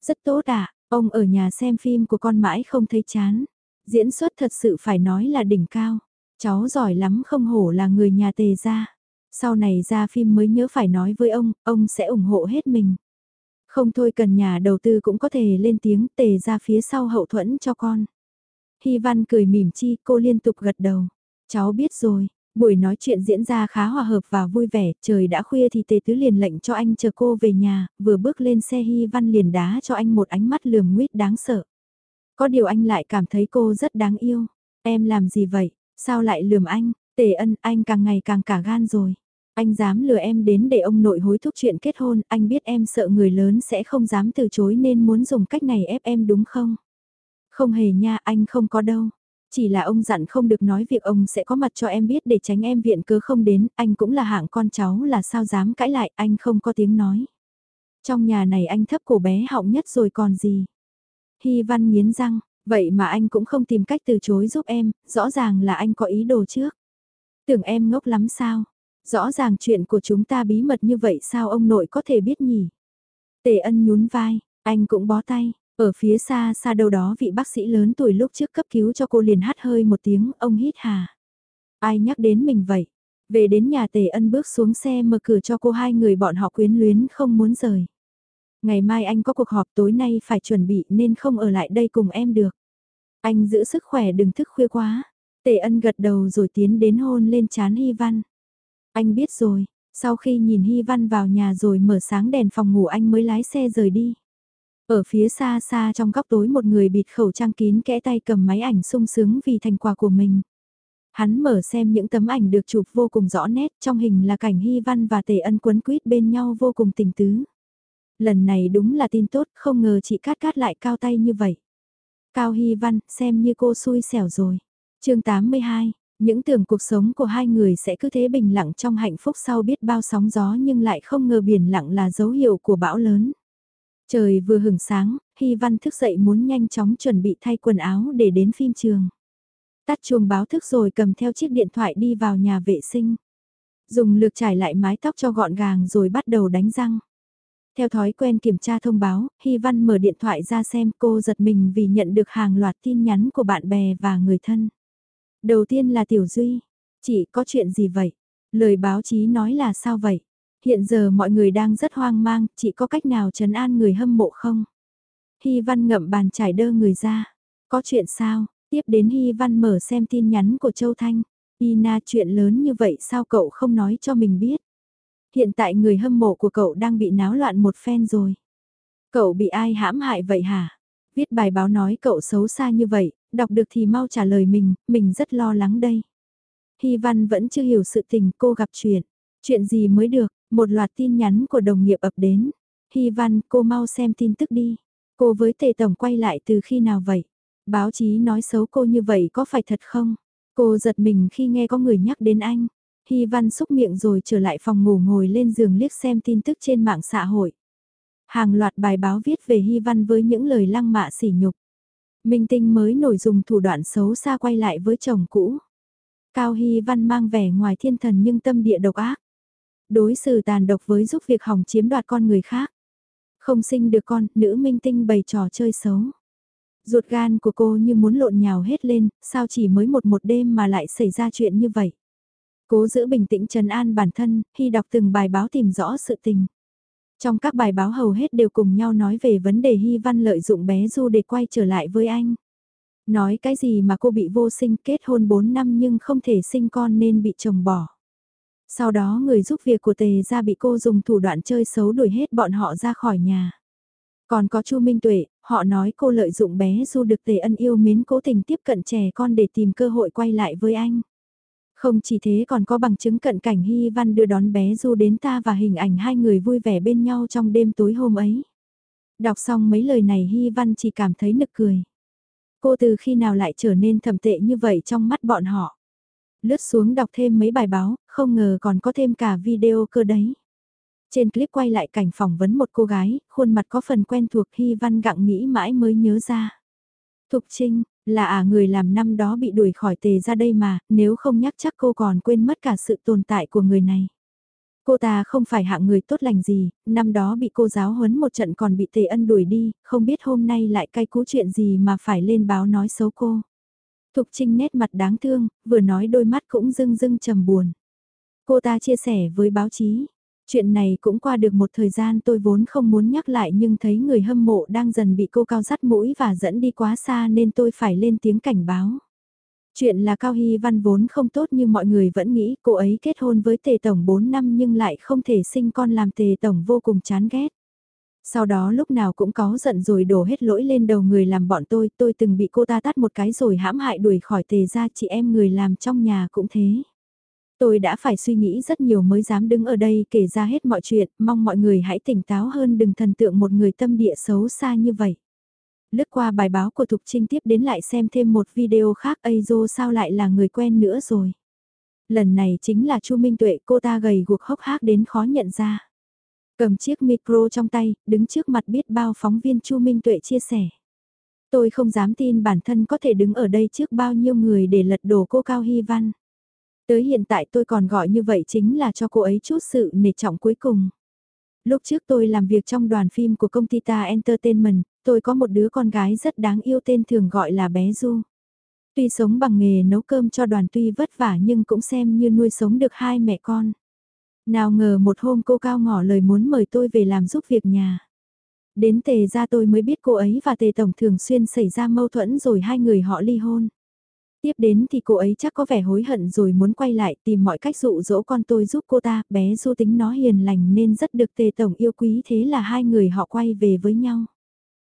Rất tốt ạ, ông ở nhà xem phim của con mãi không thấy chán. Diễn xuất thật sự phải nói là đỉnh cao. Cháu giỏi lắm không hổ là người nhà tề ra. Sau này ra phim mới nhớ phải nói với ông, ông sẽ ủng hộ hết mình. Không thôi cần nhà đầu tư cũng có thể lên tiếng tề ra phía sau hậu thuẫn cho con. Hy Văn cười mỉm chi, cô liên tục gật đầu. Cháu biết rồi, buổi nói chuyện diễn ra khá hòa hợp và vui vẻ, trời đã khuya thì tề tứ liền lệnh cho anh chờ cô về nhà, vừa bước lên xe Hy Văn liền đá cho anh một ánh mắt lườm nguyết đáng sợ. Có điều anh lại cảm thấy cô rất đáng yêu. Em làm gì vậy? Sao lại lườm anh? Tề ân, anh càng ngày càng cả gan rồi. Anh dám lừa em đến để ông nội hối thúc chuyện kết hôn, anh biết em sợ người lớn sẽ không dám từ chối nên muốn dùng cách này ép em đúng không? Không hề nha, anh không có đâu. Chỉ là ông dặn không được nói việc ông sẽ có mặt cho em biết để tránh em viện cớ không đến, anh cũng là hạng con cháu là sao dám cãi lại, anh không có tiếng nói. Trong nhà này anh thấp cổ bé họng nhất rồi còn gì. Hy văn nghiến răng, vậy mà anh cũng không tìm cách từ chối giúp em, rõ ràng là anh có ý đồ trước. Tưởng em ngốc lắm sao? Rõ ràng chuyện của chúng ta bí mật như vậy sao ông nội có thể biết nhỉ? Tề ân nhún vai, anh cũng bó tay, ở phía xa xa đâu đó vị bác sĩ lớn tuổi lúc trước cấp cứu cho cô liền hát hơi một tiếng, ông hít hà. Ai nhắc đến mình vậy? Về đến nhà tề ân bước xuống xe mở cửa cho cô hai người bọn họ quyến luyến không muốn rời. Ngày mai anh có cuộc họp tối nay phải chuẩn bị nên không ở lại đây cùng em được. Anh giữ sức khỏe đừng thức khuya quá. Tề ân gật đầu rồi tiến đến hôn lên chán Hy Văn. Anh biết rồi, sau khi nhìn Hy Văn vào nhà rồi mở sáng đèn phòng ngủ anh mới lái xe rời đi. Ở phía xa xa trong góc tối một người bịt khẩu trang kín kẽ tay cầm máy ảnh sung sướng vì thành quả của mình. Hắn mở xem những tấm ảnh được chụp vô cùng rõ nét, trong hình là cảnh Hy Văn và Tề Ân quấn quýt bên nhau vô cùng tình tứ. Lần này đúng là tin tốt, không ngờ chị Cát Cát lại cao tay như vậy. Cao Hy Văn, xem như cô xui xẻo rồi. chương 82, những tưởng cuộc sống của hai người sẽ cứ thế bình lặng trong hạnh phúc sau biết bao sóng gió nhưng lại không ngờ biển lặng là dấu hiệu của bão lớn. Trời vừa hừng sáng, Hy Văn thức dậy muốn nhanh chóng chuẩn bị thay quần áo để đến phim trường. Tắt chuông báo thức rồi cầm theo chiếc điện thoại đi vào nhà vệ sinh. Dùng lược trải lại mái tóc cho gọn gàng rồi bắt đầu đánh răng. Theo thói quen kiểm tra thông báo, Hy Văn mở điện thoại ra xem cô giật mình vì nhận được hàng loạt tin nhắn của bạn bè và người thân. Đầu tiên là Tiểu Duy. Chị có chuyện gì vậy? Lời báo chí nói là sao vậy? Hiện giờ mọi người đang rất hoang mang, chị có cách nào trấn an người hâm mộ không? Hy Văn ngậm bàn trải đơ người ra. Có chuyện sao? Tiếp đến Hy Văn mở xem tin nhắn của Châu Thanh. Ina chuyện lớn như vậy sao cậu không nói cho mình biết? Hiện tại người hâm mộ của cậu đang bị náo loạn một phen rồi. Cậu bị ai hãm hại vậy hả? Viết bài báo nói cậu xấu xa như vậy, đọc được thì mau trả lời mình, mình rất lo lắng đây. Hy Văn vẫn chưa hiểu sự tình cô gặp chuyện. Chuyện gì mới được, một loạt tin nhắn của đồng nghiệp ập đến. Hy văn, cô mau xem tin tức đi. Cô với tề tổng quay lại từ khi nào vậy? Báo chí nói xấu cô như vậy có phải thật không? Cô giật mình khi nghe có người nhắc đến anh. Hy văn xúc miệng rồi trở lại phòng ngủ ngồi lên giường liếc xem tin tức trên mạng xã hội. Hàng loạt bài báo viết về Hy văn với những lời lăng mạ sỉ nhục. Minh tinh mới nổi dùng thủ đoạn xấu xa quay lại với chồng cũ. Cao Hy văn mang vẻ ngoài thiên thần nhưng tâm địa độc ác. Đối xử tàn độc với giúp việc hỏng chiếm đoạt con người khác. Không sinh được con, nữ minh tinh bày trò chơi xấu. Ruột gan của cô như muốn lộn nhào hết lên, sao chỉ mới một một đêm mà lại xảy ra chuyện như vậy. Cố giữ bình tĩnh trấn an bản thân, khi đọc từng bài báo tìm rõ sự tình. Trong các bài báo hầu hết đều cùng nhau nói về vấn đề Hy Văn lợi dụng bé Du để quay trở lại với anh. Nói cái gì mà cô bị vô sinh kết hôn 4 năm nhưng không thể sinh con nên bị chồng bỏ. Sau đó người giúp việc của tề ra bị cô dùng thủ đoạn chơi xấu đuổi hết bọn họ ra khỏi nhà. Còn có Chu Minh Tuệ, họ nói cô lợi dụng bé Du được tề ân yêu mến cố tình tiếp cận trẻ con để tìm cơ hội quay lại với anh. Không chỉ thế còn có bằng chứng cận cảnh Hy Văn đưa đón bé Du đến ta và hình ảnh hai người vui vẻ bên nhau trong đêm tối hôm ấy. Đọc xong mấy lời này Hy Văn chỉ cảm thấy nực cười. Cô từ khi nào lại trở nên thầm tệ như vậy trong mắt bọn họ. Lướt xuống đọc thêm mấy bài báo, không ngờ còn có thêm cả video cơ đấy. Trên clip quay lại cảnh phỏng vấn một cô gái, khuôn mặt có phần quen thuộc Hy Văn gặng nghĩ mãi mới nhớ ra. Thục Trinh, là à người làm năm đó bị đuổi khỏi tề ra đây mà, nếu không nhắc chắc cô còn quên mất cả sự tồn tại của người này. Cô ta không phải hạng người tốt lành gì, năm đó bị cô giáo huấn một trận còn bị tề ân đuổi đi, không biết hôm nay lại cay cú chuyện gì mà phải lên báo nói xấu cô. Thục Trinh nét mặt đáng thương, vừa nói đôi mắt cũng rưng rưng trầm buồn. Cô ta chia sẻ với báo chí, chuyện này cũng qua được một thời gian tôi vốn không muốn nhắc lại nhưng thấy người hâm mộ đang dần bị cô cao dắt mũi và dẫn đi quá xa nên tôi phải lên tiếng cảnh báo. Chuyện là Cao Hy Văn vốn không tốt như mọi người vẫn nghĩ cô ấy kết hôn với Tề Tổng 4 năm nhưng lại không thể sinh con làm Tề Tổng vô cùng chán ghét. Sau đó lúc nào cũng có giận rồi đổ hết lỗi lên đầu người làm bọn tôi, tôi từng bị cô ta tắt một cái rồi hãm hại đuổi khỏi Tề ra chị em người làm trong nhà cũng thế. Tôi đã phải suy nghĩ rất nhiều mới dám đứng ở đây kể ra hết mọi chuyện, mong mọi người hãy tỉnh táo hơn đừng thần tượng một người tâm địa xấu xa như vậy lướt qua bài báo của Thục Trinh tiếp đến lại xem thêm một video khác Azo sao lại là người quen nữa rồi. Lần này chính là Chu Minh Tuệ cô ta gầy guộc hốc hác đến khó nhận ra. Cầm chiếc micro trong tay, đứng trước mặt biết bao phóng viên Chu Minh Tuệ chia sẻ. Tôi không dám tin bản thân có thể đứng ở đây trước bao nhiêu người để lật đổ cô Cao Hy Văn. Tới hiện tại tôi còn gọi như vậy chính là cho cô ấy chút sự nể trọng cuối cùng. Lúc trước tôi làm việc trong đoàn phim của công ty ta Entertainment, tôi có một đứa con gái rất đáng yêu tên thường gọi là bé Du. Tuy sống bằng nghề nấu cơm cho đoàn tuy vất vả nhưng cũng xem như nuôi sống được hai mẹ con. Nào ngờ một hôm cô cao ngỏ lời muốn mời tôi về làm giúp việc nhà. Đến tề ra tôi mới biết cô ấy và tề tổng thường xuyên xảy ra mâu thuẫn rồi hai người họ ly hôn. Tiếp đến thì cô ấy chắc có vẻ hối hận rồi muốn quay lại tìm mọi cách dụ dỗ con tôi giúp cô ta, bé du tính nó hiền lành nên rất được tề tổng yêu quý thế là hai người họ quay về với nhau.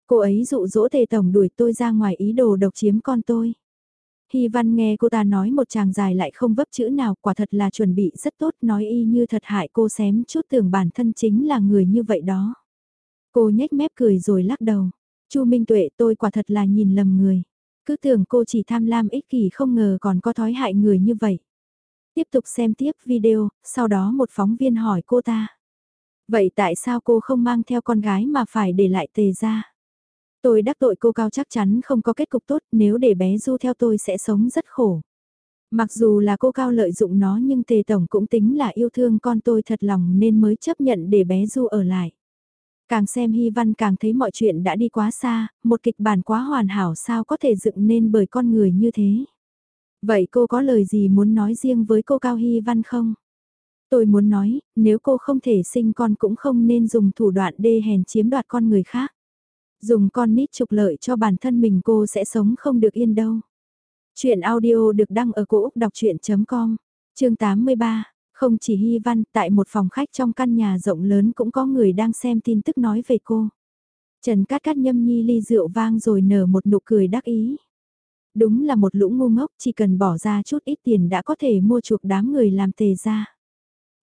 Cô ấy dụ dỗ tề tổng đuổi tôi ra ngoài ý đồ độc chiếm con tôi. Hy văn nghe cô ta nói một chàng dài lại không vấp chữ nào quả thật là chuẩn bị rất tốt nói y như thật hại cô xém chút tưởng bản thân chính là người như vậy đó. Cô nhếch mép cười rồi lắc đầu. Chu Minh Tuệ tôi quả thật là nhìn lầm người. Cứ tưởng cô chỉ tham lam ích kỷ không ngờ còn có thói hại người như vậy. Tiếp tục xem tiếp video, sau đó một phóng viên hỏi cô ta. Vậy tại sao cô không mang theo con gái mà phải để lại tề ra? Tôi đắc tội cô cao chắc chắn không có kết cục tốt nếu để bé Du theo tôi sẽ sống rất khổ. Mặc dù là cô cao lợi dụng nó nhưng tề tổng cũng tính là yêu thương con tôi thật lòng nên mới chấp nhận để bé Du ở lại. Càng xem Hy Văn càng thấy mọi chuyện đã đi quá xa, một kịch bản quá hoàn hảo sao có thể dựng nên bởi con người như thế. Vậy cô có lời gì muốn nói riêng với cô Cao Hy Văn không? Tôi muốn nói, nếu cô không thể sinh con cũng không nên dùng thủ đoạn đê hèn chiếm đoạt con người khác. Dùng con nít trục lợi cho bản thân mình cô sẽ sống không được yên đâu. Chuyện audio được đăng ở cổ Úc đọc chuyện.com, chương 83. Không chỉ Hy Văn, tại một phòng khách trong căn nhà rộng lớn cũng có người đang xem tin tức nói về cô. Trần Cát Cát nhâm nhi ly rượu vang rồi nở một nụ cười đắc ý. Đúng là một lũ ngu ngốc, chỉ cần bỏ ra chút ít tiền đã có thể mua chuộc đám người làm tề ra.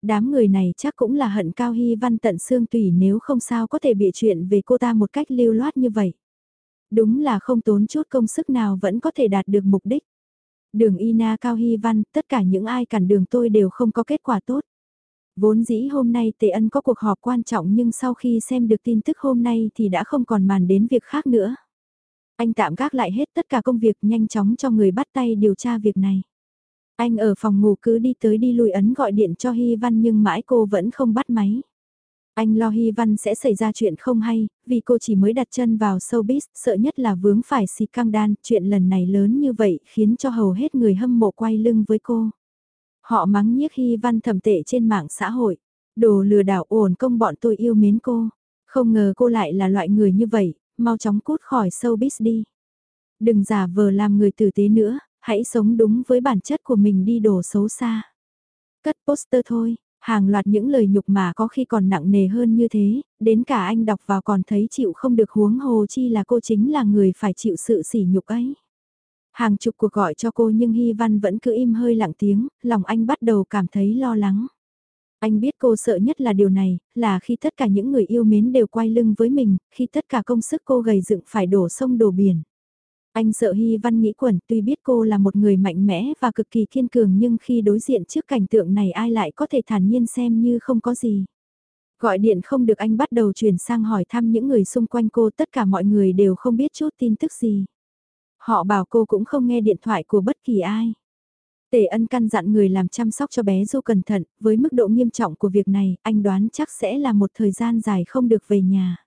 Đám người này chắc cũng là hận Cao Hy Văn tận xương tùy nếu không sao có thể bịa chuyện về cô ta một cách lưu loát như vậy. Đúng là không tốn chút công sức nào vẫn có thể đạt được mục đích. Đường Ina Cao Hy Văn, tất cả những ai cản đường tôi đều không có kết quả tốt. Vốn dĩ hôm nay Tề Ân có cuộc họp quan trọng nhưng sau khi xem được tin tức hôm nay thì đã không còn màn đến việc khác nữa. Anh tạm gác lại hết tất cả công việc nhanh chóng cho người bắt tay điều tra việc này. Anh ở phòng ngủ cứ đi tới đi lui ấn gọi điện cho Hy Văn nhưng mãi cô vẫn không bắt máy. Anh lo Hy Văn sẽ xảy ra chuyện không hay, vì cô chỉ mới đặt chân vào showbiz, sợ nhất là vướng phải xì căng đan, chuyện lần này lớn như vậy khiến cho hầu hết người hâm mộ quay lưng với cô. Họ mắng nhiếc Hy Văn thầm tệ trên mạng xã hội, đồ lừa đảo ổn công bọn tôi yêu mến cô. Không ngờ cô lại là loại người như vậy, mau chóng cút khỏi showbiz đi. Đừng giả vờ làm người tử tế nữa, hãy sống đúng với bản chất của mình đi Đồ xấu xa. Cất poster thôi, hàng loạt những lời nhục mà có khi còn nặng nề hơn như thế, đến cả anh đọc vào còn thấy chịu không được huống hồ chi là cô chính là người phải chịu sự sỉ nhục ấy. Hàng chục cuộc gọi cho cô nhưng Hy Văn vẫn cứ im hơi lặng tiếng, lòng anh bắt đầu cảm thấy lo lắng. Anh biết cô sợ nhất là điều này, là khi tất cả những người yêu mến đều quay lưng với mình, khi tất cả công sức cô gầy dựng phải đổ sông đổ biển. Anh sợ Hy Văn nghĩ quẩn tuy biết cô là một người mạnh mẽ và cực kỳ kiên cường nhưng khi đối diện trước cảnh tượng này ai lại có thể thản nhiên xem như không có gì. Gọi điện không được anh bắt đầu chuyển sang hỏi thăm những người xung quanh cô tất cả mọi người đều không biết chút tin tức gì. Họ bảo cô cũng không nghe điện thoại của bất kỳ ai. Tề ân căn dặn người làm chăm sóc cho bé Du cẩn thận, với mức độ nghiêm trọng của việc này, anh đoán chắc sẽ là một thời gian dài không được về nhà.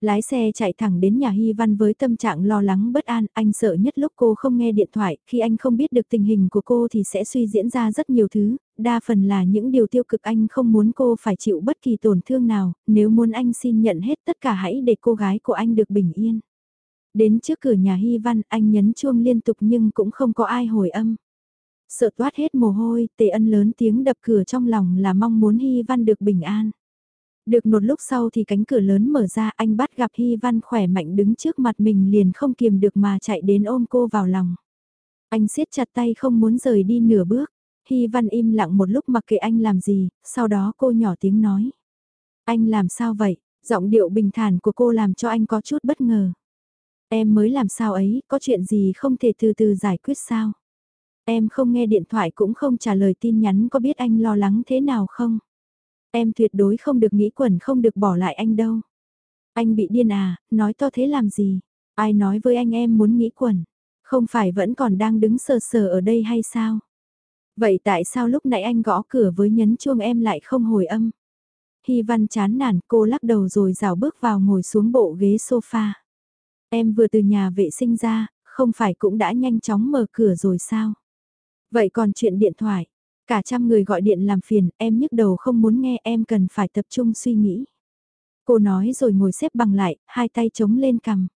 Lái xe chạy thẳng đến nhà Hy Văn với tâm trạng lo lắng bất an, anh sợ nhất lúc cô không nghe điện thoại, khi anh không biết được tình hình của cô thì sẽ suy diễn ra rất nhiều thứ, đa phần là những điều tiêu cực anh không muốn cô phải chịu bất kỳ tổn thương nào, nếu muốn anh xin nhận hết tất cả hãy để cô gái của anh được bình yên. Đến trước cửa nhà Hy Văn, anh nhấn chuông liên tục nhưng cũng không có ai hồi âm. Sợ toát hết mồ hôi, tề ân lớn tiếng đập cửa trong lòng là mong muốn Hy Văn được bình an. Được một lúc sau thì cánh cửa lớn mở ra anh bắt gặp Hy Văn khỏe mạnh đứng trước mặt mình liền không kiềm được mà chạy đến ôm cô vào lòng. Anh siết chặt tay không muốn rời đi nửa bước. Hy Văn im lặng một lúc mặc kệ anh làm gì, sau đó cô nhỏ tiếng nói. Anh làm sao vậy? Giọng điệu bình thản của cô làm cho anh có chút bất ngờ. Em mới làm sao ấy, có chuyện gì không thể từ từ giải quyết sao? Em không nghe điện thoại cũng không trả lời tin nhắn có biết anh lo lắng thế nào không? Em tuyệt đối không được nghĩ quẩn không được bỏ lại anh đâu. Anh bị điên à, nói to thế làm gì? Ai nói với anh em muốn nghĩ quẩn? Không phải vẫn còn đang đứng sờ sờ ở đây hay sao? Vậy tại sao lúc nãy anh gõ cửa với nhấn chuông em lại không hồi âm? Hy văn chán nản cô lắc đầu rồi rào bước vào ngồi xuống bộ ghế sofa. Em vừa từ nhà vệ sinh ra, không phải cũng đã nhanh chóng mở cửa rồi sao? Vậy còn chuyện điện thoại, cả trăm người gọi điện làm phiền, em nhức đầu không muốn nghe em cần phải tập trung suy nghĩ. Cô nói rồi ngồi xếp bằng lại, hai tay chống lên cằm.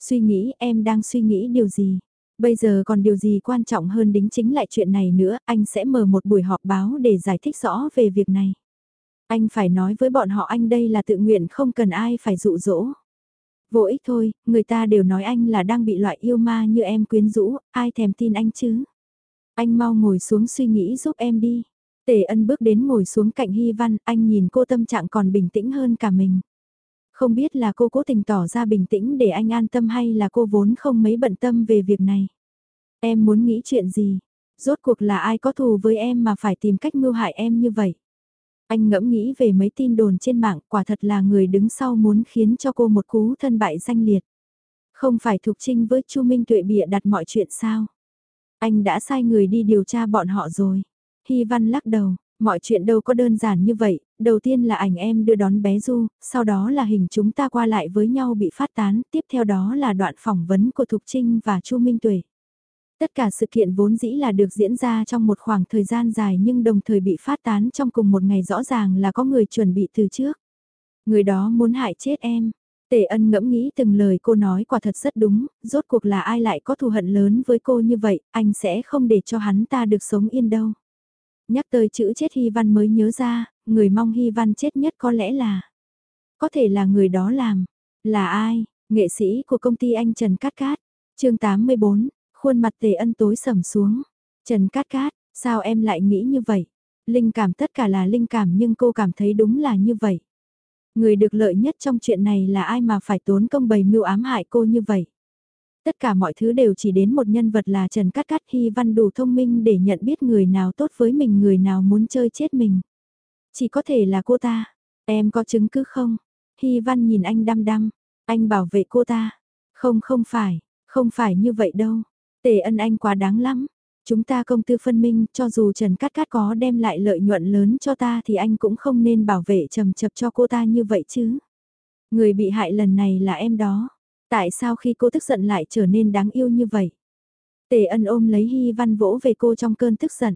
Suy nghĩ em đang suy nghĩ điều gì? Bây giờ còn điều gì quan trọng hơn đính chính lại chuyện này nữa, anh sẽ mở một buổi họp báo để giải thích rõ về việc này. Anh phải nói với bọn họ anh đây là tự nguyện không cần ai phải dụ dỗ. Vô ích thôi, người ta đều nói anh là đang bị loại yêu ma như em quyến rũ, ai thèm tin anh chứ. Anh mau ngồi xuống suy nghĩ giúp em đi. Tề ân bước đến ngồi xuống cạnh Hy Văn, anh nhìn cô tâm trạng còn bình tĩnh hơn cả mình. Không biết là cô cố tình tỏ ra bình tĩnh để anh an tâm hay là cô vốn không mấy bận tâm về việc này. Em muốn nghĩ chuyện gì? Rốt cuộc là ai có thù với em mà phải tìm cách mưu hại em như vậy? Anh ngẫm nghĩ về mấy tin đồn trên mạng, quả thật là người đứng sau muốn khiến cho cô một cú thân bại danh liệt. Không phải Thục Trinh với Chu Minh Tuệ bịa đặt mọi chuyện sao? Anh đã sai người đi điều tra bọn họ rồi. Hy Văn lắc đầu, mọi chuyện đâu có đơn giản như vậy, đầu tiên là ảnh em đưa đón bé Du, sau đó là hình chúng ta qua lại với nhau bị phát tán, tiếp theo đó là đoạn phỏng vấn của Thục Trinh và Chu Minh Tuệ. Tất cả sự kiện vốn dĩ là được diễn ra trong một khoảng thời gian dài nhưng đồng thời bị phát tán trong cùng một ngày rõ ràng là có người chuẩn bị từ trước. Người đó muốn hại chết em. Tề ân ngẫm nghĩ từng lời cô nói quả thật rất đúng, rốt cuộc là ai lại có thù hận lớn với cô như vậy, anh sẽ không để cho hắn ta được sống yên đâu. Nhắc tới chữ chết Hy Văn mới nhớ ra, người mong Hy Văn chết nhất có lẽ là... Có thể là người đó làm. Là ai? Nghệ sĩ của công ty anh Trần Cát Cát. chương 84, khuôn mặt tề ân tối sầm xuống. Trần Cát Cát, sao em lại nghĩ như vậy? Linh cảm tất cả là linh cảm nhưng cô cảm thấy đúng là như vậy. Người được lợi nhất trong chuyện này là ai mà phải tốn công bày mưu ám hại cô như vậy. Tất cả mọi thứ đều chỉ đến một nhân vật là Trần Cát Cát Hy Văn đủ thông minh để nhận biết người nào tốt với mình người nào muốn chơi chết mình. Chỉ có thể là cô ta. Em có chứng cứ không? Hy Văn nhìn anh đăm đăm. Anh bảo vệ cô ta. Không không phải, không phải như vậy đâu. Tề ân anh quá đáng lắm. Chúng ta công tư phân minh, cho dù Trần Cát Cát có đem lại lợi nhuận lớn cho ta thì anh cũng không nên bảo vệ trầm chập cho cô ta như vậy chứ. Người bị hại lần này là em đó. Tại sao khi cô tức giận lại trở nên đáng yêu như vậy? Tề ân ôm lấy Hy Văn vỗ về cô trong cơn tức giận.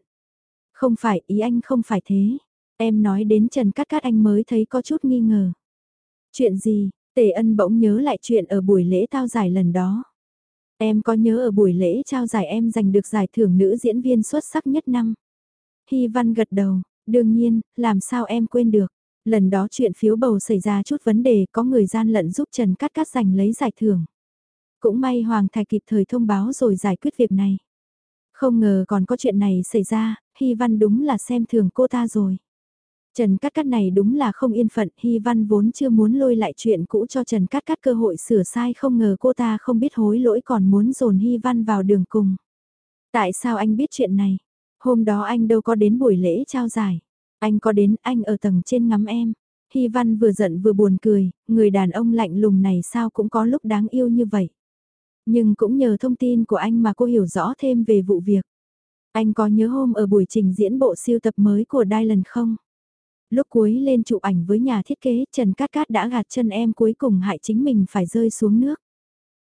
Không phải, ý anh không phải thế. Em nói đến Trần Cát Cát anh mới thấy có chút nghi ngờ. Chuyện gì? Tề ân bỗng nhớ lại chuyện ở buổi lễ tao giải lần đó. Em có nhớ ở buổi lễ trao giải em giành được giải thưởng nữ diễn viên xuất sắc nhất năm. Hy Văn gật đầu, đương nhiên, làm sao em quên được. Lần đó chuyện phiếu bầu xảy ra chút vấn đề có người gian lận giúp Trần Cát Cát giành lấy giải thưởng. Cũng may Hoàng Thái kịp thời thông báo rồi giải quyết việc này. Không ngờ còn có chuyện này xảy ra, Hy Văn đúng là xem thường cô ta rồi. Trần Cát Cát này đúng là không yên phận, Hy Văn vốn chưa muốn lôi lại chuyện cũ cho Trần Cát Cát cơ hội sửa sai không ngờ cô ta không biết hối lỗi còn muốn dồn Hy Văn vào đường cùng. Tại sao anh biết chuyện này? Hôm đó anh đâu có đến buổi lễ trao giải. Anh có đến, anh ở tầng trên ngắm em. Hy Văn vừa giận vừa buồn cười, người đàn ông lạnh lùng này sao cũng có lúc đáng yêu như vậy. Nhưng cũng nhờ thông tin của anh mà cô hiểu rõ thêm về vụ việc. Anh có nhớ hôm ở buổi trình diễn bộ siêu tập mới của Dylan không? Lúc cuối lên chụp ảnh với nhà thiết kế, Trần Cát Cát đã gạt chân em cuối cùng hại chính mình phải rơi xuống nước.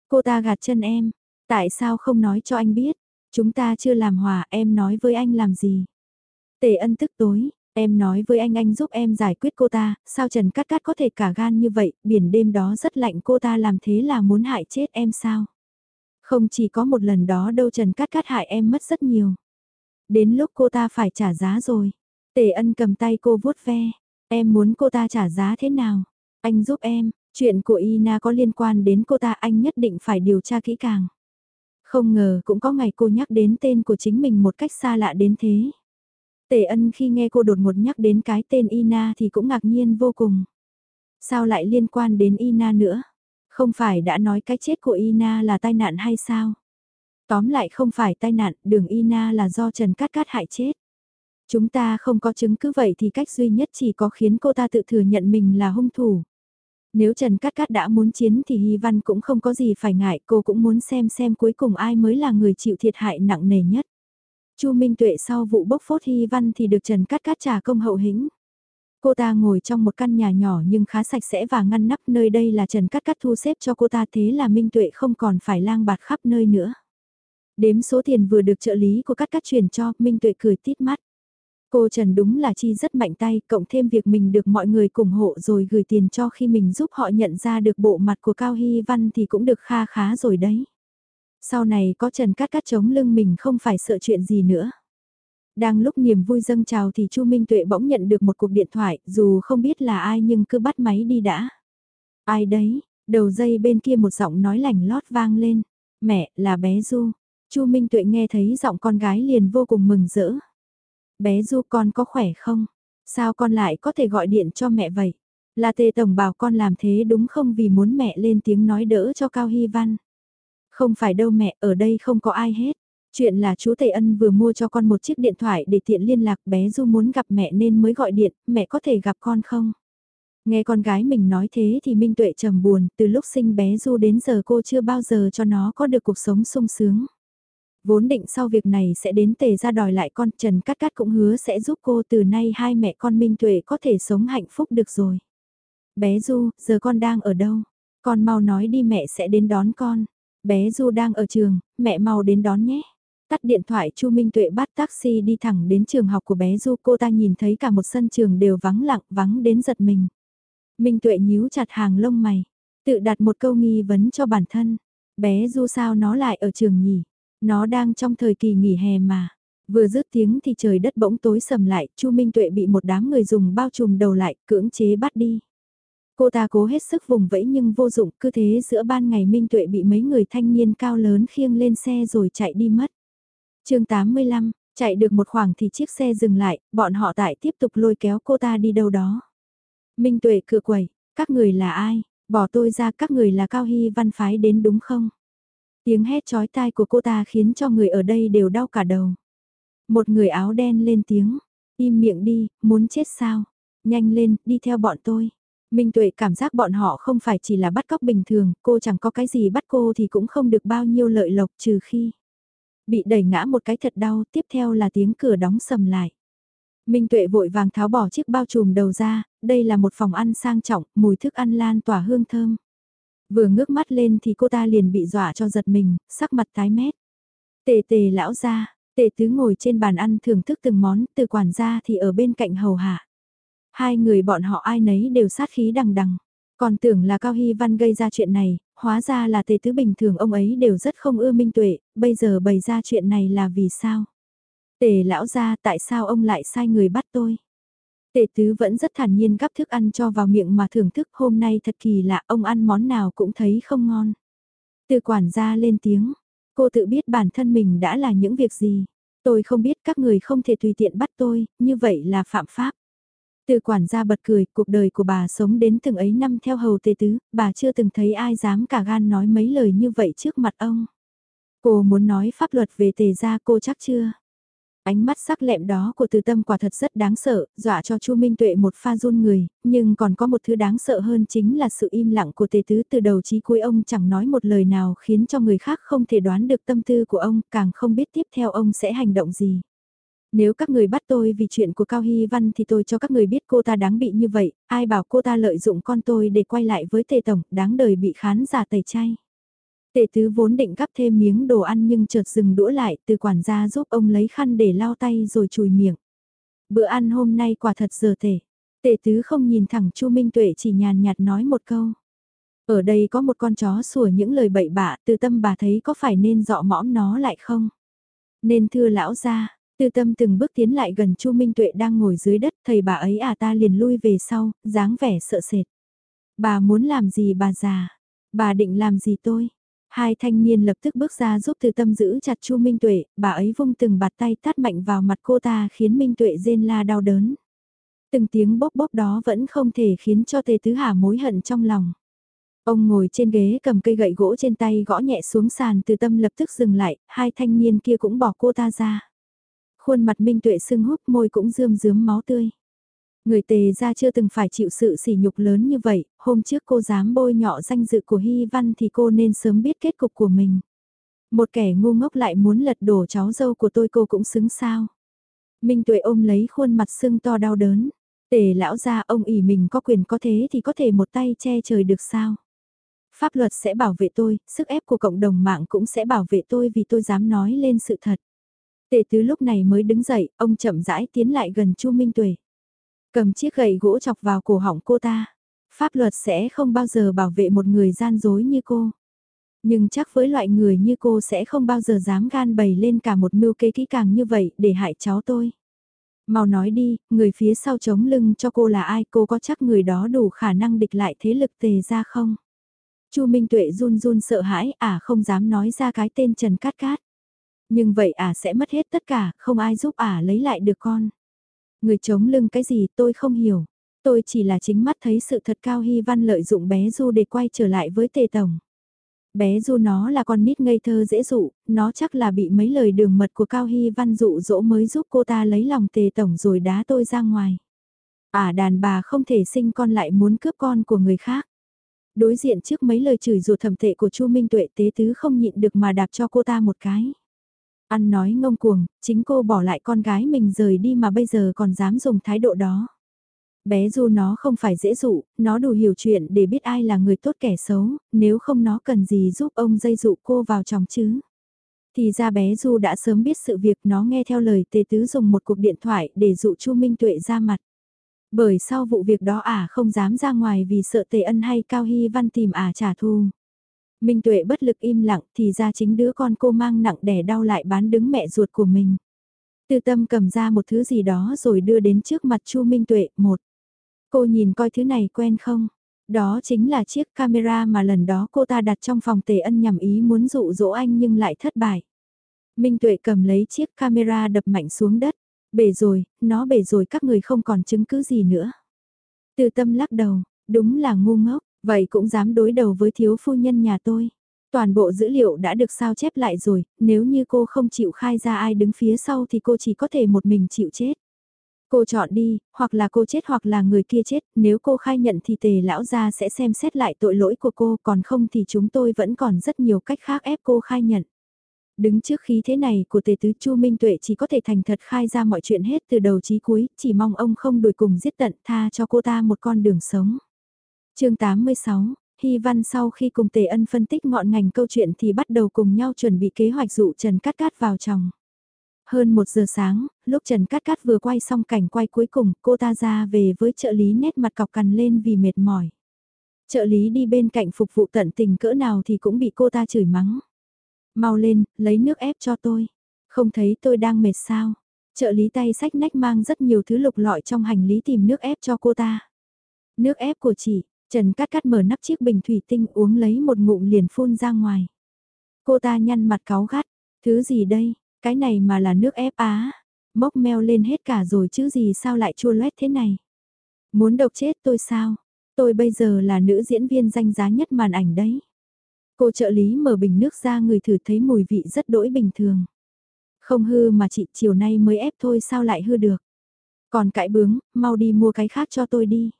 Cô ta gạt chân em, tại sao không nói cho anh biết? Chúng ta chưa làm hòa, em nói với anh làm gì? Tề ân tức tối, em nói với anh anh giúp em giải quyết cô ta, sao Trần Cát Cát có thể cả gan như vậy, biển đêm đó rất lạnh cô ta làm thế là muốn hại chết em sao? Không chỉ có một lần đó đâu Trần Cát Cát hại em mất rất nhiều. Đến lúc cô ta phải trả giá rồi. Tề ân cầm tay cô vuốt ve. Em muốn cô ta trả giá thế nào? Anh giúp em, chuyện của Ina có liên quan đến cô ta anh nhất định phải điều tra kỹ càng. Không ngờ cũng có ngày cô nhắc đến tên của chính mình một cách xa lạ đến thế. Tề ân khi nghe cô đột ngột nhắc đến cái tên Ina thì cũng ngạc nhiên vô cùng. Sao lại liên quan đến Ina nữa? Không phải đã nói cái chết của Ina là tai nạn hay sao? Tóm lại không phải tai nạn, đường Ina là do Trần Cát Cát hại chết. Chúng ta không có chứng cứ vậy thì cách duy nhất chỉ có khiến cô ta tự thừa nhận mình là hung thủ. Nếu Trần Cát Cát đã muốn chiến thì Hy Văn cũng không có gì phải ngại, cô cũng muốn xem xem cuối cùng ai mới là người chịu thiệt hại nặng nề nhất. Chu Minh Tuệ sau vụ bốc phốt Hy Văn thì được Trần Cát Cát trả công hậu hĩnh. Cô ta ngồi trong một căn nhà nhỏ nhưng khá sạch sẽ và ngăn nắp nơi đây là Trần Cát Cát thu xếp cho cô ta thế là Minh Tuệ không còn phải lang bạt khắp nơi nữa. Đếm số tiền vừa được trợ lý của Cát Cát chuyển cho, Minh Tuệ cười tít mắt. Cô Trần đúng là chi rất mạnh tay, cộng thêm việc mình được mọi người ủng hộ rồi gửi tiền cho khi mình giúp họ nhận ra được bộ mặt của Cao Hy Văn thì cũng được kha khá rồi đấy. Sau này có Trần Cát Cát chống lưng mình không phải sợ chuyện gì nữa. Đang lúc niềm vui dâng trào thì Chu Minh Tuệ bỗng nhận được một cuộc điện thoại, dù không biết là ai nhưng cứ bắt máy đi đã. Ai đấy, đầu dây bên kia một giọng nói lành lót vang lên. Mẹ, là bé Du. Chu Minh Tuệ nghe thấy giọng con gái liền vô cùng mừng rỡ bé Du con có khỏe không? Sao con lại có thể gọi điện cho mẹ vậy? Là tề tổng bảo con làm thế đúng không vì muốn mẹ lên tiếng nói đỡ cho Cao Hy Văn? Không phải đâu mẹ, ở đây không có ai hết. Chuyện là chú Tề Ân vừa mua cho con một chiếc điện thoại để tiện liên lạc bé Du muốn gặp mẹ nên mới gọi điện, mẹ có thể gặp con không? Nghe con gái mình nói thế thì Minh Tuệ trầm buồn, từ lúc sinh bé Du đến giờ cô chưa bao giờ cho nó có được cuộc sống sung sướng. Vốn định sau việc này sẽ đến tề ra đòi lại con Trần Cát Cát cũng hứa sẽ giúp cô từ nay hai mẹ con Minh Tuệ có thể sống hạnh phúc được rồi. Bé Du, giờ con đang ở đâu? Con mau nói đi mẹ sẽ đến đón con. Bé Du đang ở trường, mẹ mau đến đón nhé. Tắt điện thoại Chu Minh Tuệ bắt taxi đi thẳng đến trường học của bé Du cô ta nhìn thấy cả một sân trường đều vắng lặng vắng đến giật mình. Minh Tuệ nhíu chặt hàng lông mày, tự đặt một câu nghi vấn cho bản thân. Bé Du sao nó lại ở trường nhỉ? Nó đang trong thời kỳ nghỉ hè mà. Vừa dứt tiếng thì trời đất bỗng tối sầm lại, Chu Minh Tuệ bị một đám người dùng bao trùm đầu lại, cưỡng chế bắt đi. Cô ta cố hết sức vùng vẫy nhưng vô dụng, cứ thế giữa ban ngày Minh Tuệ bị mấy người thanh niên cao lớn khiêng lên xe rồi chạy đi mất. chương 85, Chạy được một khoảng thì chiếc xe dừng lại, bọn họ tại tiếp tục lôi kéo cô ta đi đâu đó. Minh Tuệ cửa quẩy, các người là ai? Bỏ tôi ra các người là Cao Hy Văn phái đến đúng không? Tiếng hét chói tai của cô ta khiến cho người ở đây đều đau cả đầu. Một người áo đen lên tiếng, im miệng đi, muốn chết sao? Nhanh lên, đi theo bọn tôi. Minh Tuệ cảm giác bọn họ không phải chỉ là bắt cóc bình thường, cô chẳng có cái gì bắt cô thì cũng không được bao nhiêu lợi lộc trừ khi bị đẩy ngã một cái thật đau, tiếp theo là tiếng cửa đóng sầm lại. Minh Tuệ vội vàng tháo bỏ chiếc bao trùm đầu ra, đây là một phòng ăn sang trọng, mùi thức ăn lan tỏa hương thơm. Vừa ngước mắt lên thì cô ta liền bị dọa cho giật mình, sắc mặt tái mét. Tề tề lão ra, tề tứ ngồi trên bàn ăn thưởng thức từng món, từ quản gia thì ở bên cạnh hầu hạ. Hai người bọn họ ai nấy đều sát khí đằng đằng. Còn tưởng là Cao Hy Văn gây ra chuyện này, hóa ra là tề tứ bình thường ông ấy đều rất không ưa minh tuệ, bây giờ bày ra chuyện này là vì sao? Tề lão ra tại sao ông lại sai người bắt tôi? Tề tứ vẫn rất thản nhiên gắp thức ăn cho vào miệng mà thưởng thức hôm nay thật kỳ lạ ông ăn món nào cũng thấy không ngon. Từ quản gia lên tiếng, cô tự biết bản thân mình đã là những việc gì. Tôi không biết các người không thể tùy tiện bắt tôi, như vậy là phạm pháp. Từ quản gia bật cười, cuộc đời của bà sống đến từng ấy năm theo hầu tề tứ, bà chưa từng thấy ai dám cả gan nói mấy lời như vậy trước mặt ông. Cô muốn nói pháp luật về tề gia cô chắc chưa? Ánh mắt sắc lẹm đó của từ tâm quả thật rất đáng sợ, dọa cho Chu Minh Tuệ một pha run người, nhưng còn có một thứ đáng sợ hơn chính là sự im lặng của tề tứ từ đầu chí cuối ông chẳng nói một lời nào khiến cho người khác không thể đoán được tâm tư của ông, càng không biết tiếp theo ông sẽ hành động gì. Nếu các người bắt tôi vì chuyện của Cao Hy Văn thì tôi cho các người biết cô ta đáng bị như vậy, ai bảo cô ta lợi dụng con tôi để quay lại với tề tổng, đáng đời bị khán giả tẩy chay. Tề tứ vốn định gắp thêm miếng đồ ăn nhưng chợt dừng đũa lại từ quản gia giúp ông lấy khăn để lau tay rồi chùi miệng. Bữa ăn hôm nay quả thật giờ tể. Tề tứ không nhìn thẳng Chu Minh Tuệ chỉ nhàn nhạt nói một câu. Ở đây có một con chó sủa những lời bậy bạ từ tâm bà thấy có phải nên dọ mõm nó lại không? Nên thưa lão ra, từ tâm từng bước tiến lại gần Chu Minh Tuệ đang ngồi dưới đất thầy bà ấy à ta liền lui về sau, dáng vẻ sợ sệt. Bà muốn làm gì bà già? Bà định làm gì tôi? Hai thanh niên lập tức bước ra giúp từ tâm giữ chặt Chu Minh Tuệ, bà ấy vung từng bạt tay tát mạnh vào mặt cô ta khiến Minh Tuệ rên la đau đớn. Từng tiếng bốc bốc đó vẫn không thể khiến cho Tề Tứ Hà mối hận trong lòng. Ông ngồi trên ghế cầm cây gậy gỗ trên tay gõ nhẹ xuống sàn từ tâm lập tức dừng lại, hai thanh niên kia cũng bỏ cô ta ra. Khuôn mặt Minh Tuệ sưng húp môi cũng rươm rướm máu tươi. Người tề ra chưa từng phải chịu sự sỉ nhục lớn như vậy, hôm trước cô dám bôi nhọ danh dự của Hy Văn thì cô nên sớm biết kết cục của mình. Một kẻ ngu ngốc lại muốn lật đổ cháu dâu của tôi cô cũng xứng sao. Minh Tuệ ôm lấy khuôn mặt sưng to đau đớn. Tề lão ra ông ỉ mình có quyền có thế thì có thể một tay che trời được sao. Pháp luật sẽ bảo vệ tôi, sức ép của cộng đồng mạng cũng sẽ bảo vệ tôi vì tôi dám nói lên sự thật. Tề tứ lúc này mới đứng dậy, ông chậm rãi tiến lại gần Chu Minh Tuệ. Cầm chiếc gậy gỗ chọc vào cổ họng cô ta. Pháp luật sẽ không bao giờ bảo vệ một người gian dối như cô. Nhưng chắc với loại người như cô sẽ không bao giờ dám gan bày lên cả một mưu kế kỹ càng như vậy để hại cháu tôi. Mau nói đi, người phía sau chống lưng cho cô là ai cô có chắc người đó đủ khả năng địch lại thế lực tề ra không? Chu Minh Tuệ run run sợ hãi, à không dám nói ra cái tên Trần Cát Cát. Nhưng vậy à sẽ mất hết tất cả, không ai giúp à lấy lại được con. Người chống lưng cái gì tôi không hiểu. Tôi chỉ là chính mắt thấy sự thật Cao Hy Văn lợi dụng bé Du để quay trở lại với Tề Tổng. Bé Du nó là con nít ngây thơ dễ dụ, nó chắc là bị mấy lời đường mật của Cao Hy Văn dụ dỗ mới giúp cô ta lấy lòng Tề Tổng rồi đá tôi ra ngoài. À đàn bà không thể sinh con lại muốn cướp con của người khác. Đối diện trước mấy lời chửi rủa thầm tệ của Chu Minh Tuệ tế tứ không nhịn được mà đạp cho cô ta một cái. Ăn nói ngông cuồng, chính cô bỏ lại con gái mình rời đi mà bây giờ còn dám dùng thái độ đó. Bé Du nó không phải dễ dụ, nó đủ hiểu chuyện để biết ai là người tốt kẻ xấu, nếu không nó cần gì giúp ông dây dụ cô vào chồng chứ. Thì ra bé Du đã sớm biết sự việc nó nghe theo lời tề tứ dùng một cuộc điện thoại để dụ Chu Minh Tuệ ra mặt. Bởi sau vụ việc đó ả không dám ra ngoài vì sợ tề ân hay Cao Hy Văn tìm ả trả thù. Minh Tuệ bất lực im lặng thì ra chính đứa con cô mang nặng đẻ đau lại bán đứng mẹ ruột của mình. Tư tâm cầm ra một thứ gì đó rồi đưa đến trước mặt Chu Minh Tuệ, một. Cô nhìn coi thứ này quen không? Đó chính là chiếc camera mà lần đó cô ta đặt trong phòng tề ân nhằm ý muốn dụ dỗ anh nhưng lại thất bại. Minh Tuệ cầm lấy chiếc camera đập mạnh xuống đất. Bể rồi, nó bể rồi các người không còn chứng cứ gì nữa. Từ tâm lắc đầu, đúng là ngu ngốc, vậy cũng dám đối đầu với thiếu phu nhân nhà tôi. Toàn bộ dữ liệu đã được sao chép lại rồi, nếu như cô không chịu khai ra ai đứng phía sau thì cô chỉ có thể một mình chịu chết. Cô chọn đi, hoặc là cô chết hoặc là người kia chết, nếu cô khai nhận thì tề lão gia sẽ xem xét lại tội lỗi của cô, còn không thì chúng tôi vẫn còn rất nhiều cách khác ép cô khai nhận. Đứng trước khí thế này của tề tứ Chu Minh Tuệ chỉ có thể thành thật khai ra mọi chuyện hết từ đầu chí cuối, chỉ mong ông không đuổi cùng giết tận tha cho cô ta một con đường sống chương 86 Hy Văn sau khi cùng Tề Ân phân tích ngọn ngành câu chuyện thì bắt đầu cùng nhau chuẩn bị kế hoạch dụ Trần Cát Cát vào chồng. Hơn một giờ sáng, lúc Trần Cát Cát vừa quay xong cảnh quay cuối cùng, cô ta ra về với trợ lý nét mặt cọc cằn lên vì mệt mỏi. Trợ lý đi bên cạnh phục vụ tận tình cỡ nào thì cũng bị cô ta chửi mắng. Mau lên, lấy nước ép cho tôi. Không thấy tôi đang mệt sao. Trợ lý tay sách nách mang rất nhiều thứ lục lọi trong hành lý tìm nước ép cho cô ta. Nước ép của chị, Trần Cát Cát mở nắp chiếc bình thủy tinh uống lấy một ngụm liền phun ra ngoài. Cô ta nhăn mặt cáu gắt, thứ gì đây, cái này mà là nước ép á, mốc meo lên hết cả rồi chứ gì sao lại chua loét thế này. Muốn độc chết tôi sao, tôi bây giờ là nữ diễn viên danh giá nhất màn ảnh đấy. Cô trợ lý mở bình nước ra người thử thấy mùi vị rất đỗi bình thường. Không hư mà chị chiều nay mới ép thôi sao lại hư được. Còn cãi bướng, mau đi mua cái khác cho tôi đi.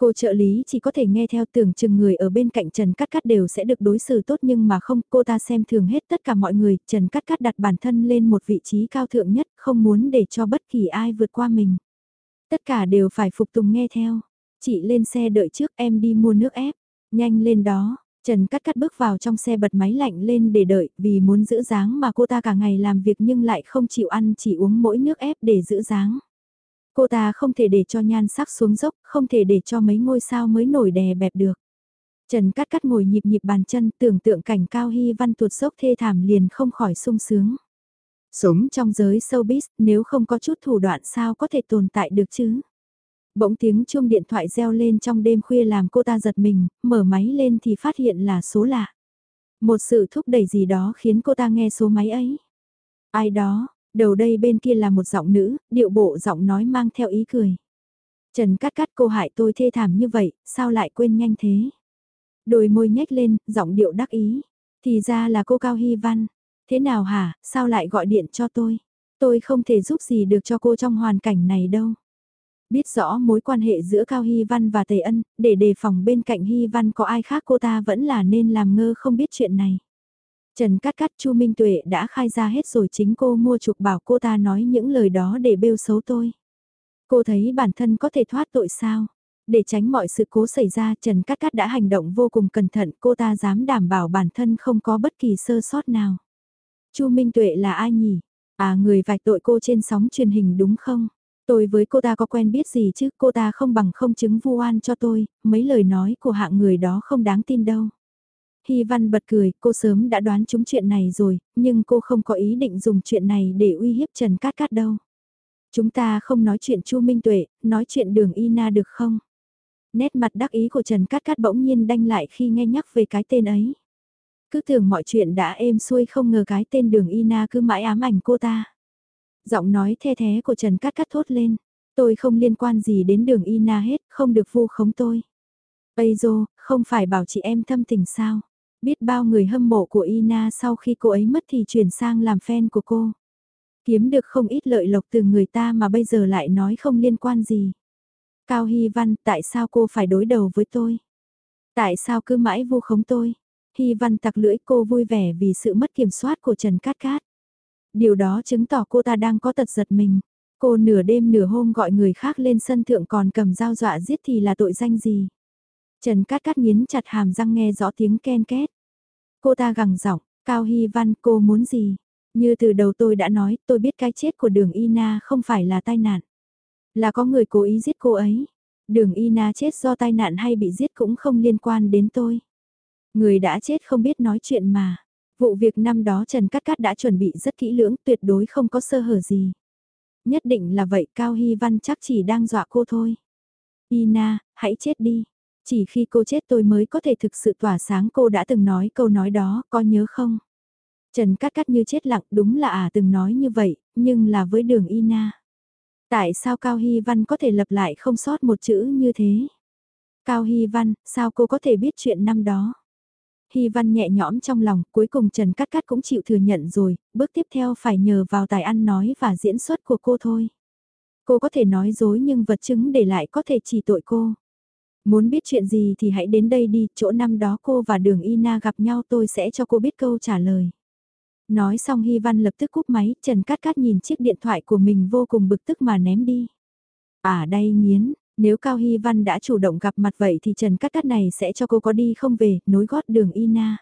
Cô trợ lý chỉ có thể nghe theo tưởng chừng người ở bên cạnh Trần Cát Cát đều sẽ được đối xử tốt nhưng mà không, cô ta xem thường hết tất cả mọi người, Trần Cát Cát đặt bản thân lên một vị trí cao thượng nhất, không muốn để cho bất kỳ ai vượt qua mình. Tất cả đều phải phục tùng nghe theo. Chị lên xe đợi trước em đi mua nước ép, nhanh lên đó. Trần Cát Cát bước vào trong xe bật máy lạnh lên để đợi vì muốn giữ dáng mà cô ta cả ngày làm việc nhưng lại không chịu ăn chỉ uống mỗi nước ép để giữ dáng. Cô ta không thể để cho nhan sắc xuống dốc, không thể để cho mấy ngôi sao mới nổi đè bẹp được. Trần Cát Cát ngồi nhịp nhịp bàn chân tưởng tượng cảnh Cao Hy Văn tuột dốc thê thảm liền không khỏi sung sướng. Sống trong giới showbiz nếu không có chút thủ đoạn sao có thể tồn tại được chứ? Bỗng tiếng chuông điện thoại reo lên trong đêm khuya làm cô ta giật mình, mở máy lên thì phát hiện là số lạ. Một sự thúc đẩy gì đó khiến cô ta nghe số máy ấy. Ai đó, Đầu đây bên kia là một giọng nữ, điệu bộ giọng nói mang theo ý cười. Trần cắt cắt cô hại tôi thê thảm như vậy, sao lại quên nhanh thế? Đôi môi nhếch lên, giọng điệu đắc ý. Thì ra là cô Cao Hy Văn. Thế nào hả, sao lại gọi điện cho tôi? Tôi không thể giúp gì được cho cô trong hoàn cảnh này đâu. Biết rõ mối quan hệ giữa Cao Hy Văn và Tề Ân, để đề phòng bên cạnh Hy Văn có ai khác cô ta vẫn là nên làm ngơ không biết chuyện này. Trần Cát Cát Chu Minh Tuệ đã khai ra hết rồi chính cô mua chuộc bảo cô ta nói những lời đó để bêu xấu tôi. Cô thấy bản thân có thể thoát tội sao? Để tránh mọi sự cố xảy ra Trần Cát Cát đã hành động vô cùng cẩn thận cô ta dám đảm bảo bản thân không có bất kỳ sơ sót nào. Chu Minh Tuệ là ai nhỉ? À người vạch tội cô trên sóng truyền hình đúng không? Tôi với cô ta có quen biết gì chứ cô ta không bằng không chứng vu oan cho tôi, mấy lời nói của hạng người đó không đáng tin đâu. Hy Văn bật cười, cô sớm đã đoán chúng chuyện này rồi, nhưng cô không có ý định dùng chuyện này để uy hiếp Trần Cát Cát đâu. Chúng ta không nói chuyện Chu Minh Tuệ, nói chuyện đường Ina được không? Nét mặt đắc ý của Trần Cát Cát bỗng nhiên đanh lại khi nghe nhắc về cái tên ấy. Cứ tưởng mọi chuyện đã êm xuôi không ngờ cái tên đường Ina cứ mãi ám ảnh cô ta. Giọng nói the thế của Trần Cát Cát thốt lên. Tôi không liên quan gì đến đường Ina hết, không được vu khống tôi. Ây dô, không phải bảo chị em thâm tình sao? Biết bao người hâm mộ của Ina sau khi cô ấy mất thì chuyển sang làm fan của cô. Kiếm được không ít lợi lộc từ người ta mà bây giờ lại nói không liên quan gì. Cao Hy Văn, tại sao cô phải đối đầu với tôi? Tại sao cứ mãi vu khống tôi? Hy Văn tặc lưỡi cô vui vẻ vì sự mất kiểm soát của Trần Cát Cát. Điều đó chứng tỏ cô ta đang có tật giật mình. Cô nửa đêm nửa hôm gọi người khác lên sân thượng còn cầm dao dọa giết thì là tội danh gì? Trần Cát Cát nghiến chặt hàm răng nghe rõ tiếng ken két. Cô ta gằn giọng, Cao Hy Văn cô muốn gì? Như từ đầu tôi đã nói, tôi biết cái chết của đường Ina không phải là tai nạn. Là có người cố ý giết cô ấy. Đường Ina chết do tai nạn hay bị giết cũng không liên quan đến tôi. Người đã chết không biết nói chuyện mà. Vụ việc năm đó Trần Cát Cát đã chuẩn bị rất kỹ lưỡng tuyệt đối không có sơ hở gì. Nhất định là vậy Cao Hy Văn chắc chỉ đang dọa cô thôi. Ina, hãy chết đi. Chỉ khi cô chết tôi mới có thể thực sự tỏa sáng cô đã từng nói câu nói đó, có nhớ không? Trần Cát Cát như chết lặng đúng là à từng nói như vậy, nhưng là với đường Ina. Tại sao Cao Hy Văn có thể lập lại không sót một chữ như thế? Cao Hy Văn, sao cô có thể biết chuyện năm đó? Hy Văn nhẹ nhõm trong lòng, cuối cùng Trần Cát Cát cũng chịu thừa nhận rồi, bước tiếp theo phải nhờ vào tài ăn nói và diễn xuất của cô thôi. Cô có thể nói dối nhưng vật chứng để lại có thể chỉ tội cô. Muốn biết chuyện gì thì hãy đến đây đi, chỗ năm đó cô và đường Ina gặp nhau tôi sẽ cho cô biết câu trả lời. Nói xong Hy Văn lập tức cúp máy, Trần Cát Cát nhìn chiếc điện thoại của mình vô cùng bực tức mà ném đi. À đây nghiến, nếu Cao Hy Văn đã chủ động gặp mặt vậy thì Trần Cát Cát này sẽ cho cô có đi không về, nối gót đường Ina.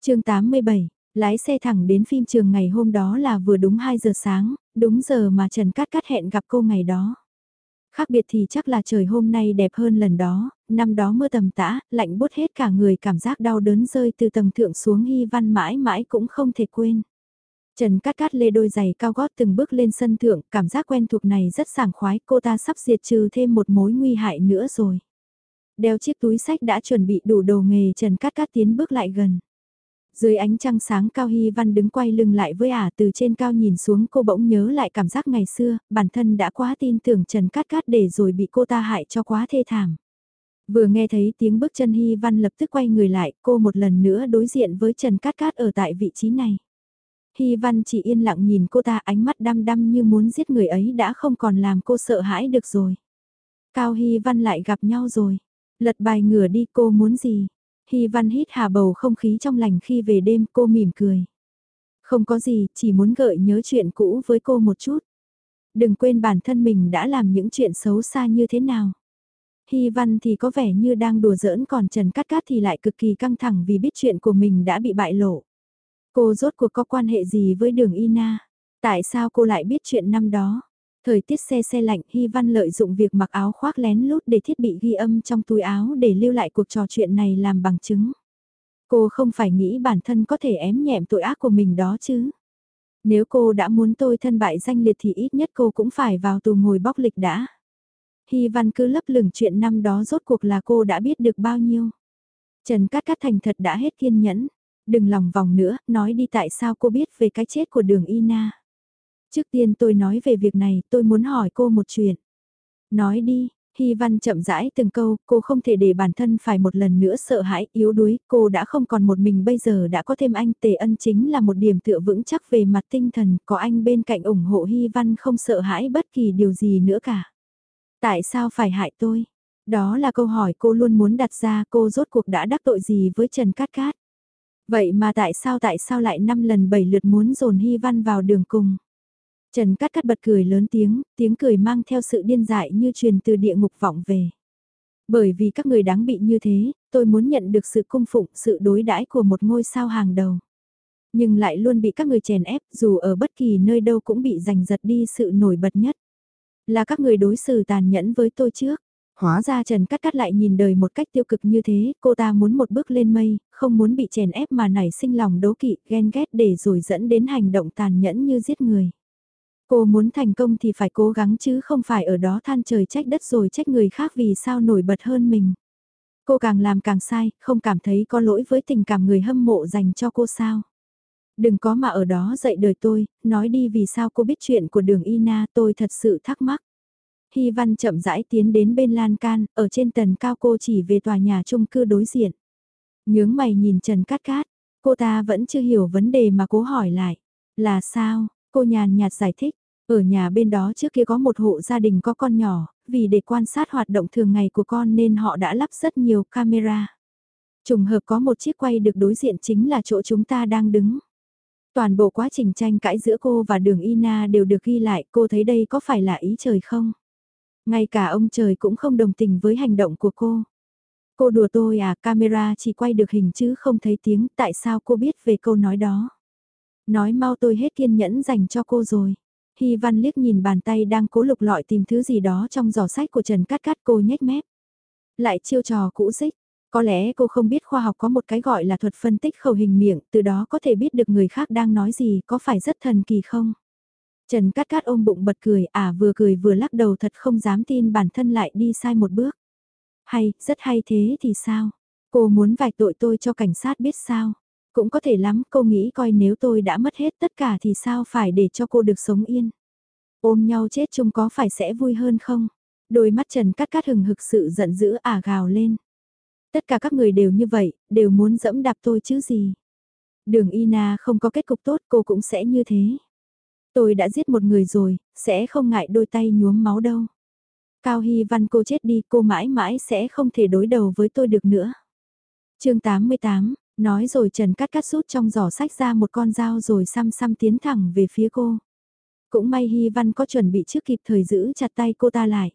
chương 87, lái xe thẳng đến phim trường ngày hôm đó là vừa đúng 2 giờ sáng, đúng giờ mà Trần Cát Cát hẹn gặp cô ngày đó. Khác biệt thì chắc là trời hôm nay đẹp hơn lần đó, năm đó mưa tầm tã, lạnh bút hết cả người cảm giác đau đớn rơi từ tầng thượng xuống hy văn mãi mãi cũng không thể quên. Trần Cát Cát lê đôi giày cao gót từng bước lên sân thượng, cảm giác quen thuộc này rất sảng khoái, cô ta sắp diệt trừ thêm một mối nguy hại nữa rồi. Đeo chiếc túi sách đã chuẩn bị đủ đồ nghề Trần Cát Cát tiến bước lại gần. Dưới ánh trăng sáng Cao Hy Văn đứng quay lưng lại với ả từ trên cao nhìn xuống cô bỗng nhớ lại cảm giác ngày xưa, bản thân đã quá tin tưởng Trần Cát Cát để rồi bị cô ta hại cho quá thê thảm. Vừa nghe thấy tiếng bước chân Hy Văn lập tức quay người lại, cô một lần nữa đối diện với Trần Cát Cát ở tại vị trí này. Hy Văn chỉ yên lặng nhìn cô ta ánh mắt đăm đăm như muốn giết người ấy đã không còn làm cô sợ hãi được rồi. Cao Hy Văn lại gặp nhau rồi. Lật bài ngửa đi cô muốn gì? Hy Văn hít hà bầu không khí trong lành khi về đêm cô mỉm cười. Không có gì, chỉ muốn gợi nhớ chuyện cũ với cô một chút. Đừng quên bản thân mình đã làm những chuyện xấu xa như thế nào. Hy Văn thì có vẻ như đang đùa giỡn còn Trần Cát Cát thì lại cực kỳ căng thẳng vì biết chuyện của mình đã bị bại lộ. Cô rốt cuộc có quan hệ gì với đường Ina? Tại sao cô lại biết chuyện năm đó? Thời tiết xe xe lạnh, Hy Văn lợi dụng việc mặc áo khoác lén lút để thiết bị ghi âm trong túi áo để lưu lại cuộc trò chuyện này làm bằng chứng. Cô không phải nghĩ bản thân có thể ém nhẹm tội ác của mình đó chứ. Nếu cô đã muốn tôi thân bại danh liệt thì ít nhất cô cũng phải vào tù ngồi bóc lịch đã. Hy Văn cứ lấp lửng chuyện năm đó rốt cuộc là cô đã biết được bao nhiêu. Trần Cát Cát Thành thật đã hết kiên nhẫn. Đừng lòng vòng nữa, nói đi tại sao cô biết về cái chết của đường Ina. Trước tiên tôi nói về việc này, tôi muốn hỏi cô một chuyện. Nói đi, Hy Văn chậm rãi từng câu, cô không thể để bản thân phải một lần nữa sợ hãi, yếu đuối, cô đã không còn một mình bây giờ đã có thêm anh, Tề Ân chính là một điểm tựa vững chắc về mặt tinh thần, có anh bên cạnh ủng hộ Hy Văn không sợ hãi bất kỳ điều gì nữa cả. Tại sao phải hại tôi? Đó là câu hỏi cô luôn muốn đặt ra cô rốt cuộc đã đắc tội gì với Trần Cát Cát. Vậy mà tại sao tại sao lại năm lần bảy lượt muốn dồn Hy Văn vào đường cùng? Trần Cát Cát bật cười lớn tiếng, tiếng cười mang theo sự điên dại như truyền từ địa ngục vọng về. Bởi vì các người đáng bị như thế, tôi muốn nhận được sự cung phụng, sự đối đãi của một ngôi sao hàng đầu. Nhưng lại luôn bị các người chèn ép, dù ở bất kỳ nơi đâu cũng bị giành giật đi sự nổi bật nhất. Là các người đối xử tàn nhẫn với tôi trước. Hóa ra Trần Cát Cát lại nhìn đời một cách tiêu cực như thế, cô ta muốn một bước lên mây, không muốn bị chèn ép mà nảy sinh lòng đố kỵ, ghen ghét để rồi dẫn đến hành động tàn nhẫn như giết người. Cô muốn thành công thì phải cố gắng chứ không phải ở đó than trời trách đất rồi trách người khác vì sao nổi bật hơn mình. Cô càng làm càng sai, không cảm thấy có lỗi với tình cảm người hâm mộ dành cho cô sao. Đừng có mà ở đó dạy đời tôi, nói đi vì sao cô biết chuyện của đường Ina tôi thật sự thắc mắc. Hy Văn chậm rãi tiến đến bên lan can, ở trên tầng cao cô chỉ về tòa nhà chung cư đối diện. Nhướng mày nhìn Trần Cát Cát, cô ta vẫn chưa hiểu vấn đề mà cố hỏi lại. Là sao, cô nhàn nhạt giải thích, ở nhà bên đó trước kia có một hộ gia đình có con nhỏ, vì để quan sát hoạt động thường ngày của con nên họ đã lắp rất nhiều camera. Trùng hợp có một chiếc quay được đối diện chính là chỗ chúng ta đang đứng. Toàn bộ quá trình tranh cãi giữa cô và đường Ina đều được ghi lại, cô thấy đây có phải là ý trời không? Ngay cả ông trời cũng không đồng tình với hành động của cô. Cô đùa tôi à, camera chỉ quay được hình chứ không thấy tiếng, tại sao cô biết về câu nói đó? Nói mau tôi hết kiên nhẫn dành cho cô rồi. Hy Văn liếc nhìn bàn tay đang cố lục lọi tìm thứ gì đó trong giỏ sách của Trần Cát Cát cô nhếch mép. Lại chiêu trò cũ dích. Có lẽ cô không biết khoa học có một cái gọi là thuật phân tích khẩu hình miệng, từ đó có thể biết được người khác đang nói gì, có phải rất thần kỳ không? Trần Cát Cát ôm bụng bật cười, à vừa cười vừa lắc đầu thật không dám tin bản thân lại đi sai một bước. Hay, rất hay thế thì sao? Cô muốn vạch tội tôi cho cảnh sát biết sao? Cũng có thể lắm, cô nghĩ coi nếu tôi đã mất hết tất cả thì sao phải để cho cô được sống yên. Ôm nhau chết chung có phải sẽ vui hơn không? Đôi mắt Trần Cát Cát hừng hực sự giận dữ ả gào lên. Tất cả các người đều như vậy, đều muốn dẫm đạp tôi chứ gì. Đường Ina không có kết cục tốt cô cũng sẽ như thế. Tôi đã giết một người rồi, sẽ không ngại đôi tay nhuốm máu đâu. Cao Hy Văn cô chết đi cô mãi mãi sẽ không thể đối đầu với tôi được nữa. chương 88, nói rồi Trần Cát Cát rút trong giỏ sách ra một con dao rồi xăm xăm tiến thẳng về phía cô. Cũng may Hy Văn có chuẩn bị trước kịp thời giữ chặt tay cô ta lại.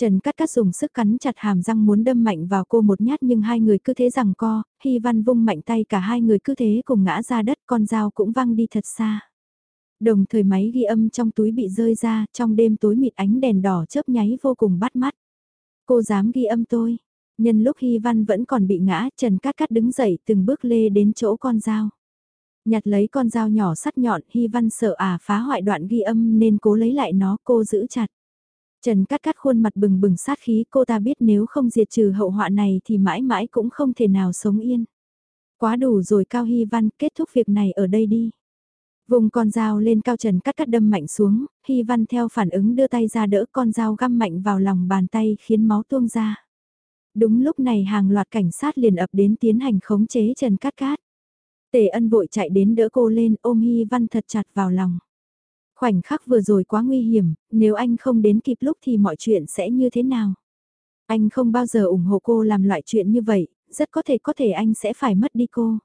Trần Cát Cát dùng sức cắn chặt hàm răng muốn đâm mạnh vào cô một nhát nhưng hai người cứ thế rằng co, Hy Văn vung mạnh tay cả hai người cứ thế cùng ngã ra đất con dao cũng văng đi thật xa. Đồng thời máy ghi âm trong túi bị rơi ra, trong đêm tối mịt ánh đèn đỏ chớp nháy vô cùng bắt mắt. Cô dám ghi âm tôi. Nhân lúc Hy Văn vẫn còn bị ngã, Trần Cát Cát đứng dậy từng bước lê đến chỗ con dao. Nhặt lấy con dao nhỏ sắt nhọn, Hy Văn sợ à phá hoại đoạn ghi âm nên cố lấy lại nó cô giữ chặt. Trần Cát Cát khuôn mặt bừng bừng sát khí cô ta biết nếu không diệt trừ hậu họa này thì mãi mãi cũng không thể nào sống yên. Quá đủ rồi Cao Hy Văn kết thúc việc này ở đây đi. Vùng con dao lên cao trần cắt cắt đâm mạnh xuống, Hy Văn theo phản ứng đưa tay ra đỡ con dao găm mạnh vào lòng bàn tay khiến máu tuông ra. Đúng lúc này hàng loạt cảnh sát liền ập đến tiến hành khống chế Trần Cát Cát. Tề ân vội chạy đến đỡ cô lên ôm Hy Văn thật chặt vào lòng. Khoảnh khắc vừa rồi quá nguy hiểm, nếu anh không đến kịp lúc thì mọi chuyện sẽ như thế nào? Anh không bao giờ ủng hộ cô làm loại chuyện như vậy, rất có thể có thể anh sẽ phải mất đi cô.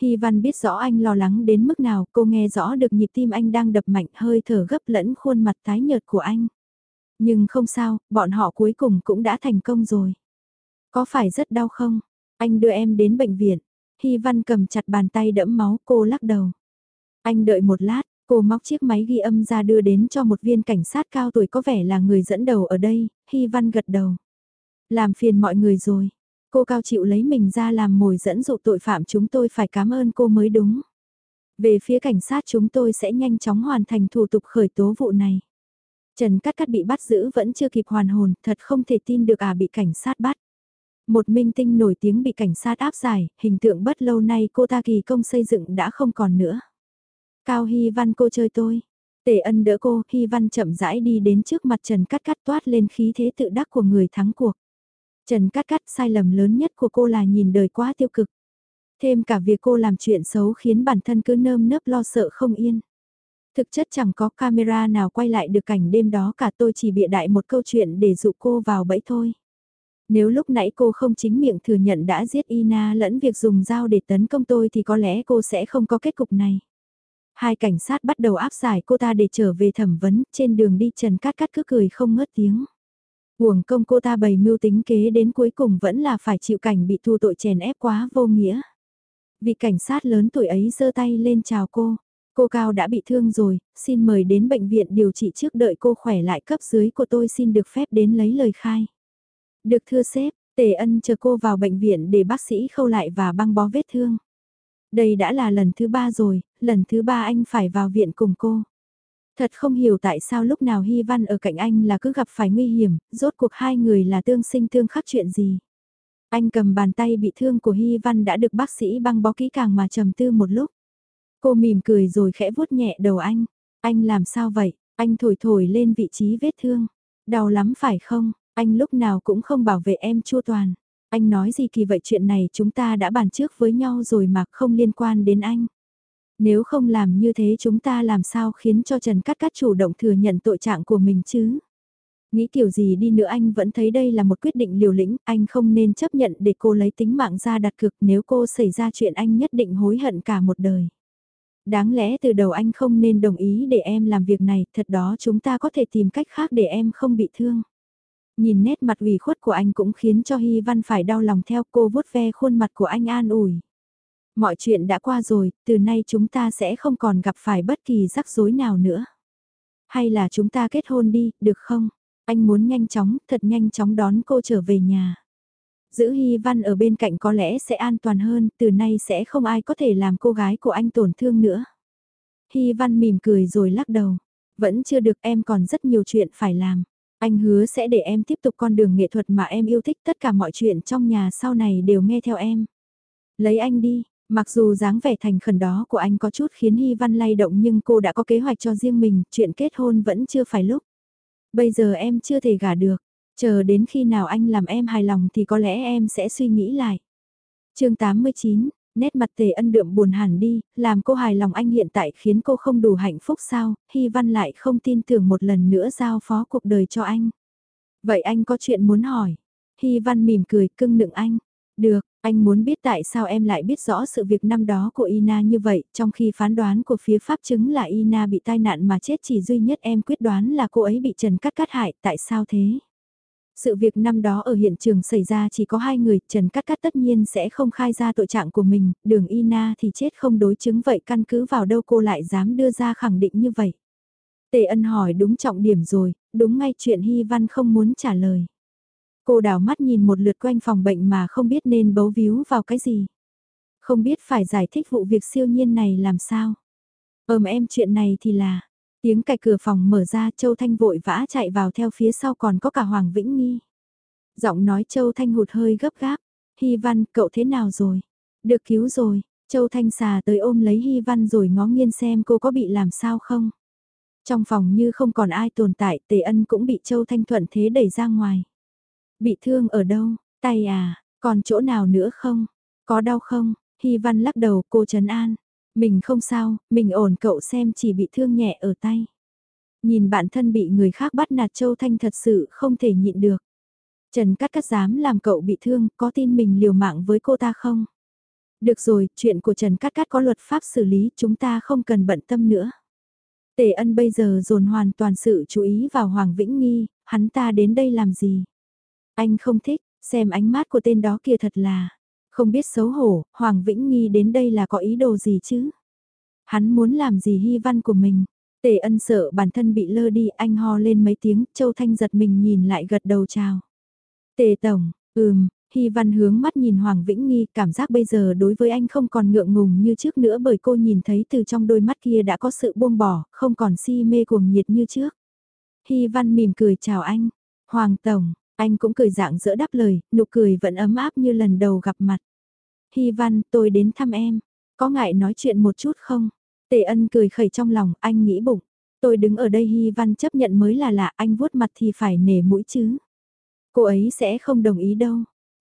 Hy Văn biết rõ anh lo lắng đến mức nào, cô nghe rõ được nhịp tim anh đang đập mạnh hơi thở gấp lẫn khuôn mặt tái nhợt của anh. Nhưng không sao, bọn họ cuối cùng cũng đã thành công rồi. Có phải rất đau không? Anh đưa em đến bệnh viện. Hy Văn cầm chặt bàn tay đẫm máu cô lắc đầu. Anh đợi một lát, cô móc chiếc máy ghi âm ra đưa đến cho một viên cảnh sát cao tuổi có vẻ là người dẫn đầu ở đây, Hy Văn gật đầu. Làm phiền mọi người rồi. Cô cao chịu lấy mình ra làm mồi dẫn dụ tội phạm chúng tôi phải cảm ơn cô mới đúng. Về phía cảnh sát chúng tôi sẽ nhanh chóng hoàn thành thủ tục khởi tố vụ này. Trần Cát Cát bị bắt giữ vẫn chưa kịp hoàn hồn, thật không thể tin được à bị cảnh sát bắt. Một minh tinh nổi tiếng bị cảnh sát áp giải, hình tượng bất lâu nay cô ta kỳ công xây dựng đã không còn nữa. Cao Hy Văn cô chơi tôi. Tề ân đỡ cô, Hy Văn chậm rãi đi đến trước mặt Trần Cát Cát toát lên khí thế tự đắc của người thắng cuộc. Trần Cát Cát sai lầm lớn nhất của cô là nhìn đời quá tiêu cực. Thêm cả việc cô làm chuyện xấu khiến bản thân cứ nơm nớp lo sợ không yên. Thực chất chẳng có camera nào quay lại được cảnh đêm đó cả tôi chỉ bịa đại một câu chuyện để dụ cô vào bẫy thôi. Nếu lúc nãy cô không chính miệng thừa nhận đã giết Ina lẫn việc dùng dao để tấn công tôi thì có lẽ cô sẽ không có kết cục này. Hai cảnh sát bắt đầu áp giải cô ta để trở về thẩm vấn, trên đường đi Trần Cát Cát cứ cười không ngớt tiếng. Uổng công cô ta bày mưu tính kế đến cuối cùng vẫn là phải chịu cảnh bị thu tội chèn ép quá vô nghĩa. Vị cảnh sát lớn tuổi ấy giơ tay lên chào cô. Cô Cao đã bị thương rồi, xin mời đến bệnh viện điều trị trước đợi cô khỏe lại cấp dưới của tôi xin được phép đến lấy lời khai. Được thưa sếp, Tề Ân chờ cô vào bệnh viện để bác sĩ khâu lại và băng bó vết thương. Đây đã là lần thứ ba rồi, lần thứ ba anh phải vào viện cùng cô. Thật không hiểu tại sao lúc nào Hy Văn ở cạnh anh là cứ gặp phải nguy hiểm, rốt cuộc hai người là tương sinh tương khắc chuyện gì. Anh cầm bàn tay bị thương của Hy Văn đã được bác sĩ băng bó kỹ càng mà trầm tư một lúc. Cô mỉm cười rồi khẽ vuốt nhẹ đầu anh. Anh làm sao vậy? Anh thổi thổi lên vị trí vết thương. Đau lắm phải không? Anh lúc nào cũng không bảo vệ em chua toàn. Anh nói gì kỳ vậy chuyện này chúng ta đã bàn trước với nhau rồi mà không liên quan đến anh. Nếu không làm như thế chúng ta làm sao khiến cho Trần Cát Cát chủ động thừa nhận tội trạng của mình chứ? Nghĩ kiểu gì đi nữa anh vẫn thấy đây là một quyết định liều lĩnh, anh không nên chấp nhận để cô lấy tính mạng ra đặt cược nếu cô xảy ra chuyện anh nhất định hối hận cả một đời. Đáng lẽ từ đầu anh không nên đồng ý để em làm việc này, thật đó chúng ta có thể tìm cách khác để em không bị thương. Nhìn nét mặt ủy khuất của anh cũng khiến cho Hy Văn phải đau lòng theo cô vuốt ve khuôn mặt của anh an ủi. Mọi chuyện đã qua rồi, từ nay chúng ta sẽ không còn gặp phải bất kỳ rắc rối nào nữa. Hay là chúng ta kết hôn đi, được không? Anh muốn nhanh chóng, thật nhanh chóng đón cô trở về nhà. Giữ Hy Văn ở bên cạnh có lẽ sẽ an toàn hơn, từ nay sẽ không ai có thể làm cô gái của anh tổn thương nữa. Hy Văn mỉm cười rồi lắc đầu. Vẫn chưa được em còn rất nhiều chuyện phải làm. Anh hứa sẽ để em tiếp tục con đường nghệ thuật mà em yêu thích tất cả mọi chuyện trong nhà sau này đều nghe theo em. Lấy anh đi, Mặc dù dáng vẻ thành khẩn đó của anh có chút khiến Hy Văn lay động nhưng cô đã có kế hoạch cho riêng mình, chuyện kết hôn vẫn chưa phải lúc. Bây giờ em chưa thể gả được, chờ đến khi nào anh làm em hài lòng thì có lẽ em sẽ suy nghĩ lại. chương 89, nét mặt tề ân đượm buồn hẳn đi, làm cô hài lòng anh hiện tại khiến cô không đủ hạnh phúc sao, Hy Văn lại không tin tưởng một lần nữa giao phó cuộc đời cho anh. Vậy anh có chuyện muốn hỏi? Hy Văn mỉm cười cưng nựng anh. Được, anh muốn biết tại sao em lại biết rõ sự việc năm đó của Ina như vậy, trong khi phán đoán của phía pháp chứng là Ina bị tai nạn mà chết chỉ duy nhất em quyết đoán là cô ấy bị Trần Cát Cát hại, tại sao thế? Sự việc năm đó ở hiện trường xảy ra chỉ có hai người, Trần Cát Cát tất nhiên sẽ không khai ra tội trạng của mình, đường Ina thì chết không đối chứng vậy căn cứ vào đâu cô lại dám đưa ra khẳng định như vậy. Tề ân hỏi đúng trọng điểm rồi, đúng ngay chuyện Hy Văn không muốn trả lời. Cô đảo mắt nhìn một lượt quanh phòng bệnh mà không biết nên bấu víu vào cái gì. Không biết phải giải thích vụ việc siêu nhiên này làm sao. Ờm em chuyện này thì là, tiếng cạch cửa phòng mở ra Châu Thanh vội vã chạy vào theo phía sau còn có cả Hoàng Vĩnh Nghi. Giọng nói Châu Thanh hụt hơi gấp gáp, Hy Văn cậu thế nào rồi? Được cứu rồi, Châu Thanh xà tới ôm lấy Hy Văn rồi ngó nghiêng xem cô có bị làm sao không. Trong phòng như không còn ai tồn tại, Tề Ân cũng bị Châu Thanh thuận thế đẩy ra ngoài. Bị thương ở đâu? Tay à? Còn chỗ nào nữa không? Có đau không? Hy Văn lắc đầu cô trấn an. Mình không sao, mình ổn cậu xem chỉ bị thương nhẹ ở tay. Nhìn bản thân bị người khác bắt nạt Châu Thanh thật sự không thể nhịn được. Trần Cát Cát dám làm cậu bị thương, có tin mình liều mạng với cô ta không? Được rồi, chuyện của Trần Cát Cát có luật pháp xử lý, chúng ta không cần bận tâm nữa. Tề ân bây giờ dồn hoàn toàn sự chú ý vào Hoàng Vĩnh Nghi, hắn ta đến đây làm gì? Anh không thích, xem ánh mắt của tên đó kia thật là, không biết xấu hổ, Hoàng Vĩnh Nghi đến đây là có ý đồ gì chứ? Hắn muốn làm gì hy văn của mình? Tề ân sợ bản thân bị lơ đi, anh ho lên mấy tiếng, Châu Thanh giật mình nhìn lại gật đầu chào. Tề Tổng, ừm, Hy Văn hướng mắt nhìn Hoàng Vĩnh Nghi, cảm giác bây giờ đối với anh không còn ngượng ngùng như trước nữa bởi cô nhìn thấy từ trong đôi mắt kia đã có sự buông bỏ, không còn si mê cuồng nhiệt như trước. Hy Văn mỉm cười chào anh. Hoàng Tổng, anh cũng cười dạng dỡ đáp lời, nụ cười vẫn ấm áp như lần đầu gặp mặt. Hy Văn, tôi đến thăm em. Có ngại nói chuyện một chút không? Tề ân cười khẩy trong lòng, anh nghĩ bụng. Tôi đứng ở đây Hy Văn chấp nhận mới là lạ, anh vuốt mặt thì phải nể mũi chứ. Cô ấy sẽ không đồng ý đâu.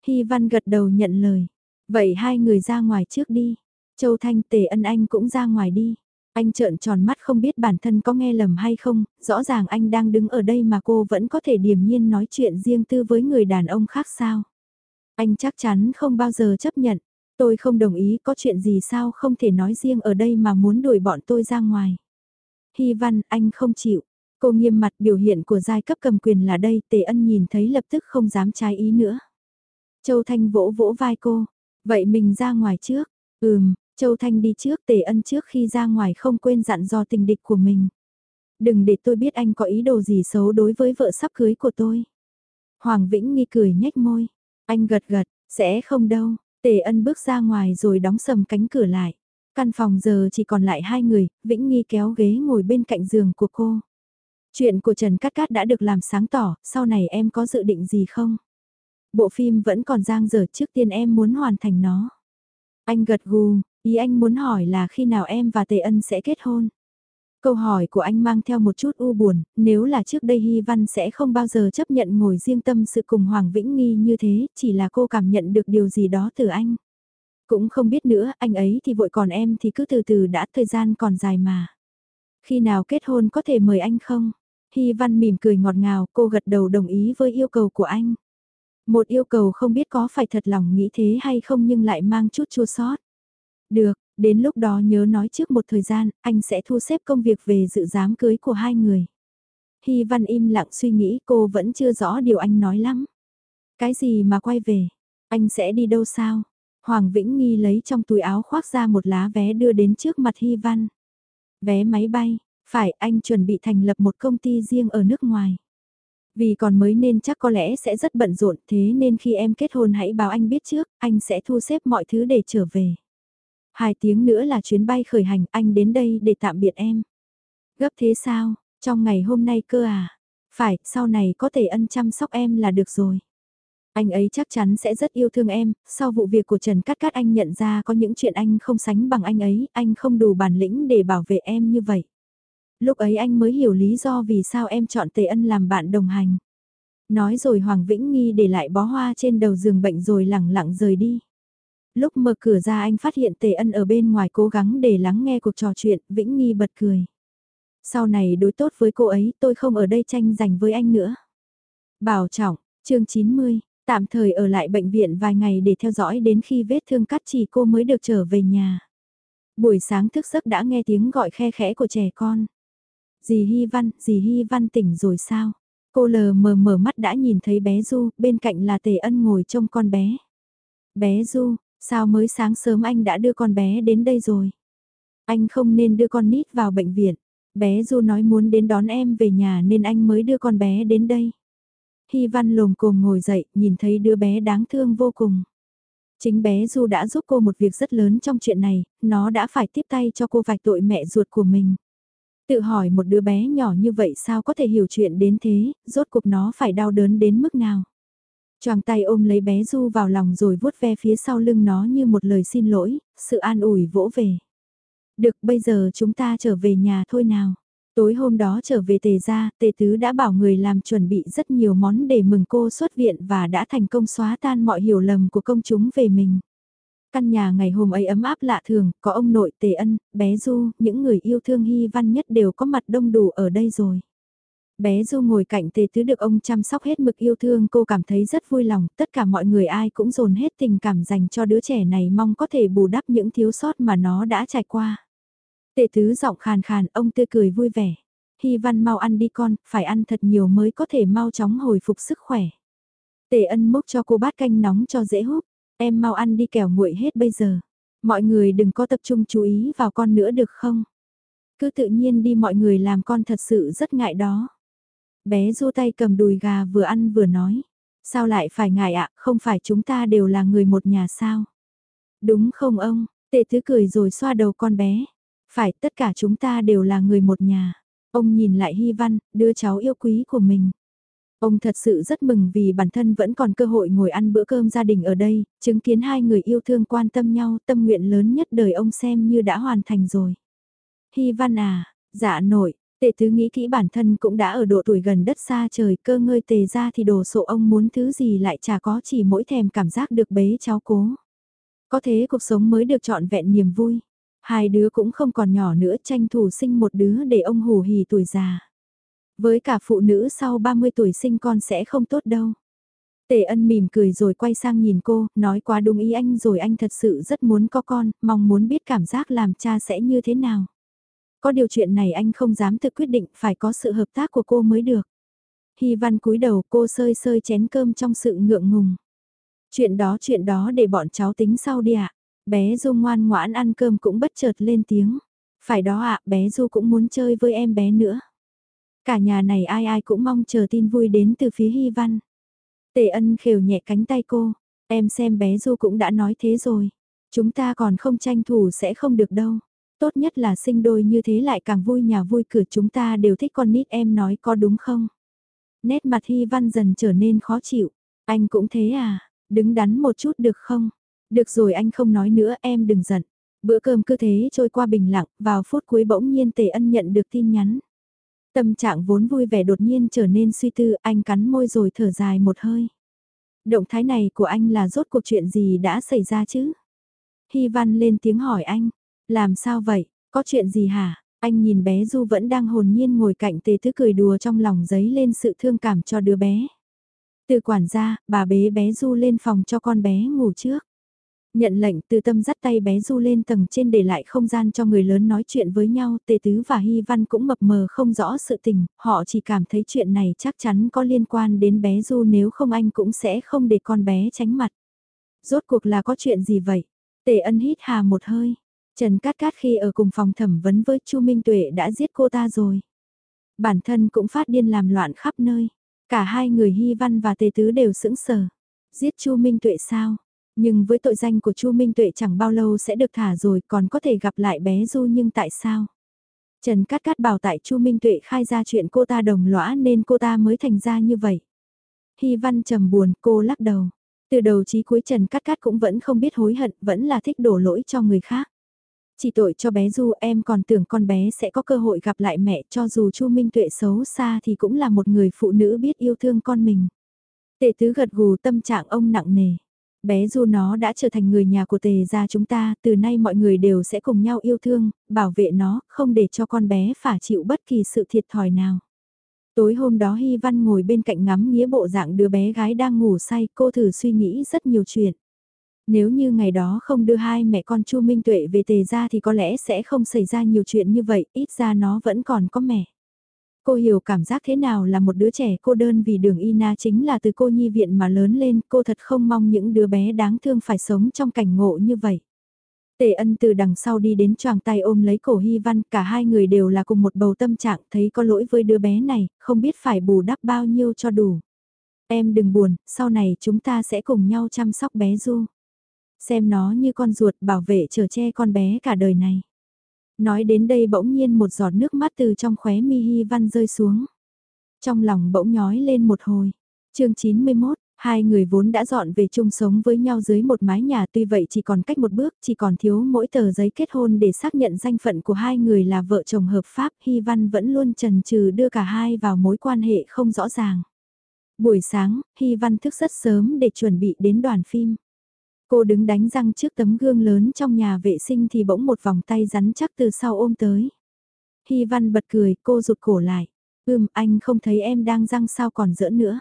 Hy Văn gật đầu nhận lời. Vậy hai người ra ngoài trước đi. Châu Thanh Tề ân anh cũng ra ngoài đi. Anh trợn tròn mắt không biết bản thân có nghe lầm hay không, rõ ràng anh đang đứng ở đây mà cô vẫn có thể điềm nhiên nói chuyện riêng tư với người đàn ông khác sao. Anh chắc chắn không bao giờ chấp nhận, tôi không đồng ý có chuyện gì sao không thể nói riêng ở đây mà muốn đuổi bọn tôi ra ngoài. Hy văn, anh không chịu. Cô nghiêm mặt biểu hiện của giai cấp cầm quyền là đây, tề ân nhìn thấy lập tức không dám trái ý nữa. Châu Thanh vỗ vỗ vai cô, vậy mình ra ngoài trước, ừm, Châu Thanh đi trước tề ân trước khi ra ngoài không quên dặn dò tình địch của mình. Đừng để tôi biết anh có ý đồ gì xấu đối với vợ sắp cưới của tôi. Hoàng Vĩnh nghi cười nhếch môi. Anh gật gật, sẽ không đâu. Tề ân bước ra ngoài rồi đóng sầm cánh cửa lại. Căn phòng giờ chỉ còn lại hai người, Vĩnh Nghi kéo ghế ngồi bên cạnh giường của cô. Chuyện của Trần Cát Cát đã được làm sáng tỏ, sau này em có dự định gì không? Bộ phim vẫn còn giang dở trước tiên em muốn hoàn thành nó. Anh gật gù, Ý anh muốn hỏi là khi nào em và Tề Ân sẽ kết hôn? Câu hỏi của anh mang theo một chút u buồn, nếu là trước đây Hy Văn sẽ không bao giờ chấp nhận ngồi riêng tâm sự cùng Hoàng Vĩnh Nghi như thế, chỉ là cô cảm nhận được điều gì đó từ anh. Cũng không biết nữa, anh ấy thì vội còn em thì cứ từ từ đã, thời gian còn dài mà. Khi nào kết hôn có thể mời anh không? Hy Văn mỉm cười ngọt ngào, cô gật đầu đồng ý với yêu cầu của anh. Một yêu cầu không biết có phải thật lòng nghĩ thế hay không nhưng lại mang chút chua sót. Được, đến lúc đó nhớ nói trước một thời gian, anh sẽ thu xếp công việc về dự giám cưới của hai người. Hy Văn im lặng suy nghĩ cô vẫn chưa rõ điều anh nói lắm. Cái gì mà quay về? Anh sẽ đi đâu sao? Hoàng Vĩnh Nghi lấy trong túi áo khoác ra một lá vé đưa đến trước mặt Hy Văn. Vé máy bay, phải anh chuẩn bị thành lập một công ty riêng ở nước ngoài. Vì còn mới nên chắc có lẽ sẽ rất bận rộn thế nên khi em kết hôn hãy báo anh biết trước, anh sẽ thu xếp mọi thứ để trở về. Hai tiếng nữa là chuyến bay khởi hành, anh đến đây để tạm biệt em. Gấp thế sao, trong ngày hôm nay cơ à? Phải, sau này có thể ân chăm sóc em là được rồi. Anh ấy chắc chắn sẽ rất yêu thương em, sau vụ việc của Trần Cát Cát anh nhận ra có những chuyện anh không sánh bằng anh ấy, anh không đủ bản lĩnh để bảo vệ em như vậy. Lúc ấy anh mới hiểu lý do vì sao em chọn Tề Ân làm bạn đồng hành. Nói rồi Hoàng Vĩnh Nghi để lại bó hoa trên đầu giường bệnh rồi lẳng lặng rời đi. Lúc mở cửa ra anh phát hiện Tề Ân ở bên ngoài cố gắng để lắng nghe cuộc trò chuyện, Vĩnh Nghi bật cười. Sau này đối tốt với cô ấy, tôi không ở đây tranh giành với anh nữa. Bảo trọng, chương 90, tạm thời ở lại bệnh viện vài ngày để theo dõi đến khi vết thương cắt chỉ cô mới được trở về nhà. Buổi sáng thức giấc đã nghe tiếng gọi khe khẽ của trẻ con. Dì Hy Văn, dì Hy Văn tỉnh rồi sao? Cô lờ mờ mở mắt đã nhìn thấy bé Du, bên cạnh là Tề Ân ngồi trông con bé. Bé Du, sao mới sáng sớm anh đã đưa con bé đến đây rồi? Anh không nên đưa con nít vào bệnh viện. Bé Du nói muốn đến đón em về nhà nên anh mới đưa con bé đến đây. Hy Văn lồm cồm ngồi dậy, nhìn thấy đứa bé đáng thương vô cùng. Chính bé Du đã giúp cô một việc rất lớn trong chuyện này, nó đã phải tiếp tay cho cô vạch tội mẹ ruột của mình. Tự hỏi một đứa bé nhỏ như vậy sao có thể hiểu chuyện đến thế, rốt cuộc nó phải đau đớn đến mức nào. Choàng tay ôm lấy bé Du vào lòng rồi vuốt ve phía sau lưng nó như một lời xin lỗi, sự an ủi vỗ về. Được bây giờ chúng ta trở về nhà thôi nào. Tối hôm đó trở về tề gia, tề tứ đã bảo người làm chuẩn bị rất nhiều món để mừng cô xuất viện và đã thành công xóa tan mọi hiểu lầm của công chúng về mình. Căn nhà ngày hôm ấy ấm áp lạ thường, có ông nội tề ân, bé Du, những người yêu thương hy văn nhất đều có mặt đông đủ ở đây rồi. Bé Du ngồi cạnh tề tứ được ông chăm sóc hết mực yêu thương cô cảm thấy rất vui lòng, tất cả mọi người ai cũng dồn hết tình cảm dành cho đứa trẻ này mong có thể bù đắp những thiếu sót mà nó đã trải qua. Tề tứ giọng khàn khàn, ông tươi cười vui vẻ. Hy văn mau ăn đi con, phải ăn thật nhiều mới có thể mau chóng hồi phục sức khỏe. Tề ân múc cho cô bát canh nóng cho dễ hút, em mau ăn đi kẻo nguội hết bây giờ. Mọi người đừng có tập trung chú ý vào con nữa được không? Cứ tự nhiên đi mọi người làm con thật sự rất ngại đó. Bé du tay cầm đùi gà vừa ăn vừa nói. Sao lại phải ngại ạ, không phải chúng ta đều là người một nhà sao? Đúng không ông? Tệ thứ cười rồi xoa đầu con bé. Phải, tất cả chúng ta đều là người một nhà. Ông nhìn lại Hy Văn, đứa cháu yêu quý của mình. Ông thật sự rất mừng vì bản thân vẫn còn cơ hội ngồi ăn bữa cơm gia đình ở đây, chứng kiến hai người yêu thương quan tâm nhau, tâm nguyện lớn nhất đời ông xem như đã hoàn thành rồi. Hy Văn à, dạ nội, tệ tứ nghĩ kỹ bản thân cũng đã ở độ tuổi gần đất xa trời cơ ngơi tề ra thì đồ sộ ông muốn thứ gì lại chả có chỉ mỗi thèm cảm giác được bế cháu cố. Có thế cuộc sống mới được trọn vẹn niềm vui. Hai đứa cũng không còn nhỏ nữa tranh thủ sinh một đứa để ông hù hì tuổi già. Với cả phụ nữ sau 30 tuổi sinh con sẽ không tốt đâu. Tề ân mỉm cười rồi quay sang nhìn cô, nói quá đúng ý anh rồi anh thật sự rất muốn có con, mong muốn biết cảm giác làm cha sẽ như thế nào. Có điều chuyện này anh không dám tự quyết định, phải có sự hợp tác của cô mới được. Hy văn cúi đầu cô sơi sơi chén cơm trong sự ngượng ngùng. Chuyện đó chuyện đó để bọn cháu tính sau đi ạ. Bé Du ngoan ngoãn ăn cơm cũng bất chợt lên tiếng. Phải đó ạ, bé Du cũng muốn chơi với em bé nữa. Cả nhà này ai ai cũng mong chờ tin vui đến từ phía Hy Văn. Tề ân khều nhẹ cánh tay cô, em xem bé Du cũng đã nói thế rồi. Chúng ta còn không tranh thủ sẽ không được đâu. Tốt nhất là sinh đôi như thế lại càng vui nhà vui cửa chúng ta đều thích con nít em nói có đúng không? Nét mặt Hy Văn dần trở nên khó chịu. Anh cũng thế à, đứng đắn một chút được không? Được rồi anh không nói nữa em đừng giận. Bữa cơm cứ thế trôi qua bình lặng, vào phút cuối bỗng nhiên Tề Ân nhận được tin nhắn. Tâm trạng vốn vui vẻ đột nhiên trở nên suy tư, anh cắn môi rồi thở dài một hơi. Động thái này của anh là rốt cuộc chuyện gì đã xảy ra chứ? Hy Văn lên tiếng hỏi anh, làm sao vậy, có chuyện gì hả? Anh nhìn bé Du vẫn đang hồn nhiên ngồi cạnh tề thứ cười đùa trong lòng giấy lên sự thương cảm cho đứa bé. Từ quản gia, bà bế bé Du lên phòng cho con bé ngủ trước. Nhận lệnh từ tâm dắt tay bé Du lên tầng trên để lại không gian cho người lớn nói chuyện với nhau, Tề Tứ và Hy Văn cũng mập mờ không rõ sự tình, họ chỉ cảm thấy chuyện này chắc chắn có liên quan đến bé Du nếu không anh cũng sẽ không để con bé tránh mặt. Rốt cuộc là có chuyện gì vậy? Tề ân hít hà một hơi. Trần Cát Cát khi ở cùng phòng thẩm vấn với Chu Minh Tuệ đã giết cô ta rồi. Bản thân cũng phát điên làm loạn khắp nơi. Cả hai người Hy Văn và Tề Tứ đều sững sờ. Giết Chu Minh Tuệ sao? Nhưng với tội danh của Chu Minh Tuệ chẳng bao lâu sẽ được thả rồi còn có thể gặp lại bé Du nhưng tại sao? Trần Cát Cát bảo tại Chu Minh Tuệ khai ra chuyện cô ta đồng lõa nên cô ta mới thành ra như vậy. Hy văn trầm buồn, cô lắc đầu. Từ đầu chí cuối Trần Cát Cát cũng vẫn không biết hối hận, vẫn là thích đổ lỗi cho người khác. Chỉ tội cho bé Du em còn tưởng con bé sẽ có cơ hội gặp lại mẹ cho dù Chu Minh Tuệ xấu xa thì cũng là một người phụ nữ biết yêu thương con mình. Tệ tứ gật gù tâm trạng ông nặng nề. Bé Du nó đã trở thành người nhà của tề gia chúng ta, từ nay mọi người đều sẽ cùng nhau yêu thương, bảo vệ nó, không để cho con bé phải chịu bất kỳ sự thiệt thòi nào. Tối hôm đó Hy Văn ngồi bên cạnh ngắm nghĩa bộ dạng đứa bé gái đang ngủ say, cô thử suy nghĩ rất nhiều chuyện. Nếu như ngày đó không đưa hai mẹ con Chu Minh Tuệ về tề ra thì có lẽ sẽ không xảy ra nhiều chuyện như vậy, ít ra nó vẫn còn có mẹ. Cô hiểu cảm giác thế nào là một đứa trẻ cô đơn vì đường Ina chính là từ cô nhi viện mà lớn lên, cô thật không mong những đứa bé đáng thương phải sống trong cảnh ngộ như vậy. Tề ân từ đằng sau đi đến choàng tay ôm lấy cổ Hy Văn, cả hai người đều là cùng một bầu tâm trạng, thấy có lỗi với đứa bé này, không biết phải bù đắp bao nhiêu cho đủ. Em đừng buồn, sau này chúng ta sẽ cùng nhau chăm sóc bé Du. Xem nó như con ruột bảo vệ chở che con bé cả đời này. Nói đến đây bỗng nhiên một giọt nước mắt từ trong khóe mi Hy Văn rơi xuống. Trong lòng bỗng nhói lên một hồi. chương 91, Hai người vốn đã dọn về chung sống với nhau dưới một mái nhà tuy vậy chỉ còn cách một bước, chỉ còn thiếu mỗi tờ giấy kết hôn để xác nhận danh phận của hai người là vợ chồng hợp pháp. Hy Văn vẫn luôn trần trừ đưa cả hai vào mối quan hệ không rõ ràng. Buổi sáng, Hy Văn thức rất sớm để chuẩn bị đến đoàn phim. Cô đứng đánh răng trước tấm gương lớn trong nhà vệ sinh thì bỗng một vòng tay rắn chắc từ sau ôm tới. Hy Văn bật cười, cô rụt cổ lại. ừm anh không thấy em đang răng sao còn giỡn nữa.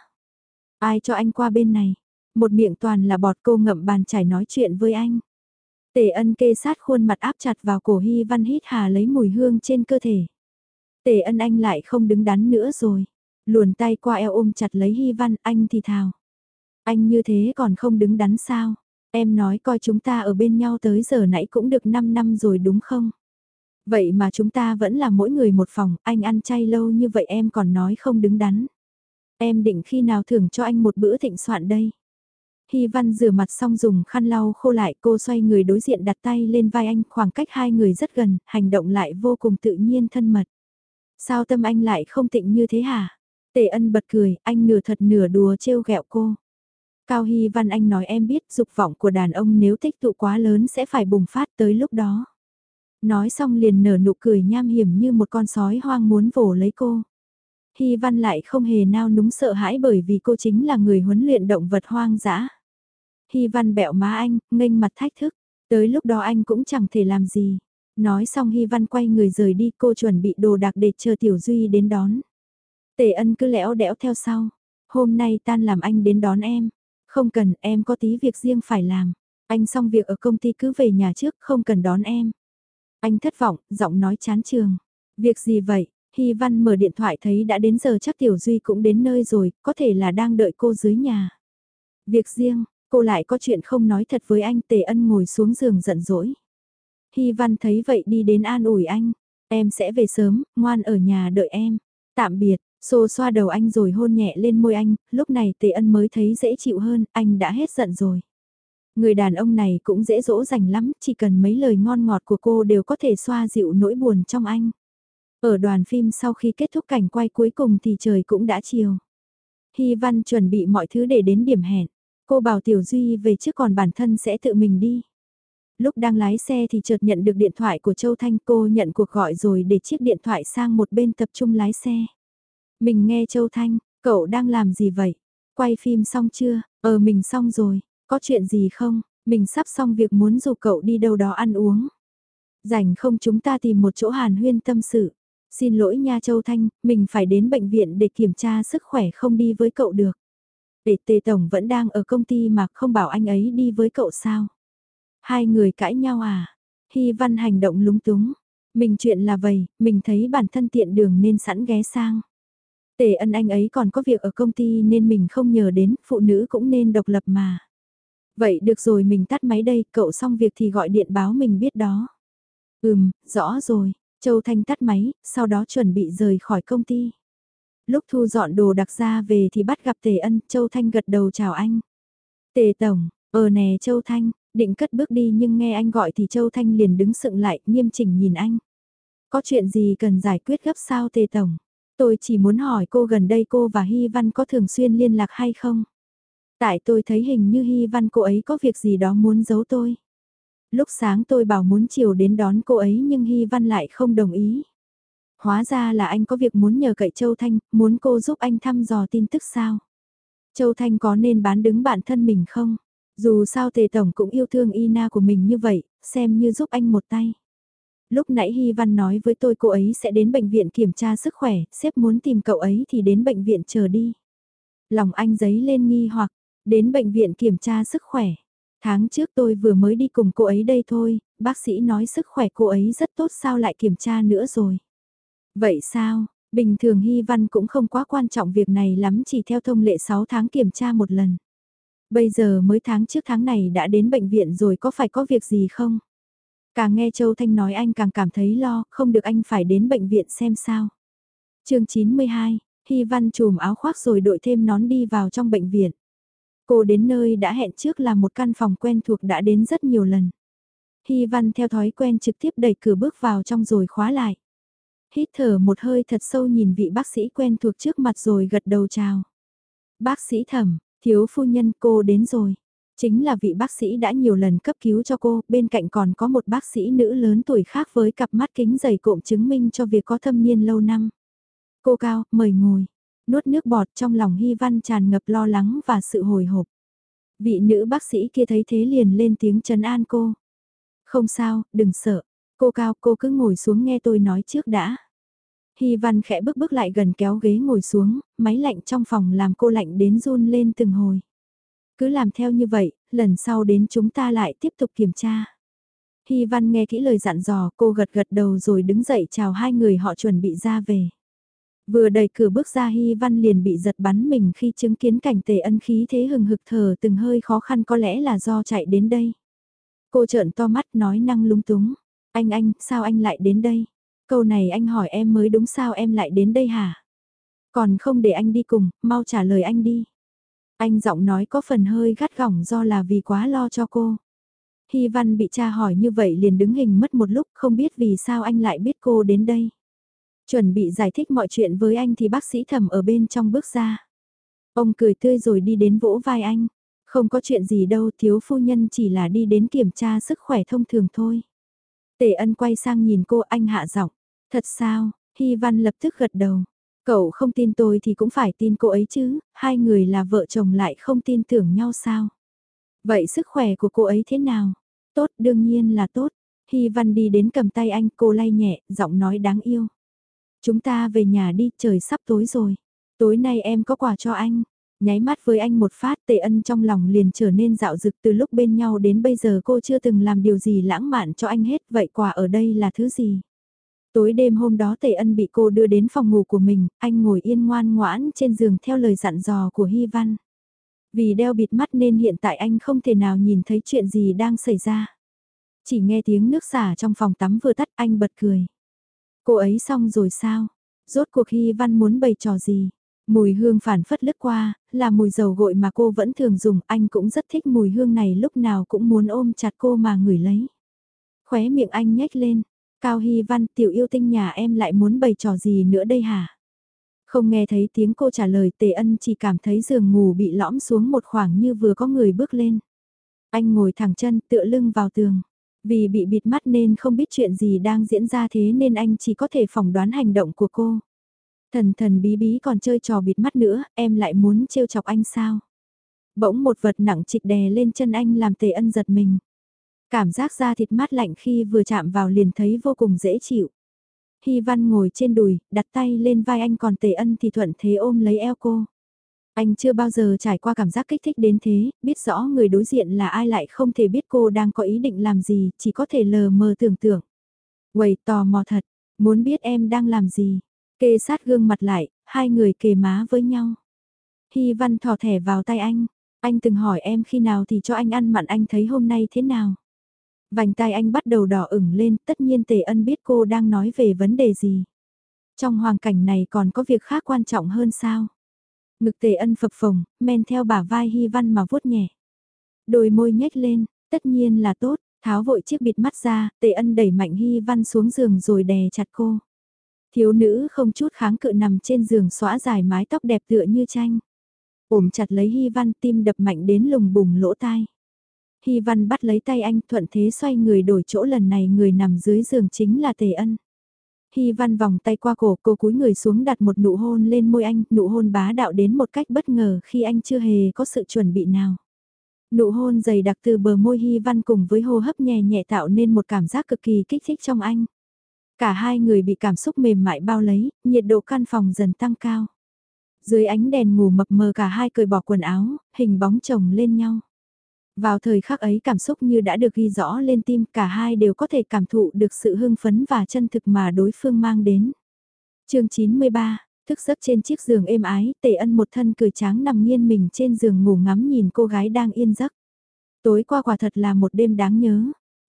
Ai cho anh qua bên này? Một miệng toàn là bọt cô ngậm bàn chải nói chuyện với anh. Tề ân kê sát khuôn mặt áp chặt vào cổ Hy Văn hít hà lấy mùi hương trên cơ thể. Tề ân anh lại không đứng đắn nữa rồi. Luồn tay qua eo ôm chặt lấy Hy Văn anh thì thào. Anh như thế còn không đứng đắn sao? Em nói coi chúng ta ở bên nhau tới giờ nãy cũng được 5 năm rồi đúng không? Vậy mà chúng ta vẫn là mỗi người một phòng, anh ăn chay lâu như vậy em còn nói không đứng đắn. Em định khi nào thưởng cho anh một bữa thịnh soạn đây? Hy Văn rửa mặt xong dùng khăn lau khô lại cô xoay người đối diện đặt tay lên vai anh khoảng cách hai người rất gần, hành động lại vô cùng tự nhiên thân mật. Sao tâm anh lại không tịnh như thế hả? Tề ân bật cười, anh nửa thật nửa đùa trêu ghẹo cô. Cao Hy Văn Anh nói em biết dục vọng của đàn ông nếu tích tụ quá lớn sẽ phải bùng phát tới lúc đó. Nói xong liền nở nụ cười nham hiểm như một con sói hoang muốn vồ lấy cô. Hy Văn lại không hề nao núng sợ hãi bởi vì cô chính là người huấn luyện động vật hoang dã. Hy Văn bẹo má anh, nghênh mặt thách thức. Tới lúc đó anh cũng chẳng thể làm gì. Nói xong Hy Văn quay người rời đi cô chuẩn bị đồ đạc để chờ Tiểu Duy đến đón. Tề ân cứ lẽo đẽo theo sau. Hôm nay tan làm anh đến đón em. Không cần em có tí việc riêng phải làm. Anh xong việc ở công ty cứ về nhà trước không cần đón em. Anh thất vọng, giọng nói chán trường. Việc gì vậy? Hy Văn mở điện thoại thấy đã đến giờ chắc Tiểu Duy cũng đến nơi rồi, có thể là đang đợi cô dưới nhà. Việc riêng, cô lại có chuyện không nói thật với anh Tề Ân ngồi xuống giường giận dỗi. Hy Văn thấy vậy đi đến an ủi anh, em sẽ về sớm, ngoan ở nhà đợi em. Tạm biệt, xô xoa đầu anh rồi hôn nhẹ lên môi anh, lúc này Tề Ân mới thấy dễ chịu hơn, anh đã hết giận rồi. Người đàn ông này cũng dễ dỗ dành lắm, chỉ cần mấy lời ngon ngọt của cô đều có thể xoa dịu nỗi buồn trong anh. Ở đoàn phim sau khi kết thúc cảnh quay cuối cùng thì trời cũng đã chiều. Hy Văn chuẩn bị mọi thứ để đến điểm hẹn. Cô bảo Tiểu Duy về trước còn bản thân sẽ tự mình đi. Lúc đang lái xe thì chợt nhận được điện thoại của Châu Thanh cô nhận cuộc gọi rồi để chiếc điện thoại sang một bên tập trung lái xe. Mình nghe Châu Thanh, cậu đang làm gì vậy? Quay phim xong chưa? Ờ mình xong rồi, có chuyện gì không? Mình sắp xong việc muốn dù cậu đi đâu đó ăn uống. Rảnh không chúng ta tìm một chỗ hàn huyên tâm sự. Xin lỗi nha Châu Thanh, mình phải đến bệnh viện để kiểm tra sức khỏe không đi với cậu được. Để Tề Tổng vẫn đang ở công ty mà không bảo anh ấy đi với cậu sao? Hai người cãi nhau à? Hy Văn hành động lúng túng. Mình chuyện là vậy, mình thấy bản thân tiện đường nên sẵn ghé sang. Tề ân anh ấy còn có việc ở công ty nên mình không nhờ đến, phụ nữ cũng nên độc lập mà. Vậy được rồi mình tắt máy đây, cậu xong việc thì gọi điện báo mình biết đó. Ừm, rõ rồi, Châu Thanh tắt máy, sau đó chuẩn bị rời khỏi công ty. Lúc thu dọn đồ đặc ra về thì bắt gặp Tề Ân, Châu Thanh gật đầu chào anh. Tề Tổng, ờ nè Châu Thanh, định cất bước đi nhưng nghe anh gọi thì Châu Thanh liền đứng sựng lại, nghiêm chỉnh nhìn anh. Có chuyện gì cần giải quyết gấp sao Tề Tổng? Tôi chỉ muốn hỏi cô gần đây cô và Hy Văn có thường xuyên liên lạc hay không? Tại tôi thấy hình như Hy Văn cô ấy có việc gì đó muốn giấu tôi. Lúc sáng tôi bảo muốn chiều đến đón cô ấy nhưng Hy Văn lại không đồng ý. Hóa ra là anh có việc muốn nhờ cậy Châu Thanh, muốn cô giúp anh thăm dò tin tức sao? Châu Thanh có nên bán đứng bản thân mình không? Dù sao Tề Tổng cũng yêu thương Ina của mình như vậy, xem như giúp anh một tay. Lúc nãy Hy Văn nói với tôi cô ấy sẽ đến bệnh viện kiểm tra sức khỏe, sếp muốn tìm cậu ấy thì đến bệnh viện chờ đi. Lòng anh giấy lên nghi hoặc, đến bệnh viện kiểm tra sức khỏe. Tháng trước tôi vừa mới đi cùng cô ấy đây thôi, bác sĩ nói sức khỏe cô ấy rất tốt sao lại kiểm tra nữa rồi. Vậy sao, bình thường Hy Văn cũng không quá quan trọng việc này lắm chỉ theo thông lệ 6 tháng kiểm tra một lần. Bây giờ mới tháng trước tháng này đã đến bệnh viện rồi có phải có việc gì không? Càng nghe Châu Thanh nói anh càng cảm thấy lo, không được anh phải đến bệnh viện xem sao. chương 92, Hy Văn trùm áo khoác rồi đội thêm nón đi vào trong bệnh viện. Cô đến nơi đã hẹn trước là một căn phòng quen thuộc đã đến rất nhiều lần. Hy Văn theo thói quen trực tiếp đẩy cửa bước vào trong rồi khóa lại. Hít thở một hơi thật sâu nhìn vị bác sĩ quen thuộc trước mặt rồi gật đầu chào. Bác sĩ thẩm, thiếu phu nhân cô đến rồi. Chính là vị bác sĩ đã nhiều lần cấp cứu cho cô, bên cạnh còn có một bác sĩ nữ lớn tuổi khác với cặp mắt kính dày cộm chứng minh cho việc có thâm niên lâu năm. Cô cao, mời ngồi. Nuốt nước bọt trong lòng Hy Văn tràn ngập lo lắng và sự hồi hộp. Vị nữ bác sĩ kia thấy thế liền lên tiếng trấn an cô. Không sao, đừng sợ. Cô cao, cô cứ ngồi xuống nghe tôi nói trước đã. Hy Văn khẽ bước bước lại gần kéo ghế ngồi xuống, máy lạnh trong phòng làm cô lạnh đến run lên từng hồi. Cứ làm theo như vậy, lần sau đến chúng ta lại tiếp tục kiểm tra. Hy Văn nghe kỹ lời dặn dò cô gật gật đầu rồi đứng dậy chào hai người họ chuẩn bị ra về. Vừa đẩy cửa bước ra Hy Văn liền bị giật bắn mình khi chứng kiến cảnh tề ân khí thế hừng hực thở từng hơi khó khăn có lẽ là do chạy đến đây. Cô trợn to mắt nói năng lúng túng. Anh anh, sao anh lại đến đây? Câu này anh hỏi em mới đúng sao em lại đến đây hả? Còn không để anh đi cùng, mau trả lời anh đi. Anh giọng nói có phần hơi gắt gỏng do là vì quá lo cho cô. Hy Văn bị cha hỏi như vậy liền đứng hình mất một lúc không biết vì sao anh lại biết cô đến đây. Chuẩn bị giải thích mọi chuyện với anh thì bác sĩ thẩm ở bên trong bước ra. Ông cười tươi rồi đi đến vỗ vai anh. Không có chuyện gì đâu thiếu phu nhân chỉ là đi đến kiểm tra sức khỏe thông thường thôi. Tề ân quay sang nhìn cô anh hạ giọng. Thật sao, Hy Văn lập tức gật đầu. Cậu không tin tôi thì cũng phải tin cô ấy chứ, hai người là vợ chồng lại không tin tưởng nhau sao. Vậy sức khỏe của cô ấy thế nào? Tốt đương nhiên là tốt. Hy Văn đi đến cầm tay anh cô lay nhẹ, giọng nói đáng yêu. Chúng ta về nhà đi, trời sắp tối rồi. Tối nay em có quà cho anh. Nháy mắt với anh một phát tệ ân trong lòng liền trở nên dạo dực từ lúc bên nhau đến bây giờ cô chưa từng làm điều gì lãng mạn cho anh hết vậy quà ở đây là thứ gì? Tối đêm hôm đó Tề Ân bị cô đưa đến phòng ngủ của mình, anh ngồi yên ngoan ngoãn trên giường theo lời dặn dò của Hy Văn. Vì đeo bịt mắt nên hiện tại anh không thể nào nhìn thấy chuyện gì đang xảy ra. Chỉ nghe tiếng nước xả trong phòng tắm vừa tắt anh bật cười. Cô ấy xong rồi sao? Rốt cuộc Hy Văn muốn bày trò gì? Mùi hương phản phất lướt qua, là mùi dầu gội mà cô vẫn thường dùng, anh cũng rất thích mùi hương này lúc nào cũng muốn ôm chặt cô mà ngửi lấy. Khóe miệng anh nhếch lên, Cao Hy Văn tiểu yêu tinh nhà em lại muốn bày trò gì nữa đây hả? Không nghe thấy tiếng cô trả lời tề ân chỉ cảm thấy giường ngủ bị lõm xuống một khoảng như vừa có người bước lên. Anh ngồi thẳng chân tựa lưng vào tường. Vì bị bịt mắt nên không biết chuyện gì đang diễn ra thế nên anh chỉ có thể phỏng đoán hành động của cô. Thần thần bí bí còn chơi trò bịt mắt nữa, em lại muốn trêu chọc anh sao? Bỗng một vật nặng trịch đè lên chân anh làm tề ân giật mình. Cảm giác da thịt mát lạnh khi vừa chạm vào liền thấy vô cùng dễ chịu. Hy Văn ngồi trên đùi, đặt tay lên vai anh còn Tề Ân thì thuận thế ôm lấy eo cô. Anh chưa bao giờ trải qua cảm giác kích thích đến thế, biết rõ người đối diện là ai lại không thể biết cô đang có ý định làm gì, chỉ có thể lờ mờ tưởng tượng. Quầy tò mò thật, muốn biết em đang làm gì. Kê sát gương mặt lại, hai người kề má với nhau. Hy Văn thò thẻ vào tay anh, anh từng hỏi em khi nào thì cho anh ăn mặn anh thấy hôm nay thế nào. Vành tai anh bắt đầu đỏ ửng lên, tất nhiên Tề Ân biết cô đang nói về vấn đề gì. Trong hoàn cảnh này còn có việc khác quan trọng hơn sao? Ngực Tề Ân phập phồng, men theo bả vai Hy Văn mà vuốt nhẹ. Đôi môi nhếch lên, tất nhiên là tốt, tháo vội chiếc bịt mắt ra, Tề Ân đẩy mạnh Hy Văn xuống giường rồi đè chặt cô. Thiếu nữ không chút kháng cự nằm trên giường xõa dài mái tóc đẹp tựa như tranh. Ôm chặt lấy Hy Văn tim đập mạnh đến lùng bùng lỗ tai. Hy Văn bắt lấy tay anh thuận thế xoay người đổi chỗ lần này người nằm dưới giường chính là Tề Ân. Hy Văn vòng tay qua cổ cô cúi người xuống đặt một nụ hôn lên môi anh, nụ hôn bá đạo đến một cách bất ngờ khi anh chưa hề có sự chuẩn bị nào. Nụ hôn dày đặc từ bờ môi Hy Văn cùng với hô hấp nhẹ nhẹ tạo nên một cảm giác cực kỳ kích thích trong anh. Cả hai người bị cảm xúc mềm mại bao lấy, nhiệt độ căn phòng dần tăng cao. Dưới ánh đèn ngủ mập mờ cả hai cởi bỏ quần áo, hình bóng chồng lên nhau. Vào thời khắc ấy cảm xúc như đã được ghi rõ lên tim cả hai đều có thể cảm thụ được sự hưng phấn và chân thực mà đối phương mang đến. chương 93, thức giấc trên chiếc giường êm ái, tề ân một thân cười tráng nằm nghiêng mình trên giường ngủ ngắm nhìn cô gái đang yên giấc. Tối qua quả thật là một đêm đáng nhớ.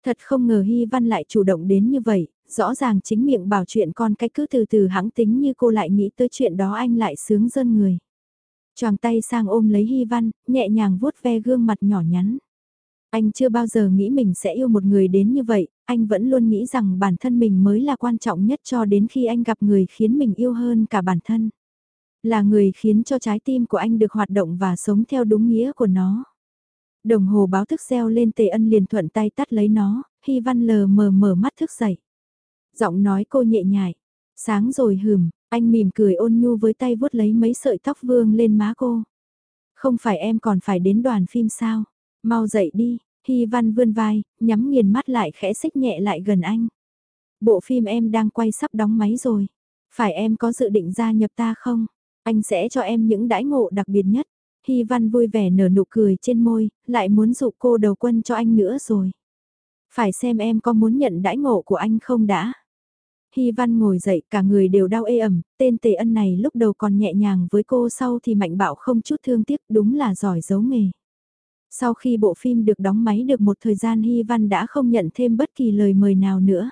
Thật không ngờ Hy Văn lại chủ động đến như vậy, rõ ràng chính miệng bảo chuyện con cách cứ từ từ hãng tính như cô lại nghĩ tới chuyện đó anh lại sướng dân người. Choàng tay sang ôm lấy Hy Văn, nhẹ nhàng vuốt ve gương mặt nhỏ nhắn. Anh chưa bao giờ nghĩ mình sẽ yêu một người đến như vậy, anh vẫn luôn nghĩ rằng bản thân mình mới là quan trọng nhất cho đến khi anh gặp người khiến mình yêu hơn cả bản thân. Là người khiến cho trái tim của anh được hoạt động và sống theo đúng nghĩa của nó. Đồng hồ báo thức reo lên tề ân liền thuận tay tắt lấy nó, Hy Văn lờ mờ mở mắt thức dậy. Giọng nói cô nhẹ nhại, sáng rồi hừm, anh mỉm cười ôn nhu với tay vuốt lấy mấy sợi tóc vương lên má cô. Không phải em còn phải đến đoàn phim sao? Mau dậy đi, Hy Văn vươn vai, nhắm nghiền mắt lại khẽ xích nhẹ lại gần anh. Bộ phim em đang quay sắp đóng máy rồi. Phải em có dự định gia nhập ta không? Anh sẽ cho em những đãi ngộ đặc biệt nhất. Hy Văn vui vẻ nở nụ cười trên môi, lại muốn dụ cô đầu quân cho anh nữa rồi. Phải xem em có muốn nhận đãi ngộ của anh không đã. Hy Văn ngồi dậy cả người đều đau ê ẩm, tên tề ân này lúc đầu còn nhẹ nhàng với cô sau thì mạnh bạo không chút thương tiếc đúng là giỏi giấu nghề. Sau khi bộ phim được đóng máy được một thời gian Hy Văn đã không nhận thêm bất kỳ lời mời nào nữa.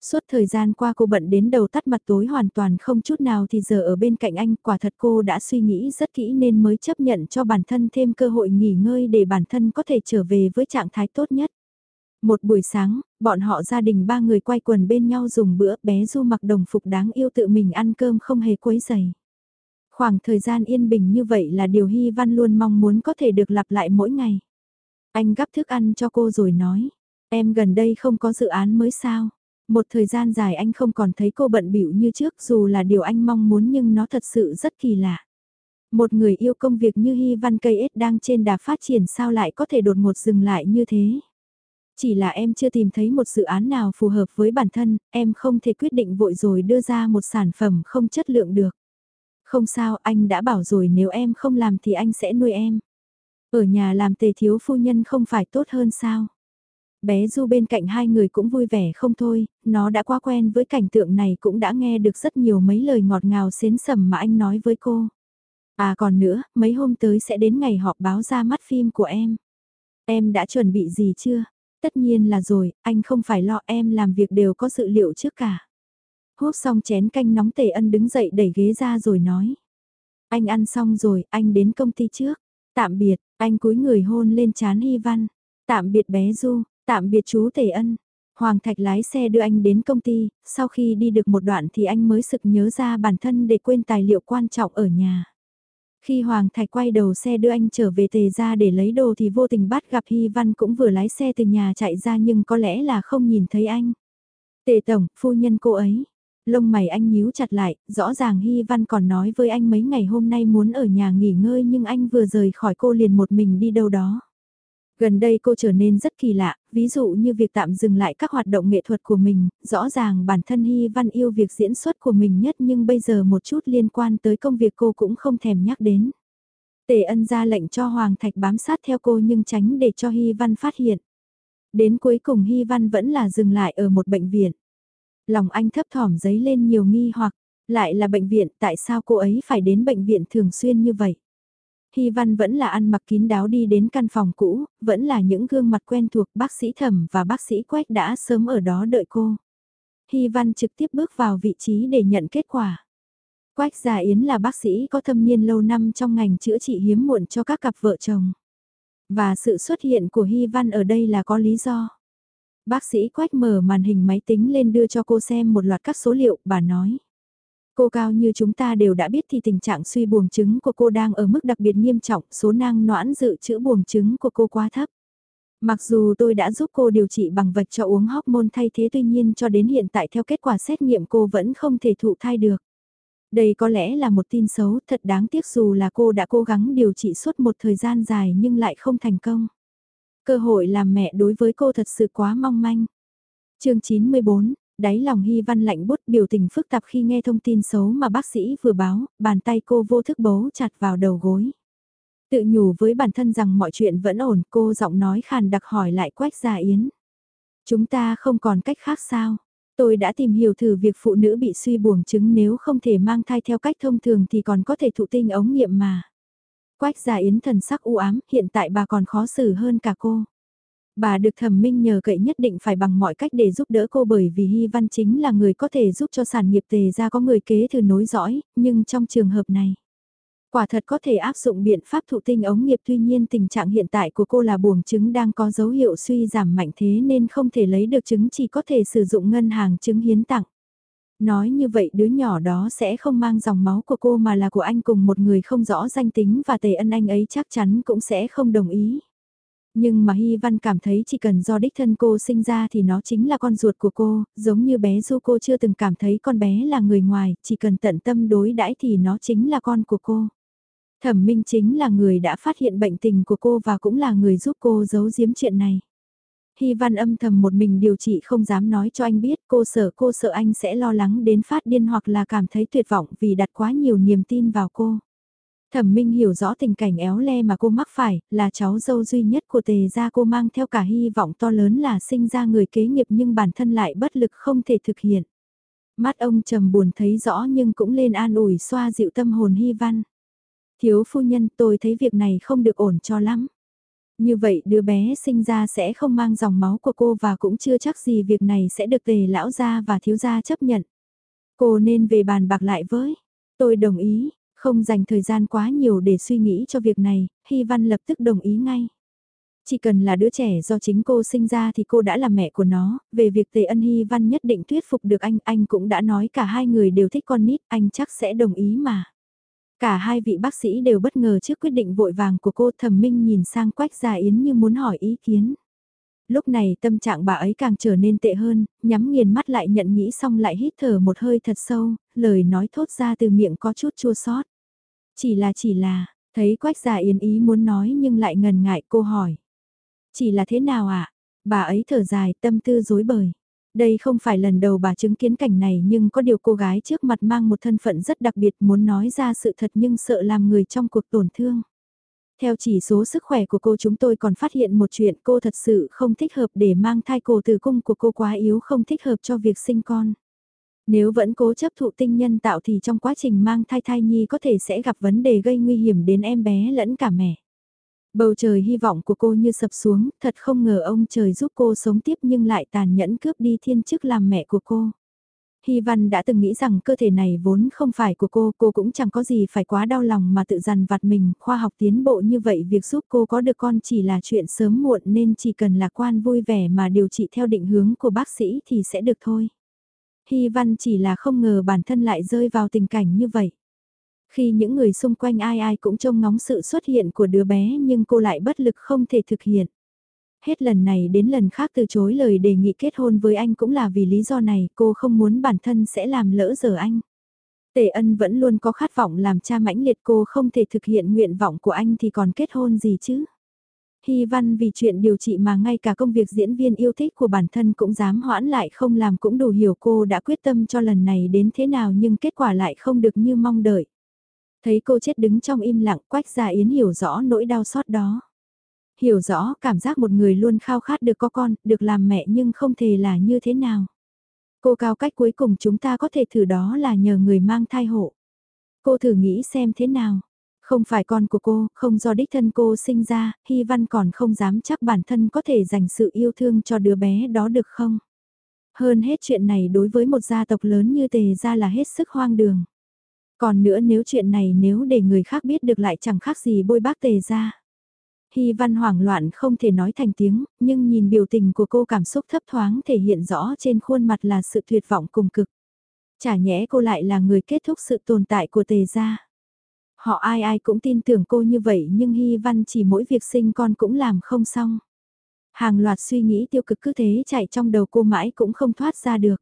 Suốt thời gian qua cô bận đến đầu tắt mặt tối hoàn toàn không chút nào thì giờ ở bên cạnh anh quả thật cô đã suy nghĩ rất kỹ nên mới chấp nhận cho bản thân thêm cơ hội nghỉ ngơi để bản thân có thể trở về với trạng thái tốt nhất. Một buổi sáng, bọn họ gia đình ba người quay quần bên nhau dùng bữa bé Du mặc đồng phục đáng yêu tự mình ăn cơm không hề quấy dày. Khoảng thời gian yên bình như vậy là điều Hy Văn luôn mong muốn có thể được lặp lại mỗi ngày. Anh gắp thức ăn cho cô rồi nói, em gần đây không có dự án mới sao. Một thời gian dài anh không còn thấy cô bận bịu như trước dù là điều anh mong muốn nhưng nó thật sự rất kỳ lạ. Một người yêu công việc như Hy Văn Cây Ết đang trên đà phát triển sao lại có thể đột ngột dừng lại như thế. Chỉ là em chưa tìm thấy một dự án nào phù hợp với bản thân, em không thể quyết định vội rồi đưa ra một sản phẩm không chất lượng được. Không sao, anh đã bảo rồi nếu em không làm thì anh sẽ nuôi em. Ở nhà làm tề thiếu phu nhân không phải tốt hơn sao? Bé Du bên cạnh hai người cũng vui vẻ không thôi, nó đã quá quen với cảnh tượng này cũng đã nghe được rất nhiều mấy lời ngọt ngào xến sầm mà anh nói với cô. À còn nữa, mấy hôm tới sẽ đến ngày họp báo ra mắt phim của em. Em đã chuẩn bị gì chưa? Tất nhiên là rồi, anh không phải lo em làm việc đều có dự liệu trước cả. Hút xong chén canh nóng tề ân đứng dậy đẩy ghế ra rồi nói. Anh ăn xong rồi, anh đến công ty trước. Tạm biệt, anh cúi người hôn lên chán Hy Văn. Tạm biệt bé Du, tạm biệt chú Tề Ân. Hoàng Thạch lái xe đưa anh đến công ty, sau khi đi được một đoạn thì anh mới sực nhớ ra bản thân để quên tài liệu quan trọng ở nhà. Khi Hoàng Thạch quay đầu xe đưa anh trở về tề ra để lấy đồ thì vô tình bắt gặp Hy Văn cũng vừa lái xe từ nhà chạy ra nhưng có lẽ là không nhìn thấy anh. Tề Tổng, phu nhân cô ấy. Lông mày anh nhíu chặt lại, rõ ràng Hy Văn còn nói với anh mấy ngày hôm nay muốn ở nhà nghỉ ngơi nhưng anh vừa rời khỏi cô liền một mình đi đâu đó. Gần đây cô trở nên rất kỳ lạ, ví dụ như việc tạm dừng lại các hoạt động nghệ thuật của mình, rõ ràng bản thân Hy Văn yêu việc diễn xuất của mình nhất nhưng bây giờ một chút liên quan tới công việc cô cũng không thèm nhắc đến. Tề ân ra lệnh cho Hoàng Thạch bám sát theo cô nhưng tránh để cho Hy Văn phát hiện. Đến cuối cùng Hy Văn vẫn là dừng lại ở một bệnh viện. Lòng anh thấp thỏm giấy lên nhiều nghi hoặc, lại là bệnh viện tại sao cô ấy phải đến bệnh viện thường xuyên như vậy. Hy Văn vẫn là ăn mặc kín đáo đi đến căn phòng cũ, vẫn là những gương mặt quen thuộc bác sĩ thẩm và bác sĩ quách đã sớm ở đó đợi cô. Hy Văn trực tiếp bước vào vị trí để nhận kết quả. Quách Gia Yến là bác sĩ có thâm niên lâu năm trong ngành chữa trị hiếm muộn cho các cặp vợ chồng. Và sự xuất hiện của Hy Văn ở đây là có lý do. Bác sĩ Quách mở màn hình máy tính lên đưa cho cô xem một loạt các số liệu, bà nói. Cô cao như chúng ta đều đã biết thì tình trạng suy buồng trứng của cô đang ở mức đặc biệt nghiêm trọng, số nang noãn dự trữ buồng trứng của cô quá thấp. Mặc dù tôi đã giúp cô điều trị bằng vật cho uống hormone thay thế tuy nhiên cho đến hiện tại theo kết quả xét nghiệm cô vẫn không thể thụ thai được. Đây có lẽ là một tin xấu thật đáng tiếc dù là cô đã cố gắng điều trị suốt một thời gian dài nhưng lại không thành công. Cơ hội làm mẹ đối với cô thật sự quá mong manh. chương 94, đáy lòng Hy Văn lạnh bút biểu tình phức tạp khi nghe thông tin xấu mà bác sĩ vừa báo, bàn tay cô vô thức bấu chặt vào đầu gối. Tự nhủ với bản thân rằng mọi chuyện vẫn ổn, cô giọng nói khàn đặc hỏi lại Quách Gia Yến. Chúng ta không còn cách khác sao? Tôi đã tìm hiểu thử việc phụ nữ bị suy buồng trứng nếu không thể mang thai theo cách thông thường thì còn có thể thụ tinh ống nghiệm mà. Quách Gia Yến thần sắc u ám, hiện tại bà còn khó xử hơn cả cô. Bà được thẩm minh nhờ cậy nhất định phải bằng mọi cách để giúp đỡ cô bởi vì Hy Văn chính là người có thể giúp cho sản nghiệp tề ra có người kế thừa nối dõi, nhưng trong trường hợp này. Quả thật có thể áp dụng biện pháp thụ tinh ống nghiệp tuy nhiên tình trạng hiện tại của cô là buồng trứng đang có dấu hiệu suy giảm mạnh thế nên không thể lấy được trứng chỉ có thể sử dụng ngân hàng trứng hiến tặng. Nói như vậy đứa nhỏ đó sẽ không mang dòng máu của cô mà là của anh cùng một người không rõ danh tính và tề ân anh ấy chắc chắn cũng sẽ không đồng ý. Nhưng mà Hy Văn cảm thấy chỉ cần do đích thân cô sinh ra thì nó chính là con ruột của cô, giống như bé Du cô chưa từng cảm thấy con bé là người ngoài, chỉ cần tận tâm đối đãi thì nó chính là con của cô. Thẩm Minh chính là người đã phát hiện bệnh tình của cô và cũng là người giúp cô giấu giếm chuyện này. Hy Văn âm thầm một mình điều trị không dám nói cho anh biết cô sợ cô sợ anh sẽ lo lắng đến phát điên hoặc là cảm thấy tuyệt vọng vì đặt quá nhiều niềm tin vào cô. Thẩm Minh hiểu rõ tình cảnh éo le mà cô mắc phải, là cháu dâu duy nhất của tề gia cô mang theo cả hy vọng to lớn là sinh ra người kế nghiệp nhưng bản thân lại bất lực không thể thực hiện. Mắt ông trầm buồn thấy rõ nhưng cũng lên an ủi xoa dịu tâm hồn hy văn. Thiếu phu nhân tôi thấy việc này không được ổn cho lắm. Như vậy đứa bé sinh ra sẽ không mang dòng máu của cô và cũng chưa chắc gì việc này sẽ được tề lão gia và thiếu gia chấp nhận. Cô nên về bàn bạc lại với. Tôi đồng ý, không dành thời gian quá nhiều để suy nghĩ cho việc này, Hy Văn lập tức đồng ý ngay. Chỉ cần là đứa trẻ do chính cô sinh ra thì cô đã là mẹ của nó, về việc Tề Ân Hy Văn nhất định thuyết phục được anh, anh cũng đã nói cả hai người đều thích con nít, anh chắc sẽ đồng ý mà. Cả hai vị bác sĩ đều bất ngờ trước quyết định vội vàng của cô thẩm minh nhìn sang Quách Gia Yến như muốn hỏi ý kiến. Lúc này tâm trạng bà ấy càng trở nên tệ hơn, nhắm nghiền mắt lại nhận nghĩ xong lại hít thở một hơi thật sâu, lời nói thốt ra từ miệng có chút chua xót. Chỉ là chỉ là, thấy Quách Gia Yến ý muốn nói nhưng lại ngần ngại cô hỏi. Chỉ là thế nào ạ? À? Bà ấy thở dài tâm tư dối bời. Đây không phải lần đầu bà chứng kiến cảnh này nhưng có điều cô gái trước mặt mang một thân phận rất đặc biệt muốn nói ra sự thật nhưng sợ làm người trong cuộc tổn thương. Theo chỉ số sức khỏe của cô chúng tôi còn phát hiện một chuyện cô thật sự không thích hợp để mang thai cổ tử cung của cô quá yếu không thích hợp cho việc sinh con. Nếu vẫn cố chấp thụ tinh nhân tạo thì trong quá trình mang thai thai nhi có thể sẽ gặp vấn đề gây nguy hiểm đến em bé lẫn cả mẹ. Bầu trời hy vọng của cô như sập xuống, thật không ngờ ông trời giúp cô sống tiếp nhưng lại tàn nhẫn cướp đi thiên chức làm mẹ của cô. Hy Văn đã từng nghĩ rằng cơ thể này vốn không phải của cô, cô cũng chẳng có gì phải quá đau lòng mà tự dằn vặt mình, khoa học tiến bộ như vậy việc giúp cô có được con chỉ là chuyện sớm muộn nên chỉ cần lạc quan vui vẻ mà điều trị theo định hướng của bác sĩ thì sẽ được thôi. Hy Văn chỉ là không ngờ bản thân lại rơi vào tình cảnh như vậy. Khi những người xung quanh ai ai cũng trông ngóng sự xuất hiện của đứa bé nhưng cô lại bất lực không thể thực hiện. Hết lần này đến lần khác từ chối lời đề nghị kết hôn với anh cũng là vì lý do này, cô không muốn bản thân sẽ làm lỡ giờ anh. Tề ân vẫn luôn có khát vọng làm cha mãnh liệt, cô không thể thực hiện nguyện vọng của anh thì còn kết hôn gì chứ. Hy văn vì chuyện điều trị mà ngay cả công việc diễn viên yêu thích của bản thân cũng dám hoãn lại không làm cũng đủ hiểu cô đã quyết tâm cho lần này đến thế nào nhưng kết quả lại không được như mong đợi. Thấy cô chết đứng trong im lặng, quách gia yến hiểu rõ nỗi đau xót đó. Hiểu rõ cảm giác một người luôn khao khát được có con, được làm mẹ nhưng không thể là như thế nào. Cô cao cách cuối cùng chúng ta có thể thử đó là nhờ người mang thai hộ. Cô thử nghĩ xem thế nào. Không phải con của cô, không do đích thân cô sinh ra, Hy Văn còn không dám chắc bản thân có thể dành sự yêu thương cho đứa bé đó được không? Hơn hết chuyện này đối với một gia tộc lớn như tề gia là hết sức hoang đường. Còn nữa nếu chuyện này nếu để người khác biết được lại chẳng khác gì bôi bác tề gia. Hy văn hoảng loạn không thể nói thành tiếng, nhưng nhìn biểu tình của cô cảm xúc thấp thoáng thể hiện rõ trên khuôn mặt là sự tuyệt vọng cùng cực. Chả nhẽ cô lại là người kết thúc sự tồn tại của tề gia. Họ ai ai cũng tin tưởng cô như vậy nhưng Hy văn chỉ mỗi việc sinh con cũng làm không xong. Hàng loạt suy nghĩ tiêu cực cứ thế chạy trong đầu cô mãi cũng không thoát ra được.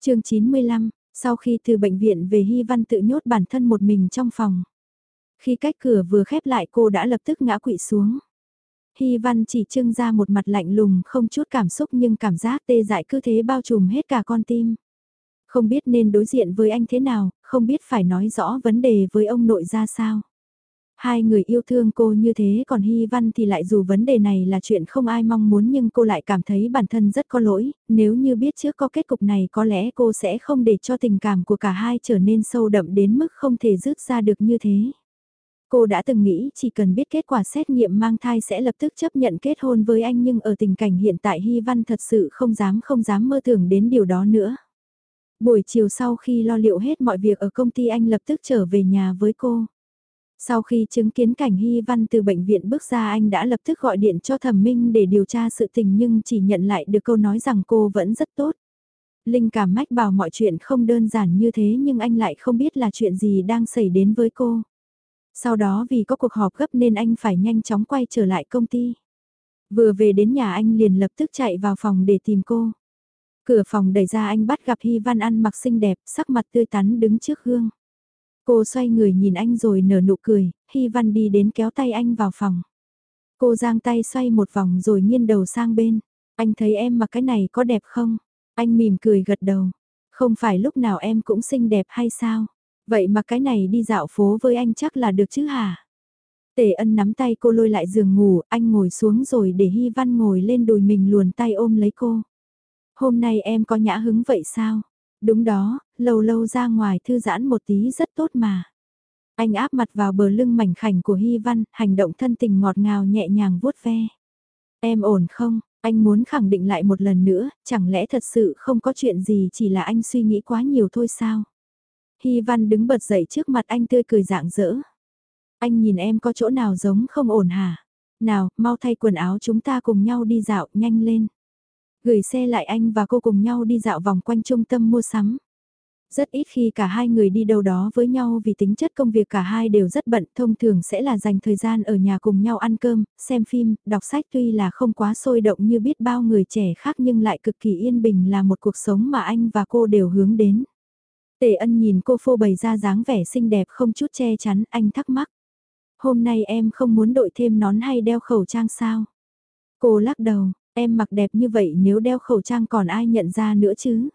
chương 95, sau khi từ bệnh viện về Hy Văn tự nhốt bản thân một mình trong phòng. Khi cách cửa vừa khép lại cô đã lập tức ngã quỵ xuống. Hy Văn chỉ trưng ra một mặt lạnh lùng không chút cảm xúc nhưng cảm giác tê dại cứ thế bao trùm hết cả con tim. Không biết nên đối diện với anh thế nào, không biết phải nói rõ vấn đề với ông nội ra sao. Hai người yêu thương cô như thế còn Hy Văn thì lại dù vấn đề này là chuyện không ai mong muốn nhưng cô lại cảm thấy bản thân rất có lỗi, nếu như biết trước có kết cục này có lẽ cô sẽ không để cho tình cảm của cả hai trở nên sâu đậm đến mức không thể rước ra được như thế. Cô đã từng nghĩ chỉ cần biết kết quả xét nghiệm mang thai sẽ lập tức chấp nhận kết hôn với anh nhưng ở tình cảnh hiện tại Hy Văn thật sự không dám không dám mơ tưởng đến điều đó nữa. Buổi chiều sau khi lo liệu hết mọi việc ở công ty anh lập tức trở về nhà với cô. Sau khi chứng kiến cảnh Hy Văn từ bệnh viện bước ra anh đã lập tức gọi điện cho thẩm minh để điều tra sự tình nhưng chỉ nhận lại được câu nói rằng cô vẫn rất tốt. Linh cảm mách bảo mọi chuyện không đơn giản như thế nhưng anh lại không biết là chuyện gì đang xảy đến với cô. Sau đó vì có cuộc họp gấp nên anh phải nhanh chóng quay trở lại công ty. Vừa về đến nhà anh liền lập tức chạy vào phòng để tìm cô. Cửa phòng đẩy ra anh bắt gặp Hy Văn ăn mặc xinh đẹp, sắc mặt tươi tắn đứng trước gương. Cô xoay người nhìn anh rồi nở nụ cười, Hy Văn đi đến kéo tay anh vào phòng. Cô giang tay xoay một vòng rồi nghiêng đầu sang bên. Anh thấy em mặc cái này có đẹp không? Anh mỉm cười gật đầu. Không phải lúc nào em cũng xinh đẹp hay sao? Vậy mà cái này đi dạo phố với anh chắc là được chứ hả? Tề ân nắm tay cô lôi lại giường ngủ, anh ngồi xuống rồi để Hy Văn ngồi lên đùi mình luồn tay ôm lấy cô. Hôm nay em có nhã hứng vậy sao? Đúng đó, lâu lâu ra ngoài thư giãn một tí rất tốt mà. Anh áp mặt vào bờ lưng mảnh khảnh của Hy Văn, hành động thân tình ngọt ngào nhẹ nhàng vuốt ve. Em ổn không? Anh muốn khẳng định lại một lần nữa, chẳng lẽ thật sự không có chuyện gì chỉ là anh suy nghĩ quá nhiều thôi sao? Hy Văn đứng bật dậy trước mặt anh tươi cười dạng dỡ. Anh nhìn em có chỗ nào giống không ổn hả? Nào, mau thay quần áo chúng ta cùng nhau đi dạo, nhanh lên. Gửi xe lại anh và cô cùng nhau đi dạo vòng quanh trung tâm mua sắm. Rất ít khi cả hai người đi đâu đó với nhau vì tính chất công việc cả hai đều rất bận, thông thường sẽ là dành thời gian ở nhà cùng nhau ăn cơm, xem phim, đọc sách tuy là không quá sôi động như biết bao người trẻ khác nhưng lại cực kỳ yên bình là một cuộc sống mà anh và cô đều hướng đến. Tề ân nhìn cô phô bày ra dáng vẻ xinh đẹp không chút che chắn, anh thắc mắc. Hôm nay em không muốn đội thêm nón hay đeo khẩu trang sao? Cô lắc đầu, em mặc đẹp như vậy nếu đeo khẩu trang còn ai nhận ra nữa chứ?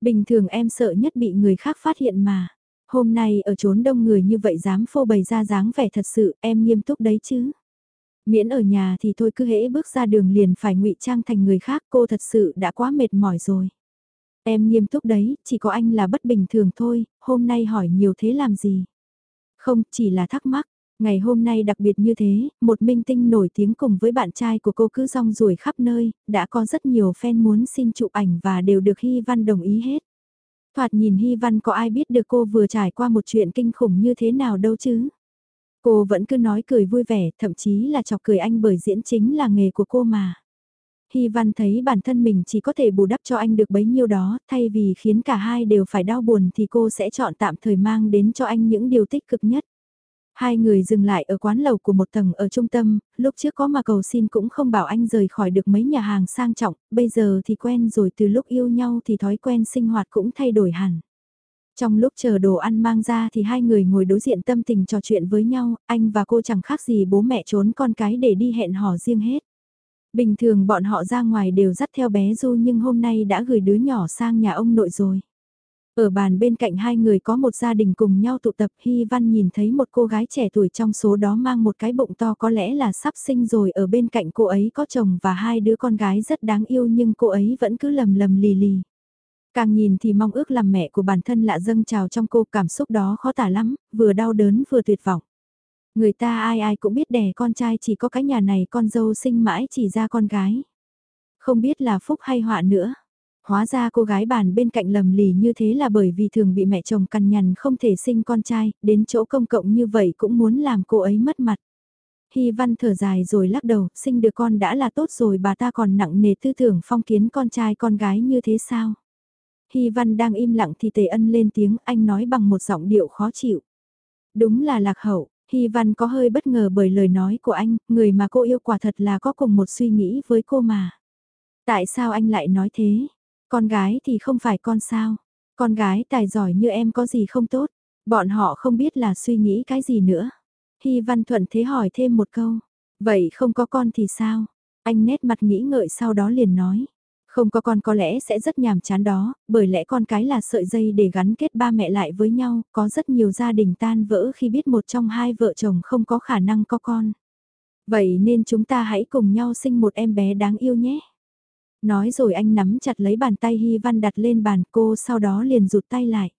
Bình thường em sợ nhất bị người khác phát hiện mà. Hôm nay ở chốn đông người như vậy dám phô bày ra dáng vẻ thật sự em nghiêm túc đấy chứ. Miễn ở nhà thì thôi cứ hễ bước ra đường liền phải ngụy trang thành người khác cô thật sự đã quá mệt mỏi rồi. Em nghiêm túc đấy, chỉ có anh là bất bình thường thôi, hôm nay hỏi nhiều thế làm gì? Không, chỉ là thắc mắc. Ngày hôm nay đặc biệt như thế, một minh tinh nổi tiếng cùng với bạn trai của cô cứ rong ruổi khắp nơi, đã có rất nhiều fan muốn xin chụp ảnh và đều được Hy Văn đồng ý hết. Thoạt nhìn Hy Văn có ai biết được cô vừa trải qua một chuyện kinh khủng như thế nào đâu chứ? Cô vẫn cứ nói cười vui vẻ, thậm chí là chọc cười anh bởi diễn chính là nghề của cô mà. Hy Văn thấy bản thân mình chỉ có thể bù đắp cho anh được bấy nhiêu đó, thay vì khiến cả hai đều phải đau buồn thì cô sẽ chọn tạm thời mang đến cho anh những điều tích cực nhất. Hai người dừng lại ở quán lầu của một tầng ở trung tâm, lúc trước có mà cầu xin cũng không bảo anh rời khỏi được mấy nhà hàng sang trọng, bây giờ thì quen rồi từ lúc yêu nhau thì thói quen sinh hoạt cũng thay đổi hẳn. Trong lúc chờ đồ ăn mang ra thì hai người ngồi đối diện tâm tình trò chuyện với nhau, anh và cô chẳng khác gì bố mẹ trốn con cái để đi hẹn hò riêng hết. Bình thường bọn họ ra ngoài đều dắt theo bé Du nhưng hôm nay đã gửi đứa nhỏ sang nhà ông nội rồi. Ở bàn bên cạnh hai người có một gia đình cùng nhau tụ tập Hy Văn nhìn thấy một cô gái trẻ tuổi trong số đó mang một cái bụng to có lẽ là sắp sinh rồi ở bên cạnh cô ấy có chồng và hai đứa con gái rất đáng yêu nhưng cô ấy vẫn cứ lầm lầm lì lì. Càng nhìn thì mong ước làm mẹ của bản thân lạ dâng trào trong cô cảm xúc đó khó tả lắm, vừa đau đớn vừa tuyệt vọng. Người ta ai ai cũng biết đẻ con trai chỉ có cái nhà này con dâu sinh mãi chỉ ra con gái. Không biết là phúc hay họa nữa. Hóa ra cô gái bàn bên cạnh lầm lì như thế là bởi vì thường bị mẹ chồng cằn nhằn không thể sinh con trai, đến chỗ công cộng như vậy cũng muốn làm cô ấy mất mặt. Hy văn thở dài rồi lắc đầu, sinh được con đã là tốt rồi bà ta còn nặng nề tư tưởng phong kiến con trai con gái như thế sao? Hy văn đang im lặng thì tề ân lên tiếng anh nói bằng một giọng điệu khó chịu. Đúng là lạc hậu, Hy văn có hơi bất ngờ bởi lời nói của anh, người mà cô yêu quả thật là có cùng một suy nghĩ với cô mà. Tại sao anh lại nói thế? Con gái thì không phải con sao? Con gái tài giỏi như em có gì không tốt? Bọn họ không biết là suy nghĩ cái gì nữa. Hy Văn Thuận thế hỏi thêm một câu. Vậy không có con thì sao? Anh nét mặt nghĩ ngợi sau đó liền nói. Không có con có lẽ sẽ rất nhàm chán đó, bởi lẽ con cái là sợi dây để gắn kết ba mẹ lại với nhau, có rất nhiều gia đình tan vỡ khi biết một trong hai vợ chồng không có khả năng có con. Vậy nên chúng ta hãy cùng nhau sinh một em bé đáng yêu nhé. Nói rồi anh nắm chặt lấy bàn tay Hy Văn đặt lên bàn cô sau đó liền rụt tay lại.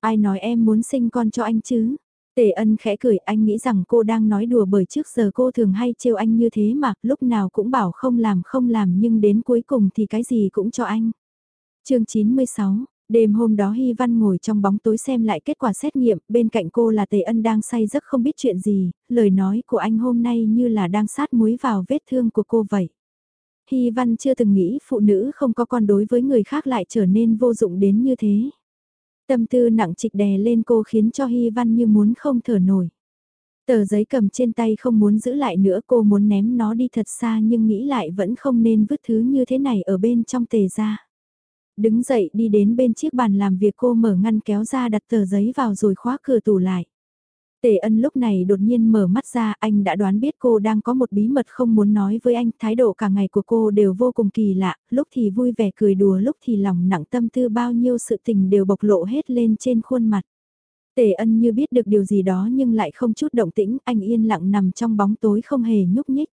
Ai nói em muốn sinh con cho anh chứ? Tề ân khẽ cười anh nghĩ rằng cô đang nói đùa bởi trước giờ cô thường hay trêu anh như thế mà lúc nào cũng bảo không làm không làm nhưng đến cuối cùng thì cái gì cũng cho anh. chương 96, đêm hôm đó Hy Văn ngồi trong bóng tối xem lại kết quả xét nghiệm, bên cạnh cô là Tề ân đang say giấc không biết chuyện gì, lời nói của anh hôm nay như là đang sát muối vào vết thương của cô vậy. Hy Văn chưa từng nghĩ phụ nữ không có con đối với người khác lại trở nên vô dụng đến như thế. Tâm tư nặng trịch đè lên cô khiến cho Hy Văn như muốn không thở nổi. Tờ giấy cầm trên tay không muốn giữ lại nữa, cô muốn ném nó đi thật xa nhưng nghĩ lại vẫn không nên vứt thứ như thế này ở bên trong tề ra. Đứng dậy đi đến bên chiếc bàn làm việc cô mở ngăn kéo ra đặt tờ giấy vào rồi khóa cửa tủ lại. Tề ân lúc này đột nhiên mở mắt ra, anh đã đoán biết cô đang có một bí mật không muốn nói với anh, thái độ cả ngày của cô đều vô cùng kỳ lạ, lúc thì vui vẻ cười đùa, lúc thì lòng nặng tâm tư bao nhiêu sự tình đều bộc lộ hết lên trên khuôn mặt. Tề ân như biết được điều gì đó nhưng lại không chút động tĩnh, anh yên lặng nằm trong bóng tối không hề nhúc nhích.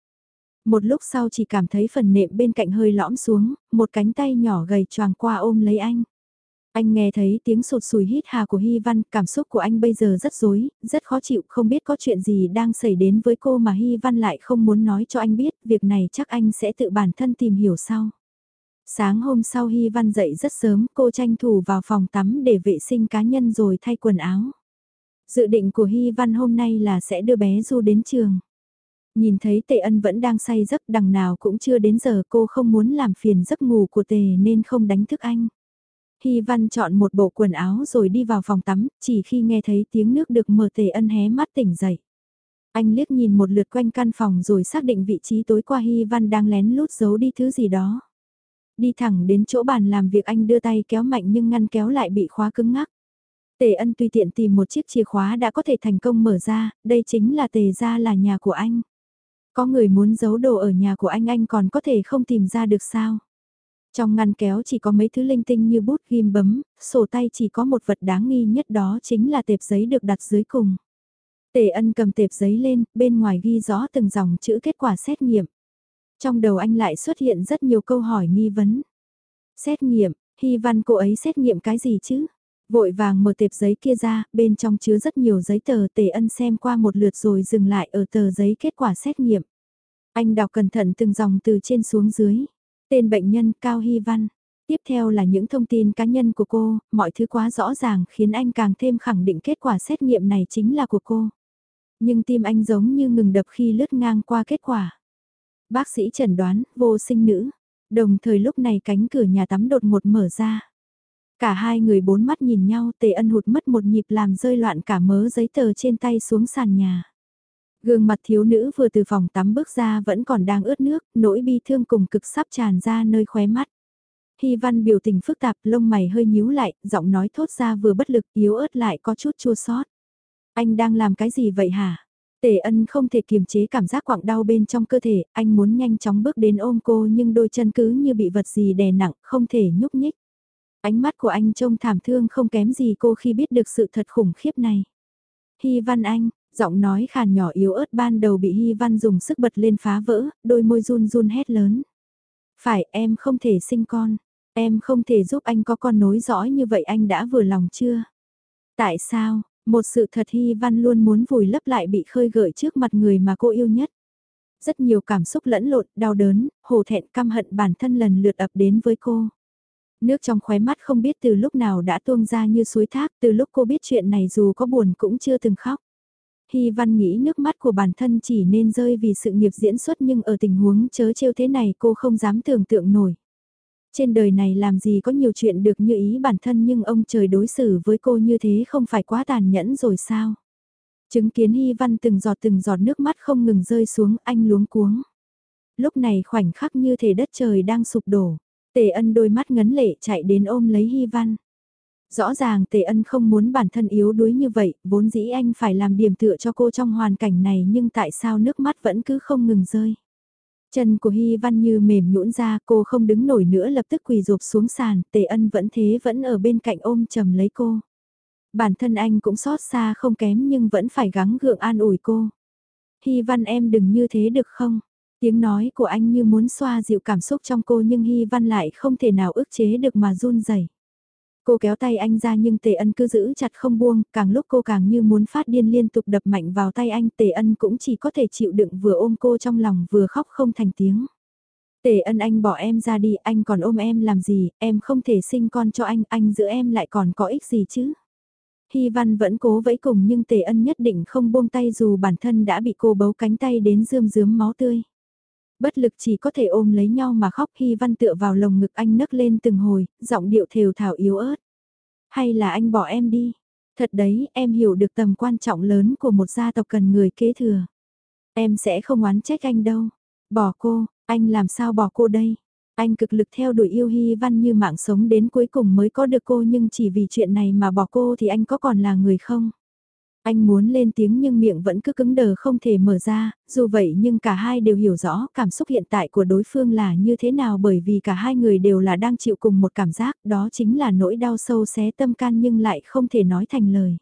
Một lúc sau chỉ cảm thấy phần nệm bên cạnh hơi lõm xuống, một cánh tay nhỏ gầy choàng qua ôm lấy anh. Anh nghe thấy tiếng sụt sùi hít hà của Hy Văn, cảm xúc của anh bây giờ rất rối, rất khó chịu, không biết có chuyện gì đang xảy đến với cô mà Hy Văn lại không muốn nói cho anh biết, việc này chắc anh sẽ tự bản thân tìm hiểu sau. Sáng hôm sau Hy Văn dậy rất sớm, cô tranh thủ vào phòng tắm để vệ sinh cá nhân rồi thay quần áo. Dự định của Hy Văn hôm nay là sẽ đưa bé Du đến trường. Nhìn thấy Tề Ân vẫn đang say giấc đằng nào cũng chưa đến giờ cô không muốn làm phiền giấc ngủ của Tề nên không đánh thức anh. Hy Văn chọn một bộ quần áo rồi đi vào phòng tắm, chỉ khi nghe thấy tiếng nước được mở tề ân hé mắt tỉnh dậy. Anh liếc nhìn một lượt quanh căn phòng rồi xác định vị trí tối qua Hy Văn đang lén lút giấu đi thứ gì đó. Đi thẳng đến chỗ bàn làm việc anh đưa tay kéo mạnh nhưng ngăn kéo lại bị khóa cứng ngắc. Tề ân tùy tiện tìm một chiếc chìa khóa đã có thể thành công mở ra, đây chính là tề ra là nhà của anh. Có người muốn giấu đồ ở nhà của anh anh còn có thể không tìm ra được sao? Trong ngăn kéo chỉ có mấy thứ linh tinh như bút ghim bấm, sổ tay chỉ có một vật đáng nghi nhất đó chính là tệp giấy được đặt dưới cùng. Tề ân cầm tệp giấy lên, bên ngoài ghi rõ từng dòng chữ kết quả xét nghiệm. Trong đầu anh lại xuất hiện rất nhiều câu hỏi nghi vấn. Xét nghiệm, Hy văn cô ấy xét nghiệm cái gì chứ? Vội vàng mở tệp giấy kia ra, bên trong chứa rất nhiều giấy tờ tề ân xem qua một lượt rồi dừng lại ở tờ giấy kết quả xét nghiệm. Anh đọc cẩn thận từng dòng từ trên xuống dưới. Tên bệnh nhân Cao Hy Văn. Tiếp theo là những thông tin cá nhân của cô, mọi thứ quá rõ ràng khiến anh càng thêm khẳng định kết quả xét nghiệm này chính là của cô. Nhưng tim anh giống như ngừng đập khi lướt ngang qua kết quả. Bác sĩ chẩn đoán, vô sinh nữ. Đồng thời lúc này cánh cửa nhà tắm đột ngột mở ra. Cả hai người bốn mắt nhìn nhau tề ân hụt mất một nhịp làm rơi loạn cả mớ giấy tờ trên tay xuống sàn nhà. Gương mặt thiếu nữ vừa từ phòng tắm bước ra vẫn còn đang ướt nước, nỗi bi thương cùng cực sắp tràn ra nơi khóe mắt. Hy văn biểu tình phức tạp, lông mày hơi nhíu lại, giọng nói thốt ra vừa bất lực, yếu ớt lại có chút chua xót. Anh đang làm cái gì vậy hả? Tề ân không thể kiềm chế cảm giác quặng đau bên trong cơ thể, anh muốn nhanh chóng bước đến ôm cô nhưng đôi chân cứ như bị vật gì đè nặng, không thể nhúc nhích. Ánh mắt của anh trông thảm thương không kém gì cô khi biết được sự thật khủng khiếp này. Hy văn anh, Giọng nói khàn nhỏ yếu ớt ban đầu bị Hy Văn dùng sức bật lên phá vỡ, đôi môi run run hét lớn. Phải em không thể sinh con, em không thể giúp anh có con nối dõi như vậy anh đã vừa lòng chưa? Tại sao, một sự thật Hy Văn luôn muốn vùi lấp lại bị khơi gợi trước mặt người mà cô yêu nhất. Rất nhiều cảm xúc lẫn lộn, đau đớn, hổ thẹn căm hận bản thân lần lượt ập đến với cô. Nước trong khóe mắt không biết từ lúc nào đã tuông ra như suối thác, từ lúc cô biết chuyện này dù có buồn cũng chưa từng khóc. Hy Văn nghĩ nước mắt của bản thân chỉ nên rơi vì sự nghiệp diễn xuất nhưng ở tình huống chớ trêu thế này cô không dám tưởng tượng nổi. Trên đời này làm gì có nhiều chuyện được như ý bản thân nhưng ông trời đối xử với cô như thế không phải quá tàn nhẫn rồi sao? Chứng kiến Hy Văn từng giọt từng giọt nước mắt không ngừng rơi xuống, anh luống cuống. Lúc này khoảnh khắc như thể đất trời đang sụp đổ. Tề ân đôi mắt ngấn lệ chạy đến ôm lấy Hy Văn. Rõ ràng Tề ân không muốn bản thân yếu đuối như vậy, vốn dĩ anh phải làm điểm tựa cho cô trong hoàn cảnh này nhưng tại sao nước mắt vẫn cứ không ngừng rơi. Chân của Hy Văn như mềm nhũn ra, cô không đứng nổi nữa lập tức quỳ rụp xuống sàn, Tề Ân vẫn thế vẫn ở bên cạnh ôm chầm lấy cô. Bản thân anh cũng xót xa không kém nhưng vẫn phải gắng gượng an ủi cô. Hy Văn em đừng như thế được không? Tiếng nói của anh như muốn xoa dịu cảm xúc trong cô nhưng Hy Văn lại không thể nào ức chế được mà run rẩy. Cô kéo tay anh ra nhưng Tề Ân cứ giữ chặt không buông, càng lúc cô càng như muốn phát điên liên tục đập mạnh vào tay anh. Tề Ân cũng chỉ có thể chịu đựng vừa ôm cô trong lòng vừa khóc không thành tiếng. Tề Ân anh bỏ em ra đi, anh còn ôm em làm gì, em không thể sinh con cho anh, anh giữ em lại còn có ích gì chứ. Hy Văn vẫn cố vẫy cùng nhưng Tề Ân nhất định không buông tay dù bản thân đã bị cô bấu cánh tay đến rươm rướm máu tươi. Bất lực chỉ có thể ôm lấy nhau mà khóc Hy Văn tựa vào lồng ngực anh nấc lên từng hồi, giọng điệu thều thảo yếu ớt. Hay là anh bỏ em đi? Thật đấy, em hiểu được tầm quan trọng lớn của một gia tộc cần người kế thừa. Em sẽ không oán trách anh đâu. Bỏ cô, anh làm sao bỏ cô đây? Anh cực lực theo đuổi yêu Hy Văn như mạng sống đến cuối cùng mới có được cô nhưng chỉ vì chuyện này mà bỏ cô thì anh có còn là người không? Anh muốn lên tiếng nhưng miệng vẫn cứ cứng đờ không thể mở ra, dù vậy nhưng cả hai đều hiểu rõ cảm xúc hiện tại của đối phương là như thế nào bởi vì cả hai người đều là đang chịu cùng một cảm giác, đó chính là nỗi đau sâu xé tâm can nhưng lại không thể nói thành lời.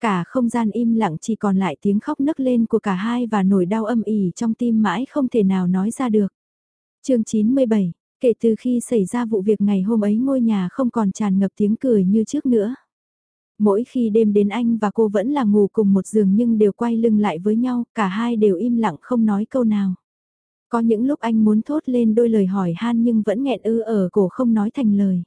Cả không gian im lặng chỉ còn lại tiếng khóc nấc lên của cả hai và nỗi đau âm ỉ trong tim mãi không thể nào nói ra được. chương 97, kể từ khi xảy ra vụ việc ngày hôm ấy ngôi nhà không còn tràn ngập tiếng cười như trước nữa. Mỗi khi đêm đến anh và cô vẫn là ngủ cùng một giường nhưng đều quay lưng lại với nhau, cả hai đều im lặng không nói câu nào. Có những lúc anh muốn thốt lên đôi lời hỏi han nhưng vẫn nghẹn ư ở cổ không nói thành lời.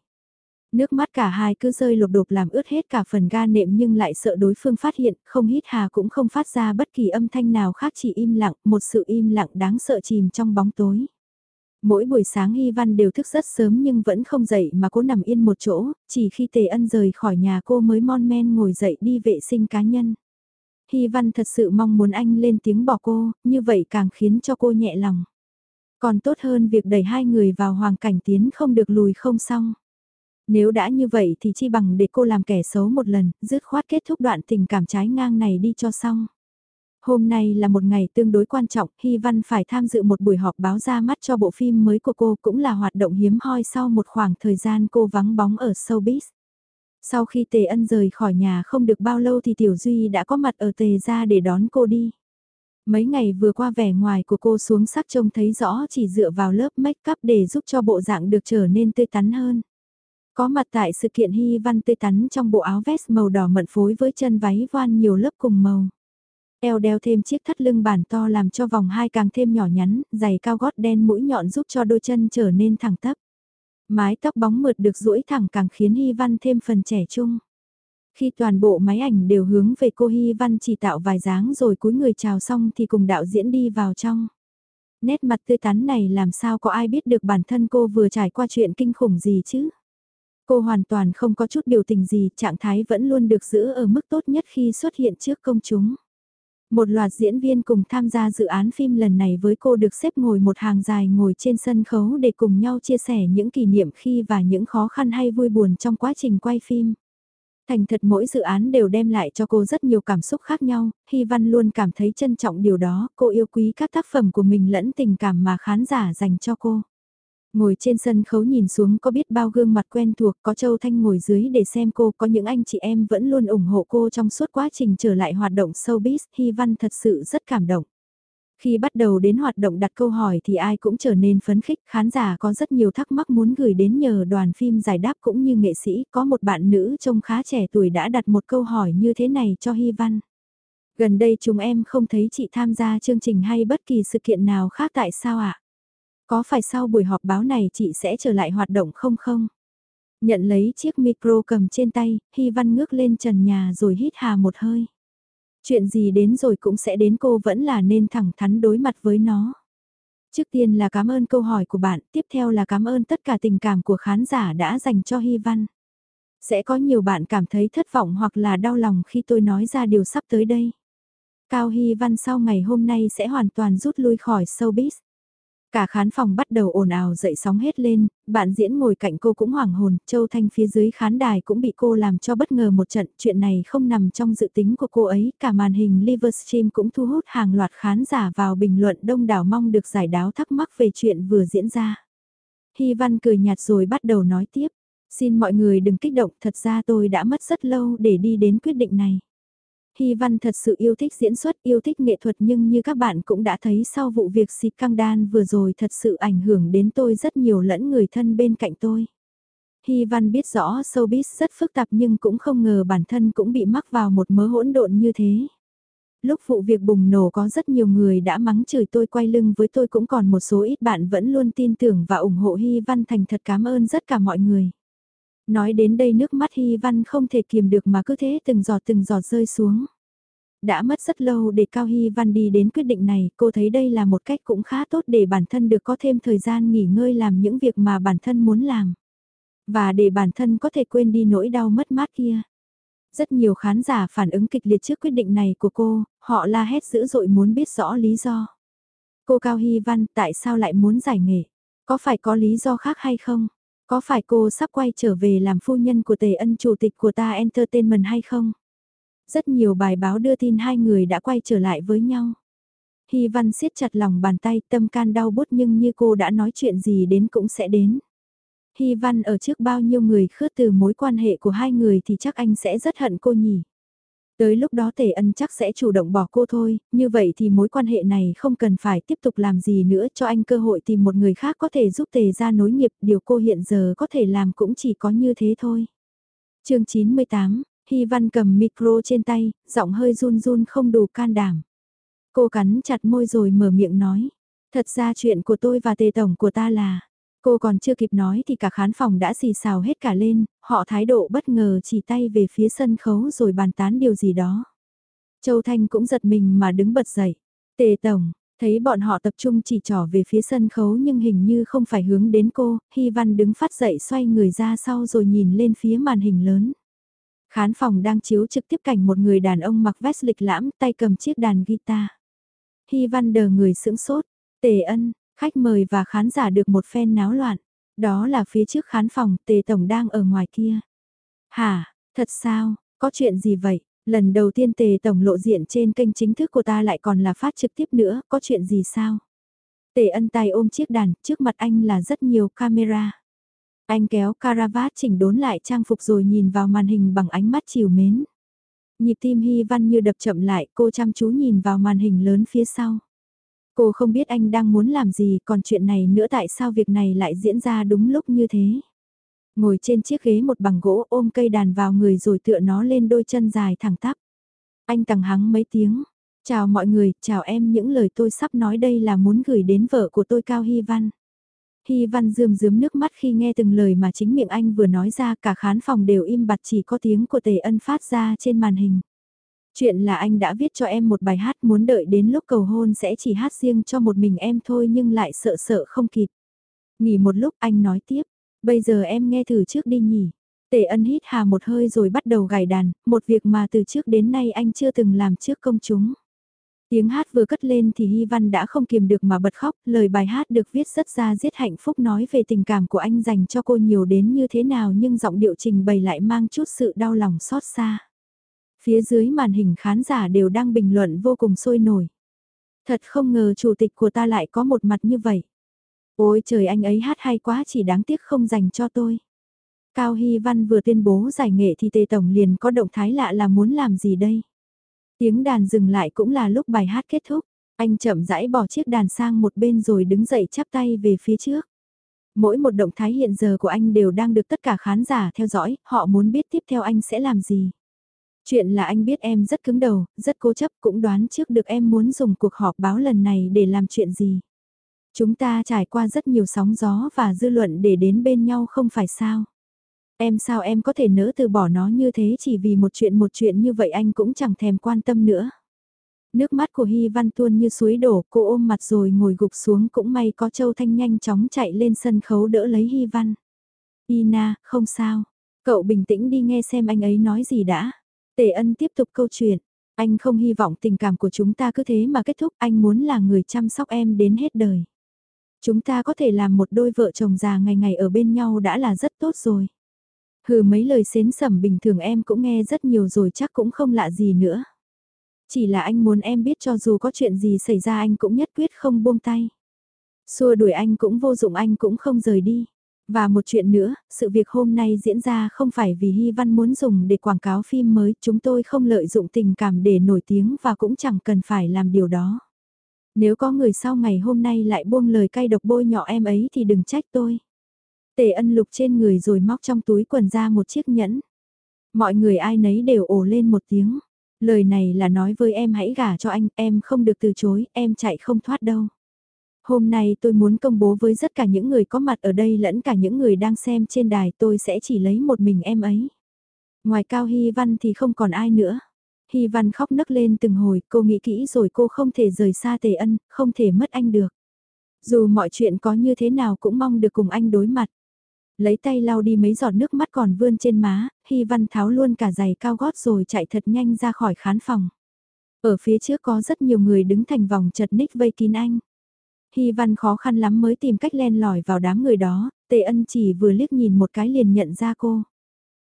Nước mắt cả hai cứ rơi lột đột làm ướt hết cả phần ga nệm nhưng lại sợ đối phương phát hiện, không hít hà cũng không phát ra bất kỳ âm thanh nào khác chỉ im lặng, một sự im lặng đáng sợ chìm trong bóng tối. Mỗi buổi sáng Hy Văn đều thức rất sớm nhưng vẫn không dậy mà cố nằm yên một chỗ, chỉ khi Tề Ân rời khỏi nhà cô mới mon men ngồi dậy đi vệ sinh cá nhân. Hy Văn thật sự mong muốn anh lên tiếng bỏ cô, như vậy càng khiến cho cô nhẹ lòng. Còn tốt hơn việc đẩy hai người vào hoàng cảnh tiến không được lùi không xong. Nếu đã như vậy thì chi bằng để cô làm kẻ xấu một lần, dứt khoát kết thúc đoạn tình cảm trái ngang này đi cho xong. Hôm nay là một ngày tương đối quan trọng, Hy Văn phải tham dự một buổi họp báo ra mắt cho bộ phim mới của cô cũng là hoạt động hiếm hoi sau một khoảng thời gian cô vắng bóng ở showbiz. Sau khi Tề Ân rời khỏi nhà không được bao lâu thì Tiểu Duy đã có mặt ở Tề ra để đón cô đi. Mấy ngày vừa qua vẻ ngoài của cô xuống sắc trông thấy rõ chỉ dựa vào lớp make up để giúp cho bộ dạng được trở nên tươi tắn hơn. Có mặt tại sự kiện Hy Văn tươi tắn trong bộ áo vest màu đỏ mận phối với chân váy voan nhiều lớp cùng màu. Eo đeo thêm chiếc thắt lưng bản to làm cho vòng hai càng thêm nhỏ nhắn, giày cao gót đen mũi nhọn giúp cho đôi chân trở nên thẳng tắp. Mái tóc bóng mượt được duỗi thẳng càng khiến Hy Văn thêm phần trẻ trung. Khi toàn bộ máy ảnh đều hướng về cô Hy Văn chỉ tạo vài dáng rồi cúi người chào xong thì cùng đạo diễn đi vào trong. Nét mặt tươi tắn này làm sao có ai biết được bản thân cô vừa trải qua chuyện kinh khủng gì chứ? Cô hoàn toàn không có chút biểu tình gì, trạng thái vẫn luôn được giữ ở mức tốt nhất khi xuất hiện trước công chúng. Một loạt diễn viên cùng tham gia dự án phim lần này với cô được xếp ngồi một hàng dài ngồi trên sân khấu để cùng nhau chia sẻ những kỷ niệm khi và những khó khăn hay vui buồn trong quá trình quay phim. Thành thật mỗi dự án đều đem lại cho cô rất nhiều cảm xúc khác nhau, Hy Văn luôn cảm thấy trân trọng điều đó, cô yêu quý các tác phẩm của mình lẫn tình cảm mà khán giả dành cho cô. Ngồi trên sân khấu nhìn xuống có biết bao gương mặt quen thuộc, có Châu Thanh ngồi dưới để xem cô, có những anh chị em vẫn luôn ủng hộ cô trong suốt quá trình trở lại hoạt động showbiz, Hy Văn thật sự rất cảm động. Khi bắt đầu đến hoạt động đặt câu hỏi thì ai cũng trở nên phấn khích, khán giả có rất nhiều thắc mắc muốn gửi đến nhờ đoàn phim giải đáp cũng như nghệ sĩ, có một bạn nữ trông khá trẻ tuổi đã đặt một câu hỏi như thế này cho Hy Văn. Gần đây chúng em không thấy chị tham gia chương trình hay bất kỳ sự kiện nào khác tại sao ạ? Có phải sau buổi họp báo này chị sẽ trở lại hoạt động không không? Nhận lấy chiếc micro cầm trên tay, Hy Văn ngước lên trần nhà rồi hít hà một hơi. Chuyện gì đến rồi cũng sẽ đến cô vẫn là nên thẳng thắn đối mặt với nó. Trước tiên là cảm ơn câu hỏi của bạn, tiếp theo là cảm ơn tất cả tình cảm của khán giả đã dành cho Hy Văn. Sẽ có nhiều bạn cảm thấy thất vọng hoặc là đau lòng khi tôi nói ra điều sắp tới đây. Cao Hy Văn sau ngày hôm nay sẽ hoàn toàn rút lui khỏi showbiz. Cả khán phòng bắt đầu ồn ào dậy sóng hết lên, bạn diễn ngồi cạnh cô cũng hoảng hồn, Châu Thanh phía dưới khán đài cũng bị cô làm cho bất ngờ một trận, chuyện này không nằm trong dự tính của cô ấy, cả màn hình Livestream cũng thu hút hàng loạt khán giả vào bình luận đông đảo mong được giải đáo thắc mắc về chuyện vừa diễn ra. Hy Văn cười nhạt rồi bắt đầu nói tiếp, xin mọi người đừng kích động, thật ra tôi đã mất rất lâu để đi đến quyết định này. Hy Văn thật sự yêu thích diễn xuất, yêu thích nghệ thuật nhưng như các bạn cũng đã thấy sau vụ việc xịt căng đan vừa rồi thật sự ảnh hưởng đến tôi rất nhiều lẫn người thân bên cạnh tôi. Hy Văn biết rõ showbiz rất phức tạp nhưng cũng không ngờ bản thân cũng bị mắc vào một mớ hỗn độn như thế. Lúc vụ việc bùng nổ có rất nhiều người đã mắng chửi tôi quay lưng với tôi cũng còn một số ít bạn vẫn luôn tin tưởng và ủng hộ Hy Văn thành thật cảm ơn tất cả mọi người. Nói đến đây nước mắt Hy Văn không thể kiềm được mà cứ thế từng giọt từng giọt rơi xuống. Đã mất rất lâu để Cao Hy Văn đi đến quyết định này, cô thấy đây là một cách cũng khá tốt để bản thân được có thêm thời gian nghỉ ngơi làm những việc mà bản thân muốn làm. Và để bản thân có thể quên đi nỗi đau mất mát kia. Rất nhiều khán giả phản ứng kịch liệt trước quyết định này của cô, họ la hét dữ dội muốn biết rõ lý do. Cô Cao Hy Văn tại sao lại muốn giải nghệ? Có phải có lý do khác hay không? Có phải cô sắp quay trở về làm phu nhân của Tề Ân chủ tịch của ta Entertainment hay không? Rất nhiều bài báo đưa tin hai người đã quay trở lại với nhau. Hy Văn siết chặt lòng bàn tay, tâm can đau bút nhưng như cô đã nói chuyện gì đến cũng sẽ đến. Hy Văn ở trước bao nhiêu người khước từ mối quan hệ của hai người thì chắc anh sẽ rất hận cô nhỉ. Tới lúc đó Tề Ân chắc sẽ chủ động bỏ cô thôi, như vậy thì mối quan hệ này không cần phải tiếp tục làm gì nữa cho anh cơ hội tìm một người khác có thể giúp Tề ra nối nghiệp, điều cô hiện giờ có thể làm cũng chỉ có như thế thôi. chương 98, Hy Văn cầm micro trên tay, giọng hơi run run không đủ can đảm. Cô cắn chặt môi rồi mở miệng nói, thật ra chuyện của tôi và Tề Tổng của ta là... Cô còn chưa kịp nói thì cả khán phòng đã xì xào hết cả lên, họ thái độ bất ngờ chỉ tay về phía sân khấu rồi bàn tán điều gì đó. Châu Thanh cũng giật mình mà đứng bật dậy. Tề Tổng, thấy bọn họ tập trung chỉ trỏ về phía sân khấu nhưng hình như không phải hướng đến cô, Hy Văn đứng phát dậy xoay người ra sau rồi nhìn lên phía màn hình lớn. Khán phòng đang chiếu trực tiếp cảnh một người đàn ông mặc vest lịch lãm tay cầm chiếc đàn guitar. Hy Văn đờ người sững sốt, Tề Ân, Khách mời và khán giả được một phen náo loạn. Đó là phía trước khán phòng, tề tổng đang ở ngoài kia. Hả, thật sao, có chuyện gì vậy? Lần đầu tiên tề tổng lộ diện trên kênh chính thức của ta lại còn là phát trực tiếp nữa, có chuyện gì sao? Tề ân tay ôm chiếc đàn, trước mặt anh là rất nhiều camera. Anh kéo caravat chỉnh đốn lại trang phục rồi nhìn vào màn hình bằng ánh mắt chiều mến. Nhịp tim Hy Văn như đập chậm lại, cô chăm chú nhìn vào màn hình lớn phía sau. Cô không biết anh đang muốn làm gì, còn chuyện này nữa tại sao việc này lại diễn ra đúng lúc như thế. Ngồi trên chiếc ghế một bằng gỗ ôm cây đàn vào người rồi tựa nó lên đôi chân dài thẳng tắp. Anh tằng hắng mấy tiếng. Chào mọi người, chào em những lời tôi sắp nói đây là muốn gửi đến vợ của tôi Cao Hy Văn. Hy Văn rươm rướm nước mắt khi nghe từng lời mà chính miệng anh vừa nói ra cả khán phòng đều im bặt chỉ có tiếng của Tề Ân phát ra trên màn hình. Chuyện là anh đã viết cho em một bài hát muốn đợi đến lúc cầu hôn sẽ chỉ hát riêng cho một mình em thôi nhưng lại sợ sợ không kịp. Nghỉ một lúc anh nói tiếp, bây giờ em nghe thử trước đi nhỉ. Tề ân hít hà một hơi rồi bắt đầu gảy đàn, một việc mà từ trước đến nay anh chưa từng làm trước công chúng. Tiếng hát vừa cất lên thì Hy Văn đã không kiềm được mà bật khóc, lời bài hát được viết rất ra giết hạnh phúc nói về tình cảm của anh dành cho cô nhiều đến như thế nào nhưng giọng điệu trình bày lại mang chút sự đau lòng xót xa. Phía dưới màn hình khán giả đều đang bình luận vô cùng sôi nổi. Thật không ngờ chủ tịch của ta lại có một mặt như vậy. Ôi trời anh ấy hát hay quá chỉ đáng tiếc không dành cho tôi. Cao Hy Văn vừa tuyên bố giải nghệ thì Tề Tổng liền có động thái lạ là muốn làm gì đây. Tiếng đàn dừng lại cũng là lúc bài hát kết thúc. Anh chậm rãi bỏ chiếc đàn sang một bên rồi đứng dậy chắp tay về phía trước. Mỗi một động thái hiện giờ của anh đều đang được tất cả khán giả theo dõi, họ muốn biết tiếp theo anh sẽ làm gì. Chuyện là anh biết em rất cứng đầu, rất cố chấp cũng đoán trước được em muốn dùng cuộc họp báo lần này để làm chuyện gì. Chúng ta trải qua rất nhiều sóng gió và dư luận để đến bên nhau không phải sao. Em sao em có thể nỡ từ bỏ nó như thế chỉ vì một chuyện một chuyện như vậy anh cũng chẳng thèm quan tâm nữa. Nước mắt của Hy Văn tuôn như suối đổ, cô ôm mặt rồi ngồi gục xuống cũng may có Châu Thanh nhanh chóng chạy lên sân khấu đỡ lấy Hy Văn. Ina, không sao. Cậu bình tĩnh đi nghe xem anh ấy nói gì đã. Tề ân tiếp tục câu chuyện. Anh không hy vọng tình cảm của chúng ta cứ thế mà kết thúc, anh muốn là người chăm sóc em đến hết đời. Chúng ta có thể làm một đôi vợ chồng già ngày ngày ở bên nhau đã là rất tốt rồi. Hừ mấy lời xến sẩm bình thường em cũng nghe rất nhiều rồi chắc cũng không lạ gì nữa. Chỉ là anh muốn em biết cho dù có chuyện gì xảy ra anh cũng nhất quyết không buông tay. Xua đuổi anh cũng vô dụng anh cũng không rời đi. Và một chuyện nữa, sự việc hôm nay diễn ra không phải vì Hy Văn muốn dùng để quảng cáo phim mới, chúng tôi không lợi dụng tình cảm để nổi tiếng và cũng chẳng cần phải làm điều đó. Nếu có người sau ngày hôm nay lại buông lời cay độc bôi nhọ em ấy thì đừng trách tôi. Tề ân lục trên người rồi móc trong túi quần ra một chiếc nhẫn. Mọi người ai nấy đều ồ lên một tiếng. Lời này là nói với em hãy gả cho anh, em không được từ chối, em chạy không thoát đâu. Hôm nay tôi muốn công bố với tất cả những người có mặt ở đây lẫn cả những người đang xem trên đài tôi sẽ chỉ lấy một mình em ấy. Ngoài Cao Hy Văn thì không còn ai nữa. Hy Văn khóc nấc lên từng hồi, cô nghĩ kỹ rồi cô không thể rời xa Tề Ân, không thể mất anh được. Dù mọi chuyện có như thế nào cũng mong được cùng anh đối mặt. Lấy tay lau đi mấy giọt nước mắt còn vươn trên má, Hy Văn tháo luôn cả giày cao gót rồi chạy thật nhanh ra khỏi khán phòng. Ở phía trước có rất nhiều người đứng thành vòng chật ních vây kín anh. Hy Văn khó khăn lắm mới tìm cách len lỏi vào đám người đó, Tề Ân chỉ vừa liếc nhìn một cái liền nhận ra cô.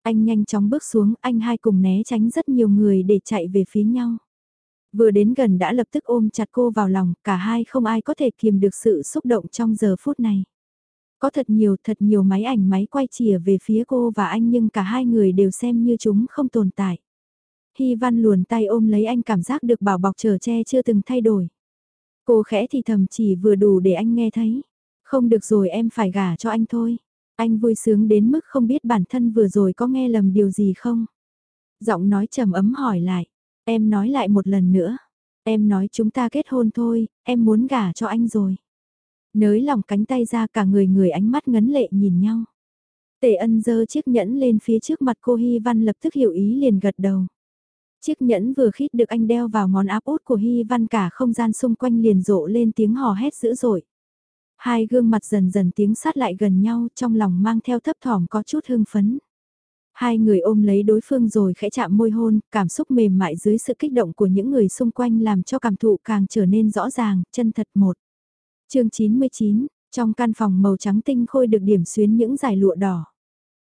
Anh nhanh chóng bước xuống, anh hai cùng né tránh rất nhiều người để chạy về phía nhau. Vừa đến gần đã lập tức ôm chặt cô vào lòng, cả hai không ai có thể kiềm được sự xúc động trong giờ phút này. Có thật nhiều thật nhiều máy ảnh máy quay chìa về phía cô và anh nhưng cả hai người đều xem như chúng không tồn tại. Hy Văn luồn tay ôm lấy anh cảm giác được bảo bọc trở che chưa từng thay đổi. Cô khẽ thì thầm chỉ vừa đủ để anh nghe thấy. Không được rồi em phải gả cho anh thôi. Anh vui sướng đến mức không biết bản thân vừa rồi có nghe lầm điều gì không. Giọng nói trầm ấm hỏi lại. Em nói lại một lần nữa. Em nói chúng ta kết hôn thôi, em muốn gả cho anh rồi. Nới lòng cánh tay ra cả người người ánh mắt ngấn lệ nhìn nhau. Tề ân dơ chiếc nhẫn lên phía trước mặt cô Hy Văn lập tức hiểu ý liền gật đầu. Chiếc nhẫn vừa khít được anh đeo vào ngón áp út của Hy Văn cả không gian xung quanh liền rộ lên tiếng hò hét dữ dội. Hai gương mặt dần dần tiếng sát lại gần nhau trong lòng mang theo thấp thỏm có chút hưng phấn. Hai người ôm lấy đối phương rồi khẽ chạm môi hôn, cảm xúc mềm mại dưới sự kích động của những người xung quanh làm cho cảm thụ càng trở nên rõ ràng, chân thật một. chương 99, trong căn phòng màu trắng tinh khôi được điểm xuyến những dải lụa đỏ.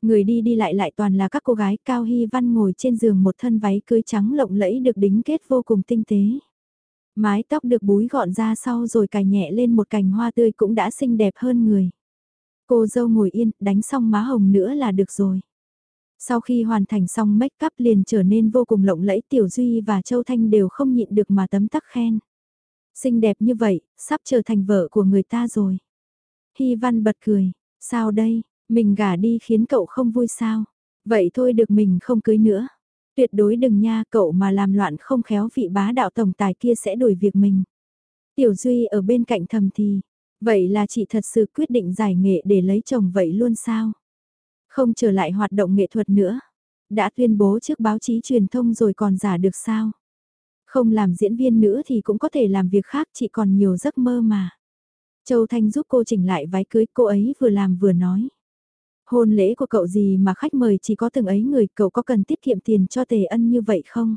Người đi đi lại lại toàn là các cô gái cao hy văn ngồi trên giường một thân váy cưới trắng lộng lẫy được đính kết vô cùng tinh tế. Mái tóc được búi gọn ra sau rồi cài nhẹ lên một cành hoa tươi cũng đã xinh đẹp hơn người. Cô dâu ngồi yên, đánh xong má hồng nữa là được rồi. Sau khi hoàn thành xong make up liền trở nên vô cùng lộng lẫy Tiểu Duy và Châu Thanh đều không nhịn được mà tấm tắc khen. Xinh đẹp như vậy, sắp trở thành vợ của người ta rồi. Hy Văn bật cười, sao đây, mình gả đi khiến cậu không vui sao? Vậy thôi được mình không cưới nữa. Tuyệt đối đừng nha cậu mà làm loạn không khéo vị bá đạo tổng tài kia sẽ đuổi việc mình. Tiểu Duy ở bên cạnh thầm thì, vậy là chị thật sự quyết định giải nghệ để lấy chồng vậy luôn sao? Không trở lại hoạt động nghệ thuật nữa. Đã tuyên bố trước báo chí truyền thông rồi còn giả được sao? Không làm diễn viên nữa thì cũng có thể làm việc khác chị còn nhiều giấc mơ mà. Châu Thanh giúp cô chỉnh lại váy cưới cô ấy vừa làm vừa nói. Hôn lễ của cậu gì mà khách mời chỉ có từng ấy người, cậu có cần tiết kiệm tiền cho tề ân như vậy không?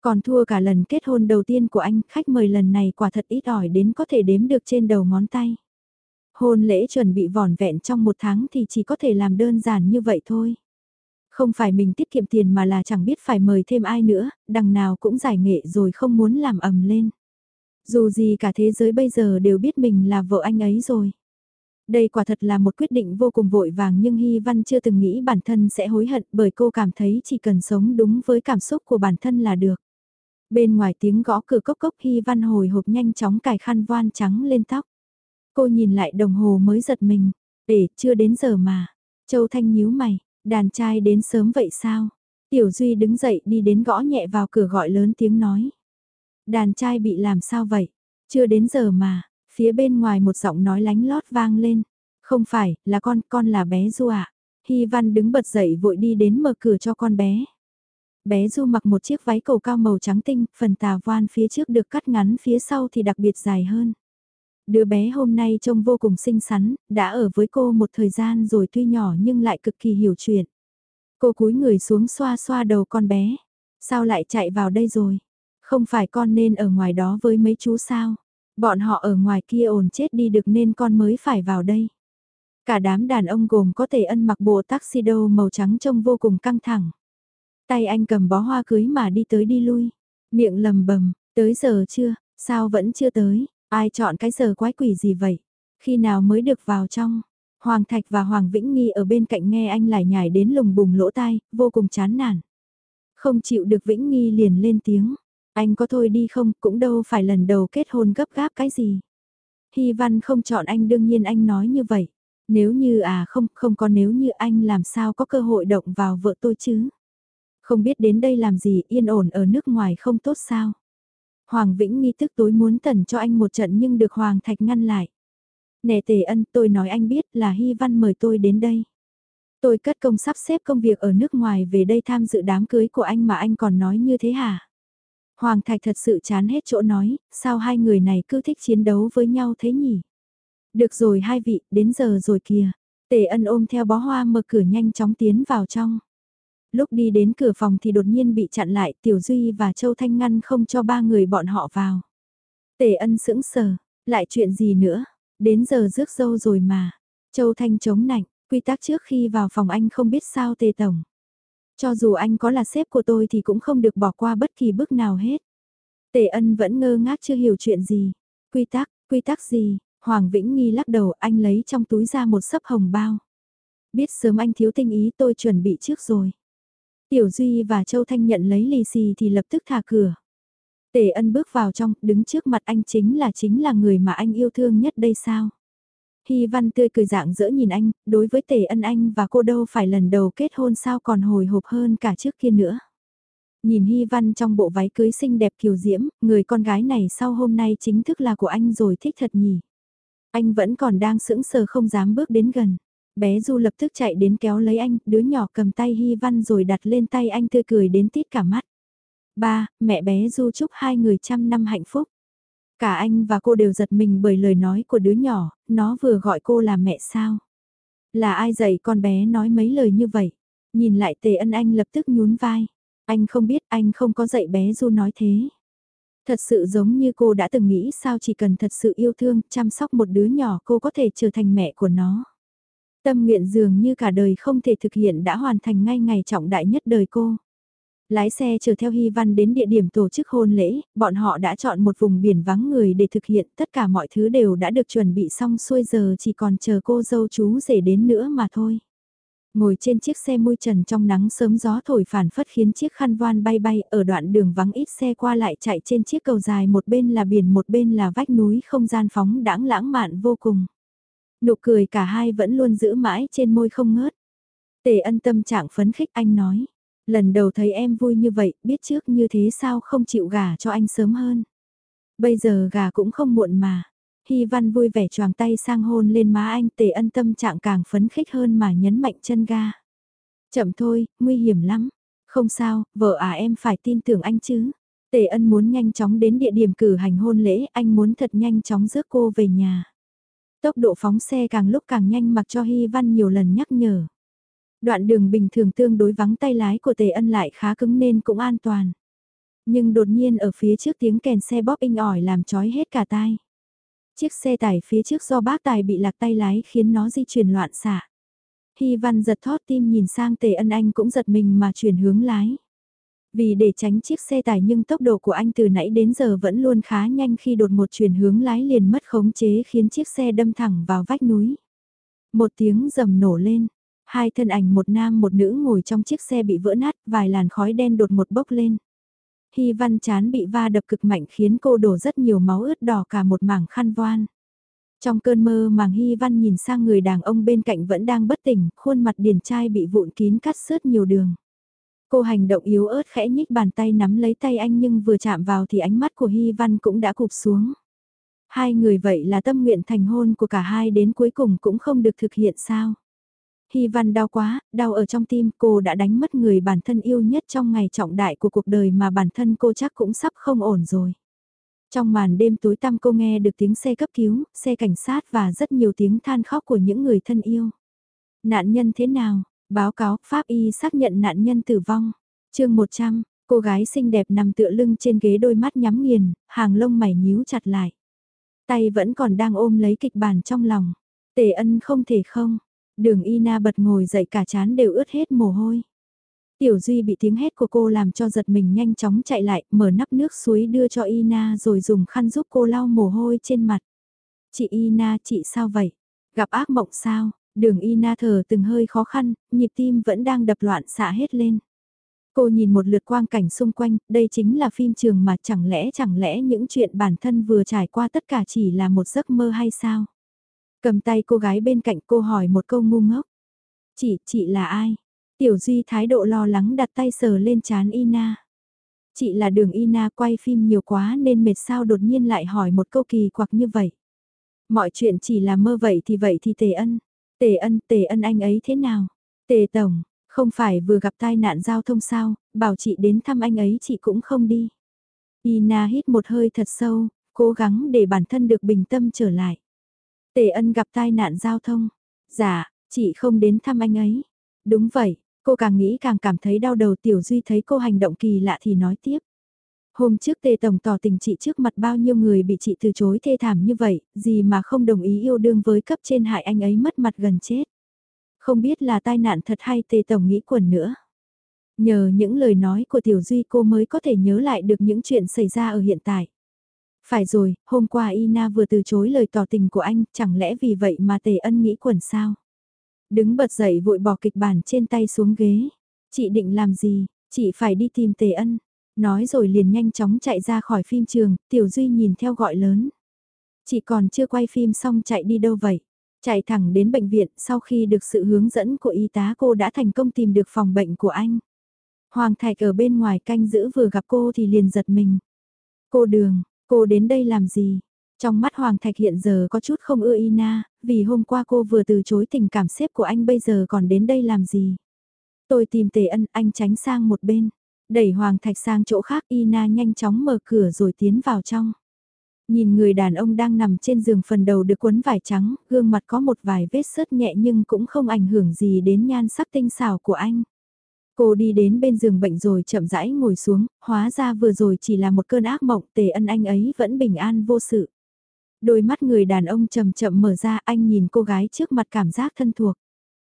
Còn thua cả lần kết hôn đầu tiên của anh, khách mời lần này quả thật ít ỏi đến có thể đếm được trên đầu ngón tay. Hôn lễ chuẩn bị vỏn vẹn trong một tháng thì chỉ có thể làm đơn giản như vậy thôi. Không phải mình tiết kiệm tiền mà là chẳng biết phải mời thêm ai nữa, đằng nào cũng giải nghệ rồi không muốn làm ầm lên. Dù gì cả thế giới bây giờ đều biết mình là vợ anh ấy rồi. Đây quả thật là một quyết định vô cùng vội vàng nhưng Hy Văn chưa từng nghĩ bản thân sẽ hối hận bởi cô cảm thấy chỉ cần sống đúng với cảm xúc của bản thân là được. Bên ngoài tiếng gõ cửa cốc cốc Hy Văn hồi hộp nhanh chóng cài khăn voan trắng lên tóc. Cô nhìn lại đồng hồ mới giật mình, để chưa đến giờ mà. Châu Thanh nhíu mày, đàn trai đến sớm vậy sao? Tiểu Duy đứng dậy đi đến gõ nhẹ vào cửa gọi lớn tiếng nói. Đàn trai bị làm sao vậy? Chưa đến giờ mà, Phía bên ngoài một giọng nói lánh lót vang lên. Không phải, là con, con là bé Du ạ. Hy Văn đứng bật dậy vội đi đến mở cửa cho con bé. Bé Du mặc một chiếc váy cầu cao màu trắng tinh, phần tà voan phía trước được cắt ngắn phía sau thì đặc biệt dài hơn. Đứa bé hôm nay trông vô cùng xinh xắn, đã ở với cô một thời gian rồi tuy nhỏ nhưng lại cực kỳ hiểu chuyện. Cô cúi người xuống xoa xoa đầu con bé. Sao lại chạy vào đây rồi? Không phải con nên ở ngoài đó với mấy chú sao? Bọn họ ở ngoài kia ổn chết đi được nên con mới phải vào đây. Cả đám đàn ông gồm có thể ân mặc bộ tuxedo màu trắng trông vô cùng căng thẳng. Tay anh cầm bó hoa cưới mà đi tới đi lui. Miệng lầm bầm, tới giờ chưa, sao vẫn chưa tới, ai chọn cái giờ quái quỷ gì vậy? Khi nào mới được vào trong? Hoàng Thạch và Hoàng Vĩnh Nghi ở bên cạnh nghe anh lại nhảy đến lùng bùng lỗ tai, vô cùng chán nản. Không chịu được Vĩnh Nghi liền lên tiếng. Anh có thôi đi không, cũng đâu phải lần đầu kết hôn gấp gáp cái gì. Hy Văn không chọn anh đương nhiên anh nói như vậy. Nếu như à không, không có nếu như anh làm sao có cơ hội động vào vợ tôi chứ. Không biết đến đây làm gì yên ổn ở nước ngoài không tốt sao. Hoàng Vĩnh nghi tức tối muốn tẩn cho anh một trận nhưng được Hoàng Thạch ngăn lại. Nè tề ân tôi nói anh biết là Hy Văn mời tôi đến đây. Tôi cất công sắp xếp công việc ở nước ngoài về đây tham dự đám cưới của anh mà anh còn nói như thế hả? Hoàng Thạch thật sự chán hết chỗ nói, sao hai người này cứ thích chiến đấu với nhau thế nhỉ? Được rồi hai vị, đến giờ rồi kìa. Tề ân ôm theo bó hoa mở cửa nhanh chóng tiến vào trong. Lúc đi đến cửa phòng thì đột nhiên bị chặn lại Tiểu Duy và Châu Thanh ngăn không cho ba người bọn họ vào. Tề ân sững sờ, lại chuyện gì nữa, đến giờ rước dâu rồi mà. Châu Thanh chống nạnh, quy tắc trước khi vào phòng anh không biết sao Tề Tổng. Cho dù anh có là sếp của tôi thì cũng không được bỏ qua bất kỳ bước nào hết. Tề ân vẫn ngơ ngác chưa hiểu chuyện gì. Quy tắc, quy tắc gì? Hoàng Vĩnh Nghi lắc đầu anh lấy trong túi ra một sấp hồng bao. Biết sớm anh thiếu tinh ý tôi chuẩn bị trước rồi. Tiểu Duy và Châu Thanh nhận lấy lì xì thì lập tức thả cửa. Tề ân bước vào trong, đứng trước mặt anh chính là chính là người mà anh yêu thương nhất đây sao? Hy văn tươi cười dạng dỡ nhìn anh, đối với tề ân anh và cô đâu phải lần đầu kết hôn sao còn hồi hộp hơn cả trước kia nữa. Nhìn Hy văn trong bộ váy cưới xinh đẹp kiều diễm, người con gái này sau hôm nay chính thức là của anh rồi thích thật nhỉ. Anh vẫn còn đang sững sờ không dám bước đến gần. Bé Du lập tức chạy đến kéo lấy anh, đứa nhỏ cầm tay Hy Văn rồi đặt lên tay anh tươi cười đến tít cả mắt. Ba, mẹ bé Du chúc hai người trăm năm hạnh phúc. Cả anh và cô đều giật mình bởi lời nói của đứa nhỏ, nó vừa gọi cô là mẹ sao. Là ai dạy con bé nói mấy lời như vậy? Nhìn lại tề ân anh lập tức nhún vai. Anh không biết anh không có dạy bé Du nói thế. Thật sự giống như cô đã từng nghĩ sao chỉ cần thật sự yêu thương, chăm sóc một đứa nhỏ cô có thể trở thành mẹ của nó. Tâm nguyện dường như cả đời không thể thực hiện đã hoàn thành ngay ngày trọng đại nhất đời cô. Lái xe chờ theo Hy Văn đến địa điểm tổ chức hôn lễ, bọn họ đã chọn một vùng biển vắng người để thực hiện, tất cả mọi thứ đều đã được chuẩn bị xong xuôi giờ chỉ còn chờ cô dâu chú rể đến nữa mà thôi. Ngồi trên chiếc xe môi trần trong nắng sớm gió thổi phản phất khiến chiếc khăn voan bay bay ở đoạn đường vắng ít xe qua lại chạy trên chiếc cầu dài một bên là biển một bên là vách núi không gian phóng đãng lãng mạn vô cùng. Nụ cười cả hai vẫn luôn giữ mãi trên môi không ngớt. Tề ân tâm trạng phấn khích anh nói. Lần đầu thấy em vui như vậy, biết trước như thế sao không chịu gả cho anh sớm hơn. Bây giờ gà cũng không muộn mà. Hy văn vui vẻ choàng tay sang hôn lên má anh tề ân tâm trạng càng phấn khích hơn mà nhấn mạnh chân ga. Chậm thôi, nguy hiểm lắm. Không sao, vợ à em phải tin tưởng anh chứ. Tề ân muốn nhanh chóng đến địa điểm cử hành hôn lễ, anh muốn thật nhanh chóng rước cô về nhà. Tốc độ phóng xe càng lúc càng nhanh mặc cho Hy Văn nhiều lần nhắc nhở. Đoạn đường bình thường tương đối vắng tay lái của Tề Ân lại khá cứng nên cũng an toàn. Nhưng đột nhiên ở phía trước tiếng kèn xe bóp inh ỏi làm chói hết cả tai. Chiếc xe tải phía trước do bác tài bị lạc tay lái khiến nó di chuyển loạn xạ. Hy Văn giật thót tim nhìn sang Tề Ân Anh cũng giật mình mà chuyển hướng lái. Vì để tránh chiếc xe tải nhưng tốc độ của anh từ nãy đến giờ vẫn luôn khá nhanh khi đột một chuyển hướng lái liền mất khống chế khiến chiếc xe đâm thẳng vào vách núi. Một tiếng rầm nổ lên, hai thân ảnh một nam một nữ ngồi trong chiếc xe bị vỡ nát, vài làn khói đen đột một bốc lên. Hy văn chán bị va đập cực mạnh khiến cô đổ rất nhiều máu ướt đỏ cả một mảng khăn voan. Trong cơn mơ màng Hy văn nhìn sang người đàn ông bên cạnh vẫn đang bất tỉnh, khuôn mặt điển trai bị vụn kín cắt sứt nhiều đường. Cô hành động yếu ớt khẽ nhích bàn tay nắm lấy tay anh nhưng vừa chạm vào thì ánh mắt của Hy Văn cũng đã cụp xuống. Hai người vậy là tâm nguyện thành hôn của cả hai đến cuối cùng cũng không được thực hiện sao. Hy văn đau quá, đau ở trong tim cô đã đánh mất người bản thân yêu nhất trong ngày trọng đại của cuộc đời mà bản thân cô chắc cũng sắp không ổn rồi. Trong màn đêm tối tăm cô nghe được tiếng xe cấp cứu, xe cảnh sát và rất nhiều tiếng than khóc của những người thân yêu. Nạn nhân thế nào? Báo cáo, Pháp Y xác nhận nạn nhân tử vong. chương 100, cô gái xinh đẹp nằm tựa lưng trên ghế đôi mắt nhắm nghiền, hàng lông mày nhíu chặt lại. Tay vẫn còn đang ôm lấy kịch bản trong lòng. Tề ân không thể không. Đường Ina bật ngồi dậy cả chán đều ướt hết mồ hôi. Tiểu Duy bị tiếng hét của cô làm cho giật mình nhanh chóng chạy lại, mở nắp nước suối đưa cho Ina rồi dùng khăn giúp cô lau mồ hôi trên mặt. Chị Ina, chị sao vậy? Gặp ác mộng sao? Đường Ina thở từng hơi khó khăn, nhịp tim vẫn đang đập loạn xạ hết lên. Cô nhìn một lượt quang cảnh xung quanh, đây chính là phim trường mà chẳng lẽ chẳng lẽ những chuyện bản thân vừa trải qua tất cả chỉ là một giấc mơ hay sao? Cầm tay cô gái bên cạnh cô hỏi một câu ngu ngốc. Chị, chị là ai? Tiểu Duy thái độ lo lắng đặt tay sờ lên chán Ina. Chị là đường Ina quay phim nhiều quá nên mệt sao đột nhiên lại hỏi một câu kỳ quặc như vậy. Mọi chuyện chỉ là mơ vậy thì vậy thì tề ân. Tề ân, tề ân anh ấy thế nào? Tề tổng, không phải vừa gặp tai nạn giao thông sao, bảo chị đến thăm anh ấy chị cũng không đi. Ina hít một hơi thật sâu, cố gắng để bản thân được bình tâm trở lại. Tề ân gặp tai nạn giao thông. Dạ, chị không đến thăm anh ấy. Đúng vậy, cô càng nghĩ càng cảm thấy đau đầu Tiểu Duy thấy cô hành động kỳ lạ thì nói tiếp. Hôm trước Tề Tổng tỏ tình chị trước mặt bao nhiêu người bị chị từ chối thê thảm như vậy, gì mà không đồng ý yêu đương với cấp trên hại anh ấy mất mặt gần chết. Không biết là tai nạn thật hay Tề Tổng nghĩ quẩn nữa. Nhờ những lời nói của Tiểu Duy cô mới có thể nhớ lại được những chuyện xảy ra ở hiện tại. Phải rồi, hôm qua Ina vừa từ chối lời tỏ tình của anh, chẳng lẽ vì vậy mà Tề Ân nghĩ quẩn sao? Đứng bật dậy vội bỏ kịch bản trên tay xuống ghế. Chị định làm gì? Chị phải đi tìm Tề Ân. Nói rồi liền nhanh chóng chạy ra khỏi phim trường, Tiểu Duy nhìn theo gọi lớn. Chị còn chưa quay phim xong chạy đi đâu vậy? Chạy thẳng đến bệnh viện sau khi được sự hướng dẫn của y tá cô đã thành công tìm được phòng bệnh của anh. Hoàng Thạch ở bên ngoài canh giữ vừa gặp cô thì liền giật mình. Cô đường, cô đến đây làm gì? Trong mắt Hoàng Thạch hiện giờ có chút không ưa Ina, vì hôm qua cô vừa từ chối tình cảm xếp của anh bây giờ còn đến đây làm gì? Tôi tìm Tề Ân, anh tránh sang một bên. Đẩy Hoàng Thạch sang chỗ khác Ina nhanh chóng mở cửa rồi tiến vào trong. Nhìn người đàn ông đang nằm trên giường phần đầu được quấn vải trắng, gương mặt có một vài vết sớt nhẹ nhưng cũng không ảnh hưởng gì đến nhan sắc tinh xảo của anh. Cô đi đến bên giường bệnh rồi chậm rãi ngồi xuống, hóa ra vừa rồi chỉ là một cơn ác mộng tề ân anh ấy vẫn bình an vô sự. Đôi mắt người đàn ông chậm chậm mở ra anh nhìn cô gái trước mặt cảm giác thân thuộc.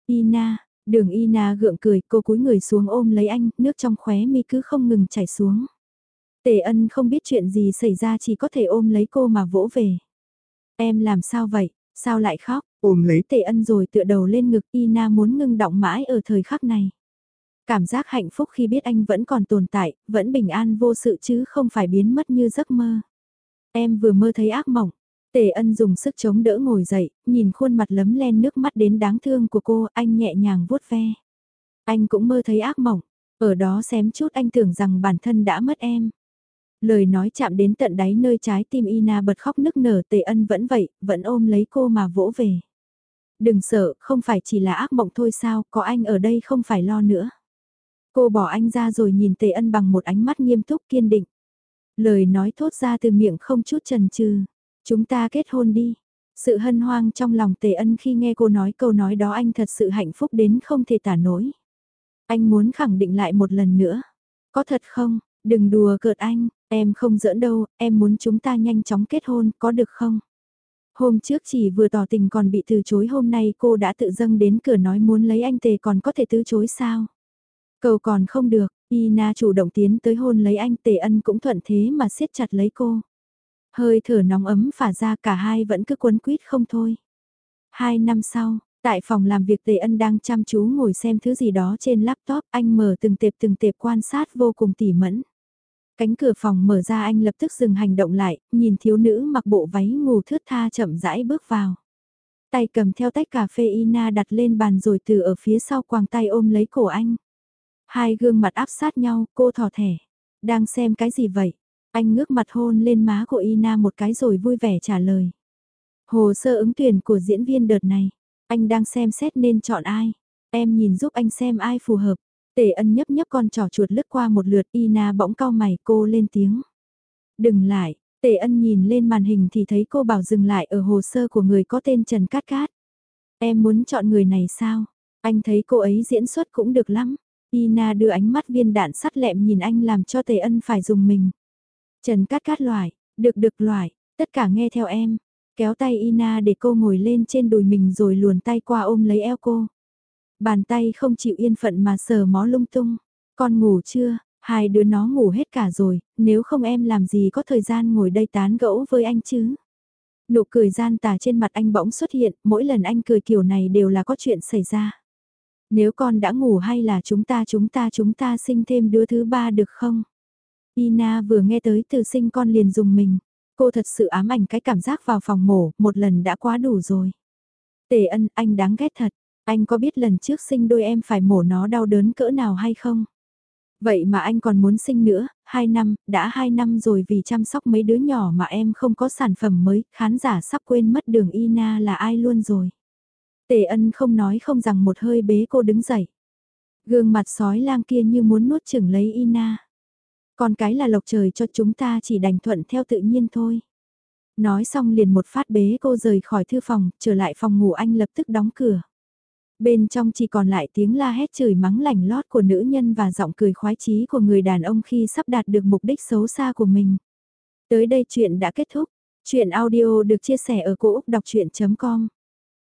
Ina, đường Ina gượng cười cô cúi người xuống ôm lấy anh, nước trong khóe mi cứ không ngừng chảy xuống. Tề ân không biết chuyện gì xảy ra chỉ có thể ôm lấy cô mà vỗ về. Em làm sao vậy, sao lại khóc, ôm lấy tề ân rồi tựa đầu lên ngực Ina muốn ngưng động mãi ở thời khắc này. Cảm giác hạnh phúc khi biết anh vẫn còn tồn tại, vẫn bình an vô sự chứ không phải biến mất như giấc mơ. Em vừa mơ thấy ác mộng. Tề ân dùng sức chống đỡ ngồi dậy, nhìn khuôn mặt lấm len nước mắt đến đáng thương của cô, anh nhẹ nhàng vuốt ve. Anh cũng mơ thấy ác mộng, ở đó xém chút anh tưởng rằng bản thân đã mất em. Lời nói chạm đến tận đáy nơi trái tim Ina bật khóc nức nở tề ân vẫn vậy, vẫn ôm lấy cô mà vỗ về. Đừng sợ, không phải chỉ là ác mộng thôi sao, có anh ở đây không phải lo nữa. Cô bỏ anh ra rồi nhìn tề ân bằng một ánh mắt nghiêm túc kiên định. Lời nói thốt ra từ miệng không chút chần chừ. Chúng ta kết hôn đi. Sự hân hoang trong lòng tề ân khi nghe cô nói câu nói đó anh thật sự hạnh phúc đến không thể tả nổi. Anh muốn khẳng định lại một lần nữa. Có thật không? Đừng đùa cợt anh, em không giỡn đâu, em muốn chúng ta nhanh chóng kết hôn, có được không? Hôm trước chỉ vừa tỏ tình còn bị từ chối hôm nay cô đã tự dâng đến cửa nói muốn lấy anh tề còn có thể từ chối sao? Cầu còn không được, Ina chủ động tiến tới hôn lấy anh tề ân cũng thuận thế mà siết chặt lấy cô. Hơi thở nóng ấm phả ra cả hai vẫn cứ quấn quýt không thôi. Hai năm sau, tại phòng làm việc Tề Ân đang chăm chú ngồi xem thứ gì đó trên laptop, anh mở từng tệp từng tệp quan sát vô cùng tỉ mẫn. Cánh cửa phòng mở ra anh lập tức dừng hành động lại, nhìn thiếu nữ mặc bộ váy ngủ thướt tha chậm rãi bước vào. Tay cầm theo tách cà phê Ina đặt lên bàn rồi từ ở phía sau quàng tay ôm lấy cổ anh. Hai gương mặt áp sát nhau, cô thỏ thẻ. Đang xem cái gì vậy? Anh ngước mặt hôn lên má của Ina một cái rồi vui vẻ trả lời. Hồ sơ ứng tuyển của diễn viên đợt này, anh đang xem xét nên chọn ai. Em nhìn giúp anh xem ai phù hợp. Tề ân nhấp nhấp con trò chuột lướt qua một lượt Ina bỗng cau mày cô lên tiếng. Đừng lại, Tề ân nhìn lên màn hình thì thấy cô bảo dừng lại ở hồ sơ của người có tên Trần Cát Cát. Em muốn chọn người này sao? Anh thấy cô ấy diễn xuất cũng được lắm. Ina đưa ánh mắt viên đạn sắt lẹm nhìn anh làm cho Tề ân phải dùng mình. Trần Cát Cát loại, được được loại, tất cả nghe theo em. Kéo tay Ina để cô ngồi lên trên đùi mình rồi luồn tay qua ôm lấy eo cô. Bàn tay không chịu yên phận mà sờ mó lung tung. Con ngủ chưa? Hai đứa nó ngủ hết cả rồi, nếu không em làm gì có thời gian ngồi đây tán gẫu với anh chứ? Nụ cười gian tà trên mặt anh bỗng xuất hiện, mỗi lần anh cười kiểu này đều là có chuyện xảy ra. Nếu con đã ngủ hay là chúng ta chúng ta chúng ta sinh thêm đứa thứ ba được không? Ina vừa nghe tới từ sinh con liền dùng mình. Cô thật sự ám ảnh cái cảm giác vào phòng mổ, một lần đã quá đủ rồi. Tề ân, anh đáng ghét thật. Anh có biết lần trước sinh đôi em phải mổ nó đau đớn cỡ nào hay không? Vậy mà anh còn muốn sinh nữa, 2 năm, đã 2 năm rồi vì chăm sóc mấy đứa nhỏ mà em không có sản phẩm mới, khán giả sắp quên mất đường Ina là ai luôn rồi. Tề ân không nói không rằng một hơi bế cô đứng dậy. Gương mặt sói lang kia như muốn nuốt chửng lấy Ina. Con cái là lộc trời cho chúng ta chỉ đành thuận theo tự nhiên thôi. Nói xong liền một phát bế cô rời khỏi thư phòng, trở lại phòng ngủ anh lập tức đóng cửa. Bên trong chỉ còn lại tiếng la hét chửi mắng lành lót của nữ nhân và giọng cười khoái chí của người đàn ông khi sắp đạt được mục đích xấu xa của mình. Tới đây chuyện đã kết thúc. Chuyện audio được chia sẻ ở cỗ đọc chuyện.com